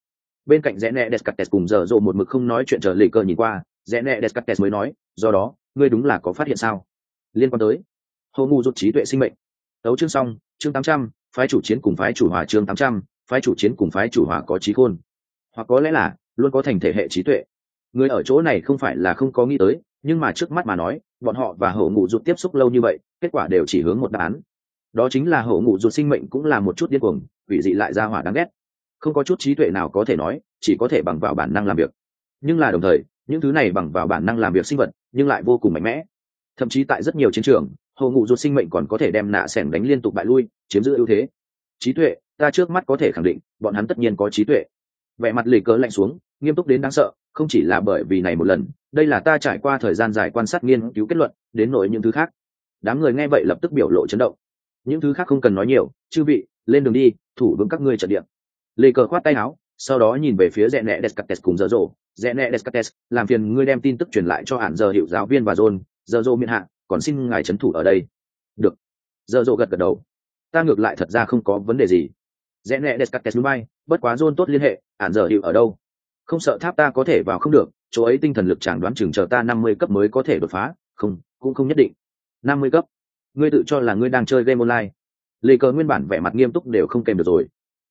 Bên cạnh rẽ nẹ descartes cùng giờ rộ một mực không nói chuyện chờ lì cờ nhìn qua, rẽ nẹ descartes mới nói, do đó, ngươi đúng là có phát hiện sao? Liên quan tới hồ ngu rút trí tuệ sinh mệnh. Đấu chương xong, chương tám trăm, phái chủ chiến cùng phái chủ hòa chương tám trăm, phái chủ chiến cùng phái chủ hòa có trí khôn. Hoặc có lẽ là, luôn có thành thể hệ trí tuệ. Người ở chỗ này không phải là không có nghĩ tới, nhưng mà trước mắt mà nói, bọn họ và hổ ngụ rụt tiếp xúc lâu như vậy, kết quả đều chỉ hướng một đáp án. Đó chính là hổ ngụ rụt sinh mệnh cũng là một chút điên cuồng, quỷ dị lại ra hỏa đáng ghét. Không có chút trí tuệ nào có thể nói, chỉ có thể bằng vào bản năng làm việc. Nhưng là đồng thời, những thứ này bằng vào bản năng làm việc sinh vật, nhưng lại vô cùng mạnh mẽ. Thậm chí tại rất nhiều chiến trường hồ ngụ ruột sinh mệnh còn có thể đem nạ sẻng đánh liên tục bại lui, chiếm giữ ưu thế. Trí tuệ, ta trước mắt có thể khẳng định, bọn hắn tất nhiên có trí tuệ. Vẻ mặt lì cớ lạnh xuống, nghiêm túc đến đáng sợ, không chỉ là bởi vì này một lần, đây là ta trải qua thời gian dài quan sát nghiên cứu kết luận, đến nỗi những thứ khác. Đám người nghe vậy lập tức biểu lộ chấn động. Những thứ khác không cần nói nhiều, chư vị, lên đường đi, thủ vững các ngươi trận địa. Lê cờ khoát tay áo, sau đó nhìn về phía rẽ nẹ descartes cùng dở dộ rẽ nẹ descartes, làm phiền ngươi đem tin tức truyền lại cho hạn giờ hiệu giáo viên và john. Dở dộ miễn hạ còn xin ngài trấn thủ ở đây. Được. Dở dộ gật gật đầu. Ta ngược lại thật ra không có vấn đề gì. Rẽ nẹ descartes núi bay, bất quá john tốt liên hệ, ản giờ hiệu ở đâu? Không sợ tháp ta có thể vào không được, chỗ ấy tinh thần lực chẳng đoán chừng chờ ta năm mươi cấp mới có thể đột phá, không, cũng không nhất định. năm mươi cấp? Ngươi tự cho là ngươi đang chơi game online. Lê cờ nguyên bản vẻ mặt nghiêm túc đều không kèm được rồi.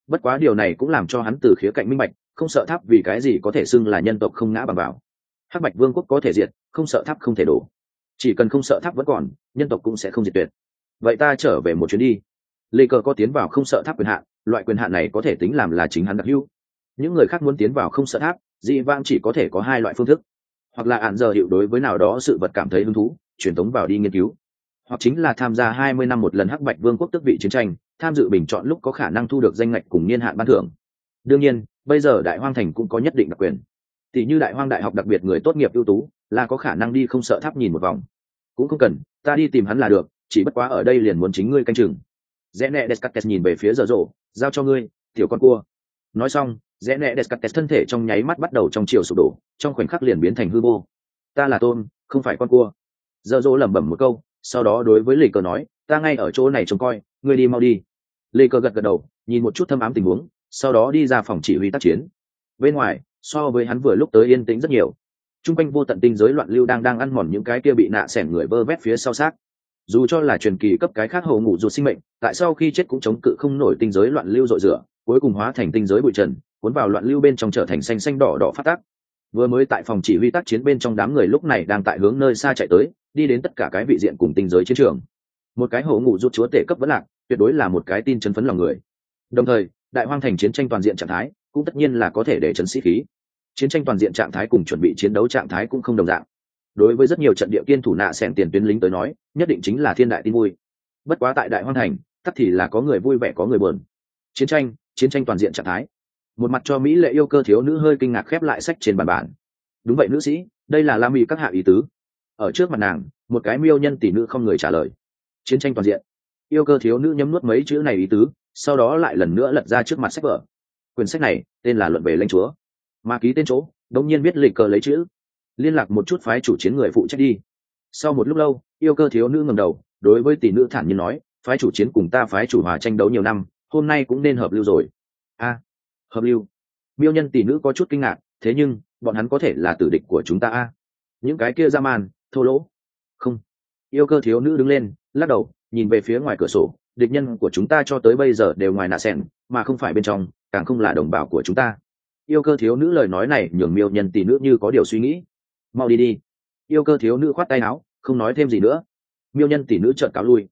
Bất quá điều này cũng làm cho hắn từ khía cạnh minh bạch, không sợ tháp vì cái gì có thể xưng là nhân tộc không ngã bằng vào. Hắc bạch vương quốc có thể diệt, không sợ tháp không thể đổ chỉ cần không sợ tháp vẫn còn, nhân tộc cũng sẽ không diệt tuyệt. Vậy ta trở về một chuyến đi. Lê cờ có tiến vào không sợ tháp quyền hạn, loại quyền hạn này có thể tính làm là chính hắn đặc hưu những người khác muốn tiến vào không sợ tháp, dị vang chỉ có thể có hai loại phương thức. Hoặc là ạn giờ hiệu đối với nào đó sự vật cảm thấy hứng thú, truyền tống vào đi nghiên cứu. Hoặc chính là tham gia hai mươi năm một lần hắc bạch vương quốc tức vị chiến tranh, tham dự bình chọn lúc có khả năng thu được danh ngạch cùng niên hạn ban thưởng. Đương nhiên, bây giờ đại hoang thành cũng có nhất định đặc quyền. Tỷ như đại hoang đại học đặc biệt người tốt nghiệp ưu tú là có khả năng đi không sợ tháp nhìn một vòng. Cũng không cần, ta đi tìm hắn là được, chỉ bất quá ở đây liền muốn chính ngươi canh chừng. Rẽ nẹ descartes nhìn về phía dở dộ giao cho ngươi, tiểu con cua. Nói xong, rẽ nẹ descartes thân thể trong nháy mắt bắt đầu trong chiều sụp đổ, trong khoảnh khắc liền biến thành hư vô. Ta là tôn, không phải con cua. Dở dỗ lẩm bẩm một câu, sau đó đối với lì cờ nói, ta ngay ở chỗ này trông coi, ngươi đi mau đi. Lì cờ gật gật đầu, nhìn một chút thâm ám tình huống, sau đó đi ra phòng chỉ huy tác chiến. Bên ngoài, so với hắn vừa lúc tới yên tĩnh rất nhiều chung quanh vô tận tinh giới loạn lưu đang đang ăn mòn những cái kia bị nạ s người bơ vét phía sau xác. Dù cho là truyền kỳ cấp cái khác hầu ngủ ruột sinh mệnh, tại sau khi chết cũng chống cự không nổi tinh giới loạn lưu dội rửa, cuối cùng hóa thành tinh giới bụi trần, cuốn vào loạn lưu bên trong trở thành xanh xanh đỏ đỏ phát tác. Vừa mới tại phòng chỉ huy tác chiến bên trong đám người lúc này đang tại hướng nơi xa chạy tới, đi đến tất cả cái vị diện cùng tinh giới chiến trường. Một cái hổ ngủ rút chúa tể cấp vẫn lạc, tuyệt đối là một cái tin chấn phấn lòng người. Đồng thời, đại hoang thành chiến tranh toàn diện trạng thái, cũng tất nhiên là có thể để chấn sĩ khí chiến tranh toàn diện trạng thái cùng chuẩn bị chiến đấu trạng thái cũng không đồng dạng. Đối với rất nhiều trận địa kiên thủ nạ xẻn tiền tuyến lính tới nói, nhất định chính là thiên đại tin vui. Bất quá tại đại hoang thành, tắc thì là có người vui vẻ có người buồn. Chiến tranh chiến tranh toàn diện trạng thái. Một mặt cho mỹ lệ yêu cơ thiếu nữ hơi kinh ngạc khép lại sách trên bàn bản. Đúng vậy nữ sĩ, đây là la mỹ các hạ ý tứ. Ở trước mặt nàng, một cái miêu nhân tỷ nữ không người trả lời. Chiến tranh toàn diện. Yêu cơ thiếu nữ nhấm nuốt mấy chữ này ý tứ, sau đó lại lần nữa lật ra trước mặt sách vở. Quyển sách này, tên là luận về lãnh chúa mà ký tên chỗ đống nhiên biết lịch cờ lấy chữ. Liên lạc một chút phái chủ chiến người phụ trách đi. Sau một lúc lâu, yêu cơ thiếu nữ ngầm đầu, đối với tỷ nữ thản nhiên nói, phái chủ chiến cùng ta phái chủ hòa tranh đấu nhiều năm, hôm nay cũng nên hợp lưu rồi. A, hợp lưu? Miêu nhân tỷ nữ có chút kinh ngạc, thế nhưng, bọn hắn có thể là tử địch của chúng ta a? Những cái kia ra man, thô lỗ. Không. Yêu cơ thiếu nữ đứng lên, lắc đầu, nhìn về phía ngoài cửa sổ, địch nhân của chúng ta cho tới bây giờ đều ngoài nạ sẻn, mà không phải bên trong, càng không là đồng bào của chúng ta yêu cơ thiếu nữ lời nói này nhường miêu nhân tỷ nữ như có điều suy nghĩ. Mau đi đi. Yêu cơ thiếu nữ khoát tay áo, không nói thêm gì nữa. Miêu nhân tỷ nữ trợn cáo lui.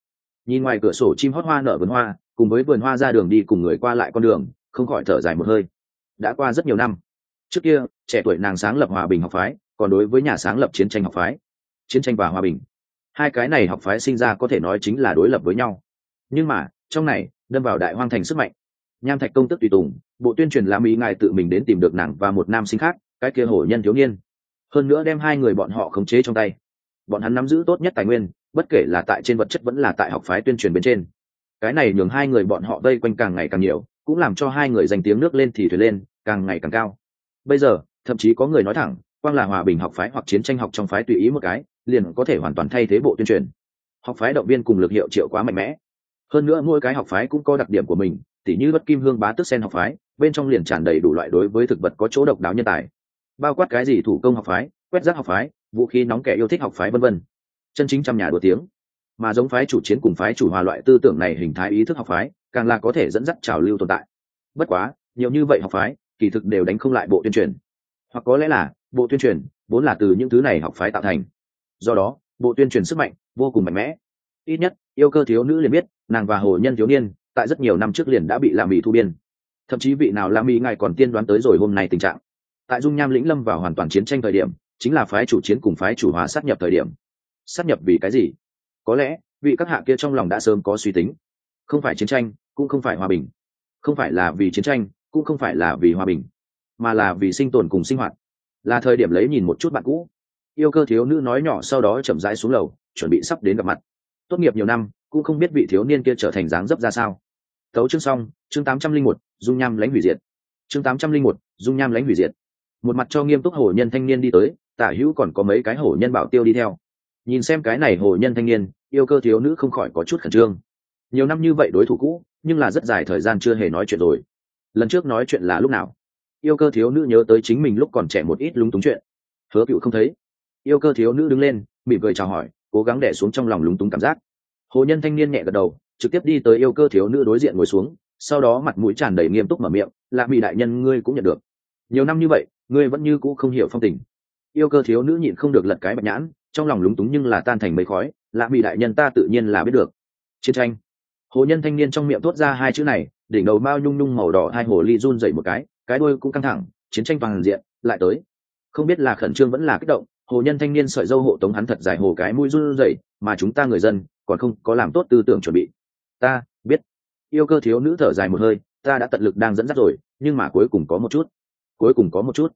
Nhìn ngoài cửa sổ chim hót hoa nở vườn hoa, cùng với vườn hoa ra đường đi cùng người qua lại con đường, không khỏi thở dài một hơi. Đã qua rất nhiều năm. Trước kia, trẻ tuổi nàng sáng lập hòa bình học phái, còn đối với nhà sáng lập chiến tranh học phái. Chiến tranh và hòa bình. Hai cái này học phái sinh ra có thể nói chính là đối lập với nhau. Nhưng mà, trong này, đâm vào đại hoang thành sức mạnh. Nham thạch công tức tùy tùng bộ tuyên truyền làm ý ngài tự mình đến tìm được nàng và một nam sinh khác, cái kia hổ nhân thiếu niên. Hơn nữa đem hai người bọn họ khống chế trong tay. Bọn hắn nắm giữ tốt nhất tài nguyên, bất kể là tại trên vật chất vẫn là tại học phái tuyên truyền bên trên. Cái này nhường hai người bọn họ vây quanh càng ngày càng nhiều, cũng làm cho hai người dành tiếng nước lên thì thuyền lên, càng ngày càng cao. Bây giờ, thậm chí có người nói thẳng, quang là hòa bình học phái hoặc chiến tranh học trong phái tùy ý một cái, liền có thể hoàn toàn thay thế bộ tuyên truyền. Học phái động viên cùng lực hiệu triệu quá mạnh mẽ. Hơn nữa mỗi cái học phái cũng có đặc điểm của mình, tỉ như bất kim hương bá tức sen học phái bên trong liền tràn đầy đủ loại đối với thực vật có chỗ độc đáo nhân tài. Bao quát cái gì thủ công học phái, quét rác học phái, vũ khí nóng kẻ yêu thích học phái vân vân. Chân chính trăm nhà đua tiếng. Mà giống phái chủ chiến cùng phái chủ hòa loại tư tưởng này hình thái ý thức học phái, càng là có thể dẫn dắt trào lưu tồn tại. Bất quá, nhiều như vậy học phái, kỳ thực đều đánh không lại bộ tuyên truyền. Hoặc có lẽ là, bộ tuyên truyền vốn là từ những thứ này học phái tạo thành. Do đó, bộ tuyên truyền sức mạnh vô cùng mạnh mẽ. Ít nhất, yêu cơ thiếu nữ liền biết, nàng và hồ nhân thiếu niên, tại rất nhiều năm trước liền đã bị làm bị thu biên thậm chí vị nào làm mỹ ngài còn tiên đoán tới rồi hôm nay tình trạng. Tại dung nham lĩnh lâm vào hoàn toàn chiến tranh thời điểm, chính là phái chủ chiến cùng phái chủ hòa sát nhập thời điểm. Sát nhập vì cái gì? Có lẽ, vị các hạ kia trong lòng đã sớm có suy tính. Không phải chiến tranh, cũng không phải hòa bình. Không phải là vì chiến tranh, cũng không phải là vì hòa bình, mà là vì sinh tồn cùng sinh hoạt. Là thời điểm lấy nhìn một chút bạn cũ. Yêu cơ thiếu nữ nói nhỏ sau đó chậm rãi xuống lầu, chuẩn bị sắp đến gặp mặt. Tốt nghiệp nhiều năm, cũng không biết vị thiếu niên kia trở thành dáng dấp ra sao tấu chương xong, chương tám trăm linh một, dung nham lãnh hủy diệt. Chương tám trăm linh một, dung nham lãnh hủy diệt. Một mặt cho nghiêm túc hổ nhân thanh niên đi tới, tả hữu còn có mấy cái hổ nhân bảo tiêu đi theo. Nhìn xem cái này hổ nhân thanh niên, yêu cơ thiếu nữ không khỏi có chút khẩn trương. Nhiều năm như vậy đối thủ cũ, nhưng là rất dài thời gian chưa hề nói chuyện rồi. Lần trước nói chuyện là lúc nào? Yêu cơ thiếu nữ nhớ tới chính mình lúc còn trẻ một ít lúng túng chuyện. Hứa cựu không thấy. Yêu cơ thiếu nữ đứng lên, mỉm cười chào hỏi, cố gắng đẻ xuống trong lòng lúng túng cảm giác. Hồ nhân thanh niên nhẹ gật đầu trực tiếp đi tới yêu cơ thiếu nữ đối diện ngồi xuống, sau đó mặt mũi tràn đầy nghiêm túc mở miệng lạ mỹ đại nhân, ngươi cũng nhận được. Nhiều năm như vậy, ngươi vẫn như cũ không hiểu phong tình. Yêu cơ thiếu nữ nhịn không được lật cái bạch nhãn, trong lòng lúng túng nhưng là tan thành mấy khói lạ mỹ đại nhân ta tự nhiên là biết được. Chiến tranh. Hồ nhân thanh niên trong miệng thốt ra hai chữ này, đỉnh đầu bao nhung nhung màu đỏ hai hồ ly run dậy một cái cái đôi cũng căng thẳng, chiến tranh toàn diện, lại tới. Không biết là khẩn trương vẫn là kích động, hồ nhân thanh niên sợi dâu hộ tống hắn thật dài hồ cái mũi run dậy mà chúng ta người dân còn không có làm tốt tư tưởng chuẩn bị ta, biết. Yêu cơ thiếu nữ thở dài một hơi, ta đã tận lực đang dẫn dắt rồi, nhưng mà cuối cùng có một chút. Cuối cùng có một chút.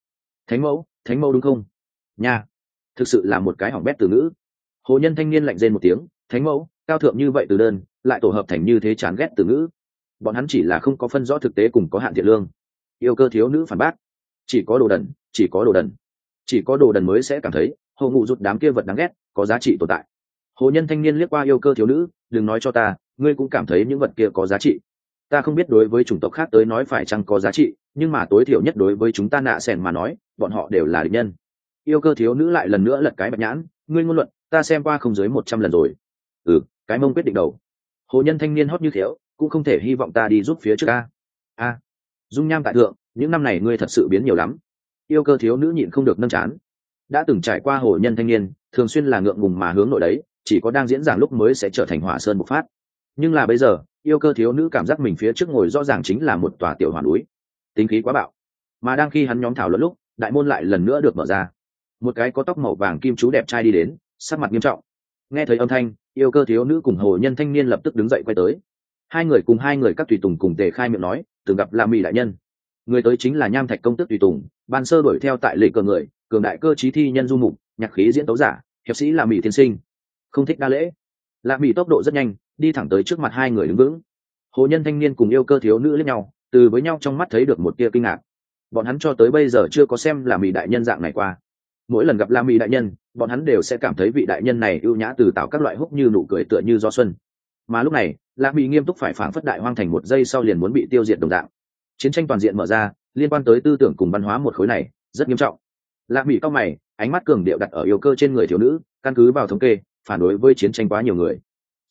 Thánh mẫu thánh mẫu đúng không? Nha. Thực sự là một cái hỏng bét từ ngữ. Hồ nhân thanh niên lạnh rên một tiếng, thánh mẫu, cao thượng như vậy từ đơn, lại tổ hợp thành như thế chán ghét từ ngữ. Bọn hắn chỉ là không có phân rõ thực tế cùng có hạn thiện lương. Yêu cơ thiếu nữ phản bác, chỉ có đồ đần, chỉ có đồ đần. Chỉ có đồ đần mới sẽ cảm thấy hồ ngụ rút đám kia vật đáng ghét, có giá trị tồn tại hồ nhân thanh niên liếc qua yêu cơ thiếu nữ, đừng nói cho ta, ngươi cũng cảm thấy những vật kia có giá trị. Ta không biết đối với chủng tộc khác tới nói phải chăng có giá trị, nhưng mà tối thiểu nhất đối với chúng ta nạ sẻn mà nói, bọn họ đều là địch nhân. Yêu cơ thiếu nữ lại lần nữa lật cái bạch nhãn, ngươi ngôn luận, ta xem qua không dưới một trăm lần rồi. Ừ cái mông quyết định đầu. Hồ nhân thanh niên hót như thiếu cũng không thể hy vọng ta đi giúp phía trước a a, dung nham tại thượng, những năm này ngươi thật sự biến nhiều lắm. Yêu cơ thiếu nữ nhịn không được nâng chán. Đã từng trải qua hồ nhân thanh niên, thường xuyên là ngượng ngùng mà hướng nội đấy chỉ có đang diễn giảng lúc mới sẽ trở thành hỏa sơn bộc phát. Nhưng là bây giờ, yêu cơ thiếu nữ cảm giác mình phía trước ngồi rõ ràng chính là một tòa tiểu hoàn núi. Tính khí quá bạo. Mà đang khi hắn nhóm thảo luận lúc, đại môn lại lần nữa được mở ra. Một cái có tóc màu vàng kim chú đẹp trai đi đến, sắc mặt nghiêm trọng. Nghe thấy âm thanh, yêu cơ thiếu nữ cùng hồ nhân thanh niên lập tức đứng dậy quay tới. Hai người cùng hai người các tùy tùng cùng tề khai miệng nói, từng gặp la mỹ đại nhân. Người tới chính là nham thạch công tức tùy tùng, ban sơ đuổi theo tại lệ cờ người, cường đại cơ trí thi nhân du mục, nhạc khí diễn tấu giả, hiệp sĩ la mỹ tiên sinh không thích đa lễ. Lạ mỹ tốc độ rất nhanh, đi thẳng tới trước mặt hai người đứng vững. Hồ nhân thanh niên cùng yêu cơ thiếu nữ lẫn nhau, từ với nhau trong mắt thấy được một tia kinh ngạc. Bọn hắn cho tới bây giờ chưa có xem là mỹ đại nhân dạng này qua. Mỗi lần gặp la mỹ đại nhân, bọn hắn đều sẽ cảm thấy vị đại nhân này ưu nhã từ tạo các loại húc như nụ cười tựa như do xuân. Mà lúc này la mỹ nghiêm túc phải phảng phất đại hoang thành một giây sau liền muốn bị tiêu diệt đồng dạng. Chiến tranh toàn diện mở ra, liên quan tới tư tưởng cùng văn hóa một khối này, rất nghiêm trọng. La mỹ cao mày, ánh mắt cường điệu đặt ở yêu cơ trên người thiếu nữ, căn cứ vào thống kê phản đối với chiến tranh quá nhiều người.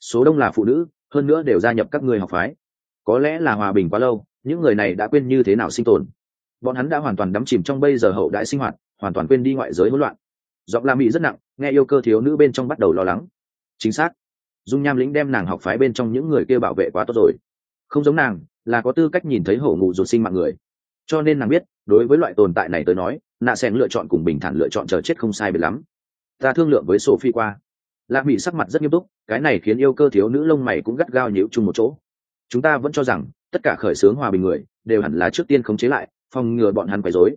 Số đông là phụ nữ, hơn nữa đều gia nhập các người học phái. Có lẽ là hòa bình quá lâu, những người này đã quên như thế nào sinh tồn. Bọn hắn đã hoàn toàn đắm chìm trong bây giờ hậu đại sinh hoạt, hoàn toàn quên đi ngoại giới hỗn loạn. Giọng la mỹ rất nặng, nghe yêu cơ thiếu nữ bên trong bắt đầu lo lắng. Chính xác. Dung nham lĩnh đem nàng học phái bên trong những người kia bảo vệ quá tốt rồi. Không giống nàng, là có tư cách nhìn thấy hổ ngụ ruột sinh mạng người. Cho nên nàng biết, đối với loại tồn tại này tới nói, nạ sen lựa chọn cùng bình thản lựa chọn chờ chết không sai biệt lắm. Ta thương lượng với sophie qua lạ mỹ sắc mặt rất nghiêm túc cái này khiến yêu cơ thiếu nữ lông mày cũng gắt gao nhíu chung một chỗ. Chúng ta vẫn cho rằng tất cả khởi xướng hòa bình người đều hẳn là trước tiên khống chế lại phòng ngừa bọn hắn quấy rối.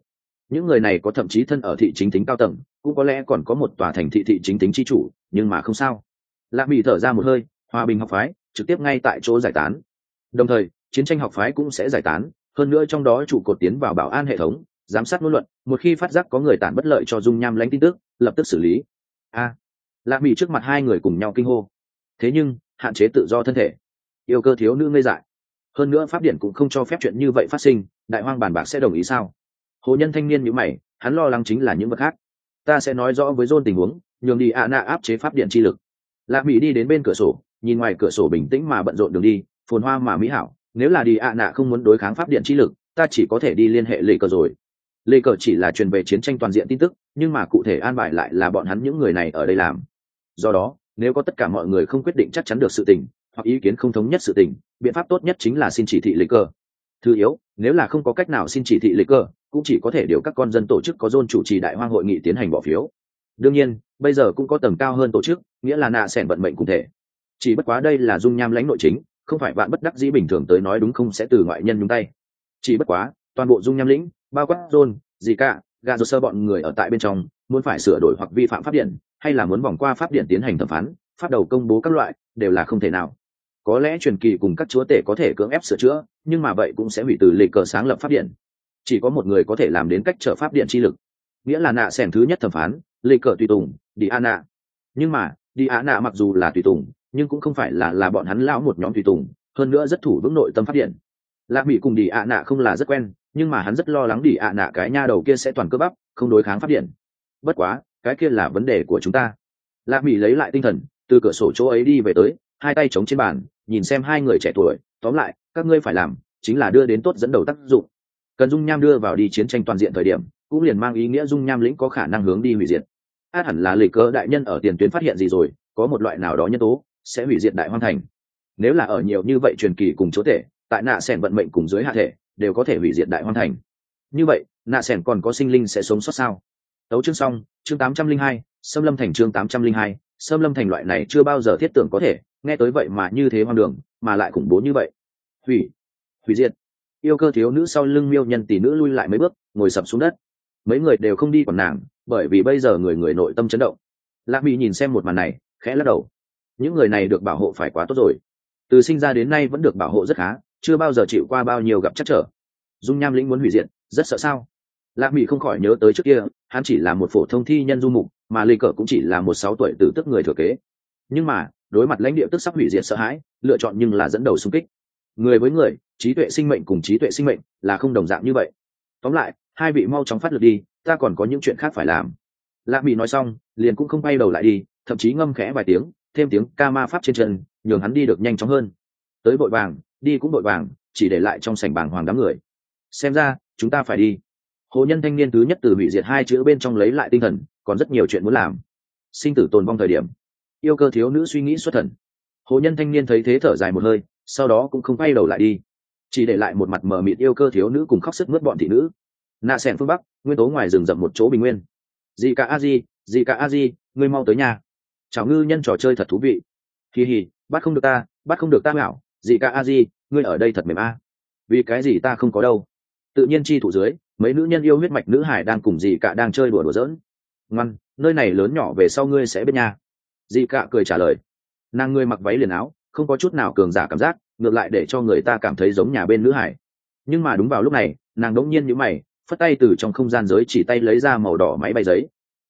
Những người này có thậm chí thân ở thị chính tính cao tầng cũng có lẽ còn có một tòa thành thị thị chính tính chi chủ nhưng mà không sao. Lạ mỹ thở ra một hơi hòa bình học phái trực tiếp ngay tại chỗ giải tán. Đồng thời chiến tranh học phái cũng sẽ giải tán hơn nữa trong đó trụ cột tiến vào bảo an hệ thống giám sát ngôn luận một khi phát giác có người tản bất lợi cho dung nham lãnh tin tức lập tức xử lý. A à, lạ mỹ trước mặt hai người cùng nhau kinh hô. Thế nhưng, hạn chế tự do thân thể. Yêu cơ thiếu nữ ngây dại. Hơn nữa pháp điện cũng không cho phép chuyện như vậy phát sinh, đại hoang bàn bạc sẽ đồng ý sao? Hồ nhân thanh niên nhữ mày, hắn lo lắng chính là những vật khác. Ta sẽ nói rõ với john tình huống, nhường đi ạ nạ áp chế pháp điện chi lực. Lạc mỹ đi đến bên cửa sổ, nhìn ngoài cửa sổ bình tĩnh mà bận rộn đường đi, phồn hoa mà mỹ hảo. Nếu là đi ạ nạ không muốn đối kháng pháp điện chi lực, ta chỉ có thể đi liên hệ lệ cờ rồi. Lệ cờ chỉ là truyền về chiến tranh toàn diện tin tức, nhưng mà cụ thể an bài lại là bọn hắn những người này ở đây làm do đó, nếu có tất cả mọi người không quyết định chắc chắn được sự tình, hoặc ý kiến không thống nhất sự tình, biện pháp tốt nhất chính là xin chỉ thị lệ cờ. Thứ yếu, nếu là không có cách nào xin chỉ thị lệ cờ, cũng chỉ có thể điều các con dân tổ chức có dôn chủ trì đại hoang hội nghị tiến hành bỏ phiếu. Đương nhiên, bây giờ cũng có tầng cao hơn tổ chức, nghĩa là nạ sẻn vận mệnh cụ thể. Chỉ bất quá đây là dung nham lãnh nội chính, không phải bạn bất đắc dĩ bình thường tới nói đúng không sẽ từ ngoại nhân nhúng tay. Chỉ bất quá, toàn bộ dung nham lĩnh, bao quát dôn gì cả gà sơ bọn người ở tại bên trong, muốn phải sửa đổi hoặc vi phạm pháp điện hay là muốn vòng qua pháp điện tiến hành thẩm phán phát đầu công bố các loại, đều là không thể nào. Có lẽ truyền kỳ cùng các chúa tể có thể cưỡng ép sửa chữa, nhưng mà vậy cũng sẽ hủy từ lịch cờ sáng lập pháp điện. Chỉ có một người có thể làm đến cách trở pháp điện chi lực. Nghĩa là nạ sẻn thứ nhất thẩm phán, lịch cờ tùy tùng, đi a nạ. Nhưng mà, đi a nạ mặc dù là tùy tùng, nhưng cũng không phải là là bọn hắn lão một nhóm tùy tùng, hơn nữa rất thủ vững nội tâm pháp điện. Lạc bị cùng đi a nạ không là rất quen, nhưng mà hắn rất lo lắng đi a nạ cái nha đầu kia sẽ toàn cơ bắp, không đối kháng pháp điện. Bất quá cái kia là vấn đề của chúng ta. Lạc mỹ lấy lại tinh thần, từ cửa sổ chỗ ấy đi về tới, hai tay chống trên bàn, nhìn xem hai người trẻ tuổi, tóm lại, các ngươi phải làm chính là đưa đến tốt dẫn đầu tác dụng. Cần dung nham đưa vào đi chiến tranh toàn diện thời điểm, cũng liền mang ý nghĩa dung nham lĩnh có khả năng hướng đi hủy diệt. Át hẳn là lịch cơ đại nhân ở tiền tuyến phát hiện gì rồi, có một loại nào đó nhân tố sẽ hủy diệt đại hoang thành. Nếu là ở nhiều như vậy truyền kỳ cùng chúa thể tại nạ sẻn vận mệnh cùng dưới hạ thể, đều có thể hủy diệt đại hoang thành. Như vậy, nạ sẻn còn có sinh linh sẽ sống sót sao? Tấu chương xong chương tám trăm linh hai xâm lâm thành chương tám trăm linh hai xâm lâm thành loại này chưa bao giờ thiết tưởng có thể, nghe tới vậy mà như thế hoang đường, mà lại khủng bố như vậy. Hủy. Hủy diệt. Yêu cơ thiếu nữ sau lưng miêu nhân tỷ nữ lui lại mấy bước, ngồi sập xuống đất. Mấy người đều không đi còn nàng, bởi vì bây giờ người người nội tâm chấn động. Lạc mỹ nhìn xem một màn này, khẽ lắc đầu. Những người này được bảo hộ phải quá tốt rồi. Từ sinh ra đến nay vẫn được bảo hộ rất khá, chưa bao giờ chịu qua bao nhiêu gặp chắc trở. Dung nham lĩnh muốn hủy diệt, rất sợ sao? Lạc mỹ không khỏi nhớ tới trước kia hắn chỉ là một phổ thông thi nhân du mục, mà lê cờ cũng chỉ là một sáu tuổi từ tức người thừa kế. Nhưng mà, đối mặt lãnh địa tức sắp hủy diệt sợ hãi, lựa chọn nhưng là dẫn đầu xung kích. Người với người, trí tuệ sinh mệnh cùng trí tuệ sinh mệnh là không đồng dạng như vậy. Tóm lại, hai vị mau chóng phát lực đi, ta còn có những chuyện khác phải làm. Lạc bị nói xong, liền cũng không bay đầu lại đi, thậm chí ngâm khẽ vài tiếng, thêm tiếng ca ma pháp trên chân, nhường hắn đi được nhanh chóng hơn. Tới vội vàng, đi cũng vội vàng, chỉ để lại trong sảnh bảng hoàng đám người. Xem ra, chúng ta phải đi hồ nhân thanh niên thứ nhất từ hủy diệt hai chữ bên trong lấy lại tinh thần, còn rất nhiều chuyện muốn làm. Sinh tử tồn vong thời điểm, yêu cơ thiếu nữ suy nghĩ xuất thần. Hồ nhân thanh niên thấy thế thở dài một hơi, sau đó cũng không quay đầu lại đi. Chỉ để lại một mặt mờ mịt yêu cơ thiếu nữ cùng khóc sức mướt bọn thị nữ. Nạ sẻn phương bắc, nguyên tố ngoài rừng rậm một chỗ bình nguyên. Dì cả a di, dì cả a di, ngươi mau tới nhà. Chào ngư nhân trò chơi thật thú vị. Kỳ hì, bắt không được ta, bắt không được ta bảo. Dì cả a di, ngươi ở đây thật mềm a. Vì cái gì ta không có đâu? Tự nhiên chi thủ dưới mấy nữ nhân yêu huyết mạch nữ hải đang cùng dì cả đang chơi đùa đùa giỡn. Ngoan, nơi này lớn nhỏ về sau ngươi sẽ biết nha. Dị cạ cười trả lời. Nàng ngươi mặc váy liền áo, không có chút nào cường giả cảm giác, ngược lại để cho người ta cảm thấy giống nhà bên nữ hải. Nhưng mà đúng vào lúc này, nàng đống nhiên nhíu mày, phất tay từ trong không gian giới chỉ tay lấy ra màu đỏ máy bay giấy.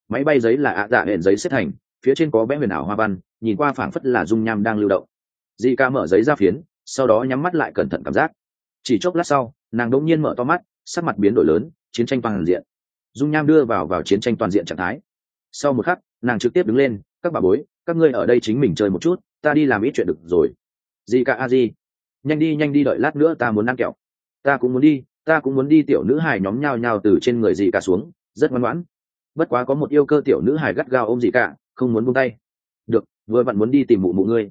Máy bay giấy là ạ dạ hẹn giấy xếp thành, phía trên có vẽ huyền ảo hoa văn, nhìn qua phảng phất là dung nham đang lưu động. Dị ca mở giấy ra phiến, sau đó nhắm mắt lại cẩn thận cảm giác. Chỉ chốc lát sau, nàng đống nhiên mở to mắt sắc mặt biến đổi lớn, chiến tranh toàn diện. Dung nham đưa vào vào chiến tranh toàn diện trạng thái. Sau một khắc, nàng trực tiếp đứng lên, các bà bối, các ngươi ở đây chính mình chơi một chút, ta đi làm ít chuyện được rồi. Dị ca a di? Nhanh đi nhanh đi, đợi lát nữa ta muốn ăn kẹo. Ta cũng muốn đi, ta cũng muốn đi, tiểu nữ hài nhóm nhao nhao từ trên người dì cả xuống, rất ngoan ngoãn. Bất quá có một yêu cơ tiểu nữ hài gắt gao ôm dì cả, không muốn buông tay. Được, vừa vặn muốn đi tìm mụ mụ ngươi.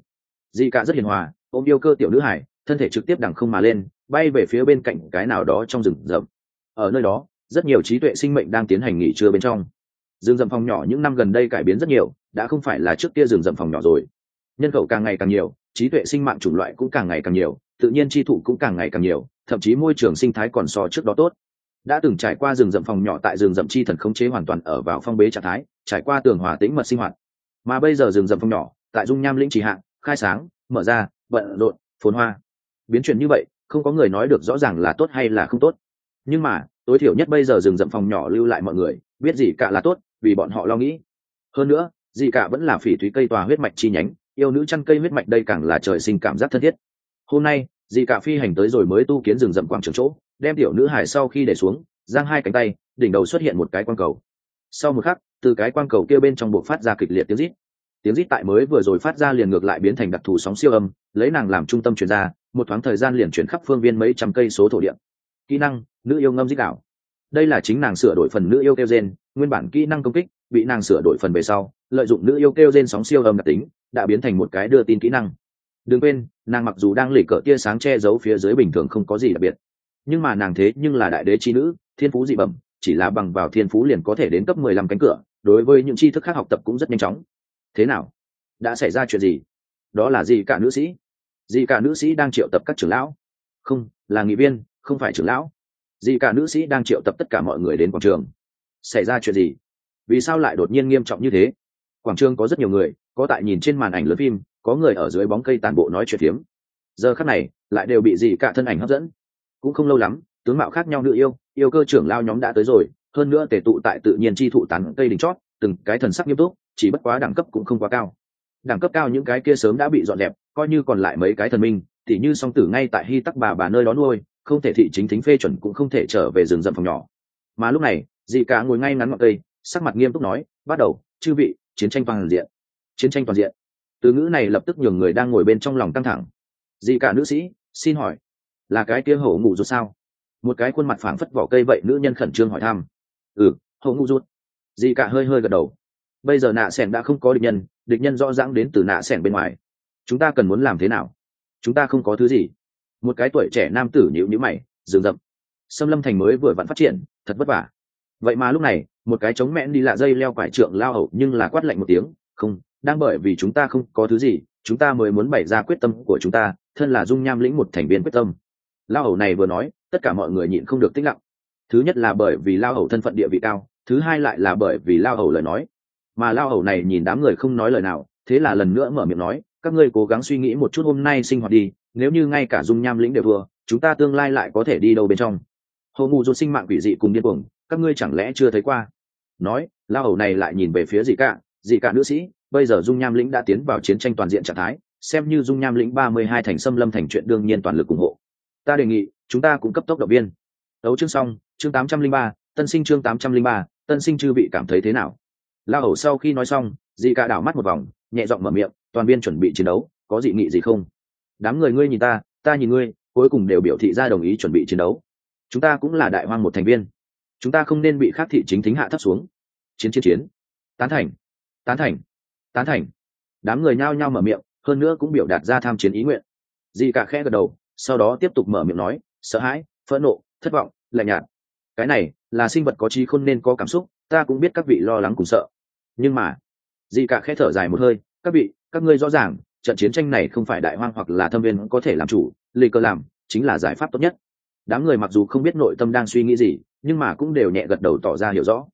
Dì cả rất hiền hòa, ôm yêu cơ tiểu nữ hài, thân thể trực tiếp đằng không mà lên bay về phía bên cạnh cái nào đó trong rừng rậm. Ở nơi đó, rất nhiều trí tuệ sinh mệnh đang tiến hành nghỉ trưa bên trong. Rừng rậm phòng nhỏ những năm gần đây cải biến rất nhiều, đã không phải là trước kia rừng rậm phòng nhỏ rồi. Nhân khẩu càng ngày càng nhiều, trí tuệ sinh mạng chủng loại cũng càng ngày càng nhiều, tự nhiên chi thụ cũng càng ngày càng nhiều, thậm chí môi trường sinh thái còn so trước đó tốt. Đã từng trải qua rừng rậm phòng nhỏ tại rừng rậm chi thần khống chế hoàn toàn ở vào phong bế trạng thái, trải qua tường hòa tĩnh mật sinh hoạt. Mà bây giờ rừng rậm phòng nhỏ, tại dung nham lĩnh trì hạng khai sáng, mở ra bận rộn, phồn hoa. Biến chuyển như vậy không có người nói được rõ ràng là tốt hay là không tốt. Nhưng mà, tối thiểu nhất bây giờ rừng rậm phòng nhỏ lưu lại mọi người, biết gì cả là tốt, vì bọn họ lo nghĩ. Hơn nữa, gì cả vẫn là phỉ thúy cây tòa huyết mạch chi nhánh, yêu nữ chăn cây huyết mạch đây càng là trời sinh cảm giác thân thiết. Hôm nay dì cả phi hành tới rồi mới tu kiến rừng rậm quảng trường chỗ, đem tiểu nữ hải sau khi để xuống, giang hai cánh tay, đỉnh đầu xuất hiện một cái quang cầu. Sau một khắc, từ cái quang cầu kia bên trong buộc phát ra kịch liệt tiếng rít tiếng rít tại mới vừa rồi phát ra liền ngược lại biến thành đặc thù sóng siêu âm lấy nàng làm trung tâm chuyển ra một thoáng thời gian liền chuyển khắp phương viên mấy trăm cây số thổ địa. Kỹ năng nữ yêu ngâm dích đảo, đây là chính nàng sửa đổi phần nữ yêu kêu gen nguyên bản kỹ năng công kích bị nàng sửa đổi phần về sau lợi dụng nữ yêu kêu gen sóng siêu âm đặc tính đã biến thành một cái đưa tin kỹ năng. Đừng quên nàng mặc dù đang lỉ cỡ tia sáng che giấu phía dưới bình thường không có gì đặc biệt nhưng mà nàng thế nhưng là đại đế chi nữ thiên phú dị bẩm chỉ là bằng vào thiên phú liền có thể đến cấp mười lăm cánh cửa đối với những tri thức khác học tập cũng rất nhanh chóng thế nào? Đã xảy ra chuyện gì? Đó là gì cả nữ sĩ? Gì cả nữ sĩ đang triệu tập các trưởng lão? Không, là nghị viên, không phải trưởng lão. Gì cả nữ sĩ đang triệu tập tất cả mọi người đến quảng trường? Xảy ra chuyện gì? Vì sao lại đột nhiên nghiêm trọng như thế? Quảng trường có rất nhiều người, có tại nhìn trên màn ảnh lớn phim, có người ở dưới bóng cây tàn bộ nói chuyện phiếm. Giờ khắc này, lại đều bị gì cả thân ảnh hấp dẫn. Cũng không lâu lắm, tướng mạo khác nhau nữ yêu yêu cơ trưởng lao nhóm đã tới rồi, hơn nữa tề tụ tại tự nhiên chi thụ tán cây đỉnh chót, từng cái thần sắc nghiêm túc chỉ bất quá đẳng cấp cũng không quá cao. Đẳng cấp cao những cái kia sớm đã bị dọn dẹp, coi như còn lại mấy cái thần minh, thì như song tử ngay tại hy tắc bà bà nơi đó nuôi, không thể thị chính thính phê chuẩn cũng không thể trở về rừng rậm phòng nhỏ. Mà lúc này, dị cả ngồi ngay ngắn ngọn cây, sắc mặt nghiêm túc nói, bắt đầu, chư vị, chiến tranh toàn diện. Chiến tranh toàn diện. Từ ngữ này lập tức nhường người đang ngồi bên trong lòng căng thẳng. Dị cả nữ sĩ, xin hỏi, là cái kia hổ ngủ rút sao? Một cái khuôn mặt phảng phất vỏ cây vậy nữ nhân khẩn trương hỏi thăm. Ừ hổ ngủ rút dị cả hơi hơi gật đầu bây giờ nạ sẻn đã không có địch nhân địch nhân rõ ràng đến từ nạ sẻn bên ngoài. Chúng ta cần muốn làm thế nào? Chúng ta không có thứ gì. Một cái tuổi trẻ nam tử nhịu nhữ mày rừng rậm xâm lâm thành mới vừa vặn phát triển, thật vất vả. Vậy mà lúc này, một cái chống mẹn đi lạ dây leo quải trượng lao hậu nhưng là quát lạnh một tiếng, không, đang bởi vì chúng ta không có thứ gì, chúng ta mới muốn bày ra quyết tâm của chúng ta, thân là dung nham lĩnh một thành viên quyết tâm. Lao hầu này vừa nói, tất cả mọi người nhịn không được tích lặng. Thứ nhất là bởi vì lao hầu thân phận địa vị cao, thứ hai lại là bởi vì lao hầu lời nói mà lao hầu này nhìn đám người không nói lời nào, thế là lần nữa mở miệng nói, các ngươi cố gắng suy nghĩ một chút hôm nay sinh hoạt đi, nếu như ngay cả dung nham lĩnh đều vừa chúng ta tương lai lại có thể đi đâu bên trong? Hồ mù dột sinh mạng quỷ dị cùng điên cuồng, các ngươi chẳng lẽ chưa thấy qua? Nói, lao hầu này lại nhìn về phía dị cả dị cả nữ sĩ, bây giờ dung nham lĩnh đã tiến vào chiến tranh toàn diện trạng thái, xem như dung nham lĩnh ba mươi hai thành xâm lâm thành chuyện đương nhiên toàn lực ủng hộ. Ta đề nghị, chúng ta cũng cấp tốc động viên. Đấu chương xong, chương tám trăm linh ba, tân sinh chương tám trăm linh ba, tân sinh chư vị cảm thấy thế nào? La hầu sau khi nói xong dì cả đảo mắt một vòng, nhẹ giọng mở miệng, toàn viên chuẩn bị chiến đấu, có dị nghị gì không? Đám người ngươi nhìn ta ta nhìn ngươi, cuối cùng đều biểu thị ra đồng ý chuẩn bị chiến đấu. Chúng ta cũng là đại hoang một thành viên. Chúng ta không nên bị khắc thị chính thính hạ thấp xuống. Chiến chiến chiến. Tán thành tán thành tán thành. Đám người nhao nhao mở miệng, hơn nữa cũng biểu đạt ra tham chiến ý nguyện. Di cả khẽ gật đầu, sau đó tiếp tục mở miệng nói, sợ hãi, phẫn nộ, thất vọng, lạnh nhạt. Cái này là sinh vật có trí khôn nên có cảm xúc, ta cũng biết các vị lo lắng cùng sợ nhưng mà di cả khẽ thở dài một hơi, các vị, các ngươi rõ ràng, trận chiến tranh này không phải đại hoang hoặc là thâm viên có thể làm chủ, lì cơ làm, chính là giải pháp tốt nhất. Đám người mặc dù không biết nội tâm đang suy nghĩ gì, nhưng mà cũng đều nhẹ gật đầu tỏ ra hiểu rõ.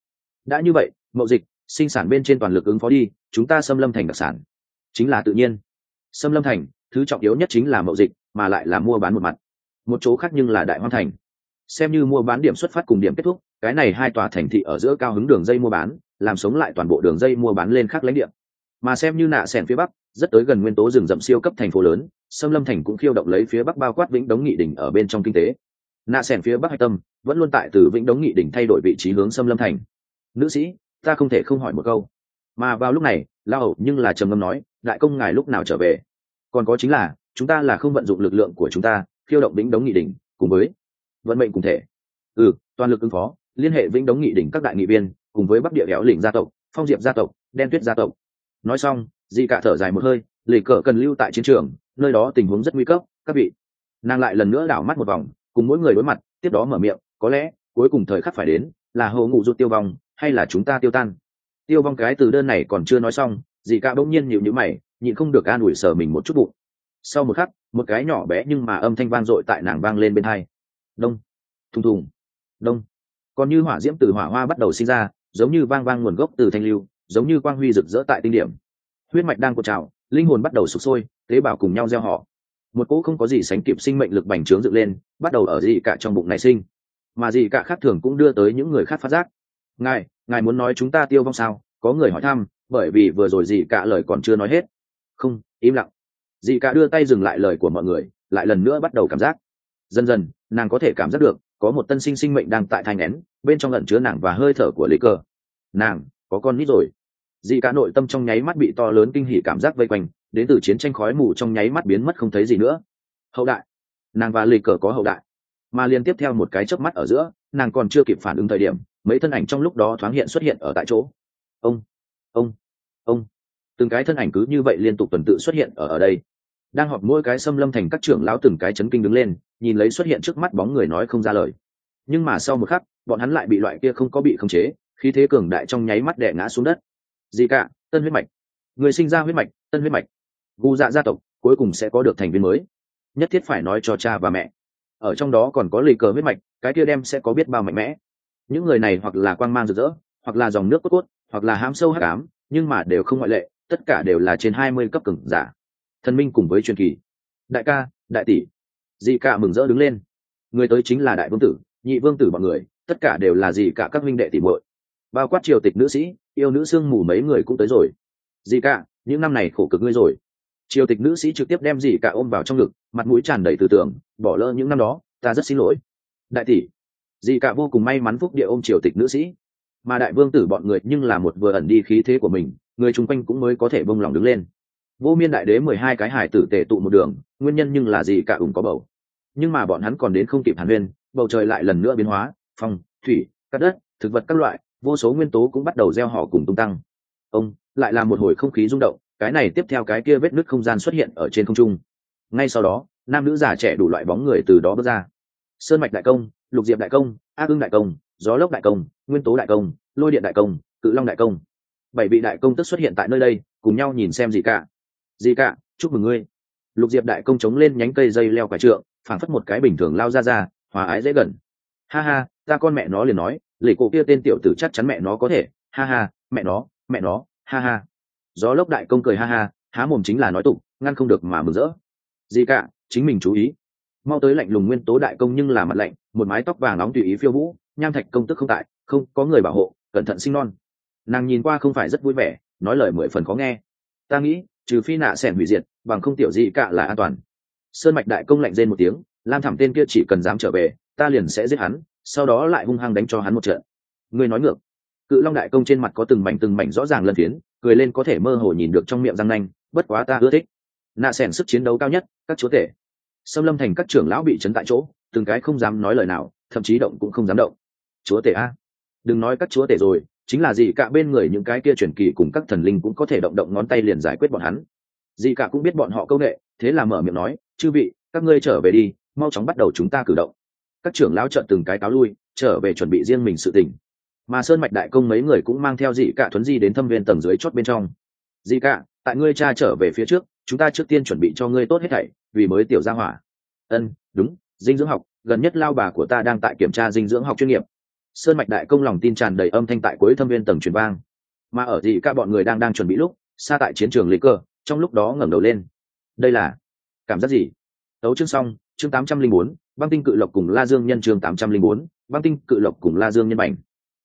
Đã như vậy, mậu dịch, sinh sản bên trên toàn lực ứng phó đi, chúng ta xâm lâm thành đặc sản. Chính là tự nhiên. Xâm lâm thành, thứ trọng yếu nhất chính là mậu dịch, mà lại là mua bán một mặt. Một chỗ khác nhưng là đại hoang thành. Xem như mua bán điểm xuất phát cùng điểm kết thúc, cái này hai tòa thành thị ở giữa cao hứng đường dây mua bán làm sống lại toàn bộ đường dây mua bán lên khác lãnh địa. Mà xem như nạ sẻn phía bắc, rất tới gần nguyên tố rừng rậm siêu cấp thành phố lớn, sâm lâm thành cũng khiêu động lấy phía bắc bao quát vĩnh đống nghị đỉnh ở bên trong kinh tế. Nạ sẻn phía bắc hạch tâm, vẫn luôn tại từ vĩnh đống nghị đỉnh thay đổi vị trí hướng sâm lâm thành. Nữ sĩ, ta không thể không hỏi một câu. Mà vào lúc này la hậu nhưng là trầm ngâm nói, đại công ngài lúc nào trở về? Còn có chính là, chúng ta là không vận dụng lực lượng của chúng ta, khiêu động vĩnh đống nghị đỉnh cùng với vận mệnh cùng thể. Ừ toàn lực ứng phó, liên hệ vĩnh đống nghị đỉnh các đại nghị viên cùng với bắc địa kéo lĩnh gia tộc, phong diệp gia tộc, đen tuyết gia tộc. Nói xong, di cả thở dài một hơi, lì cờ cần lưu tại chiến trường, nơi đó tình huống rất nguy cấp, các vị. Nàng lại lần nữa đảo mắt một vòng, cùng mỗi người đối mặt, tiếp đó mở miệng, có lẽ, cuối cùng thời khắc phải đến, là hầu ngụ rút tiêu vong, hay là chúng ta tiêu tan? Tiêu vong cái từ đơn này còn chưa nói xong dì cả bỗng nhiên nhịu nhữ mày, nhịn không được an ủi sở mình một chút bụng. Sau một khắc, một cái nhỏ bé nhưng mà âm thanh vang dội tại nàng vang lên bên hai. Đông. Thùng thùng. Đông. Còn như hỏa diễm từ hỏa hoa bắt đầu sinh ra giống như vang vang nguồn gốc từ thanh lưu, giống như quang huy rực rỡ tại tinh điểm. Huyết mạch đang cột trào, linh hồn bắt đầu sụp sôi, tế bào cùng nhau gieo họ. Một cỗ không có gì sánh kịp sinh mệnh lực bành trướng dựng lên, bắt đầu ở dị cả trong bụng này sinh. Mà dị cả khác thường cũng đưa tới những người khác phát giác. Ngài ngài muốn nói chúng ta tiêu vong sao? Có người hỏi thăm, bởi vì vừa rồi dị cả lời còn chưa nói hết. Không, im lặng. Dị cả đưa tay dừng lại lời của mọi người, lại lần nữa bắt đầu cảm giác. Dần dần, nàng có thể cảm giác được, có một tân sinh sinh mệnh đang tại thai nén bên trong lẩn chứa nàng và hơi thở của lý cơ. Nàng, có con nít rồi. Dì cả nội tâm trong nháy mắt bị to lớn kinh hỉ cảm giác vây quanh, đến từ chiến tranh khói mù trong nháy mắt biến mất không thấy gì nữa. Hậu đại, nàng và lì cờ có hậu đại. Mà liên tiếp theo một cái chớp mắt ở giữa, nàng còn chưa kịp phản ứng thời điểm, mấy thân ảnh trong lúc đó thoáng hiện xuất hiện ở tại chỗ. Ông ông ông. Từng cái thân ảnh cứ như vậy liên tục tuần tự xuất hiện ở ở đây. Đang họp mỗi cái xâm lâm thành các trưởng lão từng cái chấn kinh đứng lên, nhìn lấy xuất hiện trước mắt bóng người nói không ra lời nhưng mà sau một khắc, bọn hắn lại bị loại kia không có bị khống chế, khí thế cường đại trong nháy mắt đè ngã xuống đất. Gì cả tân huyết mạch. Người sinh ra huyết mạch, tân huyết mạch. Gu dạ gia tộc, cuối cùng sẽ có được thành viên mới. Nhất thiết phải nói cho cha và mẹ. Ở trong đó còn có lì cờ huyết mạch, cái kia đem sẽ có biết bao mạnh mẽ. Những người này hoặc là quang mang rực rỡ, hoặc là dòng nước cốt cốt, hoặc là hám sâu hát cám nhưng mà đều không ngoại lệ, tất cả đều là trên hai mươi cấp cứng giả. Thần minh cùng với truyền kỳ. Đại ca, đại tỷ. Dị cả mừng rỡ đứng lên. Người tới chính là đại vương tử nhị vương tử bọn người, tất cả đều là gì cả các minh đệ tỷ muội. Bao quát triều tịch nữ sĩ, yêu nữ sương mù mấy người cũng tới rồi. Gì cả, những năm này khổ cực ngươi rồi. Triều tịch nữ sĩ trực tiếp đem gì cả ôm vào trong ngực, mặt mũi tràn đầy tư tưởng, bỏ lỡ những năm đó, ta rất xin lỗi. Đại tỷ Dì cả vô cùng may mắn phúc địa ôm triều tịch nữ sĩ. Mà đại vương tử bọn người nhưng là một vừa ẩn đi khí thế của mình, người chung quanh cũng mới có thể bông lòng đứng lên. Vô miên đại đế mười hai cái hải tử tề tụ một đường, nguyên nhân nhưng là gì cả ủng có bầu. Nhưng mà bọn hắn còn đến không kịp hàn huyên bầu trời lại lần nữa biến hóa, phong, thủy cát đất, thực vật các loại, vô số nguyên tố cũng bắt đầu gieo họ cùng tung tăng. Ông lại là một hồi không khí rung động, cái này tiếp theo cái kia vết nứt không gian xuất hiện ở trên không trung. Ngay sau đó, nam nữ già trẻ đủ loại bóng người từ đó bước ra. Sơn mạch đại công, lục diệp đại công, ác ưng đại công, gió lốc đại công, nguyên tố đại công, lôi điện đại công, cự long đại công. Bảy vị đại công tức xuất hiện tại nơi đây, cùng nhau nhìn xem gì cả. Gì cả, chúc mừng ngươi. Lục diệp đại công chống lên nhánh cây dây leo quả trượng, phảng phất một cái bình thường lao ra ra hòa ái dễ gần. Ha ha, ta con mẹ nó liền nói, lì cổ kia tên tiểu tử chắc chắn mẹ nó có thể. Ha ha, mẹ nó mẹ nó, ha ha. Gió lốc đại công cười ha ha, há mồm chính là nói tục, ngăn không được mà mừng rỡ. Gì cả, chính mình chú ý. Mau tới lạnh lùng nguyên tố đại công nhưng là mặt lạnh, một mái tóc vàng nóng tùy ý phiêu vũ, nham thạch công tức không tại, không, có người bảo hộ, cẩn thận sinh non. Nàng nhìn qua không phải rất vui vẻ, nói lời mười phần khó nghe. Ta nghĩ, trừ phi nạ sẻn hủy diệt, bằng không tiểu gì cả là an toàn sơn mạch đại công lạnh rên một tiếng, lam thảm tên kia chỉ cần dám trở về, ta liền sẽ giết hắn, sau đó lại hung hăng đánh cho hắn một trận. Người nói ngược. Cự long đại công trên mặt có từng mảnh từng mảnh rõ ràng lân phiến, cười lên có thể mơ hồ nhìn được trong miệng răng nanh, bất quá ta ưa thích. Nạ sẻn sức chiến đấu cao nhất, các chúa tể. Xâm lâm thành các trưởng lão bị chấn tại chỗ, từng cái không dám nói lời nào, thậm chí động cũng không dám động. Chúa tể a. Đừng nói các chúa tể rồi, chính là gì cả bên người những cái kia truyền kỳ cùng các thần linh cũng có thể động động ngón tay liền giải quyết bọn hắn. Gì cả cũng biết bọn họ câu nghệ, thế là mở miệng nói chư vị, các ngươi trở về đi, mau chóng bắt đầu chúng ta cử động. Các trưởng lão trợn từng cái cáo lui, trở về chuẩn bị riêng mình sự tình. Mà sơn mạch đại công mấy người cũng mang theo dị cả thuấn di đến thâm viên tầng dưới chót bên trong. Dị cả tại ngươi cha trở về phía trước, chúng ta trước tiên chuẩn bị cho ngươi tốt hết thảy, vì mới tiểu gia hỏa. Ân, đúng, dinh dưỡng học, gần nhất lao bà của ta đang tại kiểm tra dinh dưỡng học chuyên nghiệp. Sơn mạch đại công lòng tin tràn đầy âm thanh tại cuối thâm viên tầng truyền vang. Mà ở dị cả bọn người đang đang chuẩn bị lúc, xa tại chiến trường lấy cơ, trong lúc đó ngẩng đầu lên. Đây là cảm giác gì? Đấu chương xong, chương tám trăm linh bốn, băng tinh cự lộc cùng la dương nhân chương tám trăm linh bốn, băng tinh cự lộc cùng la dương nhân bành.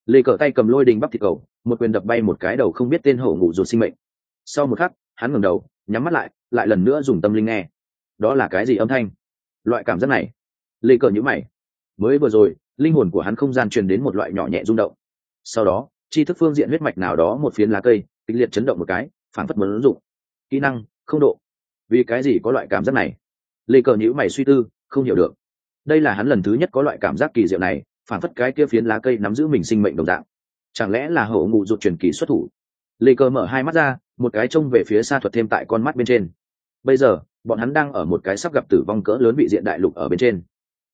Lê cờ tay cầm lôi đình bắp thịt cầu, một quyền đập bay một cái đầu không biết tên hổ ngủ ruột sinh mệnh. Sau một khắc, hắn ngẩng đầu, nhắm mắt lại lại lần nữa dùng tâm linh nghe. Đó là cái gì âm thanh? Loại cảm giác này. Lê cờ nhữ mày. Mới vừa rồi, linh hồn của hắn không gian truyền đến một loại nhỏ nhẹ rung động. Sau đó, chi thức phương diện huyết mạch nào đó một phiến lá cây, kịch liệt chấn động một cái phản phất muốn ứng dụng. Kỹ năng, không độ vì cái gì có loại cảm giác này? Lê cờ nhữ mày suy tư, không hiểu được. Đây là hắn lần thứ nhất có loại cảm giác kỳ diệu này, phản phất cái kia phiến lá cây nắm giữ mình sinh mệnh đồng dạng. Chẳng lẽ là hậu ngụ ruột truyền kỳ xuất thủ? Lê cờ mở hai mắt ra, một cái trông về phía xa thuật thêm tại con mắt bên trên. Bây giờ, bọn hắn đang ở một cái sắp gặp tử vong cỡ lớn vị diện đại lục ở bên trên.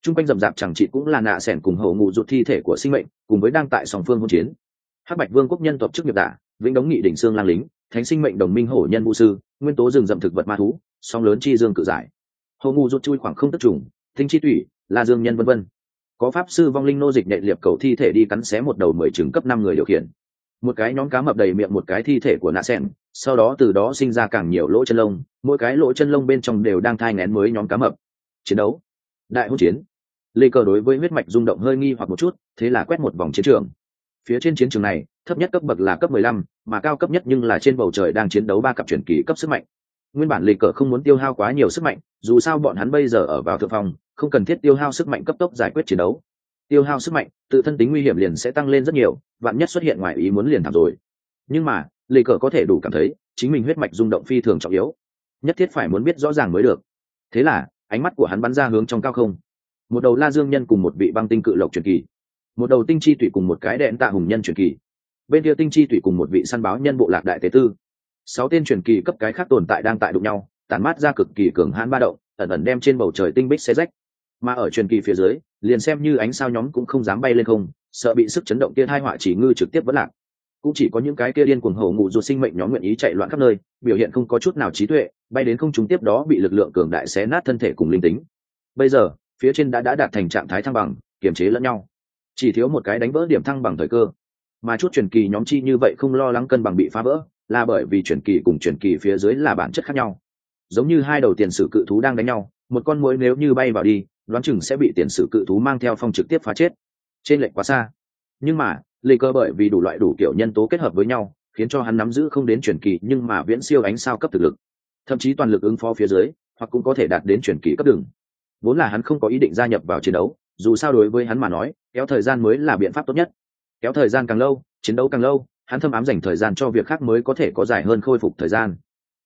T r u n g quanh rậm rạp chẳng chị cũng là nạ s ẻ n cùng hậu ngụ ruột thi thể của sinh mệnh, cùng với đang tại sòng phương hỗn chiến. Hắc bạch vương quốc nhân tộc chức nghiệp giả vĩnh đống nghị đỉnh xương lang lính thánh sinh mệnh đồng minh hổ nhân vũ sư, nguyên tố rừng rậm thực vật ma thú, song lớn chi dương cự giải. Hồ ngu rút chui khoảng không tất trùng thinh chi tủy, la dương nhân vân vân. Có pháp sư vong linh nô dịch nệ liệp cầu thi thể đi cắn xé một đầu mười trứng cấp năm người điều khiển. Một cái nhóm cá mập đầy miệng một cái thi thể của nạ sen sau đó từ đó sinh ra càng nhiều lỗ chân lông, mỗi cái lỗ chân lông bên trong đều đang thai ngén mới nhóm cá mập. Chiến đấu. Đại hỗn chiến. Lê cờ đối với huyết mạch rung động hơi nghi hoặc một chút, thế là quét một vòng chiến trường. Phía trên chiến trường này thấp nhất cấp bậc là cấp mười lăm, mà cao cấp nhất nhưng là trên bầu trời đang chiến đấu ba cặp truyền kỳ cấp sức mạnh. Nguyên bản lê cờ không muốn tiêu hao quá nhiều sức mạnh, dù sao bọn hắn bây giờ ở vào thượng phòng không cần thiết tiêu hao sức mạnh cấp tốc giải quyết chiến đấu. Tiêu hao sức mạnh, tự thân tính nguy hiểm liền sẽ tăng lên rất nhiều, vạn nhất xuất hiện ngoài ý muốn liền thảm rồi. Nhưng mà lê cờ có thể đủ cảm thấy, chính mình huyết mạch rung động phi thường trọng yếu. Nhất thiết phải muốn biết rõ ràng mới được. Thế là, ánh mắt của hắn bắn ra hướng trong cao không. Một đầu la dương nhân cùng một vị băng tinh cự lộc truyền kỳ. Một đầu tinh chi tụy cùng một cái đèn tạ hùng nhân truyền kỳ bên kia tinh chi tủy cùng một vị săn báo nhân bộ lạc đại tế tư. Sáu tên truyền kỳ cấp cái khác tồn tại đang tại đụng nhau, tản mát ra cực kỳ cường hãn ba động, ẩn ẩn đem trên bầu trời tinh bích xe rách. Mà ở truyền kỳ phía dưới, liền xem như ánh sao nhóm cũng không dám bay lên không, sợ bị sức chấn động kia hai họa chỉ ngư trực tiếp vẫn lạc. Cũng chỉ có những cái kia điên cuồng hổ ngụ ruột sinh mệnh nhóm nguyện ý chạy loạn khắp nơi, biểu hiện không có chút nào trí tuệ, bay đến không chúng tiếp đó bị lực lượng cường đại xé nát thân thể cùng linh tính. Bây giờ, phía trên đã đã đạt thành trạng thái thăng bằng, kiềm chế lẫn nhau. Chỉ thiếu một cái đánh vỡ điểm thăng bằng thời cơ mà chút truyền kỳ nhóm chi như vậy không lo lắng cân bằng bị phá vỡ, là bởi vì truyền kỳ cùng truyền kỳ phía dưới là bản chất khác nhau. Giống như hai đầu tiền sử cự thú đang đánh nhau, một con muỗi nếu như bay vào đi, đoán chừng sẽ bị tiền sử cự thú mang theo phong trực tiếp phá chết. Trên lệnh quá xa. Nhưng mà, lê cơ bởi vì đủ loại đủ kiểu nhân tố kết hợp với nhau, khiến cho hắn nắm giữ không đến truyền kỳ nhưng mà viễn siêu ánh sao cấp thực lực. Thậm chí toàn lực ứng phó phía dưới, hoặc cũng có thể đạt đến truyền kỳ cấp đường. Vốn là hắn không có ý định gia nhập vào chiến đấu, dù sao đối với hắn mà nói, kéo thời gian mới là biện pháp tốt nhất kéo thời gian càng lâu, chiến đấu càng lâu, hắn thâm ám dành thời gian cho việc khác mới có thể có dài hơn khôi phục thời gian.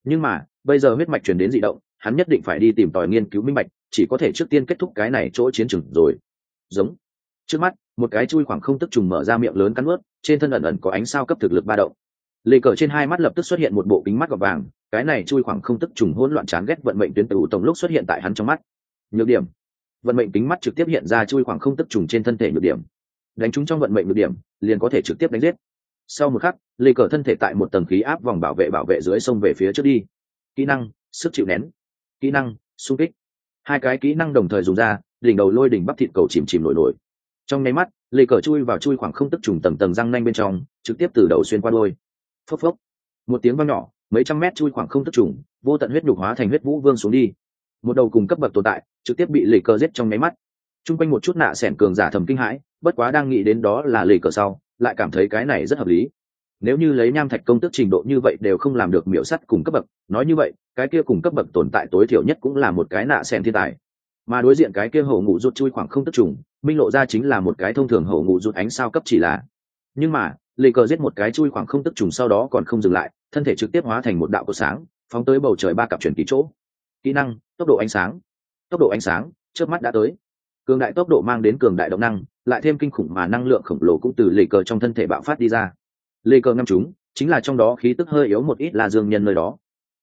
Nhưng mà, bây giờ huyết mạch chuyển đến dị động, hắn nhất định phải đi tìm tòi nghiên cứu minh mạch chỉ có thể trước tiên kết thúc cái này chỗ chiến trường rồi. Giống. Trước mắt, một cái chui khoảng không tức trùng mở ra miệng lớn cắn ướt trên thân ẩn ẩn có ánh sao cấp thực lực ba động. Lê cờ trên hai mắt lập tức xuất hiện một bộ kính mắt gọt vàng, cái này chui khoảng không tức trùng hỗn loạn chán ghét vận mệnh tuyến tử tổng lúc xuất hiện tại hắn trong mắt. Nhược điểm. Vận mệnh kính mắt trực tiếp hiện ra chui khoảng không tức trùng trên thân thể nhược điểm đánh chúng trong vận mệnh được điểm, liền có thể trực tiếp đánh giết. Sau một khắc, lê cờ thân thể tại một tầng khí áp vòng bảo vệ bảo vệ dưới sông về phía trước đi. Kỹ năng, sức chịu nén. Kỹ năng, xung kích. Hai cái kỹ năng đồng thời dùng ra, đỉnh đầu lôi đỉnh bắp thịt cầu chìm chìm nổi nổi. Trong nháy mắt, lê cờ chui vào chui khoảng không tức trùng tầng tầng răng nanh bên trong, trực tiếp từ đầu xuyên qua đôi. Phốc phốc. Một tiếng vang nhỏ, mấy trăm mét chui khoảng không tức trùng, vô tận huyết nhục hóa thành huyết vũ vương xuống đi. Một đầu cùng cấp bậc tồn tại, trực tiếp bị lê cờ giết trong nháy mắt. Chung quanh một chút nạ sẻn cường giả thầm kinh hãi bất quá đang nghĩ đến đó là lề cờ sau, lại cảm thấy cái này rất hợp lý. Nếu như lấy nham thạch công tức trình độ như vậy đều không làm được miểu sắt cùng cấp bậc, nói như vậy, cái kia cùng cấp bậc tồn tại tối thiểu nhất cũng là một cái nạ sen thiên tài. Mà đối diện cái kia hổ ngụ rút chui khoảng không tức trùng, minh lộ ra chính là một cái thông thường hổ ngụ rút ánh sao cấp chỉ là. Nhưng mà lề cờ giết một cái chui khoảng không tức trùng sau đó còn không dừng lại, thân thể trực tiếp hóa thành một đạo của sáng, phóng tới bầu trời ba cặp chuyển ký chỗ. Kỹ năng, tốc độ ánh sáng. Tốc độ ánh sáng trước mắt đã tới cường đại tốc độ mang đến cường đại động năng, lại thêm kinh khủng mà năng lượng khổng lồ cũng từ lê cờ trong thân thể bạo phát đi ra. Lê cờ ngâm chúng, chính là trong đó khí tức hơi yếu một ít la dương nhân nơi đó.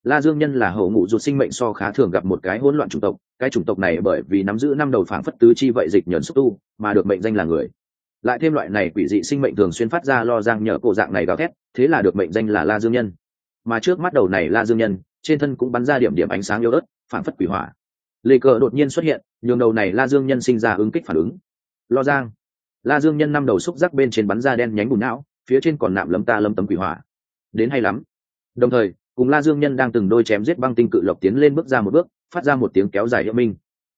La dương nhân là hậu ngụ ruột sinh mệnh so khá thường gặp một cái hỗn loạn chủng tộc, cái chủng tộc này bởi vì nắm giữ năm đầu phảng phất tứ chi vậy dịch nhẫn xúc tu, mà được mệnh danh là người. Lại thêm loại này quỷ dị sinh mệnh thường xuyên phát ra lo giang nhờ cổ dạng này gào thét, thế là được mệnh danh là la dương nhân. Mà trước mắt đầu này la dương nhân, trên thân cũng bắn ra điểm điểm ánh sáng yếu ớt phản phất quỷ hỏa lê cờ đột nhiên xuất hiện, nhường đầu này la dương nhân sinh ra ứng kích phản ứng. Lo giang. La dương nhân năm đầu xúc giác bên trên bắn ra đen nhánh bùn não, phía trên còn nạm lấm ta lâm tấm quỷ hỏa. Đến hay lắm. Đồng thời, cùng la dương nhân đang từng đôi chém giết băng tinh cự lộc tiến lên bước ra một bước, phát ra một tiếng kéo dài hiệu minh.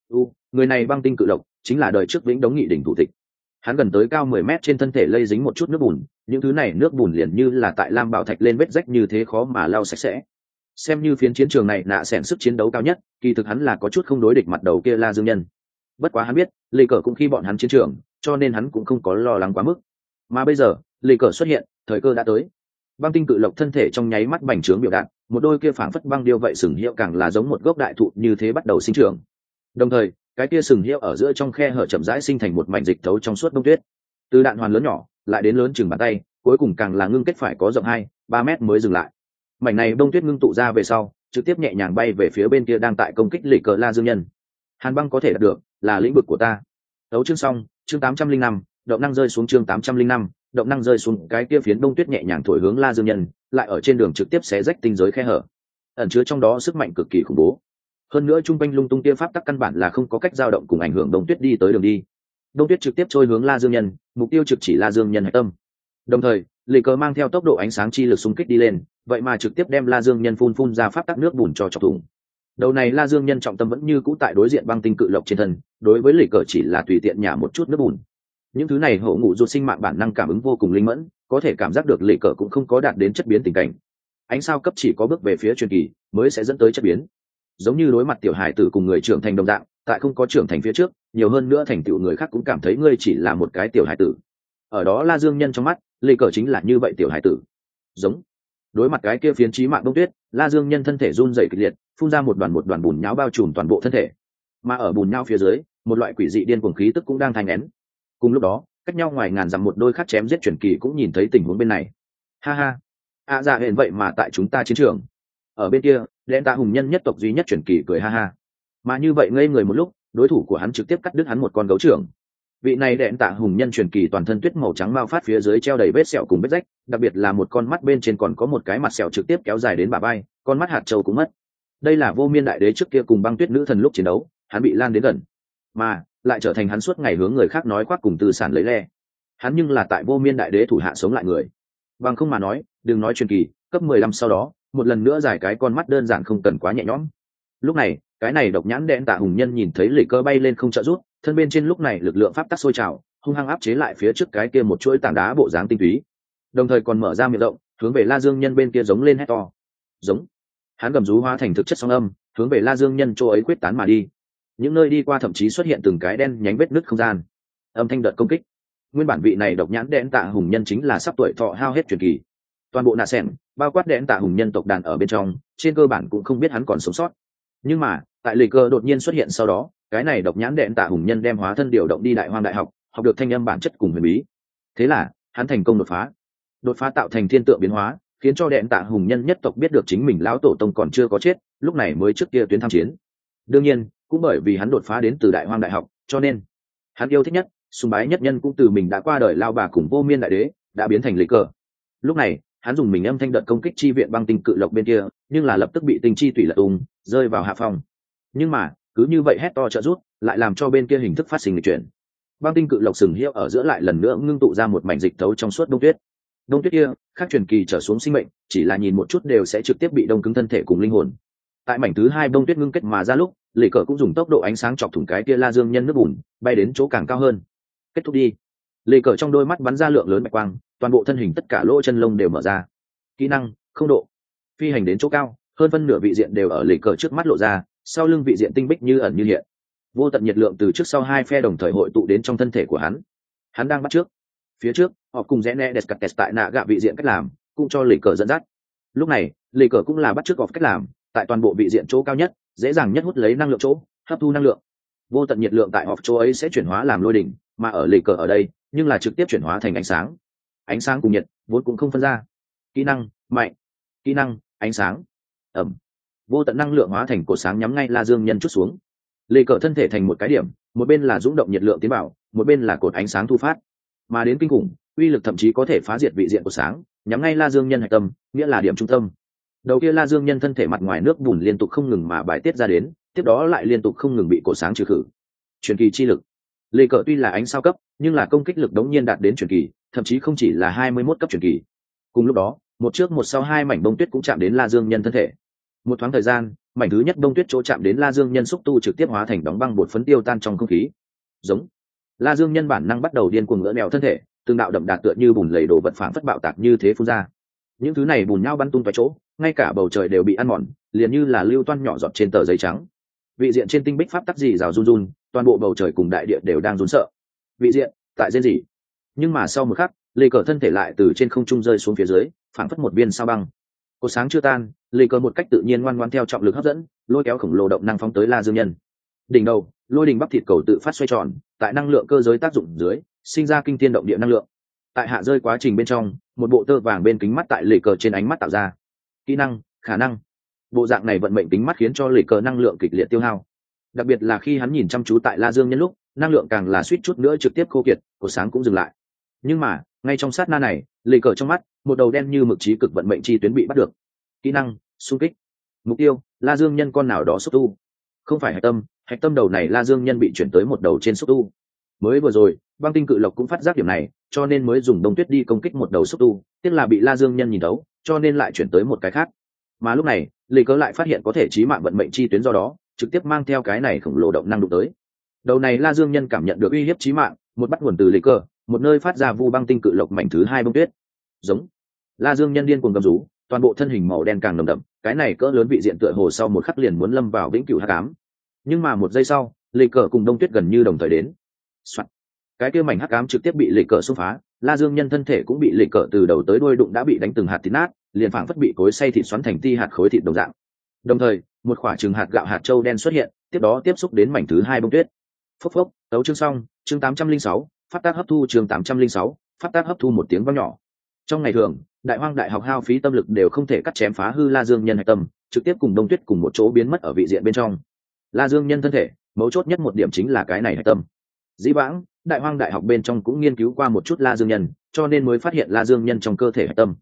U, người này băng tinh cự lộc chính là đời trước vĩnh đống nghị đỉnh thủ tịch. Hắn gần tới cao mười mét trên thân thể lây dính một chút nước bùn, những thứ này nước bùn liền như là tại lam bảo thạch lên vết rách như thế khó mà lau sạch sẽ xem như phiến chiến trường này nạ xẻn sức chiến đấu cao nhất, kỳ thực hắn là có chút không đối địch mặt đầu kia la dương nhân. Bất quá hắn biết lê cờ cũng khi bọn hắn chiến trường, cho nên hắn cũng không có lo lắng quá mức. Mà bây giờ lê cờ xuất hiện, thời cơ đã tới. Băng tinh cự lộc thân thể trong nháy mắt bành trướng biểu đạn một đôi kia phảng phất băng điêu vậy sừng hiệu càng là giống một gốc đại thụ như thế bắt đầu sinh trưởng. Đồng thời, cái kia sừng hiệu ở giữa trong khe hở chậm rãi sinh thành một mảnh dịch thấu trong suốt đông tuyết. Từ đạn hoàn lớn nhỏ, lại đến lớn chừng bàn tay, cuối cùng càng là ngưng kết phải có rộng hai, ba mét mới dừng lại mảnh này đông tuyết ngưng tụ ra về sau, trực tiếp nhẹ nhàng bay về phía bên kia đang tại công kích lì cờ la dương nhân. Hàn băng có thể đạt được, là lĩnh vực của ta. Đấu chương xong, chương tám trăm linh năm, động năng rơi xuống chương tám trăm linh năm, động năng rơi xuống cái kia phiến đông tuyết nhẹ nhàng thổi hướng la dương nhân, lại ở trên đường trực tiếp xé rách tinh giới khe hở. Ẩn chứa trong đó sức mạnh cực kỳ khủng bố. Hơn nữa trung quanh lung tung kia pháp tắc căn bản là không có cách dao động cùng ảnh hưởng đông tuyết đi tới đường đi. Đông tuyết trực tiếp trôi hướng la dương nhân, mục tiêu trực chỉ la dương nhân hạch tâm. Đồng thời lì cờ mang theo tốc độ ánh sáng chi lực xung kích đi lên vậy mà trực tiếp đem la dương nhân phun phun ra pháp tắc nước bùn cho chọc thủng. Đầu này la dương nhân trọng tâm vẫn như cũ tại đối diện băng tinh cự lộc trên thân, đối với lì cờ chỉ là tùy tiện nhả một chút nước bùn. Những thứ này hậu ngụ ruột sinh mạng bản năng cảm ứng vô cùng linh mẫn, có thể cảm giác được lì cờ cũng không có đạt đến chất biến tình cảnh. Ánh sao cấp chỉ có bước về phía truyền kỳ, mới sẽ dẫn tới chất biến. Giống như đối mặt tiểu hải tử cùng người trưởng thành đồng dạng, tại không có trưởng thành phía trước, nhiều hơn nữa thành tựu người khác cũng cảm thấy ngươi chỉ là một cái tiểu hải tử. Ở đó la dương nhân trong mắt lì cờ chính là như vậy tiểu hải tử. Giống đối mặt cái kia phiến trí mạng đông tuyết la dương nhân thân thể run dày kịch liệt phun ra một đoàn một đoàn bùn nháo bao trùm toàn bộ thân thể. Mà ở bùn nhau phía dưới một loại quỷ dị điên cuồng khí tức cũng đang thành nén. Cùng lúc đó cách nhau ngoài ngàn dặm một đôi khát chém giết truyền kỳ cũng nhìn thấy tình huống bên này. Ha ha. A à, dạ hẹn vậy mà tại chúng ta chiến trường. Ở bên kia đen ta hùng nhân nhất tộc duy nhất truyền kỳ cười ha ha. Mà như vậy ngây người một lúc đối thủ của hắn trực tiếp cắt đứt hắn một con gấu trưởng vị này đệm tạ hùng nhân truyền kỳ toàn thân tuyết màu trắng bao phát phía dưới treo đầy vết sẹo cùng vết rách, đặc biệt là một con mắt bên trên còn có một cái mặt sẹo trực tiếp kéo dài đến bà bay con mắt hạt trâu cũng mất. Đây là vô miên đại đế trước kia cùng băng tuyết nữ thần lúc chiến đấu, hắn bị lan đến gần, mà lại trở thành hắn suốt ngày hướng người khác nói khoác cùng tư sản lấy le. Hắn nhưng là tại vô miên đại đế thủ hạ sống lại người. Bằng không mà nói, đừng nói truyền kỳ, cấp mười lăm sau đó, một lần nữa giải cái con mắt đơn giản không cần quá nhẹ nhõm. Lúc này cái này độc nhãn đen tạ hùng nhân nhìn thấy lì cơ bay lên không trợ rút thân bên trên lúc này lực lượng pháp tắc sôi trào, hung hăng áp chế lại phía trước cái kia một chuỗi tảng đá bộ dáng tinh túy. Đồng thời còn mở ra miệng rộng, hướng về la dương nhân bên kia giống lên hét to. Giống. Hắn gầm rú hóa thành thực chất song âm, hướng về la dương nhân chỗ ấy quyết tán mà đi. Những nơi đi qua thậm chí xuất hiện từng cái đen nhánh vết nứt không gian. Âm thanh đợt công kích. Nguyên bản vị này độc nhãn đen tạ hùng nhân chính là sắp tuổi thọ hao hết truyền kỳ. Toàn bộ nạ sẻn bao quát đen tạ hùng nhân tộc đàn ở bên trong, trên cơ bản cũng không biết hắn còn sống sót nhưng mà, tại lịch cơ đột nhiên xuất hiện sau đó, cái này độc nhãn đệm tạ hùng nhân đem hóa thân điều động đi đại hoang đại học học được thanh âm bản chất cùng huyền bí. Thế là, hắn thành công đột phá. Đột phá tạo thành thiên tượng biến hóa, khiến cho đệm tạ hùng nhân nhất tộc biết được chính mình lão tổ tông còn chưa có chết, lúc này mới trước kia tuyến tham chiến. Đương nhiên, cũng bởi vì hắn đột phá đến từ đại hoang đại học, cho nên, hắn yêu thích nhất, sùng bái nhất nhân cũng từ mình đã qua đời lao bà cùng vô miên đại đế, đã biến thành lịch cờ lúc này hắn dùng mình âm thanh đợt công kích chi viện băng tinh cự lộc bên kia, nhưng là lập tức bị tinh chi tùy lật tung, rơi vào hạ phòng nhưng mà, cứ như vậy hét to trợ rút lại làm cho bên kia hình thức phát sinh lịch chuyển. Băng tinh cự lộc sừng hiệu ở giữa lại lần nữa ngưng tụ ra một mảnh dịch thấu trong suốt đông tuyết. Đông tuyết kia, khác truyền kỳ trở xuống sinh mệnh, chỉ là nhìn một chút đều sẽ trực tiếp bị đông cứng thân thể cùng linh hồn. Tại mảnh thứ hai đông tuyết ngưng kết mà ra lúc lì cờ cũng dùng tốc độ ánh sáng chọc thủng cái kia la dương nhân nước bùn, bay đến chỗ càng cao hơn. Kết thúc đi. Lì cờ trong đôi mắt bắn ra lượng lớn bạch quang toàn bộ thân hình tất cả lỗ chân lông đều mở ra. Kỹ năng, không độ. Phi hành đến chỗ cao, hơn phân nửa vị diện đều ở lì cờ trước mắt lộ ra, sau lưng vị diện tinh bích như ẩn như hiện. Vô tận nhiệt lượng từ trước sau hai phe đồng thời hội tụ đến trong thân thể của hắn. Hắn đang bắt trước. Phía trước, họ cùng rẽ nẹ đẹp cặt tại nạ gạ vị diện cách làm, cũng cho lì cờ dẫn dắt. Lúc này lì cờ cũng là bắt trước gọt cách làm, tại toàn bộ vị diện chỗ cao nhất, dễ dàng nhất hút lấy năng lượng chỗ, hấp thu năng lượng. Vô tận nhiệt lượng tại họp chỗ ấy sẽ chuyển hóa làm lôi đỉnh, mà ở lì cờ ở đây, nhưng là trực tiếp chuyển hóa thành ánh sáng ánh sáng cùng nhiệt vốn cũng không phân ra. Kỹ năng, mạnh. Kỹ năng, ánh sáng. Ẩm. Vô tận năng lượng hóa thành cột sáng nhắm ngay la dương nhân chút xuống. Lì cờ thân thể thành một cái điểm, một bên là rung động nhiệt lượng tiến bảo, một bên là cột ánh sáng thu phát. Mà đến kinh khủng, uy lực thậm chí có thể phá diệt vị diện của sáng, nhắm ngay la dương nhân hạch tâm, nghĩa là điểm trung tâm. Đầu kia la dương nhân thân thể mặt ngoài nước bùn liên tục không ngừng mà bài tiết ra đến, tiếp đó lại liên tục không ngừng bị cổ sáng trừ khử. Truyền kỳ chi lực. Lê cờ tuy là ánh sao cấp, nhưng là công kích lực đống nhiên đạt đến truyền kỳ thậm chí không chỉ là hai mươi 21 cấp truyền kỳ. Cùng lúc đó, một trước một sau hai mảnh bông tuyết cũng chạm đến la dương nhân thân thể. Một thoáng thời gian, mảnh thứ nhất bông tuyết chỗ chạm đến la dương nhân xúc tu trực tiếp hóa thành đóng băng bột phấn tiêu tan trong không khí. Giống. La dương nhân bản năng bắt đầu điên cuồng ngỡ nẹo thân thể tương đạo đậm đạt tựa như bùn lầy đổ vật phản phất bạo tạc như thế phun ra. Những thứ này bùn nhau bắn tung tóe chỗ, ngay cả bầu trời đều bị ăn mòn, liền như là lưu toan nhỏ giọt trên tờ giấy trắng. Vị diện trên tinh bích pháp tắc gì rào run run, toàn bộ bầu trời cùng đại địa đều đang run sợ. Vị diện, tại diện gì? Nhưng mà sau một khắc, lê cờ thân thể lại từ trên không trung rơi xuống phía dưới, phảng phất một viên sao băng. Cột sáng chưa tan, lê cờ một cách tự nhiên ngoan ngoan theo trọng lực hấp dẫn, lôi kéo khổng lồ động năng phóng tới la dương nhân. Đỉnh đầu, lôi đình bắp thịt cầu tự phát xoay tròn, tại năng lượng cơ giới tác dụng dưới, sinh ra kinh tiên động địa năng lượng. Tại hạ rơi quá trình bên trong, một bộ tơ vàng bên kính mắt tại lề cờ trên ánh mắt tạo ra. Kỹ năng, khả năng. Bộ dạng này vận mệnh kính mắt khiến cho lề cờ năng lượng kịch liệt tiêu hao. Đặc biệt là khi hắn nhìn chăm chú tại la dương nhân lúc, năng lượng càng là suýt chút nữa trực tiếp khô kiệt cổ sáng cũng dừng lại nhưng mà, ngay trong sát na này, lì cờ trong mắt, một đầu đen như mực trí cực vận mệnh chi tuyến bị bắt được. Kỹ năng, xung kích. Mục tiêu, la dương nhân con nào đó xúc tu. Không phải hạch tâm hạch tâm đầu này la dương nhân bị chuyển tới một đầu trên xúc tu. Mới vừa rồi, băng tinh cự lộc cũng phát giác điểm này, cho nên mới dùng đông tuyết đi công kích một đầu xúc tu, tiếc là bị la dương nhân nhìn đấu cho nên lại chuyển tới một cái khác. Mà lúc này, lì cớ lại phát hiện có thể trí mạng vận mệnh chi tuyến do đó, trực tiếp mang theo cái này khổng lồ động năng đụng tới. Đầu này la dương nhân cảm nhận được uy hiếp trí mạng, một bắt nguồn từ lì cờ một nơi phát ra vu băng tinh cự lộc mảnh thứ hai bông tuyết. Giống. La dương nhân điên cuồng gầm rú, toàn bộ thân hình màu đen càng nồng đậm, cái này cỡ lớn vị diện tựa hồ sau một khắc liền muốn lâm vào vĩnh cửu hắc ám. Nhưng mà một giây sau lệ cờ cùng đông tuyết gần như đồng thời đến、Soạn. cái kia mảnh hắc ám trực tiếp bị lệ cờ xúc phá, la dương nhân thân thể cũng bị lệ cờ từ đầu tới đôi đụng đã bị đánh từng hạt thịt nát, liền phảng phất bị cối say thịt xoắn thành ti hạt khối thịt đồng dạng. Đồng thời, một quả trừng hạt gạo hạt trâu đen xuất hiện, tiếp đó tiếp xúc đến mảnh thứ hai bông tuyết. Phốc phốc, tấu chương xong, chương tám trăm linh sáu phát tác hấp thu chương tám trăm linh sáu, phát tác hấp thu một tiếng vang nhỏ. Trong ngày thường, đại hoang đại học hao phí tâm lực đều không thể cắt chém phá hư la dương nhân hạch tâm, trực tiếp cùng đông tuyết cùng một chỗ biến mất ở vị diện bên trong. La dương nhân thân thể, mấu chốt nhất một điểm chính là cái này hạch tâm. Dĩ vãng, đại hoang đại học bên trong cũng nghiên cứu qua một chút la dương nhân, cho nên mới phát hiện la dương nhân trong cơ thể hạch tâm.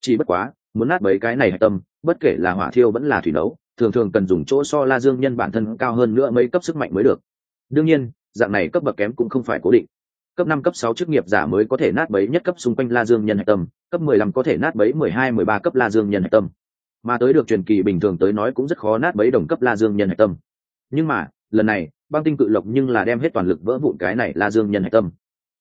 Chỉ bất quá, muốn nát bấy cái này hạch tâm, bất kể là hỏa thiêu vẫn là thủy nấu, thường thường cần dùng chỗ so la dương nhân bản thân cao hơn nữa mấy cấp sức mạnh mới được. Đương nhiên, dạng này cấp bậc kém cũng không phải cố định cấp năm, cấp sáu chức nghiệp giả mới có thể nát bấy nhất cấp xung quanh la dương nhân hạch tâm, cấp mười lăm có thể nát bấy mười hai, mười ba cấp la dương nhân hạch tâm. Mà tới được truyền kỳ bình thường tới nói cũng rất khó nát bấy đồng cấp la dương nhân hạch tâm. Nhưng mà, lần này, băng tinh cự lộc nhưng là đem hết toàn lực vỡ vụn cái này la dương nhân hạch tâm.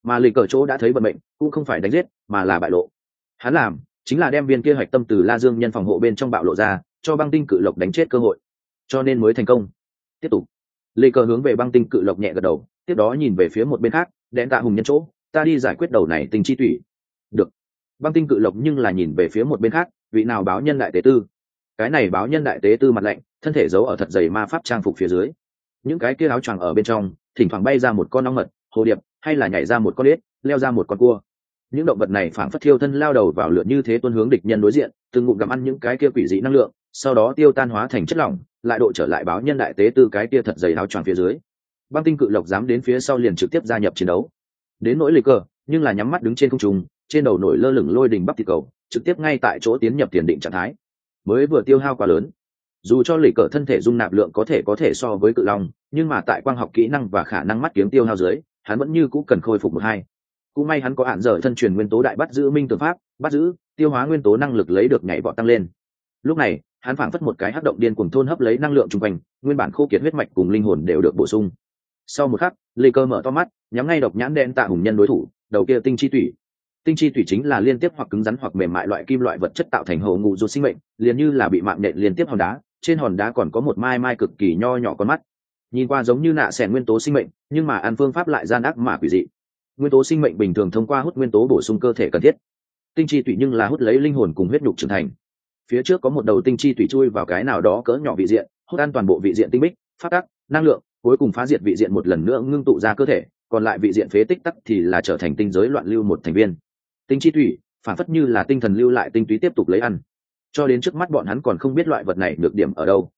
Mà lịch cờ chỗ đã thấy vận mệnh, cũng không phải đánh giết, mà là bại lộ. Hắn làm, chính là đem viên kia hạch tâm từ la dương nhân phòng hộ bên trong bạo lộ ra, cho băng tinh cự lộc đánh chết cơ hội. Cho nên mới thành công. Tiếp tục. Lê cờ hướng về băng tinh cự lộc nhẹ gật đầu, tiếp đó nhìn về phía một bên khác đen tạ hùng nhân chỗ, ta đi giải quyết đầu này tình chi tủy. Được. Băng tinh cự lộc nhưng là nhìn về phía một bên khác, vị nào báo nhân đại tế tư? Cái này báo nhân đại tế tư mặt lạnh, thân thể giấu ở thật dày ma pháp trang phục phía dưới. Những cái kia áo choàng ở bên trong, thỉnh thoảng bay ra một con ong mật, hồ điệp, hay là nhảy ra một con ếch, leo ra một con cua. Những động vật này phảng phất thiêu thân lao đầu vào lượn như thế tuân hướng địch nhân đối diện, từng ngụm gặm ăn những cái kia quỷ dị năng lượng, sau đó tiêu tan hóa thành chất lỏng, lại độ trở lại báo nhân đại tế tư cái kia thật dày áo choàng phía dưới băng tinh cự lộc dám đến phía sau liền trực tiếp gia nhập chiến đấu. Đến nỗi lịch cờ, nhưng là nhắm mắt đứng trên không trung, trên đầu nổi lơ lửng lôi đình bắp thịt cầu, trực tiếp ngay tại chỗ tiến nhập tiền định trạng thái. Mới vừa tiêu hao quá lớn. Dù cho lịch cờ thân thể dung nạp lượng có thể có thể so với cự long, nhưng mà tại quang học kỹ năng và khả năng mắt kiếm tiêu hao dưới, hắn vẫn như cũ cần khôi phục một hai. Cũng may hắn có hạn dở thân truyền nguyên tố đại bắt giữ minh tư pháp, bắt giữ, tiêu hóa nguyên tố năng lực lấy được nhảy vọt tăng lên. Lúc này, hắn phảng phất một cái hắc động điên cuồng thôn hấp lấy năng lượng chung quanh, nguyên bản khô kiệt huyết mạch cùng linh hồn đều được bổ sung sau một khắc, lê cơ mở to mắt, nhắm ngay độc nhãn đen tạ hùng nhân đối thủ, đầu kia tinh chi tủy. Tinh chi tủy chính là liên tiếp hoặc cứng rắn hoặc mềm mại loại kim loại vật chất tạo thành hồ ngụ ruột sinh mệnh, liền như là bị mạng nện liên tiếp hòn đá, trên hòn đá còn có một mai mai cực kỳ nho nhỏ con mắt. Nhìn qua giống như nạ xẻn nguyên tố sinh mệnh, nhưng mà ăn phương pháp lại gian ác mà quỷ dị. Nguyên tố sinh mệnh bình thường thông qua hút nguyên tố bổ sung cơ thể cần thiết. Tinh chi tủy nhưng là hút lấy linh hồn cùng huyết nhục trưởng thành. Phía trước có một đầu tinh chi tủy chui vào cái nào đó cỡ nhỏ vị diện, hút ăn toàn bộ vị diện tinh bích, phát tắc năng lượng cuối cùng phá diệt vị diện một lần nữa ngưng tụ ra cơ thể còn lại vị diện phế tích tắc thì là trở thành tinh giới loạn lưu một thành viên. Tinh chi thủy phản phất như là tinh thần lưu lại tinh túy tiếp tục lấy ăn. Cho đến trước mắt bọn hắn còn không biết loại vật này được điểm ở đâu.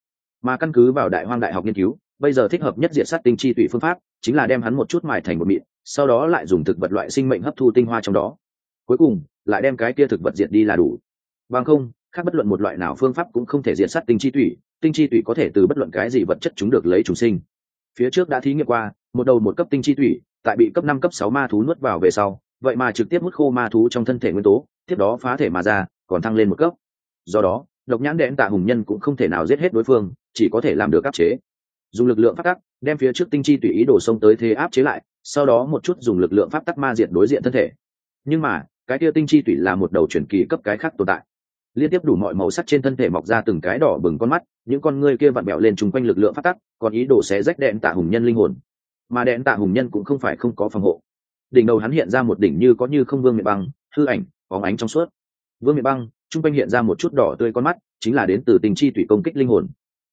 Mà căn cứ vào đại hoang đại học nghiên cứu bây giờ thích hợp nhất diện sát tinh chi thủy phương pháp chính là đem hắn một chút mài thành một mịn sau đó lại dùng thực vật loại sinh mệnh hấp thu tinh hoa trong đó. Cuối cùng lại đem cái kia thực vật diệt đi là đủ. Bằng không khác bất luận một loại nào phương pháp cũng không thể diệt sát tinh chi thủy, tinh chi thủy có thể từ bất luận cái gì vật chất chúng được lấy chủ sinh phía trước đã thí nghiệm qua, một đầu một cấp tinh chi thủy, tại bị cấp năm, cấp sáu ma thú nuốt vào về sau, vậy mà trực tiếp hút khô ma thú trong thân thể nguyên tố, tiếp đó phá thể mà ra, còn thăng lên một cấp. Do đó, độc nhãn đẽn tạ hùng nhân cũng không thể nào giết hết đối phương, chỉ có thể làm được áp chế. Dùng lực lượng phát tắc, đem phía trước tinh chi tùy ý đổ sông tới thế áp chế lại, sau đó một chút dùng lực lượng pháp tắc ma diện đối diện thân thể. Nhưng mà, cái kia tinh chi tùy là một đầu chuyển kỳ cấp cái khác tồn tại liên tiếp đủ mọi màu sắc trên thân thể mọc ra từng cái đỏ bừng con mắt, những con ngươi kia vặn bẹo lên chung quanh lực lượng phát tắc, còn ý đồ xé rách đèn tạ hùng nhân linh hồn. Mà đèn tạ hùng nhân cũng không phải không có phòng hộ. Đỉnh đầu hắn hiện ra một đỉnh như có như không vương miệng băng, hư ảnh, bóng ánh trong suốt. Vương miệng băng, chung quanh hiện ra một chút đỏ tươi con mắt, chính là đến từ tình chi thủy công kích linh hồn.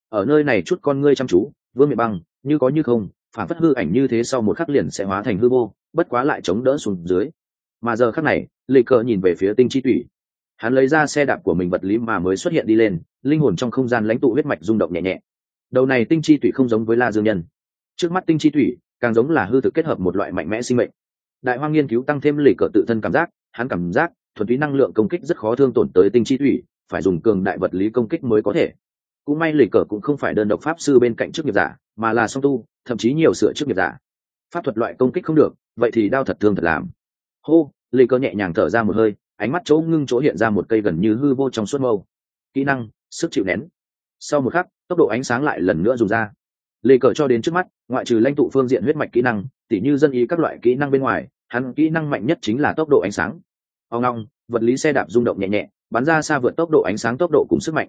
Ở nơi này chút con ngươi chăm chú, vương miệng băng, như có như không, phản phất hư ảnh như thế sau một khắc liền sẽ hóa thành hư vô, bất quá lại chống đỡ xuống dưới. Mà giờ khắc này lệ cờ nhìn về phía tinh chi thủy hắn lấy ra xe đạp của mình vật lý mà mới xuất hiện đi lên, linh hồn trong không gian lãnh tụ huyết mạch rung động nhẹ nhẹ. Đầu này tinh chi thủy không giống với la dương nhân. Trước mắt tinh chi thủy, càng giống là hư thực kết hợp một loại mạnh mẽ sinh mệnh. Đại hoang nghiên cứu tăng thêm lì cờ tự thân cảm giác, hắn cảm giác thuần túy năng lượng công kích rất khó thương tổn tới tinh chi thủy, phải dùng cường đại vật lý công kích mới có thể. Cũng may lì cờ cũng không phải đơn độc pháp sư bên cạnh chức nghiệp giả, mà là song tu, thậm chí nhiều sửa chức nghiệp giả. Pháp thuật loại công kích không được, vậy thì đau thật thương thật làm. Hô, lì cờ nhẹ nhàng thở ra một hơi ánh mắt chỗ ngưng chỗ hiện ra một cây gần như hư vô trong suốt mâu. Kỹ năng, sức chịu nén. Sau một khắc, tốc độ ánh sáng lại lần nữa dùng ra. Lê cờ cho đến trước mắt, ngoại trừ lãnh tụ phương diện huyết mạch kỹ năng, tỉ như dân ý các loại kỹ năng bên ngoài, hắn kỹ năng mạnh nhất chính là tốc độ ánh sáng. Ông ngong vật lý xe đạp rung động nhẹ nhẹ, bắn ra xa vượt tốc độ ánh sáng tốc độ cùng sức mạnh.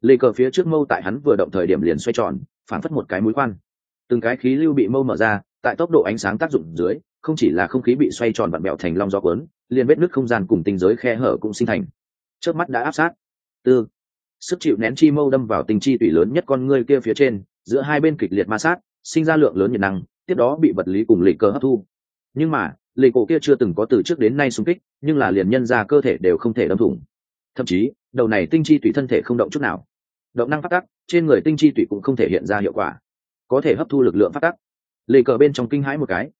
Lê cờ phía trước mâu tại hắn vừa động thời điểm liền xoay tròn, phản phất một cái mũi khoan. Từng cái khí lưu bị mâu mở ra, tại tốc độ ánh sáng tác dụng dưới, không chỉ là không khí bị xoay tròn vặn bẹo thành long gió cuốn liền vết nước không gian cùng tinh giới khe hở cũng sinh thành. Trước mắt đã áp sát. Tư. Sức chịu nén chi mâu đâm vào tinh chi tủy lớn nhất con ngươi kia phía trên, giữa hai bên kịch liệt ma sát, sinh ra lượng lớn nhiệt năng, tiếp đó bị vật lý cùng lì cơ hấp thu. Nhưng mà lì cổ kia chưa từng có từ trước đến nay xung kích, nhưng là liền nhân ra cơ thể đều không thể đâm thủng. Thậm chí, đầu này tinh chi tủy thân thể không động chút nào. Động năng phát tắc trên người tinh chi tủy cũng không thể hiện ra hiệu quả. Có thể hấp thu lực lượng phát tắc lệ cờ bên trong kinh hãi một cái.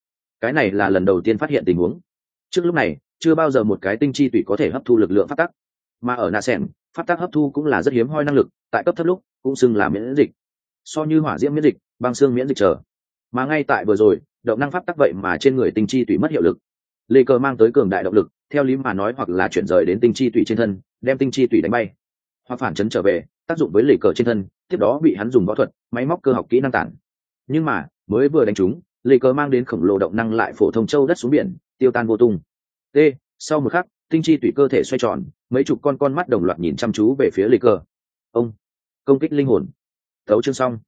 Cái này là lần đầu tiên phát hiện tình huống. Trước lúc này chưa bao giờ một cái tinh chi tủy có thể hấp thu lực lượng phát tắc. Mà ở nạ sẻn phát tắc hấp thu cũng là rất hiếm hoi năng lực, tại cấp thấp lúc cũng xưng là miễn dịch. So như hỏa diễm miễn dịch, băng xương miễn dịch trở mà ngay tại vừa rồi, động năng pháp tắc vậy mà trên người tinh chi tủy mất hiệu lực. Lê cờ mang tới cường đại động lực, theo lý mà nói hoặc là chuyển rời đến tinh chi tủy trên thân, đem tinh chi tủy đánh bay. Hoặc phản chấn trở về, tác dụng với lê cờ trên thân, tiếp đó bị hắn dùng võ thuật, máy móc cơ học kỹ năng tản. Nhưng mà, mới vừa đánh trúng, lê cờ mang đến khổng lồ động năng lại phổ thông châu đất xuống biển, tiêu tan vô tung t, sau một khắc, tinh chi tủy cơ thể xoay tròn, mấy chục con con mắt đồng loạt nhìn chăm chú về phía lịch cơ ông, công kích linh hồn. Thấu chương xong.